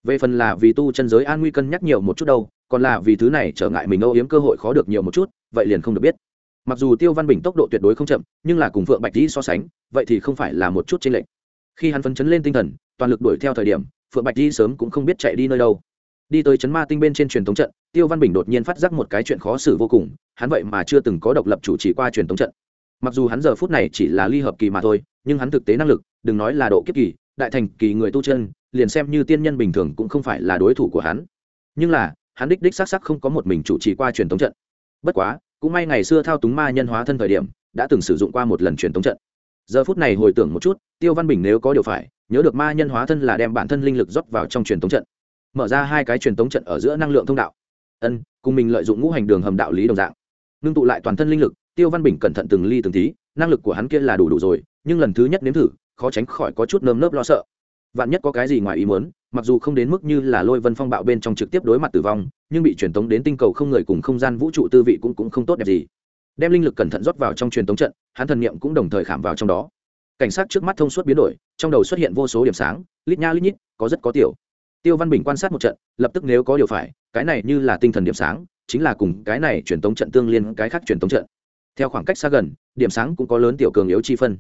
Về phần là vì tu chân giới an nguy cân nhắc nhiều một chút đâu, còn là vì thứ này trở ngại mình âu yếm cơ hội khó được nhiều một chút, vậy liền không được biết. Mặc dù tiêu văn bình tốc độ tuyệt đối không chậm, nhưng là cùng phượng bạch dĩ so sánh, vậy thì không phải là một chút chênh lệch. Khi hắn phấn chấn lên tinh thần, toàn lực đuổi theo thời điểm phượng bạch đi sớm cũng không biết chạy đi nơi đâu. Đi tới chấn ma tinh bên trên truyền thống trận, tiêu văn bình đột nhiên phát giác một cái chuyện khó xử vô cùng, hắn vậy mà chưa từng có độc lập chủ trì qua truyền thống trận. Mặc dù hắn giờ phút này chỉ là ly hợp kỳ mà thôi, nhưng hắn thực tế năng lực, đừng nói là độ kiếp kỳ, đại thành kỳ người tu chân, liền xem như tiên nhân bình thường cũng không phải là đối thủ của hắn. Nhưng là, hắn đích đích xác xác không có một mình chủ trì qua truyền thống trận. Bất quá, cũng may ngày xưa thao túng ma nhân hóa thân thời điểm, đã từng sử dụng qua một lần truyền thống trận giờ phút này hồi tưởng một chút, tiêu văn bình nếu có điều phải, nhớ được ma nhân hóa thân là đem bản thân linh lực rót vào trong truyền thống trận. Mở ra hai cái truyền thống trận ở giữa năng lượng thông đạo. Ân, cùng mình lợi dụng ngũ hành đường hầm đạo lý đồng dạng. Ngưng tụ lại toàn thân linh lực, tiêu văn bình cẩn thận từng ly từng tí, năng lực của hắn kia là đủ đủ rồi, nhưng lần thứ nhất nếm thử, khó tránh khỏi có chút nơm nớp lo sợ. Vạn nhất có cái gì ngoài ý muốn, mặc dù không đến mức như là lôi vân phong bạo bên trong trực tiếp đối mặt tử vong, nhưng bị truyền tống đến tinh cầu không người cùng không gian vũ trụ tư vị cũng cũng không tốt đẹp gì đem linh lực cẩn thận rót vào trong truyền tống trận, hắn thần niệm cũng đồng thời khảm vào trong đó. Cảnh sát trước mắt thông suốt biến đổi, trong đầu xuất hiện vô số điểm sáng, lít nha lít nhít, có rất có tiểu. Tiêu văn bình quan sát một trận, lập tức nếu có điều phải, cái này như là tinh thần điểm sáng, chính là cùng cái này truyền tống trận tương liên, cái khác truyền tống trận. Theo khoảng cách xa gần, điểm sáng cũng có lớn tiểu cường yếu chi phân.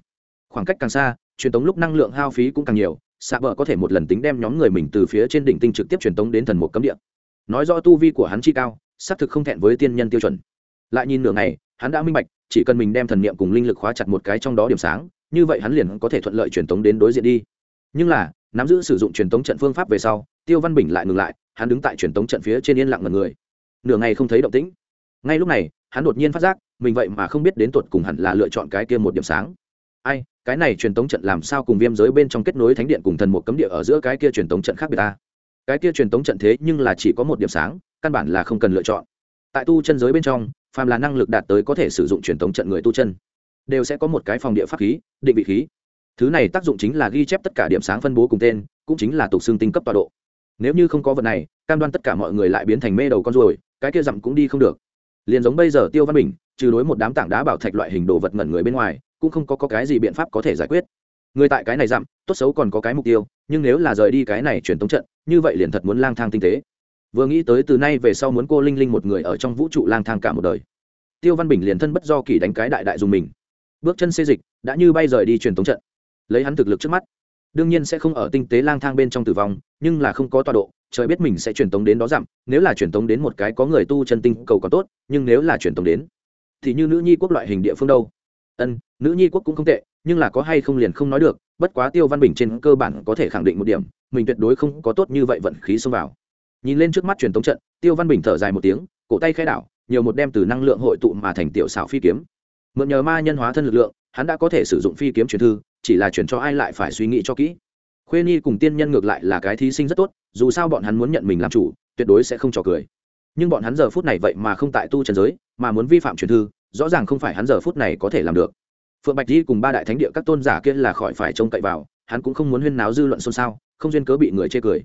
Khoảng cách càng xa, truyền tống lúc năng lượng hao phí cũng càng nhiều, xạ bờ có thể một lần tính đem nhóm người mình từ phía trên đỉnh tinh trực tiếp truyền tống đến thần một cấm địa. Nói rõ tu vi của hắn chi cao, xác thực không thẹn với tiên nhân tiêu chuẩn. Lại nhìn nửa ngày hắn đã minh bạch, chỉ cần mình đem thần niệm cùng linh lực khóa chặt một cái trong đó điểm sáng, như vậy hắn liền có thể thuận lợi truyền tống đến đối diện đi. Nhưng là, nắm giữ sử dụng truyền tống trận phương pháp về sau, tiêu văn bình lại ngừng lại, hắn đứng tại truyền tống trận phía trên yên lặng ngần người. Nửa ngày không thấy động tĩnh. Ngay lúc này, hắn đột nhiên phát giác, mình vậy mà không biết đến tuột cùng hẳn là lựa chọn cái kia một điểm sáng. Ai, cái này truyền tống trận làm sao cùng viêm giới bên trong kết nối thánh điện cùng thần một cấm địa ở giữa cái kia truyền tống trận khác biệt ta? Cái kia truyền tống trận thế nhưng là chỉ có một điểm sáng, căn bản là không cần lựa chọn. Tại tu chân giới bên trong phàm là năng lực đạt tới có thể sử dụng truyền thống trận người tu chân đều sẽ có một cái phòng địa pháp khí định vị khí. Thứ này tác dụng chính là ghi chép tất cả điểm sáng phân bố cùng tên cũng chính là tục xương tinh cấp tọa độ. Nếu như không có vật này cam đoan tất cả mọi người lại biến thành mê đầu con ruồi cái kia dặm cũng đi không được. Liền giống bây giờ tiêu văn bình trừ đối một đám tảng đá bảo thạch loại hình đồ vật ngẩn người bên ngoài cũng không có, có cái gì biện pháp có thể giải quyết. Người tại cái này dặm tốt xấu còn có cái mục tiêu nhưng nếu là rời đi cái này truyền thống trận như vậy liền thật muốn lang thang tinh tế vừa nghĩ tới từ nay về sau muốn cô linh linh một người ở trong vũ trụ lang thang cả một đời. Tiêu văn bình liền thân bất do kỳ đánh cái đại đại dùng mình. Bước chân xê dịch, đã như bay rời đi truyền tống trận. Lấy hắn thực lực trước mắt, đương nhiên sẽ không ở tinh tế lang thang bên trong tử vong, nhưng là không có tọa độ, trời biết mình sẽ truyền tống đến đó dặm nếu là truyền tống đến một cái có người tu chân tinh cầu còn tốt, nhưng nếu là truyền tống đến, thì như nữ nhi quốc loại hình địa phương đâu. Ân, nữ nhi quốc cũng không tệ, nhưng là có hay không liền không nói được, bất quá tiêu văn bình trên cơ bản có thể khẳng định một điểm, mình tuyệt đối không có tốt như vậy vận khí xông vào nhìn lên trước mắt truyền tống trận, tiêu văn bình thở dài một tiếng, cổ tay khai đảo, nhiều một đem từ năng lượng hội tụ mà thành tiểu xảo phi kiếm. Mượn nhờ ma nhân hóa thân lực lượng, hắn đã có thể sử dụng phi kiếm truyền thư, chỉ là truyền cho ai lại phải suy nghĩ cho kỹ. Khuê nhi cùng tiên nhân ngược lại là cái thí sinh rất tốt, dù sao bọn hắn muốn nhận mình làm chủ, tuyệt đối sẽ không trò cười. Nhưng bọn hắn giờ phút này vậy mà không tại tu trần giới, mà muốn vi phạm truyền thư, rõ ràng không phải hắn giờ phút này có thể làm được. Phượng bạch di cùng ba đại thánh địa các tôn giả kia là khỏi phải trông cậy vào, hắn cũng không muốn huyên náo dư luận xôn xao, không duyên cớ bị người chê cười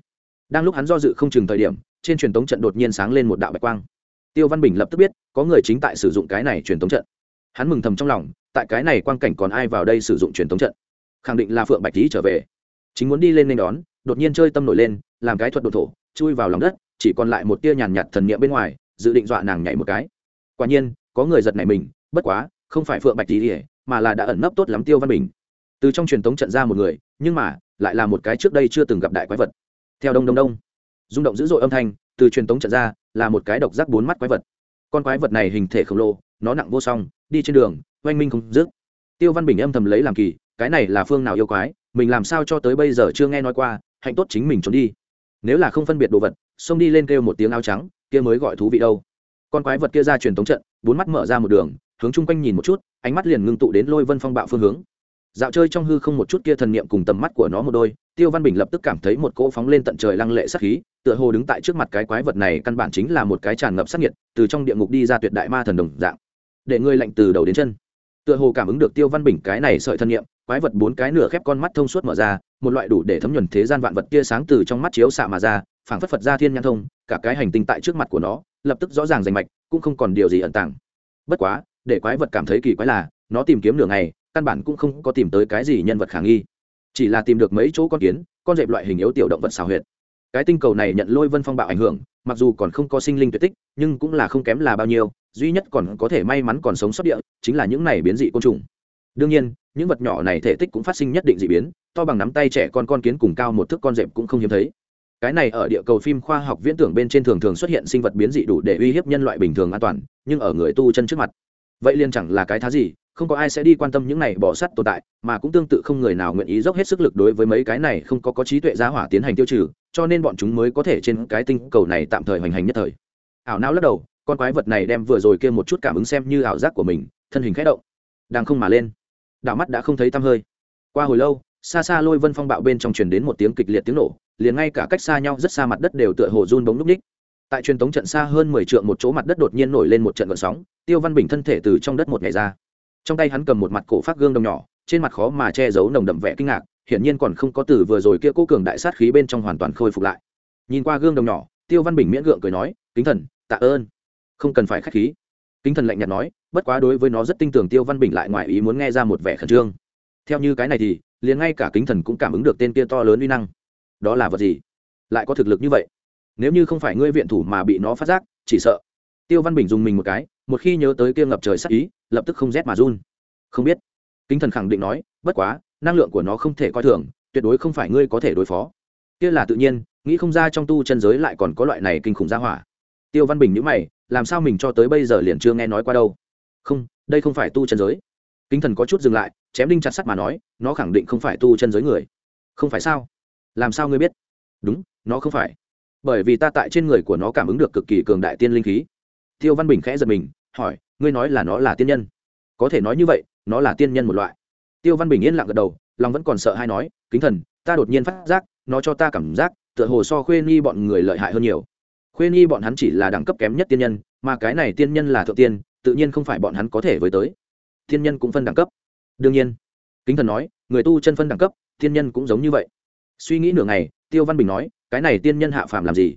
đang lúc hắn do dự không chừng thời điểm, trên truyền tống trận đột nhiên sáng lên một đạo bạch quang. Tiêu văn bình lập tức biết, có người chính tại sử dụng cái này truyền tống trận. Hắn mừng thầm trong lòng, tại cái này quang cảnh còn ai vào đây sử dụng truyền tống trận? Khẳng định là phượng bạch lý trở về. Chính muốn đi lên nên đón, đột nhiên chơi tâm nổi lên, làm cái thuật đột thổ, chui vào lòng đất, chỉ còn lại một tia nhàn nhạt thần niệm bên ngoài, dự định dọa nàng nhảy một cái. Quả nhiên, có người giật này mình, bất quá, không phải phượng bạch lý mà là đã ẩn nấp tốt lắm tiêu văn bình. Từ trong truyền thống trận ra một người, nhưng mà, lại là một cái trước đây chưa từng gặp đại quái vật theo đông đông đông, rung động dữ dội âm thanh từ truyền thống trận ra, là một cái độc giác bốn mắt quái vật. Con quái vật này hình thể khổng lồ, nó nặng vô song, đi trên đường, oanh minh không dứt. Tiêu văn bình âm thầm lấy làm kỳ, cái này là phương nào yêu quái, mình làm sao cho tới bây giờ chưa nghe nói qua, hạnh tốt chính mình trốn đi. Nếu là không phân biệt đồ vật, xông đi lên kêu một tiếng áo trắng, kia mới gọi thú vị đâu. Con quái vật kia ra truyền thống trận, bốn mắt mở ra một đường, hướng chung quanh nhìn một chút, ánh mắt liền ngưng tụ đến lôi vân phong bạo phương hướng dạo chơi trong hư không một chút kia thần niệm cùng tầm mắt của nó một đôi, tiêu văn bình lập tức cảm thấy một cỗ phóng lên tận trời lăng lệ sắc khí, tựa hồ đứng tại trước mặt cái quái vật này căn bản chính là một cái tràn ngập sắc nhiệt, từ trong địa ngục đi ra tuyệt đại ma thần đồng dạng. Để ngươi lạnh từ đầu đến chân. Tựa hồ cảm ứng được tiêu văn bình cái này sợi thân niệm, quái vật bốn cái nửa khép con mắt thông suốt mở ra, một loại đủ để thấm nhuần thế gian vạn vật kia sáng từ trong mắt chiếu xạ mà ra, phảng phất phật ra thiên nhãn thông, cả cái hành tinh tại trước mặt của nó, lập tức rõ ràng rành mạch, cũng không còn điều gì ẩn tàng. Bất quá, để quái vật cảm thấy kỳ quái là, nó tìm kiếm nửa ngày căn bản cũng không có tìm tới cái gì nhân vật khả nghi. Chỉ là tìm được mấy chỗ con kiến, con dẹp loại hình yếu tiểu động vật xào huyệt. Cái tinh cầu này nhận lôi vân phong bạo ảnh hưởng, mặc dù còn không có sinh linh tuyệt tích, nhưng cũng là không kém là bao nhiêu, duy nhất còn có thể may mắn còn sống sót địa, chính là những này biến dị côn trùng. Đương nhiên, những vật nhỏ này thể tích cũng phát sinh nhất định dị biến, to bằng nắm tay trẻ con con kiến cùng cao một thước con dẹp cũng không hiếm thấy. Cái này ở địa cầu phim khoa học viễn tưởng bên trên thường thường xuất hiện sinh vật biến dị đủ để uy hiếp nhân loại bình thường an toàn, nhưng ở người tu chân trước mặt, vậy liền chẳng là cái thá gì không có ai sẽ đi quan tâm những này bỏ sắt tồn tại, mà cũng tương tự không người nào nguyện ý dốc hết sức lực đối với mấy cái này không có có trí tuệ giá hỏa tiến hành tiêu trừ, cho nên bọn chúng mới có thể trên cái tinh cầu này tạm thời hoành hành nhất thời. Ảo não lắc đầu, con quái vật này đem vừa rồi kia một chút cảm ứng xem như ảo giác của mình, thân hình khẽ động. Đang không mà lên. Đảo mắt đã không thấy tăm hơi. Qua hồi lâu, xa xa lôi vân phong bạo bên trong truyền đến một tiếng kịch liệt tiếng nổ, liền ngay cả cách xa nhau rất xa mặt đất đều tựa hồ run bóng núp ních. Tại truyền tống trận xa hơn mười trượng một chỗ mặt đất đột nhiên nổi lên một trận gợn sóng, tiêu văn bình thân thể từ trong đất một ngày ra trong tay hắn cầm một mặt cổ phát gương đồng nhỏ, trên mặt khó mà che giấu nồng đậm vẻ kinh ngạc, hiển nhiên còn không có từ vừa rồi kia cố cường đại sát khí bên trong hoàn toàn khôi phục lại. Nhìn qua gương đồng nhỏ, tiêu văn bình miễn gượng cười nói, kính thần, tạ ơn. Không cần phải khách khí. Kính thần lạnh nhạt nói, bất quá đối với nó rất tin tưởng tiêu văn bình lại ngoài ý muốn nghe ra một vẻ khẩn trương. Theo như cái này thì, liền ngay cả kính thần cũng cảm ứng được tên kia to lớn uy năng. Đó là vật gì? Lại có thực lực như vậy? Nếu như không phải ngươi viện thủ mà bị nó phát giác, chỉ sợ. Tiêu văn bình dùng mình một cái, một khi nhớ tới kia ngập trời sắc ý lập tức không rét mà run. Không biết. Kính thần khẳng định nói, bất quá, năng lượng của nó không thể coi thường, tuyệt đối không phải ngươi có thể đối phó. Kia là tự nhiên, nghĩ không ra trong tu chân giới lại còn có loại này kinh khủng gia hỏa. Tiêu văn bình nhữ mày, làm sao mình cho tới bây giờ liền chưa nghe nói qua đâu? Không, đây không phải tu chân giới. Kính thần có chút dừng lại, chém đinh chặt sắt mà nói, nó khẳng định không phải tu chân giới người. Không phải sao? Làm sao ngươi biết? Đúng, nó không phải. Bởi vì ta tại trên người của nó cảm ứng được cực kỳ cường đại tiên linh khí. Tiêu văn bình khẽ giật mình, hỏi ngươi nói là nó là tiên nhân. Có thể nói như vậy, nó là tiên nhân một loại. Tiêu văn bình yên lặng gật đầu, lòng vẫn còn sợ hay nói, kính thần, ta đột nhiên phát giác, nó cho ta cảm giác, tựa hồ so khuê nghi bọn người lợi hại hơn nhiều. Khuê nghi bọn hắn chỉ là đẳng cấp kém nhất tiên nhân, mà cái này tiên nhân là thượng tiên, tự nhiên không phải bọn hắn có thể với tới. Tiên nhân cũng phân đẳng cấp. Đương nhiên, kính thần nói, người tu chân phân đẳng cấp, tiên nhân cũng giống như vậy. Suy nghĩ nửa ngày, tiêu văn bình nói, cái này tiên nhân hạ phàm làm gì?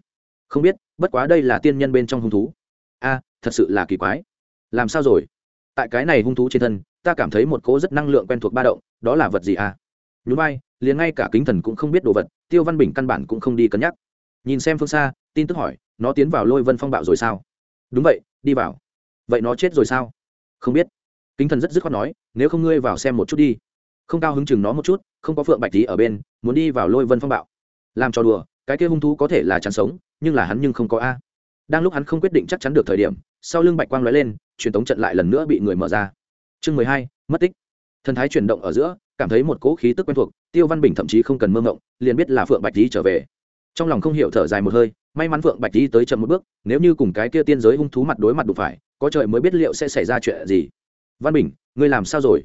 Không biết, bất quá đây là tiên nhân bên trong hung thú. A, thật sự là kỳ quái làm sao rồi? Tại cái này hung thú trên thân, ta cảm thấy một cỗ rất năng lượng quen thuộc ba động, đó là vật gì à? Nhú bay liền ngay cả kính thần cũng không biết đồ vật, tiêu văn bình căn bản cũng không đi cân nhắc. Nhìn xem phương xa, tin tức hỏi, nó tiến vào lôi vân phong bạo rồi sao? Đúng vậy, đi vào. Vậy nó chết rồi sao? Không biết. Kính thần rất dứt khoát nói, nếu không ngươi vào xem một chút đi. Không cao hứng chừng nó một chút, không có phượng bạch tí ở bên, muốn đi vào lôi vân phong bạo. Làm trò đùa, cái kia hung thú có thể là chắn sống, nhưng là hắn nhưng không có a. Đang lúc hắn không quyết định chắc chắn được thời điểm sau lưng bạch quang lóe lên, truyền tống trận lại lần nữa bị người mở ra. Chương mười hai, mất tích. Thần thái chuyển động ở giữa, cảm thấy một cỗ khí tức quen thuộc, tiêu văn bình thậm chí không cần mơ ngộng, liền biết là phượng bạch tý trở về. Trong lòng không hiểu thở dài một hơi, may mắn phượng bạch tý tới chậm một bước, nếu như cùng cái kia tiên giới hung thú mặt đối mặt đụng phải, có trời mới biết liệu sẽ xảy ra chuyện gì. Văn bình, ngươi làm sao rồi?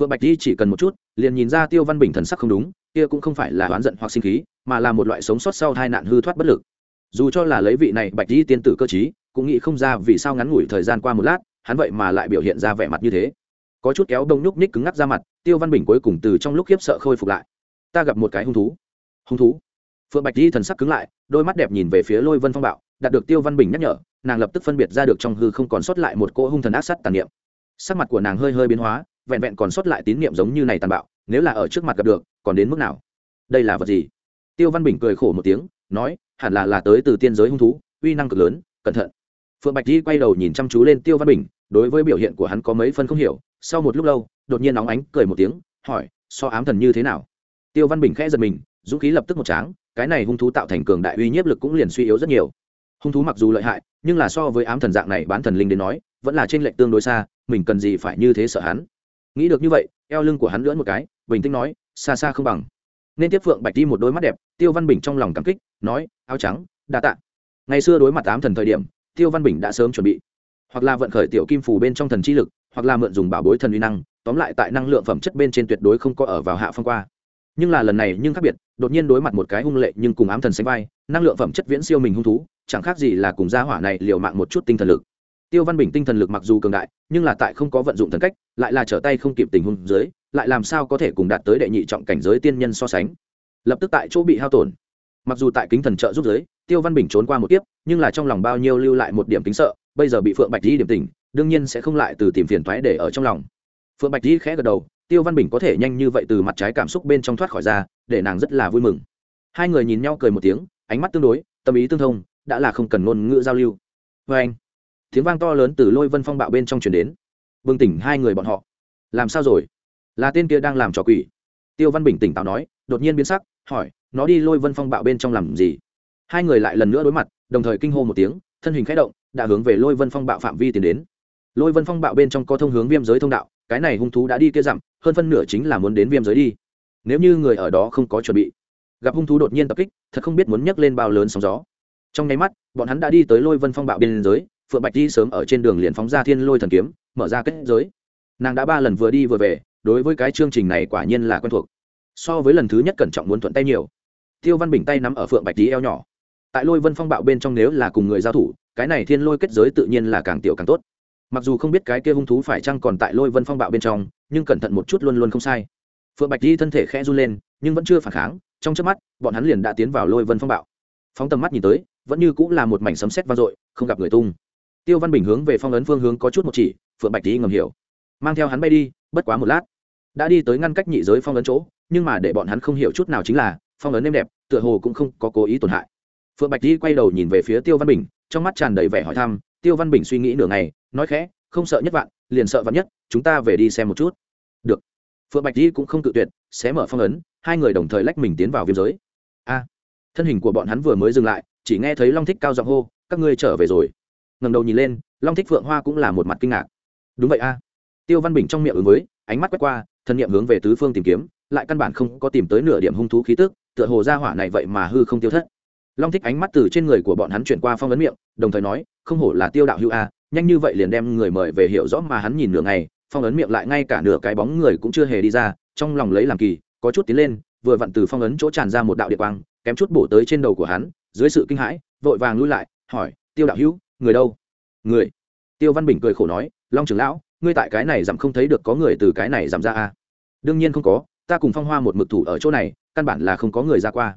Phượng bạch tý chỉ cần một chút, liền nhìn ra tiêu văn bình thần sắc không đúng, kia cũng không phải là oán giận hoặc sinh khí, mà là một loại sống sót sau hai nạn hư thoát bất lực. Dù cho là lấy vị này bạch tý tiên tử cơ chí cũng nghĩ không ra vì sao ngắn ngủi thời gian qua một lát, hắn vậy mà lại biểu hiện ra vẻ mặt như thế. Có chút kéo đông nhúc ních cứng ngắc ra mặt, tiêu văn bình cuối cùng từ trong lúc khiếp sợ khôi phục lại. Ta gặp một cái hung thú. Hung thú? Phượng bạch di thần sắc cứng lại, đôi mắt đẹp nhìn về phía lôi vân phong bạo, đạt được tiêu văn bình nhắc nhở, nàng lập tức phân biệt ra được trong hư không còn sót lại một cỗ hung thần ác sắt tàn niệm. Sắc mặt của nàng hơi hơi biến hóa, vẹn vẹn còn sót lại tín niệm giống như này tàn bạo, nếu là ở trước mặt gặp được, còn đến mức nào? Đây là vật gì? Tiêu văn bình cười khổ một tiếng, nói, hẳn là là tới từ tiên giới hung thú, uy năng cực lớn, cẩn thận phượng bạch di quay đầu nhìn chăm chú lên tiêu văn bình, đối với biểu hiện của hắn có mấy phân không hiểu, sau một lúc lâu, đột nhiên nóng ánh cười một tiếng, hỏi, so ám thần như thế nào? Tiêu văn bình khẽ giật mình, dũng khí lập tức một tráng, cái này hung thú tạo thành cường đại uy nhiếp lực cũng liền suy yếu rất nhiều. Hung thú mặc dù lợi hại, nhưng là so với ám thần dạng này bán thần linh đến nói, vẫn là trên lệnh tương đối xa, mình cần gì phải như thế sợ hắn? Nghĩ được như vậy, eo lưng của hắn lưỡn một cái, bình tĩnh nói, xa xa không bằng. Nên tiếp phượng bạch đi một đôi mắt đẹp, tiêu văn bình trong lòng cảm kích, nói, áo trắng, đa tạ. Ngày xưa đối mặt ám thần thời điểm tiêu văn bình đã sớm chuẩn bị. Hoặc là vận khởi tiểu kim phù bên trong thần chi lực, hoặc là mượn dùng bảo bối thần uy năng, tóm lại tại năng lượng phẩm chất bên trên tuyệt đối không có ở vào hạ phong qua. Nhưng là lần này nhưng khác biệt, đột nhiên đối mặt một cái hung lệ nhưng cùng ám thần sánh vai, năng lượng phẩm chất viễn siêu mình hung thú, chẳng khác gì là cùng gia hỏa này liều mạng một chút tinh thần lực. Tiêu văn bình tinh thần lực mặc dù cường đại, nhưng là tại không có vận dụng thần cách, lại là trở tay không kịp tình hung dưới, lại làm sao có thể cùng đạt tới đệ nhị trọng cảnh giới tiên nhân so sánh. Lập tức tại chỗ bị hao tổn. Mặc dù tại kính thần trợ giúp giới tiêu văn bình trốn qua một tiếp nhưng là trong lòng bao nhiêu lưu lại một điểm kính sợ, bây giờ bị phượng bạch di điểm tình đương nhiên sẽ không lại từ tìm phiền thoái để ở trong lòng. Phượng bạch di khẽ gật đầu, tiêu văn bình có thể nhanh như vậy từ mặt trái cảm xúc bên trong thoát khỏi ra, để nàng rất là vui mừng. Hai người nhìn nhau cười một tiếng, ánh mắt tương đối, tâm ý tương thông, đã là không cần ngôn ngữ giao lưu. Vê anh, tiếng vang to lớn từ lôi vân phong bạo bên trong chuyển đến. Bừng tỉnh hai người bọn họ. Làm sao rồi? Là tên kia đang làm trò quỷ. Tiêu văn bình tỉnh táo nói, đột nhiên biến sắc, hỏi, nó đi lôi vân phong bạo bên trong làm gì? Hai người lại lần nữa đối mặt, đồng thời kinh hô một tiếng, thân hình k h ẽ động, đã hướng về lôi vân phong bạo phạm vi tiến đến. Lôi vân phong bạo bên trong có thông hướng viêm giới thông đạo, cái này hung thú đã đi kia dặm, hơn phân nửa chính là muốn đến viêm giới đi. Nếu như người ở đó không có chuẩn bị, gặp hung thú đột nhiên tập kích, thật không biết muốn nhấc lên bao lớn sóng gió. Trong nháy mắt, bọn hắn đã đi tới lôi vân phong bạo biên giới, phượng bạch đi sớm ở trên đường liền phóng ra thiên lôi thần kiếm, mở ra kết giới. Nàng đã ba lần vừa đi vừa về, đối với cái chương trình này quả nhiên là quen thuộc. So với lần thứ nhất cẩn trọng muốn thuận tay nhiều. Tiêu văn bình tay nắm ở phượng bạch tí eo nhỏ tại lôi vân phong bạo bên trong nếu là cùng người giao thủ, cái này thiên lôi kết giới tự nhiên là càng tiểu càng tốt. Mặc dù không biết cái kia hung thú phải chăng còn tại lôi vân phong bạo bên trong, nhưng cẩn thận một chút luôn luôn không sai. Phượng bạch di thân thể khẽ run lên, nhưng vẫn chưa phản kháng, trong trước mắt, bọn hắn liền đã tiến vào lôi vân phong bạo. Phóng tầm mắt nhìn tới, vẫn như cũng là một mảnh sấm sét vang dội, không gặp người tung. Tiêu văn bình hướng về phong ấn phương hướng có chút một chỉ, phượng bạch di ngầm hiểu. Mang theo hắn bay đi, bất quá một lát. Đã đi tới ngăn cách nhị giới phong ấn chỗ, nhưng mà để bọn hắn không hiểu chút nào chính là, phong ấn êm đẹp, tựa hồ cũng không có cố ý tổn hại phượng bạch di quay đầu nhìn về phía tiêu văn bình, trong mắt tràn đầy vẻ hỏi thăm, tiêu văn bình suy nghĩ nửa ngày, nói khẽ, không sợ nhất vạn, liền sợ vạn nhất, chúng ta về đi xem một chút. Được. Phượng bạch di cũng không tự tuyệt sẽ mở phong ấn, hai người đồng thời lách mình tiến vào viêm giới. A, thân hình của bọn hắn vừa mới dừng lại, chỉ nghe thấy long thích cao giọng hô, các ngươi trở về rồi. Ngầm đầu nhìn lên, long thích phượng hoa cũng là một mặt kinh ngạc. Đúng vậy a. Tiêu văn bình trong miệng ứng với, ánh mắt quét qua, thân nhiệm hướng về tứ phương tìm kiếm, lại căn bản không có tìm tới nửa điểm hung thú khí tức, tựa hồ ra hỏa này vậy mà hư không tiêu thất long thích ánh mắt từ trên người của bọn hắn chuyển qua phong ấn miệng, đồng thời nói, không hổ là tiêu đạo hữu a, nhanh như vậy liền đem người mời về hiểu rõ mà hắn nhìn nửa ngày, phong ấn miệng lại ngay cả nửa cái bóng người cũng chưa hề đi ra, trong lòng lấy làm kỳ, có chút tiến lên, vừa vặn từ phong ấn chỗ tràn ra một đạo địa quang, kém chút bổ tới trên đầu của hắn, dưới sự kinh hãi, vội vàng lui lại, hỏi, tiêu đạo hữu, người đâu? Người? Tiêu văn bình cười khổ nói, long trưởng lão, ngươi tại cái này giảm không thấy được có người từ cái này giảm ra a. À? đương nhiên không có, ta cùng phong hoa một mực thủ ở chỗ này, căn bản là không có người ra qua.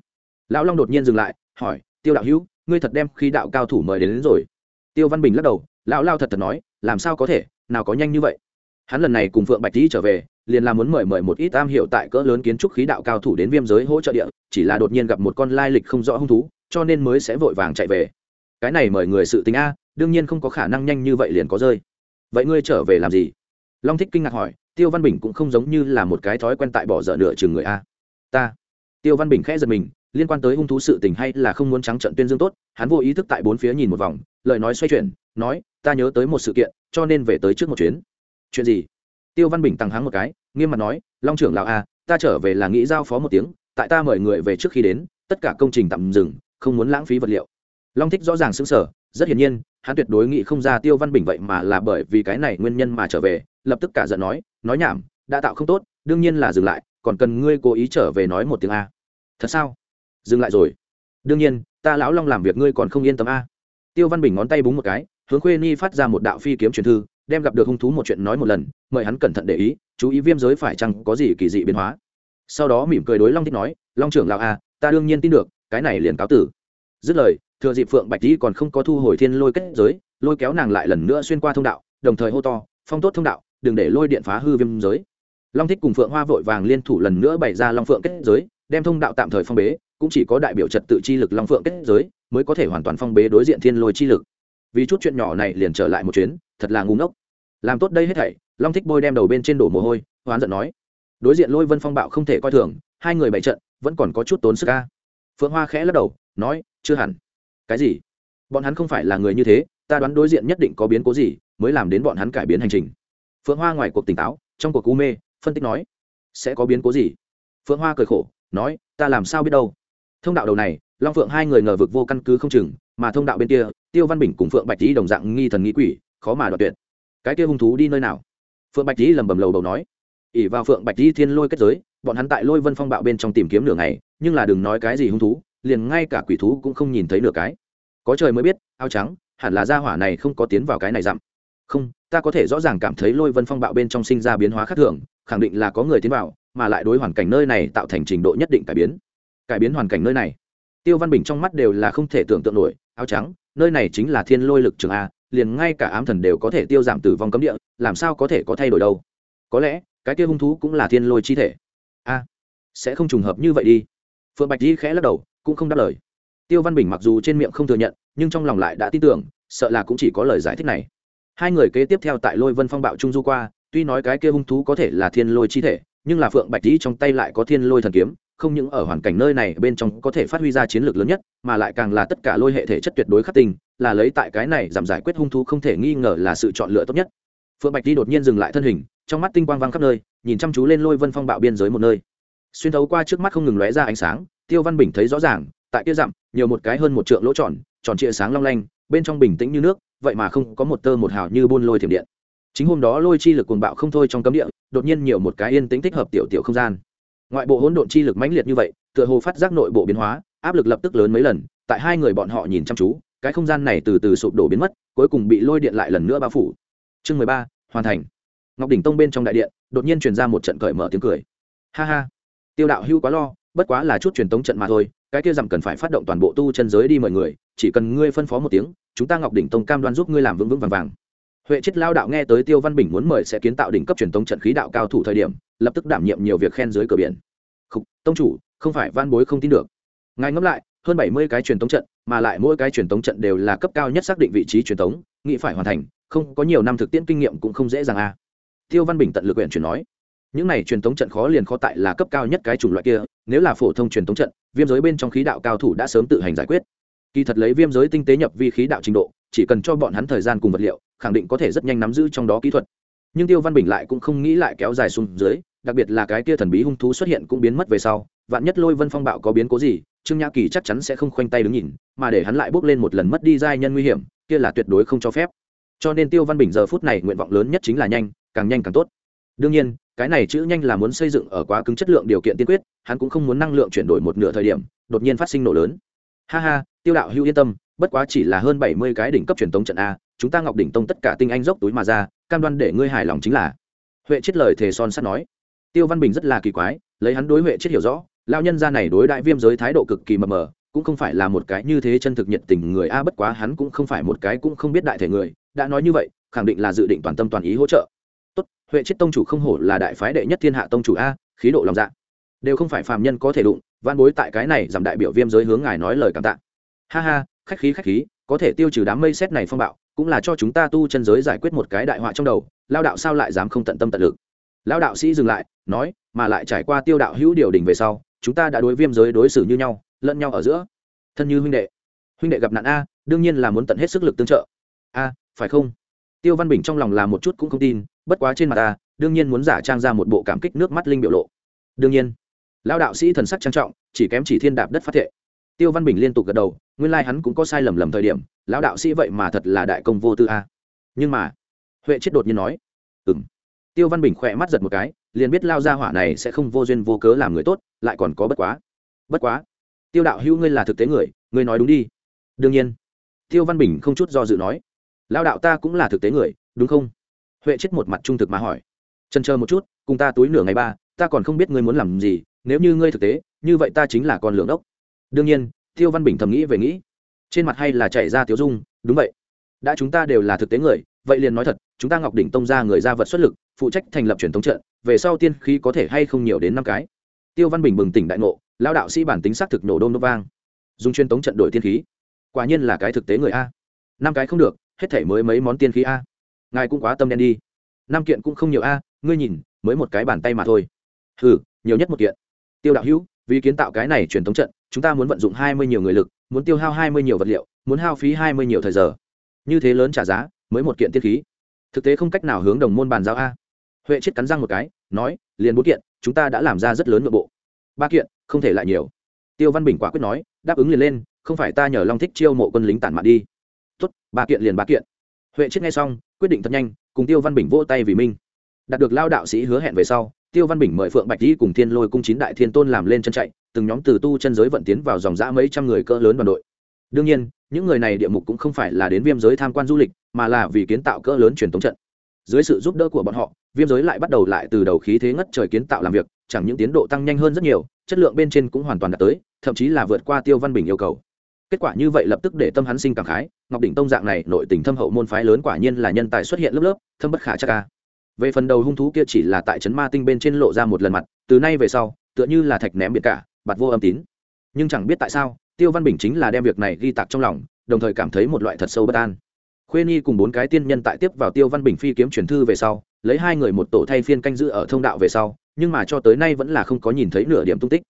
Lão long đột nhiên dừng lại hỏi tiêu đạo hữu ngươi thật đem khí đạo cao thủ mời đến, đến rồi. Tiêu văn bình lắc đầu lão lao thật thật nói làm sao có thể nào có nhanh như vậy? Hắn lần này cùng phượng bạch tý trở về liền là muốn mời mời một ít am hiểu tại cỡ lớn kiến trúc khí đạo cao thủ đến viêm giới hỗ trợ địa chỉ là đột nhiên gặp một con lai lịch không rõ hung thú cho nên mới sẽ vội vàng chạy về. Cái này mời người sự tính a đương nhiên không có khả năng nhanh như vậy liền có rơi. Vậy ngươi trở về làm gì? Long thích kinh ngạc hỏi tiêu văn bình cũng không giống như là một cái thói quen tại bỏ dở nửa chừng người a. Ta. Tiêu văn bình khẽ giật mình liên quan tới hung thú sự tình hay là không muốn trắng trận tuyên dương tốt, hắn vô ý thức tại bốn phía nhìn một vòng, lời nói xoay chuyển, nói, ta nhớ tới một sự kiện, cho nên về tới trước một chuyến. Chuyện gì? Tiêu văn bình tăng háng một cái, nghiêm mặt nói, long trưởng lão a ta trở về là nghĩ giao phó một tiếng, tại ta mời người về trước khi đến, tất cả công trình tạm dừng, không muốn lãng phí vật liệu. Long thích rõ ràng xứng sở rất hiển nhiên, hắn tuyệt đối nghĩ không ra tiêu văn bình vậy mà là bởi vì cái này nguyên nhân mà trở về, lập tức cả giận nói nói nhảm, đã tạo không tốt, đương nhiên là dừng lại, còn cần ngươi cố ý trở về nói một tiếng a. Thật sao? Dừng lại rồi. Đương nhiên, ta lão long làm việc ngươi còn không yên tâm a. Tiêu văn bình ngón tay búng một cái, hướng khuê ni phát ra một đạo phi kiếm truyền thư, đem gặp được hung thú một chuyện nói một lần, mời hắn cẩn thận để ý, chú ý viêm giới phải chăng có gì kỳ dị biến hóa. Sau đó mỉm cười đối long thích nói, long trưởng lão a, ta đương nhiên tin được, cái này liền cáo tử. Dứt lời, thừa dịp phượng bạch di còn không có thu hồi thiên lôi kết giới, lôi kéo nàng lại lần nữa xuyên qua thông đạo, đồng thời hô to, phong tốt thông đạo, đừng để lôi điện phá hư viêm giới. Long thích cùng phượng hoa vội vàng liên thủ lần nữa bày ra long phượng kết giới đem thông đạo tạm thời phong bế, cũng chỉ có đại biểu trật tự chi lực long phượng kết giới mới có thể hoàn toàn phong bế đối diện thiên lôi chi lực. Vì chút chuyện nhỏ này liền trở lại một chuyến, thật là ngu ngốc. Làm tốt đây hết thảy, long thích bôi đem đầu bên trên đổ mồ hôi, hoán giận nói. Đối diện lôi vân phong bạo không thể coi thường, hai người bày trận, vẫn còn có chút tốn sức ca phượng hoa khẽ lắc đầu, nói, chưa hẳn. Cái gì? Bọn hắn không phải là người như thế, ta đoán đối diện nhất định có biến cố gì, mới làm đến bọn hắn cải biến hành trình. Phượng hoa ngoài cuộc tỉnh táo, trong cuộc cú mê, phân tích nói, sẽ có biến cố gì? Phượng hoa cười khổ nói, ta làm sao biết đâu? Thông đạo đầu này, long phượng hai người ngờ vực vô căn cứ không chừng, mà thông đạo bên kia, tiêu văn bình cùng phượng bạch tý đồng dạng nghi thần nghĩ quỷ, khó mà đoạt tuyệt. Cái kia hung thú đi nơi nào? Phượng bạch tý lầm bầm lầu đầu nói. Ỉ vào phượng bạch tý thiên lôi kết giới, bọn hắn tại lôi vân phong bạo bên trong tìm kiếm nửa ngày, nhưng là đừng nói cái gì hung thú, liền ngay cả quỷ thú cũng không nhìn thấy nửa cái. Có trời mới biết, áo trắng, hẳn là gia hỏa này không có tiến vào cái này dặm. Không, ta có thể rõ ràng cảm thấy lôi vân phong bạo bên trong sinh ra biến hóa khác thường, khẳng định là có người tiến vào mà lại đối hoàn cảnh nơi này tạo thành trình độ nhất định cải biến. Cải biến hoàn cảnh nơi này. Tiêu văn bình trong mắt đều là không thể tưởng tượng nổi, áo trắng, nơi này chính là thiên lôi lực trường a, liền ngay cả ám thần đều có thể tiêu giảm tử vong cấm địa, làm sao có thể có thay đổi đâu? Có lẽ, cái kia hung thú cũng là thiên lôi chi thể. A, sẽ không trùng hợp như vậy đi. Phượng bạch di khẽ lắc đầu, cũng không đáp lời. Tiêu văn bình mặc dù trên miệng không thừa nhận, nhưng trong lòng lại đã tin tưởng, sợ là cũng chỉ có lời giải thích này. Hai người kế tiếp theo tại lôi vân phong bạo trung du qua, tuy nói cái kia hung thú có thể là thiên lôi chi thể nhưng là phượng bạch dĩ trong tay lại có thiên lôi thần kiếm, không những ở hoàn cảnh nơi này bên trong có thể phát huy ra chiến lược lớn nhất, mà lại càng là tất cả lôi hệ thể chất tuyệt đối khắc tinh, là lấy tại cái này giảm giải quyết hung thú không thể nghi ngờ là sự chọn lựa tốt nhất. Phượng bạch dĩ đột nhiên dừng lại thân hình, trong mắt tinh quang vang khắp nơi, nhìn chăm chú lên lôi vân phong bạo biên giới một nơi. Xuyên thấu qua trước mắt không ngừng lóe ra ánh sáng, tiêu văn bình thấy rõ ràng, tại kia dặm, nhiều một cái hơn một trượng lỗ tròn tròn trịa sáng long lanh, bên trong bình tĩnh như nước, vậy mà không có một tơ một hào như buôn lôi thiểm điện chính hôm đó lôi chi lực cuồng bạo không thôi trong cấm địa, đột nhiên nhiều một cái yên tĩnh thích hợp tiểu tiểu không gian. Ngoại bộ hỗn độn chi lực mãnh liệt như vậy, tựa hồ phát giác nội bộ biến hóa, áp lực lập tức lớn mấy lần, tại hai người bọn họ nhìn chăm chú, cái không gian này từ từ sụp đổ biến mất, cuối cùng bị lôi điện lại lần nữa bao phủ. Chương mười ba, hoàn thành. Ngọc đỉnh tông bên trong đại điện, đột nhiên truyền ra một trận cởi mở tiếng cười. Ha ha. Tiêu đạo hưu quá lo, bất quá là chút truyền tống trận mà thôi, cái kia dặm cần phải phát động toàn bộ tu chân giới đi mời người, chỉ cần ngươi phân phó một tiếng, chúng ta ngọc đỉnh tông cam đoan giúp ngươi làm vững vững vàng vàng huệ chết lao đạo nghe tới tiêu văn bình muốn mời sẽ kiến tạo đỉnh cấp truyền tống trận khí đạo cao thủ thời điểm lập tức đảm nhiệm nhiều việc khen dưới cửa biển. Khúc, tông chủ không phải van bối không tin được. Ngài ngẫm lại hơn bảy mươi cái truyền tống trận mà lại mỗi cái truyền tống trận đều là cấp cao nhất xác định vị trí truyền tống nghĩ phải hoàn thành không có nhiều năm thực tiễn kinh nghiệm cũng không dễ dàng a à. tiêu văn bình tận lực huyện chuyển nói những này truyền tống trận khó liền khó tại là cấp cao nhất cái chủng loại kia nếu là phổ thông truyền tống trận viêm giới bên trong khí đạo cao thủ đã sớm tự hành giải quyết. Kỳ thật lấy viêm giới tinh tế nhập vi khí đạo trình độ chỉ cần cho bọn hắn thời gian cùng vật liệu, khẳng định có thể rất nhanh nắm giữ trong đó kỹ thuật. Nhưng tiêu văn bình lại cũng không nghĩ lại kéo dài xuống dưới, đặc biệt là cái kia thần bí hung thú xuất hiện cũng biến mất về sau, vạn nhất lôi vân phong bạo có biến cố gì, trương nhã kỳ chắc chắn sẽ không khoanh tay đứng nhìn, mà để hắn lại bước lên một lần mất đi giai nhân nguy hiểm, kia là tuyệt đối không cho phép. Cho nên tiêu văn bình giờ phút này nguyện vọng lớn nhất chính là nhanh, càng nhanh càng tốt. Đương nhiên, cái này chữ nhanh là muốn xây dựng ở quá cứng chất lượng điều kiện tiên quyết, hắn cũng không muốn năng lượng chuyển đổi một nửa thời điểm, đột nhiên phát sinh nổ lớn. Ha ha, tiêu đạo hữu yên tâm bất quá chỉ là hơn bảy mươi cái đỉnh cấp truyền tống trận a, chúng ta ngọc đỉnh tông tất cả tinh anh dốc túi mà ra, cam đoan để ngươi hài lòng chính là. Huệ chết lời thề son sắt nói. Tiêu văn bình rất là kỳ quái, lấy hắn đối huệ chết hiểu rõ lao nhân gia này đối đại viêm giới thái độ cực kỳ mờ mờ, cũng không phải là một cái như thế chân thực nhiệt tình người a, bất quá hắn cũng không phải một cái cũng không biết đại thể người, đã nói như vậy, khẳng định là dự định toàn tâm toàn ý hỗ trợ. Tốt, huệ chết tông chủ không hổ là đại phái đệ nhất thiên hạ tông chủ a, khí độ lòng dạ. Đều không phải phàm nhân có thể đụng van bối tại cái này giảm đại biểu viêm giới hướng ngài nói lời cảm tạ. Ha ha khách khí khách khí, có thể tiêu trừ đám mây xét này phong bạo, cũng là cho chúng ta tu chân giới giải quyết một cái đại họa trong đầu, lao đạo sao lại dám không tận tâm tận lực? Lao đạo sĩ dừng lại, nói, mà lại trải qua tiêu đạo hữu điều đình về sau, chúng ta đã đối viêm giới đối xử như nhau, lẫn nhau ở giữa. Thân như huynh đệ. Huynh đệ gặp nạn a, đương nhiên là muốn tận hết sức lực tương trợ. A, phải không? Tiêu văn bình trong lòng là một chút cũng không tin, bất quá trên mặt ta đương nhiên muốn giả trang ra một bộ cảm kích nước mắt linh biểu lộ. Đương nhiên. Lão đạo sĩ thần sắc trang trọng, chỉ kém chỉ thiên đạp đất phát thệ. Tiêu văn bình liên tục gật đầu nguyên lai、like、hắn cũng có sai lầm lầm thời điểm, lão đạo sĩ vậy mà thật là đại công vô tư a. Nhưng mà, huệ chết đột nhiên nói ừ m tiêu văn bình khỏe mắt giật một cái, liền biết lao ra hỏa này sẽ không vô duyên vô cớ làm người tốt, lại còn có bất quá. Bất quá, tiêu đạo hữu ngươi là thực tế người, ngươi nói đúng đi. Đương nhiên. Tiêu văn bình không chút do dự nói lao đạo ta cũng là thực tế người, đúng không? Huệ chết một mặt trung thực mà hỏi, trần chờ một chút, cùng ta túi nửa ngày ba, ta còn không biết ngươi muốn làm gì, nếu như ngươi thực tế, như vậy ta chính là con lượng đốc. Đương nhiên tiêu văn bình thầm nghĩ về nghĩ. Trên mặt hay là chạy ra tiêu dung, đúng vậy. Đã chúng ta đều là thực tế người, vậy liền nói thật, chúng ta ngọc đỉnh tông ra người ra vật xuất lực, phụ trách thành lập truyền thống trận, về sau tiên khí có thể hay không nhiều đến năm cái. Tiêu văn bình bừng tỉnh đại ngộ lao đạo sĩ bản tính xác thực nổ đôm nốt vang. Dùng truyền thống trận đổi tiên khí. Quả nhiên là cái thực tế người a. Năm cái không được, hết thể mới mấy món tiên khí a. Ngài cũng quá tâm đen đi. Năm kiện cũng không nhiều a, ngươi nhìn, mới một cái bàn tay mà thôi. Ừ nhiều nhất một kiện. Tiêu đạo hữu vì kiến tạo cái này truyền thống trận, chúng ta muốn vận dụng hai mươi nhiều người lực, muốn tiêu hao hai mươi nhiều vật liệu, muốn hao phí hai mươi nhiều thời giờ. Như thế lớn trả giá, mới một kiện tiên khí. Thực tế không cách nào hướng đồng môn bàn giao a. Huệ chết cắn răng một cái, nói, liền bốn kiện, chúng ta đã làm ra rất lớn nội bộ. Ba kiện, không thể lại nhiều. Tiêu văn bình quả quyết nói, đáp ứng liền lên, không phải ta nhờ long thích chiêu mộ quân lính tản mạn đi. Tốt, ba kiện liền ba kiện. Huệ chết nghe xong, quyết định thật nhanh, cùng tiêu văn bình vỗ tay vì minh đạt được lao đạo sĩ hứa hẹn về sau tiêu văn bình mời phượng bạch di cùng thiên lôi cung chín đại thiên tôn làm lên chân chạy, từng nhóm từ tu chân giới vận tiến vào dòng dã mấy trăm người cỡ lớn đoàn đội. Đương nhiên, những người này địa mục cũng không phải là đến viêm giới tham quan du lịch, mà là vì kiến tạo cỡ lớn truyền thống trận. Dưới sự giúp đỡ của bọn họ, viêm giới lại bắt đầu lại từ đầu khí thế ngất trời kiến tạo làm việc, chẳng những tiến độ tăng nhanh hơn rất nhiều, chất lượng bên trên cũng hoàn toàn đạt tới, thậm chí là vượt qua tiêu văn bình yêu cầu. Kết quả như vậy lập tức để tâm hắn sinh cảm khái, ngọc đỉnh tông dạng này nội tình thâm hậu môn phái lớn quả nhiên là nhân tài xuất hiện lớp lớp, thâm bất khả chắc ca về phần đầu hung thú kia chỉ là tại trấn ma tinh bên trên lộ ra một lần mặt, từ nay về sau, tựa như là thạch ném biệt cả, bạt vô âm tín. Nhưng chẳng biết tại sao, tiêu văn bình chính là đem việc này ghi tạc trong lòng, đồng thời cảm thấy một loại thật sâu bất an. Khuê nhi cùng bốn cái tiên nhân tại tiếp vào tiêu văn bình phi kiếm truyền thư về sau, lấy hai người một tổ thay phiên canh giữ ở thông đạo về sau, nhưng mà cho tới nay vẫn là không có nhìn thấy nửa điểm tung tích.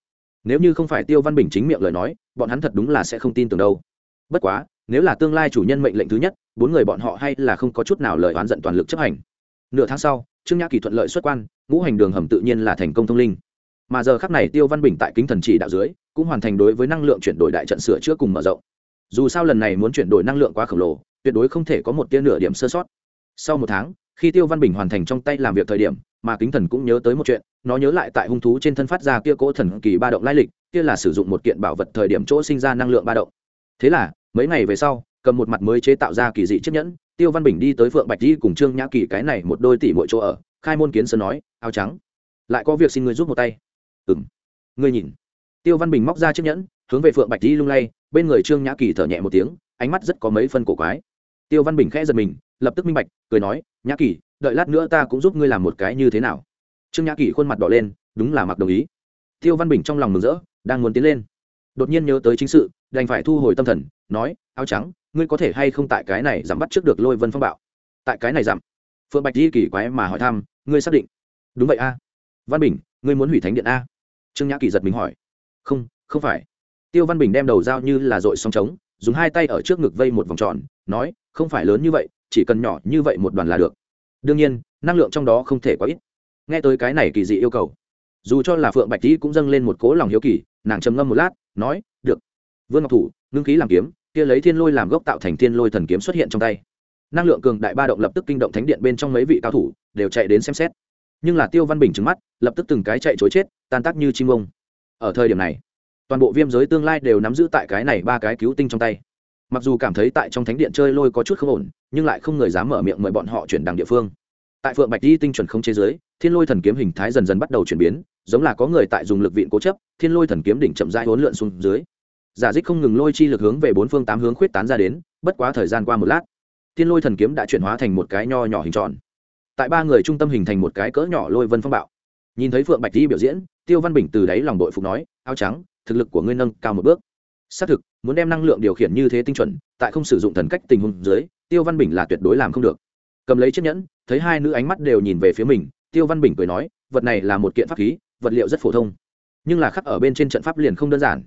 Nếu như không phải tiêu văn bình chính miệng lời nói, bọn hắn thật đúng là sẽ không tin tưởng đâu. Bất quá, nếu là tương lai chủ nhân mệnh lệnh thứ nhất, bốn người bọn họ hay là không có chút nào lời oán giận toàn lực chấp hành nửa tháng sau, trương nhã kỳ thuận lợi xuất quan, ngũ hành đường hầm tự nhiên là thành công thông linh. Mà giờ khắc này tiêu văn bình tại kính thần chỉ đạo dưới, cũng hoàn thành đối với năng lượng chuyển đổi đại trận sửa chữa cùng mở rộng. Dù sao lần này muốn chuyển đổi năng lượng quá khổng lồ, tuyệt đối không thể có một tia nửa điểm sơ sót. Sau một tháng, khi tiêu văn bình hoàn thành trong tay làm việc thời điểm, mà kính thần cũng nhớ tới một chuyện, nó nhớ lại tại hung thú trên thân phát ra kia cỗ thần kỳ ba động lai lịch, kia là sử dụng một kiện bảo vật thời điểm chỗ sinh ra năng lượng ba động. Thế là, mấy ngày về sau, cầm một mặt mới chế tạo ra kỳ dị chiếc nhẫn tiêu văn bình đi tới phượng bạch di cùng trương nhã kỳ cái này một đôi tỷ mỗi chỗ ở, khai môn kiến sơn nói, áo trắng, lại có việc xin người giúp một tay. Ừ m ngươi nhìn. Tiêu văn bình móc ra chiếc nhẫn, hướng về phượng bạch di lung lay, bên người trương nhã kỳ thở nhẹ một tiếng, ánh mắt rất có mấy phân cổ quái. Tiêu văn bình khẽ giật mình, lập tức minh bạch, cười nói, nhã kỳ, đợi lát nữa ta cũng giúp ngươi làm một cái như thế nào? Trương nhã kỳ khuôn mặt đỏ lên, đúng là mặc đồng ý. Tiêu văn bình trong lòng mừng rỡ, đang muốn tiến lên. Đột nhiên nhớ tới chính sự, đành phải thu hồi tâm thần, nói, áo trắng ngươi có thể hay không tại cái này giảm bắt trước được lôi vân phong bạo? Tại cái này giảm? Phượng bạch di kỳ quái mà hỏi thăm, ngươi xác định? Đúng vậy a. Văn bình, ngươi muốn hủy thánh điện a? Trương nhã kỳ giật mình hỏi. Không không phải. Tiêu văn bình đem đầu dao như là dội song trống, dùng hai tay ở trước ngực vây một vòng tròn, nói, không phải lớn như vậy, chỉ cần nhỏ như vậy một đoàn là được. Đương nhiên, năng lượng trong đó không thể quá ít. Nghe tới cái này kỳ dị yêu cầu, dù cho là phượng bạch tý cũng dâng lên một cố lòng hiếu kỳ, nàng trầm ngâm một lát, nói, được. Vương ngọc thủ, ngưng khí làm kiếm kia lấy thiên lôi làm gốc tạo thành thiên lôi thần kiếm xuất hiện trong tay. Năng lượng cường đại ba động lập tức kinh động thánh điện bên trong mấy vị cao thủ, đều chạy đến xem xét. Nhưng là tiêu văn bình trứng mắt, lập tức từng cái chạy chối chết, tan tác như chim ông. Ở thời điểm này, toàn bộ viêm giới tương lai đều nắm giữ tại cái này ba cái cứu tinh trong tay. Mặc dù cảm thấy tại trong thánh điện chơi lôi có chút không ổn, nhưng lại không người dám mở miệng mời bọn họ chuyển đằng địa phương. Tại phượng bạch di tinh chuẩn không chế giới, thiên lôi thần kiếm hình thái dần dần bắt đầu chuyển biến, giống là có người tại dùng lực viện cố chấp, thiên lôi thần kiếm đỉnh chậm rãi hỗn lượn xuống dưới giả dích không ngừng lôi chi lực hướng về bốn phương tám hướng khuyết tán ra đến, bất quá thời gian qua một lát, thiên lôi thần kiếm đã chuyển hóa thành một cái nho nhỏ hình tròn. Tại ba người trung tâm hình thành một cái cỡ nhỏ lôi vân phong bạo. Nhìn thấy phượng bạch di biểu diễn, tiêu văn bình từ đáy lòng đội phục nói, áo trắng, thực lực của ngươi nâng cao một bước. Xác thực, muốn đem năng lượng điều khiển như thế tinh chuẩn, tại không sử dụng thần cách tình huống dưới, tiêu văn bình là tuyệt đối làm không được. Cầm lấy chiếc nhẫn, thấy hai nữ ánh mắt đều nhìn về phía mình, tiêu văn bình cười nói, vật này là một kiện pháp khí, vật liệu rất phổ thông, nhưng là khắc ở bên trên trận pháp liền không đơn giản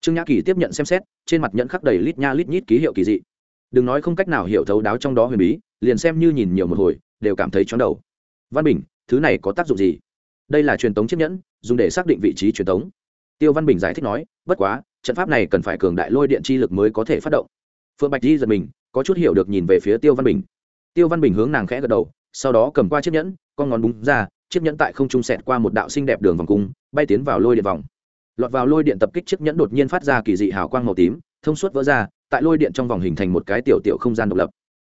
trương nhã kỳ tiếp nhận xem xét, trên mặt nhẫn khắc đầy lít nha lít nhít ký hiệu kỳ dị. Đừng nói không cách nào hiểu thấu đáo trong đó huyền bí, liền xem như nhìn nhiều một hồi, đều cảm thấy chóng đầu. Văn bình, thứ này có tác dụng gì? Đây là truyền tống chiếc nhẫn, dùng để xác định vị trí truyền tống. Tiêu văn bình giải thích nói, bất quá, trận pháp này cần phải cường đại lôi điện chi lực mới có thể phát động. Phượng bạch di giật mình, có chút hiểu được nhìn về phía tiêu văn bình. Tiêu văn bình hướng nàng khẽ gật đầu, sau đó cầm qua chiếc nhẫn, con ngón búng ra, chiếc nhẫn tại không trung sẹt qua một đạo xinh đẹp đường vòng cung, bay tiến vào lôi điện vòng lọt vào lôi điện tập kích chiếc nhẫn đột nhiên phát ra kỳ dị hào quang màu tím, thông suốt vỡ ra, tại lôi điện trong vòng hình thành một cái tiểu tiểu không gian độc lập.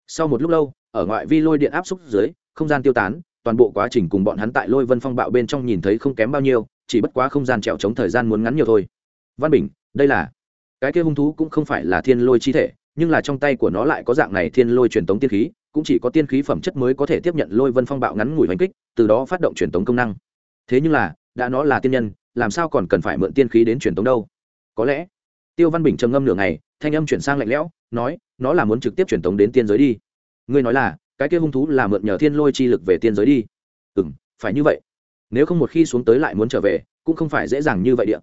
Sau một lúc lâu, ở ngoại vi lôi điện áp xúc dưới, không gian tiêu tán, toàn bộ quá trình cùng bọn hắn tại lôi vân phong bạo bên trong nhìn thấy không kém bao nhiêu, chỉ bất quá không gian trèo chống thời gian muốn ngắn nhiều thôi. Văn bình, đây là cái kia hung thú cũng không phải là thiên lôi chi thể, nhưng là trong tay của nó lại có dạng này thiên lôi truyền tống tiên khí, cũng chỉ có tiên khí phẩm chất mới có thể tiếp nhận lôi vân phong bạo ngắn ngủi hành kích, từ đó phát động truyền tống công năng. Thế nhưng là, đã nó là tiên nhân làm sao còn cần phải mượn tiên khí đến truyền tống đâu? Có lẽ, tiêu văn bình trầm ngâm nửa ngày, thanh âm chuyển sang lạnh lẽo, nói, nó là muốn trực tiếp truyền tống đến tiên giới đi. Ngươi nói là, cái kia hung thú là mượn nhờ thiên lôi chi lực về tiên giới đi. Ừ m phải như vậy. Nếu không một khi xuống tới lại muốn trở về, cũng không phải dễ dàng như vậy địa.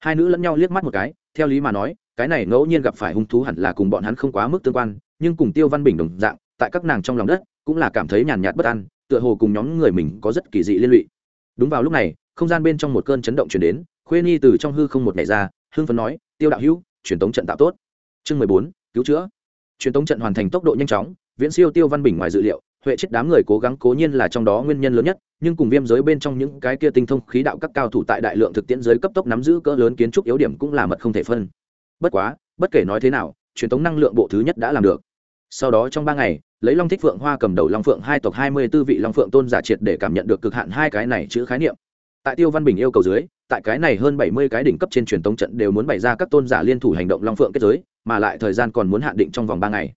Hai nữ lẫn nhau liếc mắt một cái, theo lý mà nói, cái này ngẫu nhiên gặp phải hung thú hẳn là cùng bọn hắn không quá mức tương quan, nhưng cùng tiêu văn bình đồng dạng, tại các nàng trong lòng đất, cũng là cảm thấy nhàn nhạt bất an, tựa hồ cùng nhóm người mình có rất kỳ dị liên lụy. Đúng vào lúc này không gian bên trong một cơn chấn động chuyển đến, khuê nhi từ trong hư không một ngày ra hương phấn nói, tiêu đạo hữu, truyền tống trận tạo tốt. Chương mười bốn, cứu chữa. Truyền tống trận hoàn thành tốc độ nhanh chóng, viễn siêu tiêu văn bình ngoài dự liệu, huệ chết đám người cố gắng cố nhiên là trong đó nguyên nhân lớn nhất, nhưng cùng viêm giới bên trong những cái kia tinh thông khí đạo các cao thủ tại đại lượng thực tiễn giới cấp tốc nắm giữ cỡ lớn kiến trúc yếu điểm cũng là mật không thể phân. Bất quá, bất kể nói thế nào, truyền thống năng lượng bộ thứ nhất đã làm được. Sau đó trong ba ngày, lấy long thích phượng hoa cầm đầu long phượng hai tộc hai mươi b ố vị long phượng tôn giả triệt để cảm nhận được cực hạn hai cái này chữ khái niệm tại tiêu văn bình yêu cầu dưới, tại cái này hơn bảy mươi cái đỉnh cấp trên truyền tống trận đều muốn bày ra các tôn giả liên thủ hành động long phượng kết giới, mà lại thời gian còn muốn hạn định trong vòng ba ngày.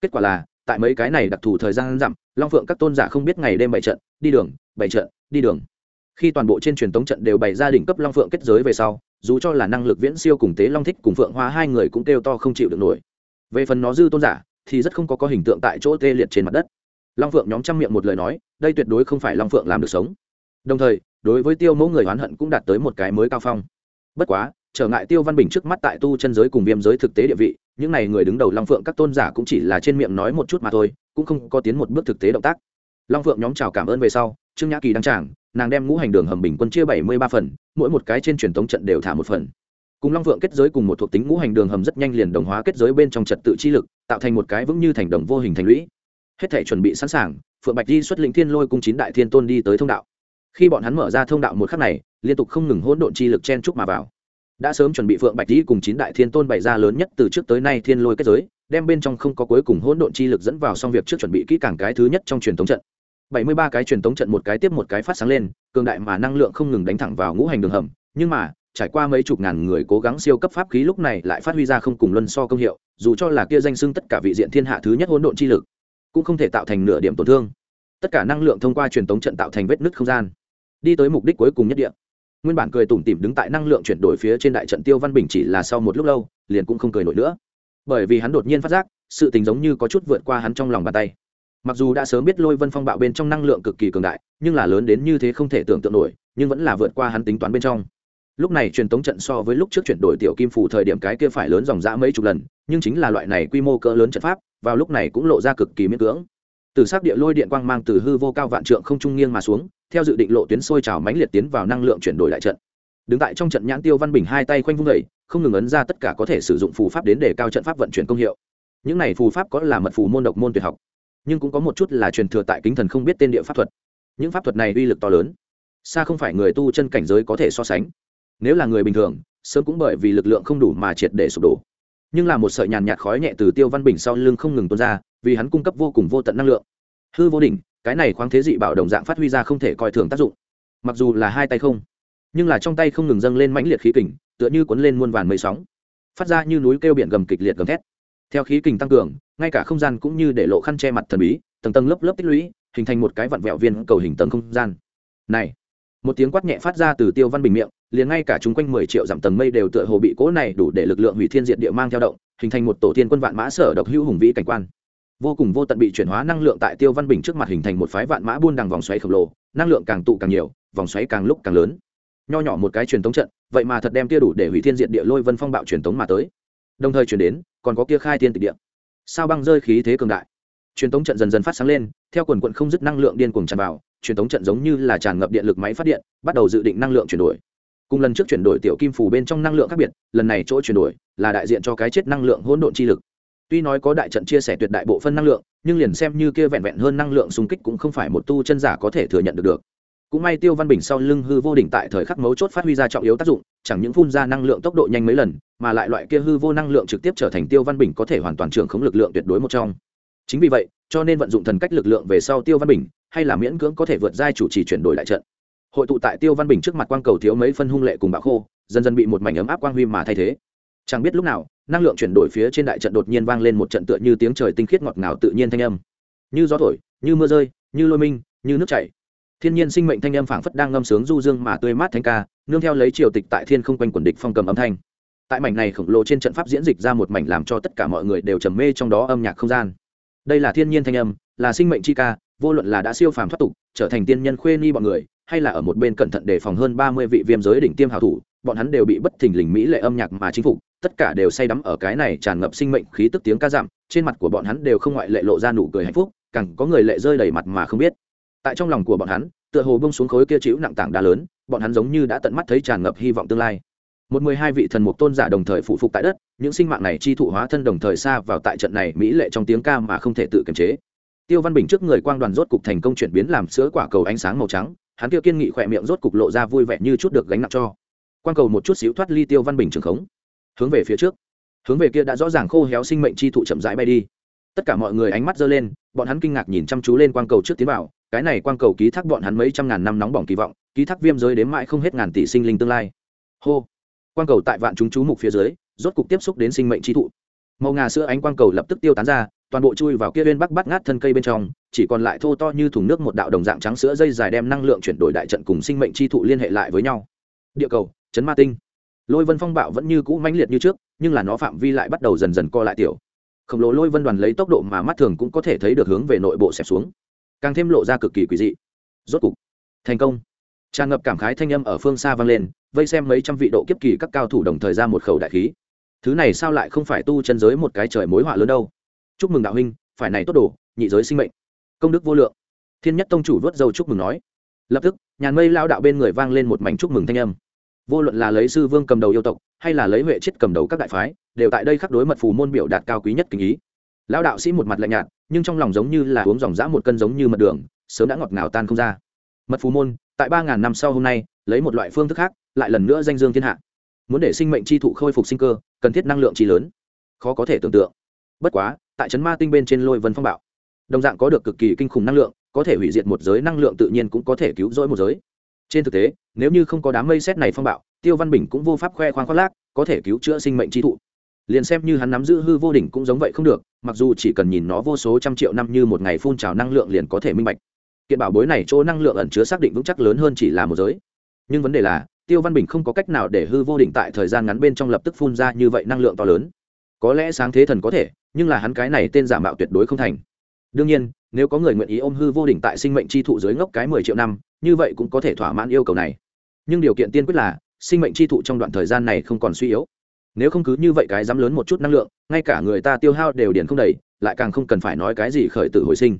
Kết quả là, tại mấy cái này đặc thù thời gian dặm, long phượng các tôn giả không biết ngày đêm bày trận, đi đường, bày trận, đi đường. Khi toàn bộ trên truyền tống trận đều bày ra đỉnh cấp long phượng kết giới về sau, dù cho là năng lực viễn siêu cùng tế long thích cùng phượng hoa hai người cũng kêu to không chịu được nổi. Về phần nó dư tôn giả, thì rất không có có hình tượng tại chỗ tê liệt trên mặt đất. Long phượng nhóm trăm miệng một lời nói, đây tuyệt đối không phải long phượng làm được sống. Đồng thời đối với tiêu mẫu người oán hận cũng đạt tới một cái mới cao phong. Bất quá, trở ngại tiêu văn bình trước mắt tại tu chân giới cùng viêm giới thực tế địa vị, những n à y người đứng đầu long phượng các tôn giả cũng chỉ là trên miệng nói một chút mà thôi, cũng không có tiến một bước thực tế động tác. Long phượng nhóm chào cảm ơn về sau, trương nhã kỳ đăng trảng nàng đem ngũ hành đường hầm bình quân chia bảy mươi ba phần, mỗi một cái trên truyền thống trận đều thả một phần. Cùng long phượng kết giới cùng một thuộc tính ngũ hành đường hầm rất nhanh liền đồng hóa kết giới bên trong trật tự chi lực, tạo thành một cái vững như thành đồng vô hình thành lũy. Hết thể chuẩn bị sẵn sàng, phượng bạch di xuất lĩnh thiên lôi cùng chín đại thiên tôn đi tới thông đạo khi bọn hắn mở ra thông đạo một khắc này, liên tục không ngừng hỗn độn chi lực chen trúc mà vào. Đã sớm chuẩn bị phượng bạch di cùng chín đại thiên tôn bày ra lớn nhất từ trước tới nay thiên lôi kết giới, đem bên trong không có cuối cùng hỗn độn chi lực dẫn vào xong việc trước chuẩn bị kỹ càng cái thứ nhất trong truyền thống trận. Bảy mươi ba cái truyền thống trận một cái tiếp một cái phát sáng lên, cường đại mà năng lượng không ngừng đánh thẳng vào ngũ hành đường hầm. Nhưng mà, trải qua mấy chục ngàn người cố gắng siêu cấp pháp khí lúc này lại phát huy ra không cùng luân so công hiệu, dù cho là kia danh xưng tất cả vị diện thiên hạ thứ nhất hỗn độn chi lực, cũng không thể tạo thành nửa điểm tổn thương. Tất cả năng lượng thông qua truyền thống trận tạo thành vết nứt không gian đi tới mục đích cuối cùng nhất địa. Nguyên bản cười tủm tỉm đứng tại năng lượng chuyển đổi phía trên đại trận tiêu văn bình chỉ là sau một lúc lâu, liền cũng không cười nổi nữa. Bởi vì hắn đột nhiên phát giác, sự tình giống như có chút vượt qua hắn trong lòng bàn tay. Mặc dù đã sớm biết lôi vân phong bạo bên trong năng lượng cực kỳ cường đại, nhưng là lớn đến như thế không thể tưởng tượng nổi, nhưng vẫn là vượt qua hắn tính toán bên trong. Lúc này truyền tống trận so với lúc trước chuyển đổi tiểu kim phủ thời điểm cái kia phải lớn dòng dã mấy chục lần, nhưng chính là loại này quy mô cỡ lớn trận pháp, vào lúc này cũng lộ ra cực kỳ miễn cưỡng từ sắc địa lôi điện quang mang từ hư vô cao vạn trượng không trung nghiêng mà xuống, theo dự định lộ tuyến sôi trào mãnh liệt tiến vào năng lượng chuyển đổi lại trận. Đứng tại trong trận nhãn tiêu văn bình hai tay khoanh vung vẩy không ngừng ấn ra tất cả có thể sử dụng phù pháp đến để cao trận pháp vận chuyển công hiệu. Những này phù pháp có là mật phù môn độc môn tuyệt học, nhưng cũng có một chút là truyền thừa tại kính thần không biết tên địa pháp thuật. Những pháp thuật này uy lực to lớn, xa không phải người tu chân cảnh giới có thể so sánh. Nếu là người bình thường, sớm cũng bởi vì lực lượng không đủ mà triệt để sụp đổ nhưng là một sợi nhàn nhạt khói nhẹ từ tiêu văn bình sau lưng không ngừng tuôn ra, vì hắn cung cấp vô cùng vô tận năng lượng. Hư vô đỉnh, cái này khoáng thế dị bảo đồng dạng phát huy ra không thể coi thường tác dụng. Mặc dù là hai tay không, nhưng là trong tay không ngừng dâng lên mãnh liệt khí kình, tựa như cuốn lên muôn vàn mây sóng, phát ra như núi kêu biển gầm kịch liệt gầm thét. Theo khí kình tăng cường, ngay cả không gian cũng như để lộ khăn che mặt thần bí, tầng tầng lớp lớp tích lũy, hình thành một cái vặn vẹo viên cầu hình tầng không gian. Này, một tiếng quát nhẹ phát ra từ tiêu văn bình miệng liền ngay cả chúng quanh mười triệu dặm tầng mây đều tựa hồ bị cỗ này đủ để lực lượng hủy thiên diệt địa mang theo động, hình thành một tổ tiên quân vạn mã sở độc hữu hùng vĩ cảnh quan. Vô cùng vô tận bị chuyển hóa năng lượng tại tiêu văn bình trước mặt hình thành một phái vạn mã buôn đằng vòng xoáy khổng lồ, năng lượng càng tụ càng nhiều, vòng xoáy càng lúc càng lớn. Nho nhỏ một cái truyền tống trận, vậy mà thật đem kia đủ để hủy thiên diệt địa lôi vân phong bạo truyền tống mà tới. Đồng thời truyền đến, còn có kia khai thiên tịch địa. Sao băng rơi khí thế cường đại. Truyền tống trận dần dần phát sáng lên, theo quần quần không dứt năng lượng điên cuồng tràn vào, truyền tống trận giống như là tràn ngập điện lực máy phát điện, bắt đầu dự định năng lượng chuyển đổi cùng lần trước chuyển đổi tiểu kim phủ bên trong năng lượng khác biệt, lần này chỗ chuyển đổi là đại diện cho cái chết năng lượng hỗn độn chi lực. Tuy nói có đại trận chia sẻ tuyệt đại bộ phân năng lượng, nhưng liền xem như kia vẹn vẹn hơn năng lượng xung kích cũng không phải một tu chân giả có thể thừa nhận được được. Cũng may tiêu văn bình sau lưng hư vô đỉnh tại thời khắc mấu chốt phát huy ra trọng yếu tác dụng, chẳng những phun ra năng lượng tốc độ nhanh mấy lần, mà lại loại kia hư vô năng lượng trực tiếp trở thành tiêu văn bình có thể hoàn toàn trưởng khống lực lượng tuyệt đối một trong. Chính vì vậy, cho nên vận dụng thần cách lực lượng về sau tiêu văn bình, hay là miễn cưỡng có thể vượt giai chủ trì chuyển đổi lại trận hội tụ tại tiêu văn bình trước mặt quang cầu thiếu mấy phân hung lệ cùng bạo khô, dần dần bị một mảnh ấm áp quang huy mà thay thế. Chẳng biết lúc nào, năng lượng chuyển đổi phía trên đại trận đột nhiên vang lên một trận tựa như tiếng trời tinh khiết ngọt ngào tự nhiên thanh âm. Như gió thổi, như mưa rơi, như lôi minh, như nước chảy. Thiên nhiên sinh mệnh thanh âm phảng phất đang ngâm sướng du dương mà tươi mát thanh ca, nương theo lấy triều tịch tại thiên không quanh quần địch phong cầm âm thanh. Tại mảnh này khổng lồ trên trận pháp diễn dịch ra một mảnh làm cho tất cả mọi người đều trầm mê trong đó âm nhạc không gian. Đây là thiên nhiên thanh âm, là sinh mệnh chi ca vô luận là đã siêu phàm thoát tục trở thành tiên nhân khuê ni bọn người hay là ở một bên cẩn thận đề phòng hơn ba mươi vị viêm giới đỉnh tiêm hào thủ bọn hắn đều bị bất thình lình mỹ lệ âm nhạc mà chinh phục tất cả đều say đắm ở cái này tràn ngập sinh mệnh khí tức tiếng ca giảm, trên mặt của bọn hắn đều không ngoại lệ lộ ra nụ cười hạnh phúc càng có người lệ rơi đầy mặt mà không biết. Tại trong lòng của bọn hắn tựa hồ bông xuống khối kia chịu nặng tảng đá lớn bọn hắn giống như đã tận mắt thấy tràn ngập hy vọng tương lai. Một mười hai vị thần mục tôn giả đồng thời phụ phục tại đất những sinh mạng này chi thụ hóa thân đồng thời xa vào tại trận này mỹ lệ trong tiếng ca mà không thể tự kiềm chế tiêu văn bình trước người quang đoàn rốt cục thành công chuyển biến làm sữa quả cầu ánh sáng màu trắng, hắn kia kiên nghị khỏe miệng rốt cục lộ ra vui vẻ như chút được gánh nặng cho. Quang cầu một chút xíu thoát ly tiêu văn bình trường khống. Hướng về phía trước. Hướng về kia đã rõ ràng khô héo sinh mệnh chi thụ chậm rãi bay đi. Tất cả mọi người ánh mắt giơ lên, bọn hắn kinh ngạc nhìn chăm chú lên quang cầu trước tiến vào, cái này quang cầu ký thác bọn hắn mấy trăm ngàn năm nóng bỏng kỳ vọng, ký thác viêm giới đến mãi không hết ngàn tỷ sinh linh tương lai. Hô. Quang cầu tại vạn chúng chú mục phía dưới, rốt cục tiếp xúc đến sinh mệnh chi thụ. Màu ngà sữa ánh quang cầu lập tức tiêu tán ra toàn bộ chui vào kia bên bắc bắt ngát thân cây bên trong, chỉ còn lại thô to như thùng nước một đạo đồng dạng trắng sữa dây dài đem năng lượng chuyển đổi đại trận cùng sinh mệnh chi thụ liên hệ lại với nhau. Địa cầu, chấn ma tinh. Lôi vân phong bạo vẫn như cũ mãnh liệt như trước, nhưng là nó phạm vi lại bắt đầu dần dần co lại tiểu. Khổng lồ lôi vân đoàn lấy tốc độ mà mắt thường cũng có thể thấy được hướng về nội bộ xẹp xuống. Càng thêm lộ ra cực kỳ quỷ dị. Rốt cục, thành công. Tràn ngập cảm khái thanh âm ở phương xa vang lên, vây xem mấy trăm vị độ kiếp kỳ các cao thủ đồng thời ra một khẩu đại khí. Thứ này sao lại không phải tu chân giới một cái trời mối họa lớn đâu? Chúc mừng đạo huynh, phải này tốt đồ, nhị giới sinh mệnh. Công đức vô lượng. Thiên nhất tông chủ vớt dâu chúc mừng nói. Lập tức, nhàn mây lao đạo bên người vang lên một mảnh chúc mừng thanh âm. Vô luận là lấy sư vương cầm đầu yêu tộc, hay là lấy huệ chết cầm đầu các đại phái, đều tại đây khắc đối mật phù môn biểu đạt cao quý nhất kính ý. Lao đạo sĩ một mặt lạnh nhạt, nhưng trong lòng giống như là uống dòng dã một cân giống như mật đường, sớm đã ngọt ngào tan không ra. Mật phù môn, tại ba ngàn năm sau hôm nay, lấy một loại phương thức khác, lại lần nữa danh dương thiên hạ. Muốn để sinh mệnh chi thụ khôi phục sinh cơ, cần thiết năng lượng chi lớn. Khó có thể tưởng tượng bất quá, tại trấn ma tinh bên trên lôi vân phong bạo, đồng dạng có được cực kỳ kinh khủng năng lượng, có thể hủy diệt một giới năng lượng tự nhiên cũng có thể cứu rỗi một giới. Trên thực tế, nếu như không có đám mây xét này phong bạo, tiêu văn bình cũng vô pháp khoe khoang khoác lác, có thể cứu chữa sinh mệnh chi thụ. Liền xem như hắn nắm giữ hư vô đỉnh cũng giống vậy không được, mặc dù chỉ cần nhìn nó vô số trăm triệu năm như một ngày phun trào năng lượng liền có thể minh bạch. Kiện bảo bối này chỗ năng lượng ẩn chứa xác định vững chắc lớn hơn chỉ là một giới. Nhưng vấn đề là, tiêu văn bình không có cách nào để hư vô đỉnh tại thời gian ngắn bên trong lập tức phun ra như vậy năng lượng to lớn. Có lẽ sáng thế thần có thể nhưng là hắn cái này tên giả mạo tuyệt đối không thành. Đương nhiên, nếu có người nguyện ý ôm hư vô đỉnh tại sinh mệnh chi thụ dưới ngốc cái mười triệu năm, như vậy cũng có thể thỏa mãn yêu cầu này. Nhưng điều kiện tiên quyết là, sinh mệnh chi thụ trong đoạn thời gian này không còn suy yếu. Nếu không cứ như vậy cái dám lớn một chút năng lượng, ngay cả người ta tiêu hao đều điển không đầy, lại càng không cần phải nói cái gì khởi tử hồi sinh.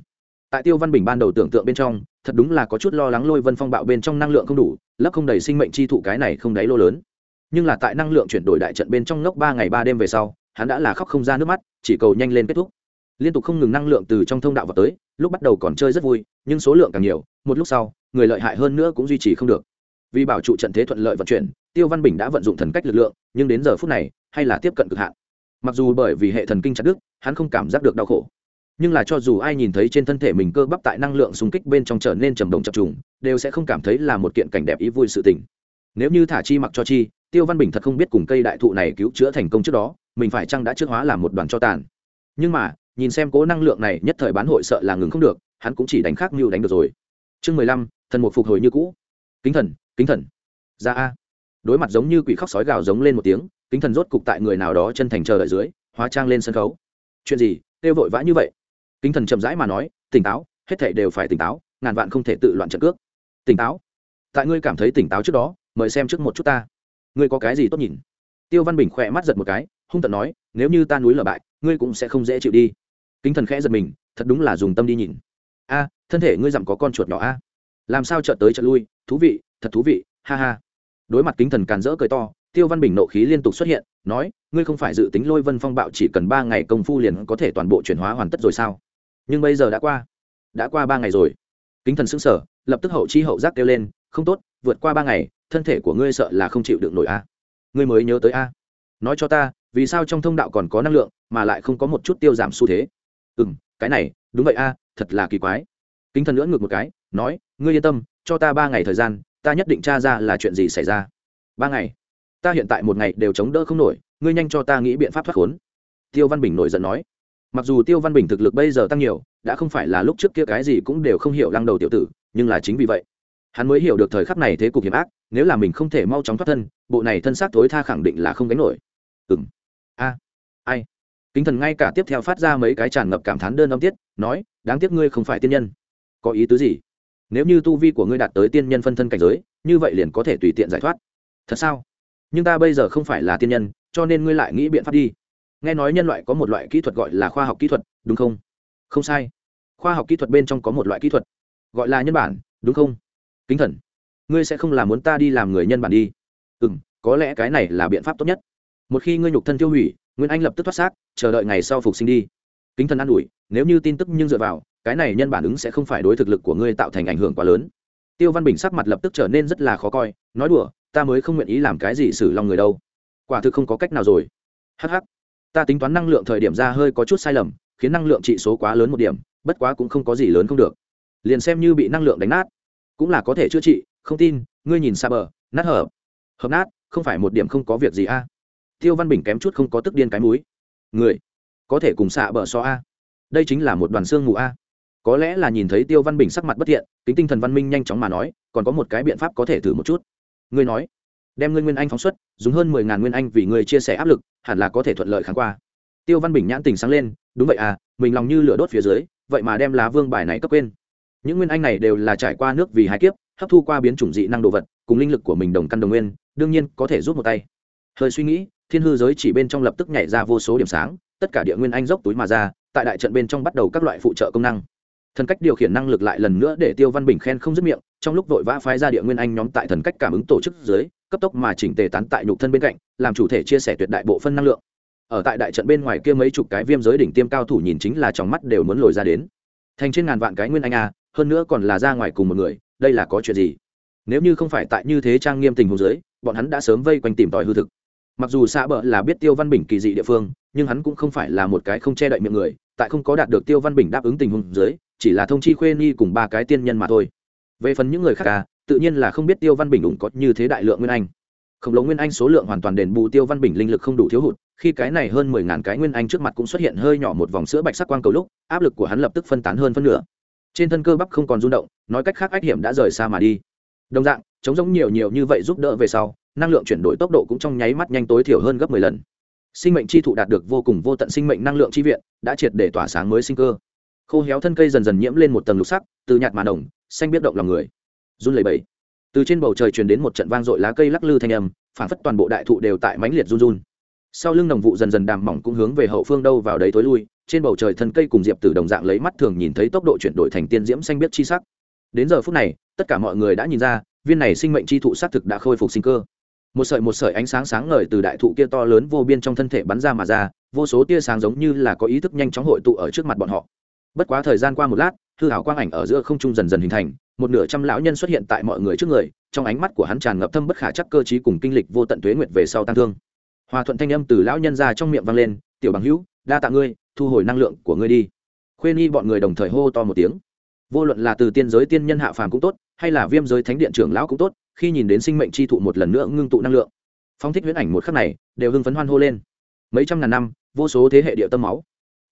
Tại tiêu văn bình ban đầu tưởng tượng bên trong, thật đúng là có chút lo lắng lôi vân phong bạo bên trong năng lượng không đủ, lấp không đầy sinh mệnh chi thụ cái này không đáy lô lớn. Nhưng là tại năng lượng chuyển đổi đại trận bên trong ngốc ba ngày ba đêm về sau hắn đã là khóc không ra nước mắt, chỉ cầu nhanh lên kết thúc. Liên tục không ngừng năng lượng từ trong thông đạo vào tới, lúc bắt đầu còn chơi rất vui, nhưng số lượng càng nhiều, một lúc sau, người lợi hại hơn nữa cũng duy trì không được. Vì bảo trụ trận thế thuận lợi vận chuyển, tiêu văn bình đã vận dụng thần cách lực lượng, nhưng đến giờ phút này, hay là tiếp cận cực hạn. Mặc dù bởi vì hệ thần kinh chặt đức hắn không cảm giác được đau khổ. Nhưng là cho dù ai nhìn thấy trên thân thể mình cơ bắp tại năng lượng xung kích bên trong trở nên trầm đồng chập trùng, đều sẽ không cảm thấy là một kiện cảnh đẹp ý vui sự tình. Nếu như thả chi mặc cho chi, tiêu văn bình thật không biết cùng cây đại thụ này cứu chữa thành công trước đó mình phải chăng đã trước hóa làm một đoàn cho tàn. Nhưng mà, nhìn xem cố năng lượng này nhất thời bán hội sợ là ngừng không được, hắn cũng chỉ đánh khác mưu đánh được rồi. Chương mười lăm, thần một phục hồi như cũ. Kính thần kính thần. Ra a. Đối mặt giống như quỷ khóc sói gào giống lên một tiếng, kính thần rốt cục tại người nào đó chân thành chờ đợi dưới, hóa trang lên sân khấu. Chuyện gì? Kêu vội vã như vậy? Kính thần chậm rãi mà nói, tỉnh táo, hết thảy đều phải tỉnh táo, ngàn vạn không thể tự loạn trận cước. Tỉnh táo? Tại ngươi cảm thấy tỉnh táo trước đó, mời xem trước một chút ta. Ngươi có cái gì tốt nhìn? Tiêu văn bình khỏe mắt giật một cái hung tận nói, nếu như ta núi lở bại, ngươi cũng sẽ không dễ chịu đi. Kính thần khẽ giật mình, thật đúng là dùng tâm đi nhìn. A, thân thể ngươi dặm có con chuột nhỏ a. Làm sao chợt tới chợt lui, thú vị, thật thú vị, ha ha. Đối mặt kính thần càn rỡ cười to, tiêu văn bình nộ khí liên tục xuất hiện, nói, ngươi không phải dự tính lôi vân phong bạo chỉ cần ba ngày công phu liền có thể toàn bộ chuyển hóa hoàn tất rồi sao? Nhưng bây giờ đã qua đã qua ba ngày rồi. Kính thần xứng sở lập tức hậu chi hậu giác kêu lên, không tốt, vượt qua ba ngày, thân thể của ngươi sợ là không chịu được nổi a. Ngươi mới nhớ tới a. Nói cho ta vì sao trong thông đạo còn có năng lượng, mà lại không có một chút tiêu giảm xu thế? Ừ m cái này, đúng vậy a, thật là kỳ quái. Kính thần lưỡng ngược một cái, nói, ngươi yên tâm, cho ta ba ngày thời gian, ta nhất định tra ra là chuyện gì xảy ra. Ba ngày? Ta hiện tại một ngày đều chống đỡ không nổi, ngươi nhanh cho ta nghĩ biện pháp thoát khốn. Tiêu văn bình nổi giận nói. Mặc dù tiêu văn bình thực lực bây giờ tăng nhiều, đã không phải là lúc trước kia cái gì cũng đều không hiểu lăng đầu tiểu tử, nhưng là chính vì vậy, hắn mới hiểu được thời khắc này thế cục hiểm ác, nếu là mình không thể mau chóng thoát thân, bộ này thân xác tối tha khẳng định là không đánh nổi. Ừ m a, ai? Kính thần ngay cả tiếp theo phát ra mấy cái tràn ngập cảm thán đơn âm tiết, nói, đáng tiếc ngươi không phải tiên nhân. Có ý tứ gì? Nếu như tu vi của ngươi đạt tới tiên nhân phân thân cảnh giới, như vậy liền có thể tùy tiện giải thoát. Thật sao? Nhưng ta bây giờ không phải là tiên nhân, cho nên ngươi lại nghĩ biện pháp đi. Nghe nói nhân loại có một loại kỹ thuật gọi là khoa học kỹ thuật, đúng không? Không sai. Khoa học kỹ thuật bên trong có một loại kỹ thuật, gọi là nhân bản, đúng không? Kính thần, ngươi sẽ không làm muốn ta đi làm người nhân bản đi. Ừ m có lẽ cái này là biện pháp tốt nhất một khi ngươi nhục thân tiêu hủy, nguyên anh lập tức thoát xác, chờ đợi ngày sau phục sinh đi. Kính thần an ủi, nếu như tin tức nhưng dựa vào, cái này nhân bản ứng sẽ không phải đối thực lực của ngươi tạo thành ảnh hưởng quá lớn. Tiêu văn bình sắc mặt lập tức trở nên rất là khó coi, nói đùa, ta mới không nguyện ý làm cái gì xử lòng người đâu. Quả thực không có cách nào rồi. Hh ta tính toán năng lượng thời điểm ra hơi có chút sai lầm, khiến năng lượng trị số quá lớn một điểm, bất quá cũng không có gì lớn không được. Liền xem như bị năng lượng đánh nát, cũng là có thể chữa trị, không tin, ngươi nhìn xa bờ nát hở hợp nát, không phải một điểm không có việc gì a tiêu văn bình kém chút không có tức điên cái múi người, có thể cùng xạ bờ so a. Đây chính là một đoàn xương mù a. Có lẽ là nhìn thấy tiêu văn bình sắc mặt bất thiện tính tinh thần văn minh nhanh chóng mà nói, còn có một cái biện pháp có thể thử một chút. Ngươi nói, đem ngươi nguyên anh phóng xuất, dùng hơn mười ngàn nguyên anh vì người chia sẻ áp lực, hẳn là có thể thuận lợi kháng qua. Tiêu văn bình nhãn tình sáng lên, đúng vậy à mình lòng như lửa đốt phía dưới, vậy mà đem lá vương bài này cấp quên. Những nguyên anh này đều là trải qua nước vì hai kiếp, hấp thu qua biến chủng dị năng đồ vật, cùng linh lực của mình đồng căn đồng nguyên, đương nhiên có thể giúp một tay hơi suy nghĩ, thiên hư giới chỉ bên trong lập tức nhảy ra vô số điểm sáng, tất cả địa nguyên anh dốc túi mà ra, tại đại trận bên trong bắt đầu các loại phụ trợ công năng. Thần cách điều khiển năng lực lại lần nữa để tiêu văn bình khen không dứt miệng, trong lúc vội vã phái ra địa nguyên anh nhóm tại thần cách cảm ứng tổ chức dưới, cấp tốc mà chỉnh tề tán tại nhục thân bên cạnh, làm chủ thể chia sẻ tuyệt đại bộ phân năng lượng. Ở tại đại trận bên ngoài kia mấy chục cái viêm giới đỉnh tiêm cao thủ nhìn chính là trong mắt đều muốn lồi ra đến. Thành trên ngàn vạn cái nguyên anh a, hơn nữa còn là ra ngoài cùng một người, đây là có chuyện gì? Nếu như không phải tại như thế trang nghiêm tình hồ dưới, bọn hắn đã sớm vây quanh tìm tòi hư thực mặc dù xã bờ là biết tiêu văn bình kỳ dị địa phương, nhưng hắn cũng không phải là một cái không che đậy miệng người, tại không có đạt được tiêu văn bình đáp ứng tình huống dưới, chỉ là thông chi khuê ni cùng ba cái tiên nhân mà thôi. Về phần những người khác à tự nhiên là không biết tiêu văn bình ủng có như thế đại lượng nguyên anh. Khổng lồ nguyên anh số lượng hoàn toàn đền bù tiêu văn bình linh lực không đủ thiếu hụt, khi cái này hơn mười ngàn cái nguyên anh trước mặt cũng xuất hiện hơi nhỏ một vòng sữa bạch sắc quang cầu lúc, áp lực của hắn lập tức phân tán hơn phân nửa. Trên thân cơ bắp không còn rung động, nói cách khác ách hiểm đã rời xa mà đi. Đồng dạng, chống giống nhiều nhiều như vậy giúp đỡ về sau năng lượng chuyển đổi tốc độ cũng trong nháy mắt nhanh tối thiểu hơn gấp mười lần. Sinh mệnh chi thụ đạt được vô cùng vô tận sinh mệnh năng lượng chi viện, đã triệt để tỏa sáng mới sinh cơ. Khô héo thân cây dần dần nhiễm lên một tầng lục sắc, từ nhạt mà đồng, xanh biết động lòng người. Run lẩy bẩy. Từ trên bầu trời truyền đến một trận vang dội lá cây lắc lư thanh âm, phản phất toàn bộ đại thụ đều tại mãnh liệt run run. Sau lưng đồng vụ dần dần đàm mỏng cũng hướng về hậu phương đâu vào đấy tối lui, trên bầu trời thân cây cùng diệp từ đồng dạng lấy mắt thường nhìn thấy tốc độ chuyển đổi thành tiên diễm xanh biết chi sắc. Đến giờ phút này, tất cả mọi người đã nhìn ra, viên này sinh mệnh chi thụ xác thực đã khôi phục sinh cơ một sợi một sợi ánh sáng sáng ngời từ đại thụ kia to lớn vô biên trong thân thể bắn ra mà ra, vô số tia sáng giống như là có ý thức nhanh chóng hội tụ ở trước mặt bọn họ. Bất quá thời gian qua một lát, hư hảo quang ảnh ở giữa không trung dần dần hình thành, một nửa trăm lão nhân xuất hiện tại mọi người trước người, trong ánh mắt của hắn tràn ngập thâm bất khả chắc cơ chí cùng kinh lịch vô tận tuế nguyệt về sau tăng thương. Hòa thuận thanh âm từ lão nhân ra trong miệng vang lên, tiểu bằng hữu, đa tạ ngươi, thu hồi năng lượng của ngươi đi. Khuyên y bọn người đồng thời hô to một tiếng. Vô luận là từ tiên giới tiên nhân hạ phàm cũng tốt, hay là viêm giới thánh điện trưởng lão cũng tốt khi nhìn đến sinh mệnh chi thụ một lần nữa ngưng tụ năng lượng, phong thích huyễn ảnh một khắc này đều hưng phấn hoan hô lên. Mấy trăm ngàn năm, vô số thế hệ địa tâm máu,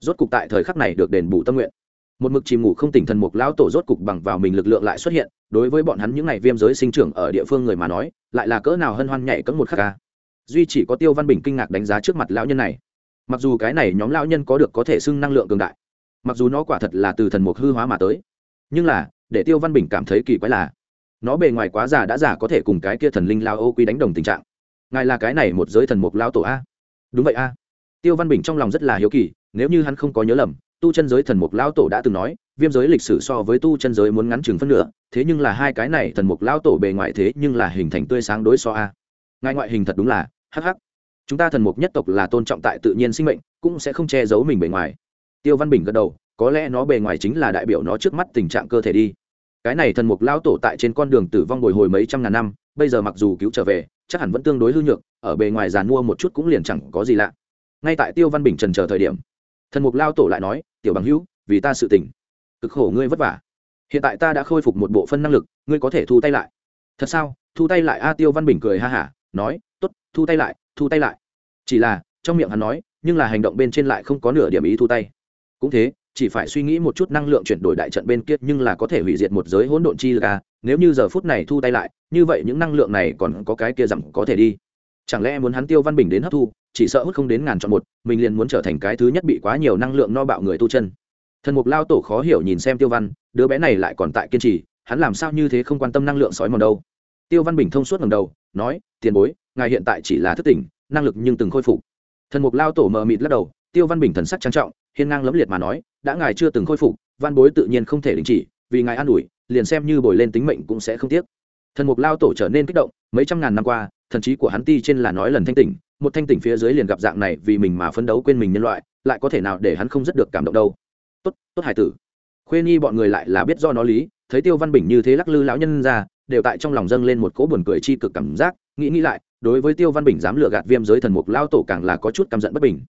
rốt cục tại thời khắc này được đền bù tâm nguyện. Một mực chìm ngủ không tỉnh thần mục lão tổ rốt cục bằng vào mình lực lượng lại xuất hiện, đối với bọn hắn những ngày viêm giới sinh trưởng ở địa phương người mà nói, lại là cỡ nào hân hoan nhảy cỡ một khắc ca duy chỉ có tiêu văn bình kinh ngạc đánh giá trước mặt lão nhân này. Mặc dù cái này nhóm lão nhân có được có thể xưng năng lượng cường đại, mặc dù nó quả thật là từ thần mục hư hóa mà tới, nhưng là, để tiêu văn bình cảm thấy kỳ quái là nó bề ngoài quá già đã già có thể cùng cái kia thần linh lao ô quy đánh đồng tình trạng. Ngài là cái này một giới thần mục lao tổ a? Đúng vậy a. Tiêu văn bình trong lòng rất là hiếu kỳ, nếu như hắn không có nhớ lầm, tu chân giới thần mục lao tổ đã từng nói, viêm giới lịch sử so với tu chân giới muốn ngắn chừng phân nửa, thế nhưng là hai cái này thần mục lao tổ bề ngoài thế nhưng là hình thành tươi sáng đối so a. Ngài ngoại hình thật đúng là hh chúng ta thần mục nhất tộc là tôn trọng tại tự nhiên sinh mệnh, cũng sẽ không che giấu mình bề ngoài. Tiêu văn bình gật đầu, có lẽ nó bề ngoài chính là đại biểu nó trước mắt tình trạng cơ thể đi cái này thần mục lao tổ tại trên con đường tử vong bồi hồi mấy trăm ngàn năm, bây giờ mặc dù cứu trở về, chắc hẳn vẫn tương đối hư nhược, ở bề ngoài giàn mua một chút cũng liền chẳng có gì lạ. Ngay tại tiêu văn bình trần chờ thời điểm, thần mục lao tổ lại nói, tiểu bằng hữu, vì ta sự tỉnh cực khổ ngươi vất vả. Hiện tại ta đã khôi phục một bộ phân năng lực, ngươi có thể thu tay lại. Thật sao? Thu tay lại? A tiêu văn bình cười ha hả, nói t ố t thu tay lại, thu tay lại. Chỉ là, trong miệng hắn nói, nhưng là hành động bên trên lại không có nửa điểm ý thu tay. Cũng thế chỉ phải suy nghĩ một chút năng lượng chuyển đổi đại trận bên kia nhưng là có thể hủy diệt một giới hỗn độn chi lực à, nếu như giờ phút này thu tay lại, như vậy những năng lượng này còn có cái kia rằng có thể đi. Chẳng lẽ muốn hắn Tiêu Văn Bình đến hấp thu, chỉ sợ hút không đến ngàn chọn một, mình liền muốn trở thành cái thứ nhất bị quá nhiều năng lượng no bạo người tu chân. Thần Mục Lao tổ khó hiểu nhìn xem Tiêu Văn, đứa bé này lại còn tại kiên trì, hắn làm sao như thế không quan tâm năng lượng sói mòn đâu. Tiêu Văn Bình thông suốt ngẩng đầu, nói: "Tiền bối, ngài hiện tại chỉ là thức tỉnh, năng lực nhưng từng khôi phục." Thần Mục Lao tổ mờ mịt lắc đầu, Tiêu Văn Bình thần sắc trang trọng, hiên ngang lẫm liệt mà nói, đã ngài chưa từng khôi phục văn bối tự nhiên không thể đình chỉ vì ngài an ủi liền xem như bồi lên tính mệnh cũng sẽ không tiếc. Thần mục lao tổ trở nên kích động mấy trăm ngàn năm qua thần trí của hắn ti trên là nói lần thanh tỉnh một thanh tỉnh phía dưới liền gặp dạng này vì mình mà phấn đấu quên mình nhân loại lại có thể nào để hắn không rất được cảm động đâu. Tốt tốt hải tử. Khuê nhi bọn người lại là biết do nó lý thấy tiêu văn bình như thế lắc lư lão nhân ra đều tại trong lòng dâng lên một cỗ buồn cười chi cực cảm giác nghĩ nghĩ lại đối với tiêu văn bình dám lừa gạt viêm giới thần mục lao tổ càng là có chút căm giận bất bình.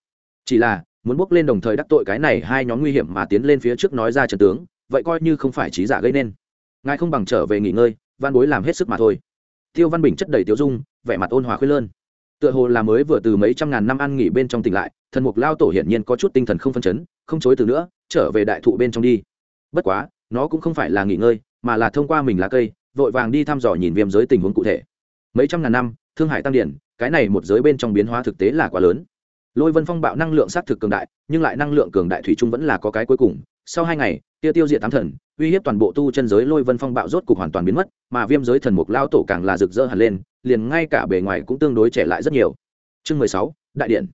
Chỉ là muốn bước lên đồng thời đắc tội cái này hai nhóm nguy hiểm mà tiến lên phía trước nói ra trận tướng, vậy coi như không phải trí giả gây nên. Ngài không bằng trở về nghỉ ngơi, văn bối làm hết sức mà thôi. Tiêu văn bình chất đầy tiêu dung, vẻ mặt ôn hòa khuyên lơn. Tựa hồ là mới vừa từ mấy trăm ngàn năm ăn nghỉ bên trong tỉnh lại, thần mục lao tổ hiển nhiên có chút tinh thần không phân chấn, không chối từ nữa, trở về đại thụ bên trong đi. Bất quá, nó cũng không phải là nghỉ ngơi, mà là thông qua mình lá cây, vội vàng đi thăm dò nhìn viêm giới tình huống cụ thể. Mấy trăm ngàn năm, thương hải tăng điển, cái này một giới bên trong biến hóa thực tế là quá lớn lôi vân phong bạo năng lượng xác thực cường đại, nhưng lại năng lượng cường đại thủy chung vẫn là có cái cuối cùng. Sau hai ngày, tiêu tiêu diệt tám thần, uy hiếp toàn bộ tu chân giới lôi vân phong bạo rốt cục hoàn toàn biến mất, mà viêm giới thần mục lao tổ càng là rực rỡ hẳn lên, liền ngay cả bề ngoài cũng tương đối trẻ lại rất nhiều. Chương mười sáu, đại điện.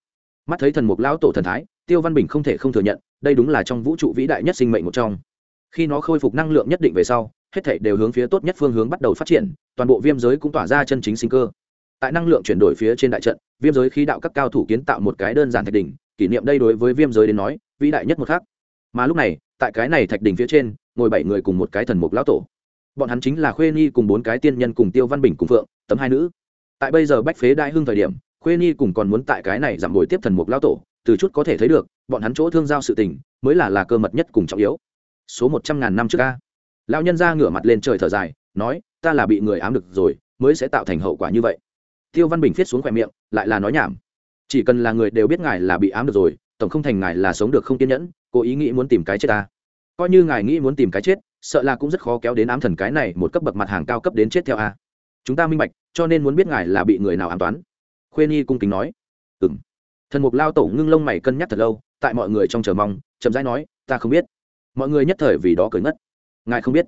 Mắt thấy thần mục lao tổ thần thái, tiêu văn bình không thể không thừa nhận, đây đúng là trong vũ trụ vĩ đại nhất sinh mệnh một trong. Khi nó khôi phục năng lượng nhất định về sau, hết thảy đều hướng phía tốt nhất phương hướng bắt đầu phát triển, toàn bộ viêm giới cũng tỏa ra chân chính sinh cơ tại năng lượng chuyển đổi phía trên đại trận, viêm giới khí đạo các cao thủ kiến tạo một cái đơn giản thạch đỉnh, kỷ niệm đây đối với viêm giới đến nói, vĩ đại nhất một khác mà lúc này, tại cái này thạch đỉnh phía trên, ngồi bảy người cùng một cái thần mục lão tổ. Bọn hắn chính là khuê nhi cùng bốn cái tiên nhân cùng tiêu văn bình cùng phượng, tấm hai nữ. Tại bây giờ bách phế đại hưng thời điểm, khuê nhi cùng còn muốn tại cái này giảm bồi tiếp thần mục lão tổ, từ chút có thể thấy được, bọn hắn chỗ thương giao sự tình, mới là là cơ mật nhất cùng trọng yếu. Số một trăm ngàn năm trước ca lão nhân ra ngửa mặt lên trời thở dài, nói, ta là bị người ám được rồi, mới sẽ tạo thành hậu quả như vậy tiêu văn bình viết xuống khỏe miệng, lại là nói nhảm. Chỉ cần là người đều biết ngài là bị ám được rồi, tổng không thành ngài là sống được không kiên nhẫn, cố ý nghĩ muốn tìm cái chết ta. Coi như ngài nghĩ muốn tìm cái chết, sợ là cũng rất khó kéo đến ám thần cái này một cấp bậc mặt hàng cao cấp đến chết theo a. Chúng ta minh bạch, cho nên muốn biết ngài là bị người nào ám toán. Khuyên nhi cung kính nói. Ừ m thần mục lao tổ ngưng lông mày cân nhắc thật lâu, tại mọi người trong chờ mong, chậm rãi nói, ta không biết. Mọi người nhất thời vì đó cười ngất. Ngài không biết.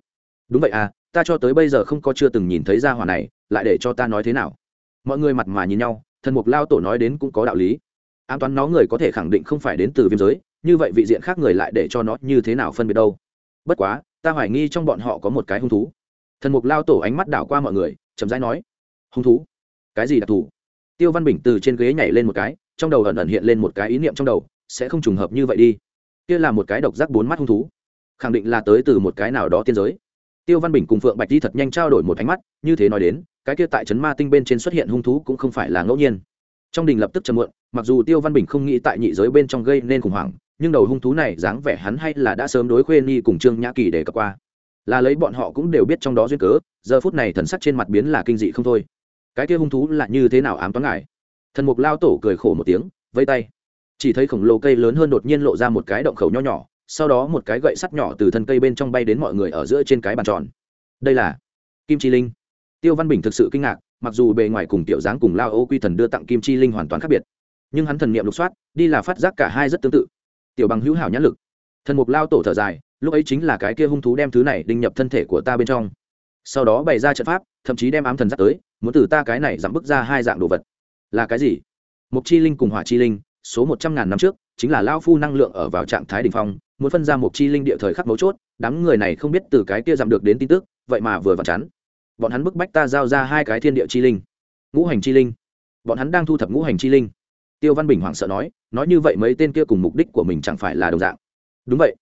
Đúng vậy à ta cho tới bây giờ không có chưa từng nhìn thấy ra hỏa này, lại để cho ta nói thế nào? Mọi người mặt mà nhìn nhau, thần mục lao tổ nói đến cũng có đạo lý. An toán nó người có thể khẳng định không phải đến từ viêm giới, như vậy vị diện khác người lại để cho nó như thế nào phân biệt đâu? Bất quá, ta hoài nghi trong bọn họ có một cái hung thú. Thần mục lao tổ ánh mắt đảo qua mọi người, chậm rãi nói, hung thú? Cái gì đặc thù? Tiêu văn bình từ trên ghế nhảy lên một cái, trong đầu ẩn ẩn hiện lên một cái ý niệm trong đầu, sẽ không trùng hợp như vậy đi. Kia là một cái độc giác bốn mắt hung thú. Khẳng định là tới từ một cái nào đó tiên giới. Tiêu văn bình cùng phượng bạch đi thật nhanh trao đổi một ánh mắt, như thế nói đến cái kia tại trấn ma tinh bên trên xuất hiện hung thú cũng không phải là ngẫu nhiên. Trong đình lập tức chậm muộn, mặc dù tiêu văn bình không nghĩ tại nhị giới bên trong gây nên khủng hoảng, nhưng đầu hung thú này dáng vẻ hắn hay là đã sớm đối khuê ni cùng trương nhã kỳ để cập qua. Là lấy bọn họ cũng đều biết trong đó duyên cớ, giờ phút này thần sắc trên mặt biến là kinh dị không thôi. Cái kia hung thú là như thế nào ám toán ngài? Thần mục lao tổ cười khổ một tiếng vây tay. Chỉ thấy khổng lồ cây lớn hơn đột nhiên lộ ra một cái động khẩu nho nhỏ, sau đó một cái gậy sắt nhỏ từ thân cây bên trong bay đến mọi người ở giữa trên cái bàn tròn. Đây là kim chi linh tiêu văn bình thực sự kinh ngạc, mặc dù bề ngoài cùng tiểu dáng cùng lao ô quy thần đưa tặng kim chi linh hoàn toàn khác biệt, nhưng hắn thần niệm lục soát, đi là phát giác cả hai rất tương tự. Tiểu bằng hữu hảo nhãn lực. Thần mục lao tổ thở dài, lúc ấy chính là cái kia hung thú đem thứ này đinh nhập thân thể của ta bên trong. Sau đó bày ra trận pháp, thậm chí đem ám thần dắt tới, muốn từ ta cái này giảm bức ra hai dạng đồ vật. Là cái gì? Mục chi linh cùng hỏa chi linh, số một trăm ngàn năm trước, chính là lao phu năng lượng ở vào trạng thái đ ỉ n h phong, muốn phân ra mục chi linh địa thời khắc mấu chốt, đám người này không biết từ cái kia giảm được đến tin tức, vậy mà vừa vặn chắn bọn hắn bức bách ta giao ra hai cái thiên địa chi linh, ngũ hành chi linh. Bọn hắn đang thu thập ngũ hành chi linh. Tiêu văn bình hoảng sợ nói nói như vậy mấy tên kia cùng mục đích của mình chẳng phải là đồng dạng. Đúng vậy.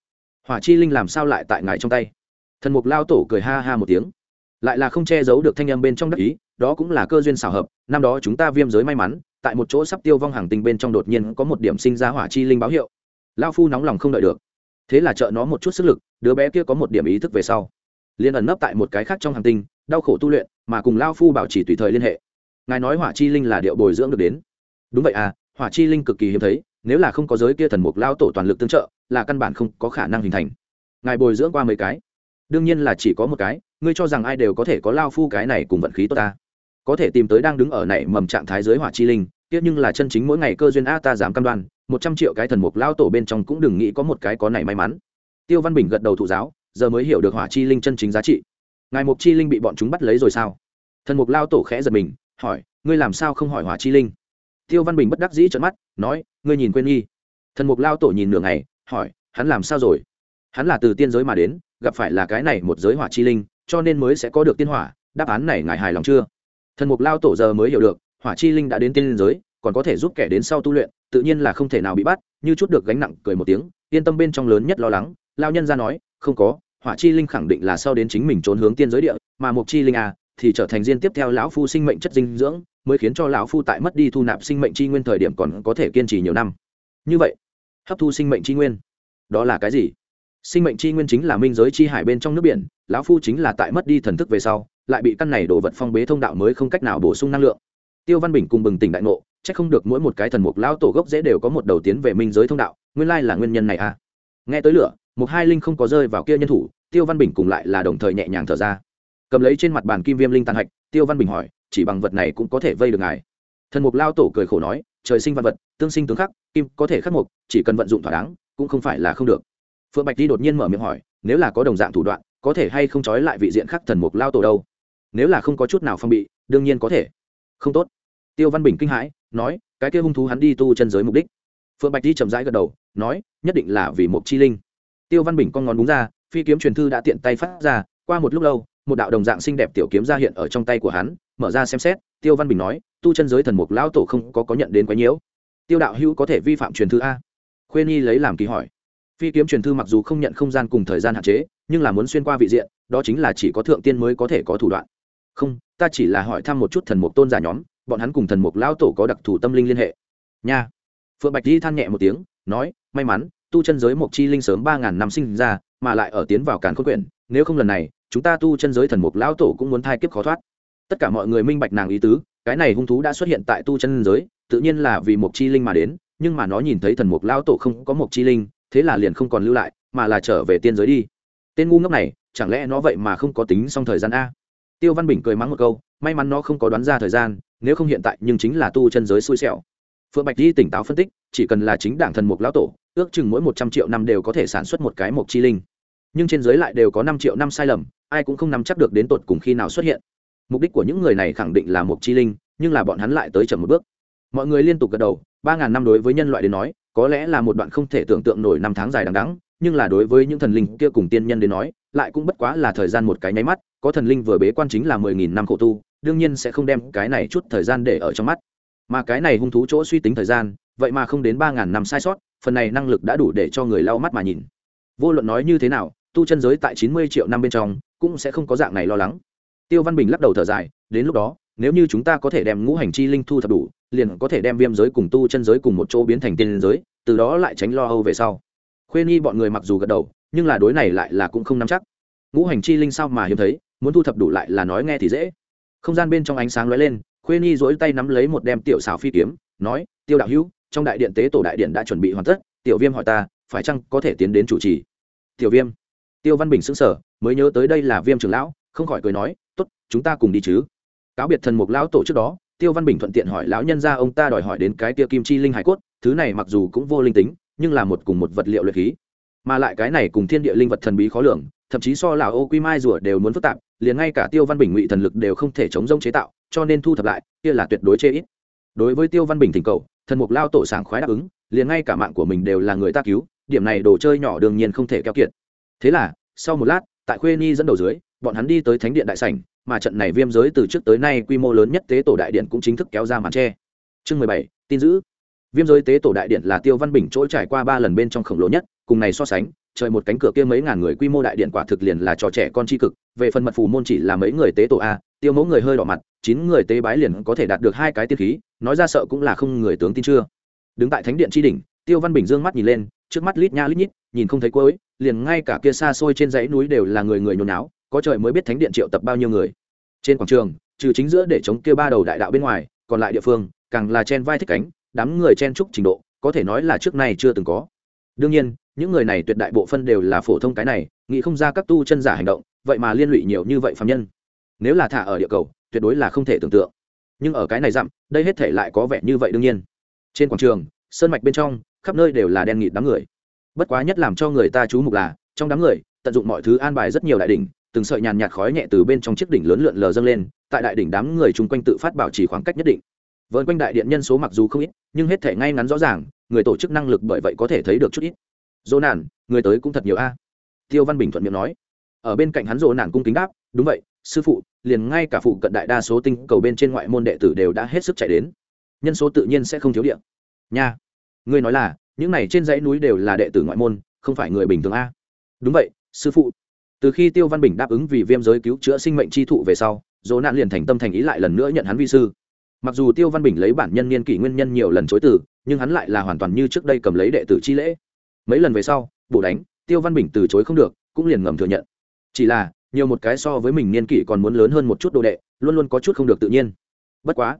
Hỏa chi linh làm sao lại tại ngài trong tay? Thần mục lao tổ cười ha ha một tiếng. Lại là không che giấu được thanh âm bên trong đất ý, đó cũng là cơ duyên xảo hợp, năm đó chúng ta viêm giới may mắn, tại một chỗ sắp tiêu vong hàng tinh bên trong đột nhiên có một điểm sinh ra hỏa chi linh báo hiệu. Lao phu nóng lòng không đợi được. Thế là trợ nó một chút sức lực, đứa bé kia có một điểm ý thức về sau. Liền ẩn nấp tại một cái khác trong hàng tinh đau khổ tu luyện, mà cùng lao phu bảo trì tùy thời liên hệ. Ngài nói hỏa chi linh là điệu bồi dưỡng được đến. Đúng vậy à hỏa chi linh cực kỳ hiếm thấy, nếu là không có giới kia thần mục lao tổ toàn lực tương trợ, là căn bản không có khả năng hình thành. Ngài bồi dưỡng qua mấy cái? Đương nhiên là chỉ có một cái, ngươi cho rằng ai đều có thể có lao phu cái này cùng vận khí tốt ta? Có thể tìm tới đang đứng ở này mầm trạng thái giới hỏa chi linh tiếc nhưng là chân chính mỗi ngày cơ duyên a ta dám cam đoan, một trăm triệu cái thần mục lao tổ bên trong cũng đừng nghĩ có một cái có này may mắn. Tiêu văn bình gật đầu thụ giáo, giờ mới hiểu được hỏa chi linh chân chính giá trị ngài mục chi linh bị bọn chúng bắt lấy rồi sao? Thần mục lao tổ khẽ giật mình, hỏi, ngươi làm sao không hỏi hỏa chi linh? Tiêu văn bình bất đắc dĩ trợn mắt, nói, ngươi nhìn quên nghi thần mục lao tổ nhìn nửa ngày, hỏi, hắn làm sao rồi? Hắn là từ tiên giới mà đến, gặp phải là cái này một giới hỏa chi linh, cho nên mới sẽ có được tiên hỏa, đáp án này ngài hài lòng chưa? Thần mục lao tổ giờ mới hiểu được, hỏa chi linh đã đến tiên giới, còn có thể giúp kẻ đến sau tu luyện, tự nhiên là không thể nào bị bắt, như chút được gánh nặng cười một tiếng, yên tâm bên trong lớn nhất lo lắng lao nhân ra nói, không có hỏa chi linh khẳng định là sau đến chính mình trốn hướng tiên giới địa, mà mục chi linh à thì trở thành diên tiếp theo lão phu sinh mệnh chất dinh dưỡng, mới khiến cho lão phu tại mất đi thu nạp sinh mệnh chi nguyên thời điểm còn có thể kiên trì nhiều năm. Như vậy, hấp thu sinh mệnh chi nguyên, đó là cái gì? Sinh mệnh chi nguyên chính là minh giới chi hải bên trong nước biển, lão phu chính là tại mất đi thần thức về sau, lại bị căn này đổ vật phong bế thông đạo mới không cách nào bổ sung năng lượng. Tiêu văn bình cùng bừng tỉnh đại ngộ c h ắ c không được mỗi một cái thần mục lão tổ gốc dễ đều có một đầu tiến về minh giới thông đạo, nguyên lai là nguyên nhân này à. Nghe tới lửa một hai linh không có rơi vào kia nhân thủ tiêu văn bình cùng lại là đồng thời nhẹ nhàng thở ra. Cầm lấy trên mặt bàn kim viêm linh tàn hạch, tiêu văn bình hỏi, chỉ bằng vật này cũng có thể vây được ngài. Thần mục lao tổ cười khổ nói, trời sinh văn vật, tương sinh tướng khắc, kim có thể khắc mục, chỉ cần vận dụng thỏa đáng, cũng không phải là không được. Phượng bạch đi đột nhiên mở miệng hỏi, nếu là có đồng dạng thủ đoạn, có thể hay không trói lại vị diện khắc thần mục lao tổ đâu? Nếu là không có chút nào phong bị, đương nhiên có thể. Không tốt. Tiêu văn bình kinh hãi, nói, cái kia hung thú hắn đi tu chân giới mục đích. Phượng bạch đi chậm rãi gật đầu, nói, nhất định là vì mục chi linh. Tiêu văn bình con ngón đúng ra phi kiếm truyền thư đã tiện tay phát ra, qua một lúc lâu, một đạo đồng dạng xinh đẹp tiểu kiếm ra hiện ở trong tay của hắn, mở ra xem xét, tiêu văn bình nói, tu chân giới thần mục lão tổ không có có nhận đến quái nhiễu. Tiêu đạo hữu có thể vi phạm truyền thư a? Khuê nhi lấy làm kỳ hỏi. Phi kiếm truyền thư mặc dù không nhận không gian cùng thời gian hạn chế, nhưng là muốn xuyên qua vị diện, đó chính là chỉ có thượng tiên mới có thể có thủ đoạn. Không, ta chỉ là hỏi thăm một chút thần mục tôn giả nhóm, bọn hắn cùng thần mục lão tổ có đặc thù tâm linh liên hệ. Nha. Phượng bạch di than nhẹ một tiếng, nói, may mắn tu chân giới mộc chi linh sớm ba ngàn năm sinh ra, mà lại ở tiến vào càn khôn quyển, nếu không lần này, chúng ta tu chân giới thần mục lão tổ cũng muốn thai kiếp khó thoát. Tất cả mọi người minh bạch nàng ý tứ, cái này hung thú đã xuất hiện tại tu chân giới, tự nhiên là vì mộc chi linh mà đến, nhưng mà nó nhìn thấy thần mục lão tổ không có mộc chi linh, thế là liền không còn lưu lại, mà là trở về tiên giới đi. Tên ngu ngốc này, chẳng lẽ nó vậy mà không có tính xong thời gian a? Tiêu văn bình cười mắng một câu, may mắn nó không có đoán ra thời gian, nếu không hiện tại nhưng chính là tu chân giới xui xẻo phượng bạch di tỉnh táo phân tích, chỉ cần là chính đảng thần mục lão tổ, ước chừng mỗi một trăm triệu năm đều có thể sản xuất một cái mộc chi linh. Nhưng trên giới lại đều có năm triệu năm sai lầm, ai cũng không nắm chắc được đến tột cùng khi nào xuất hiện. Mục đích của những người này khẳng định là mộc chi linh, nhưng là bọn hắn lại tới chậm một bước. Mọi người liên tục gật đầu, ba ngàn năm đối với nhân loại đến nói, có lẽ là một đoạn không thể tưởng tượng nổi năm tháng dài đằng đẵng, nhưng là đối với những thần linh kia cùng tiên nhân đến nói, lại cũng bất quá là thời gian một cái nháy mắt, có thần linh vừa bế quan chính là mười nghìn năm khổ tu, đương nhiên sẽ không đem cái này chút thời gian để ở trong mắt mà cái này hung thú chỗ suy tính thời gian, vậy mà không đến ba ngàn năm sai sót, phần này năng lực đã đủ để cho người lau mắt mà nhìn. Vô luận nói như thế nào, tu chân giới tại chín mươi triệu năm bên trong, cũng sẽ không có dạng này lo lắng. Tiêu văn bình lắc đầu thở dài, đến lúc đó, nếu như chúng ta có thể đem ngũ hành chi linh thu thập đủ, liền có thể đem viêm giới cùng tu chân giới cùng một chỗ biến thành tiên giới, từ đó lại tránh lo âu về sau. Khuê nghi bọn người mặc dù gật đầu, nhưng là đối này lại là cũng không nắm chắc. Ngũ hành chi linh sao mà hiếm thấy, muốn thu thập đủ lại là nói nghe thì dễ. Không gian bên trong ánh sáng lóe lên khuê nhi dỗi tay nắm lấy một đem tiểu xào phi kiếm, nói, tiêu đạo hữu, trong đại điện tế tổ đại điện đã chuẩn bị hoàn tất, tiểu viêm hỏi ta, phải chăng có thể tiến đến chủ trì? Tiểu viêm. Tiêu văn bình xứng sở mới nhớ tới đây là viêm trưởng lão, không khỏi cười nói t ố t chúng ta cùng đi chứ. Cáo biệt thần mục lão tổ trước đó, tiêu văn bình thuận tiện hỏi lão nhân ra ông ta đòi hỏi đến cái tia kim chi linh hải cốt, thứ này mặc dù cũng vô linh tính, nhưng là một cùng một vật liệu luyện khí. Mà lại cái này cùng thiên địa linh vật thần bí khó lường, thậm chí so là ô quy mai rùa đều muốn phức tạp, liền ngay cả tiêu văn bình ngụy thần lực đều không thể chống rông chế tạo cho nên thu thập lại, kia là tuyệt đối chê ít. Đối với tiêu văn bình thỉnh cầu, thần mục lao tổ sảng khoái đáp ứng, liền ngay cả mạng của mình đều là người ta cứu, điểm này đồ chơi nhỏ đương nhiên không thể keo kiệt. Thế là, sau một lát, tại khuê ni dẫn đầu dưới, bọn hắn đi tới thánh điện đại sảnh, mà trận này viêm giới từ trước tới nay quy mô lớn nhất tế tổ đại điện cũng chính thức kéo ra màn tre. Chương mười bảy, tin giữ viêm giới tế tổ đại điện là tiêu văn bình chỗ trải qua ba lần bên trong khổng lồ nhất, cùng này so sánh, trời một cánh cửa kia mấy ngàn người quy mô đại điện quả thực liền là trò trẻ con tri cực, về phần mật phù môn chỉ là mấy người tế tổ a tiêu mẫu người hơi đỏ mặt, chín người tế bái liền có thể đạt được hai cái tiên khí, nói ra sợ cũng là không người tướng tin chưa. Đứng tại thánh điện tri đỉnh, tiêu văn bình dương mắt nhìn lên, trước mắt lít nha lít nhít, nhìn không thấy cuối, liền ngay cả kia xa xôi trên dãy núi đều là người người nhồi náo có trời mới biết thánh điện triệu tập bao nhiêu người. Trên quảng trường, trừ chính giữa để chống kia ba đầu đại đạo bên ngoài, còn lại địa phương, càng là chen vai thích cánh, đám người chen trúc trình độ, có thể nói là trước nay chưa từng có. Đương nhiên, những người này tuyệt đại bộ phân đều là phổ thông cái này, nghĩ không ra các tu chân giả hành động, vậy mà liên lụy nhiều như vậy phạm nhân nếu là thả ở địa cầu, tuyệt đối là không thể tưởng tượng. Nhưng ở cái này dặm, đây hết thể lại có vẻ như vậy đương nhiên. Trên quảng trường, sơn mạch bên trong, khắp nơi đều là đen nghịt đám người. Bất quá nhất làm cho người ta chú mục là, trong đám người, tận dụng mọi thứ an bài rất nhiều đại đỉnh, từng sợi nhàn nhạt khói nhẹ từ bên trong chiếc đỉnh lớn lượn lờ dâng lên, tại đại đỉnh đám người chung quanh tự phát bảo trì khoảng cách nhất định. Vợn quanh đại điện nhân số mặc dù không ít, nhưng hết thể ngay ngắn rõ ràng, người tổ chức năng lực bởi vậy có thể thấy được chút ít. Dỗ nản, người tới cũng thật nhiều a. Tiêu văn bình thuận miệng nói. Ở bên cạnh hắn dỗ nản cung kính đáp, đúng vậy sư phụ, liền ngay cả phụ cận đại đa số tinh cầu bên trên ngoại môn đệ tử đều đã hết sức chạy đến. Nhân số tự nhiên sẽ không thiếu điện nha, ngươi nói là, những này trên dãy núi đều là đệ tử ngoại môn, không phải người bình thường a. Đúng vậy, sư phụ. Từ khi tiêu văn bình đáp ứng vì viêm giới cứu chữa sinh mệnh chi thụ về sau, dỗ nạn liền thành tâm thành ý lại lần nữa nhận hắn vi sư. Mặc dù tiêu văn bình lấy bản nhân niên kỷ nguyên nhân nhiều lần chối từ, nhưng hắn lại là hoàn toàn như trước đây cầm lấy đệ tử chi lễ. Mấy lần về sau, bổ đánh, tiêu văn bình từ chối không được, cũng liền ngầm thừa nhận. Chỉ là nhiều một cái so với mình niên kỷ còn muốn lớn hơn một chút đồ đệ, luôn luôn có chút không được tự nhiên. Bất quá,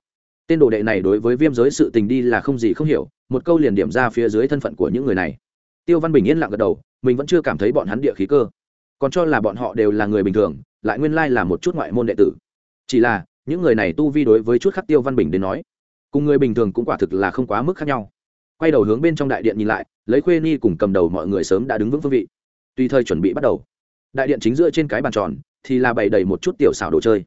tên đồ đệ này đối với viêm giới sự tình đi là không gì không hiểu, một câu liền điểm ra phía dưới thân phận của những người này. Tiêu văn bình yên lặng gật đầu, mình vẫn chưa cảm thấy bọn hắn địa khí cơ. Còn cho là bọn họ đều là người bình thường, lại nguyên lai là một chút ngoại môn đệ tử. Chỉ là, những người này tu vi đối với chút khắc tiêu văn bình đến nói, cùng người bình thường cũng quả thực là không quá mức khác nhau. Quay đầu hướng bên trong đại điện nhìn lại, lấy khuê ni cùng cầm đầu mọi người sớm đã đứng vững phương vị. Tùy thời chuẩn bị bắt đầu đại điện chính giữa trên cái bàn tròn thì là bày đầy một chút tiểu xảo đồ chơi.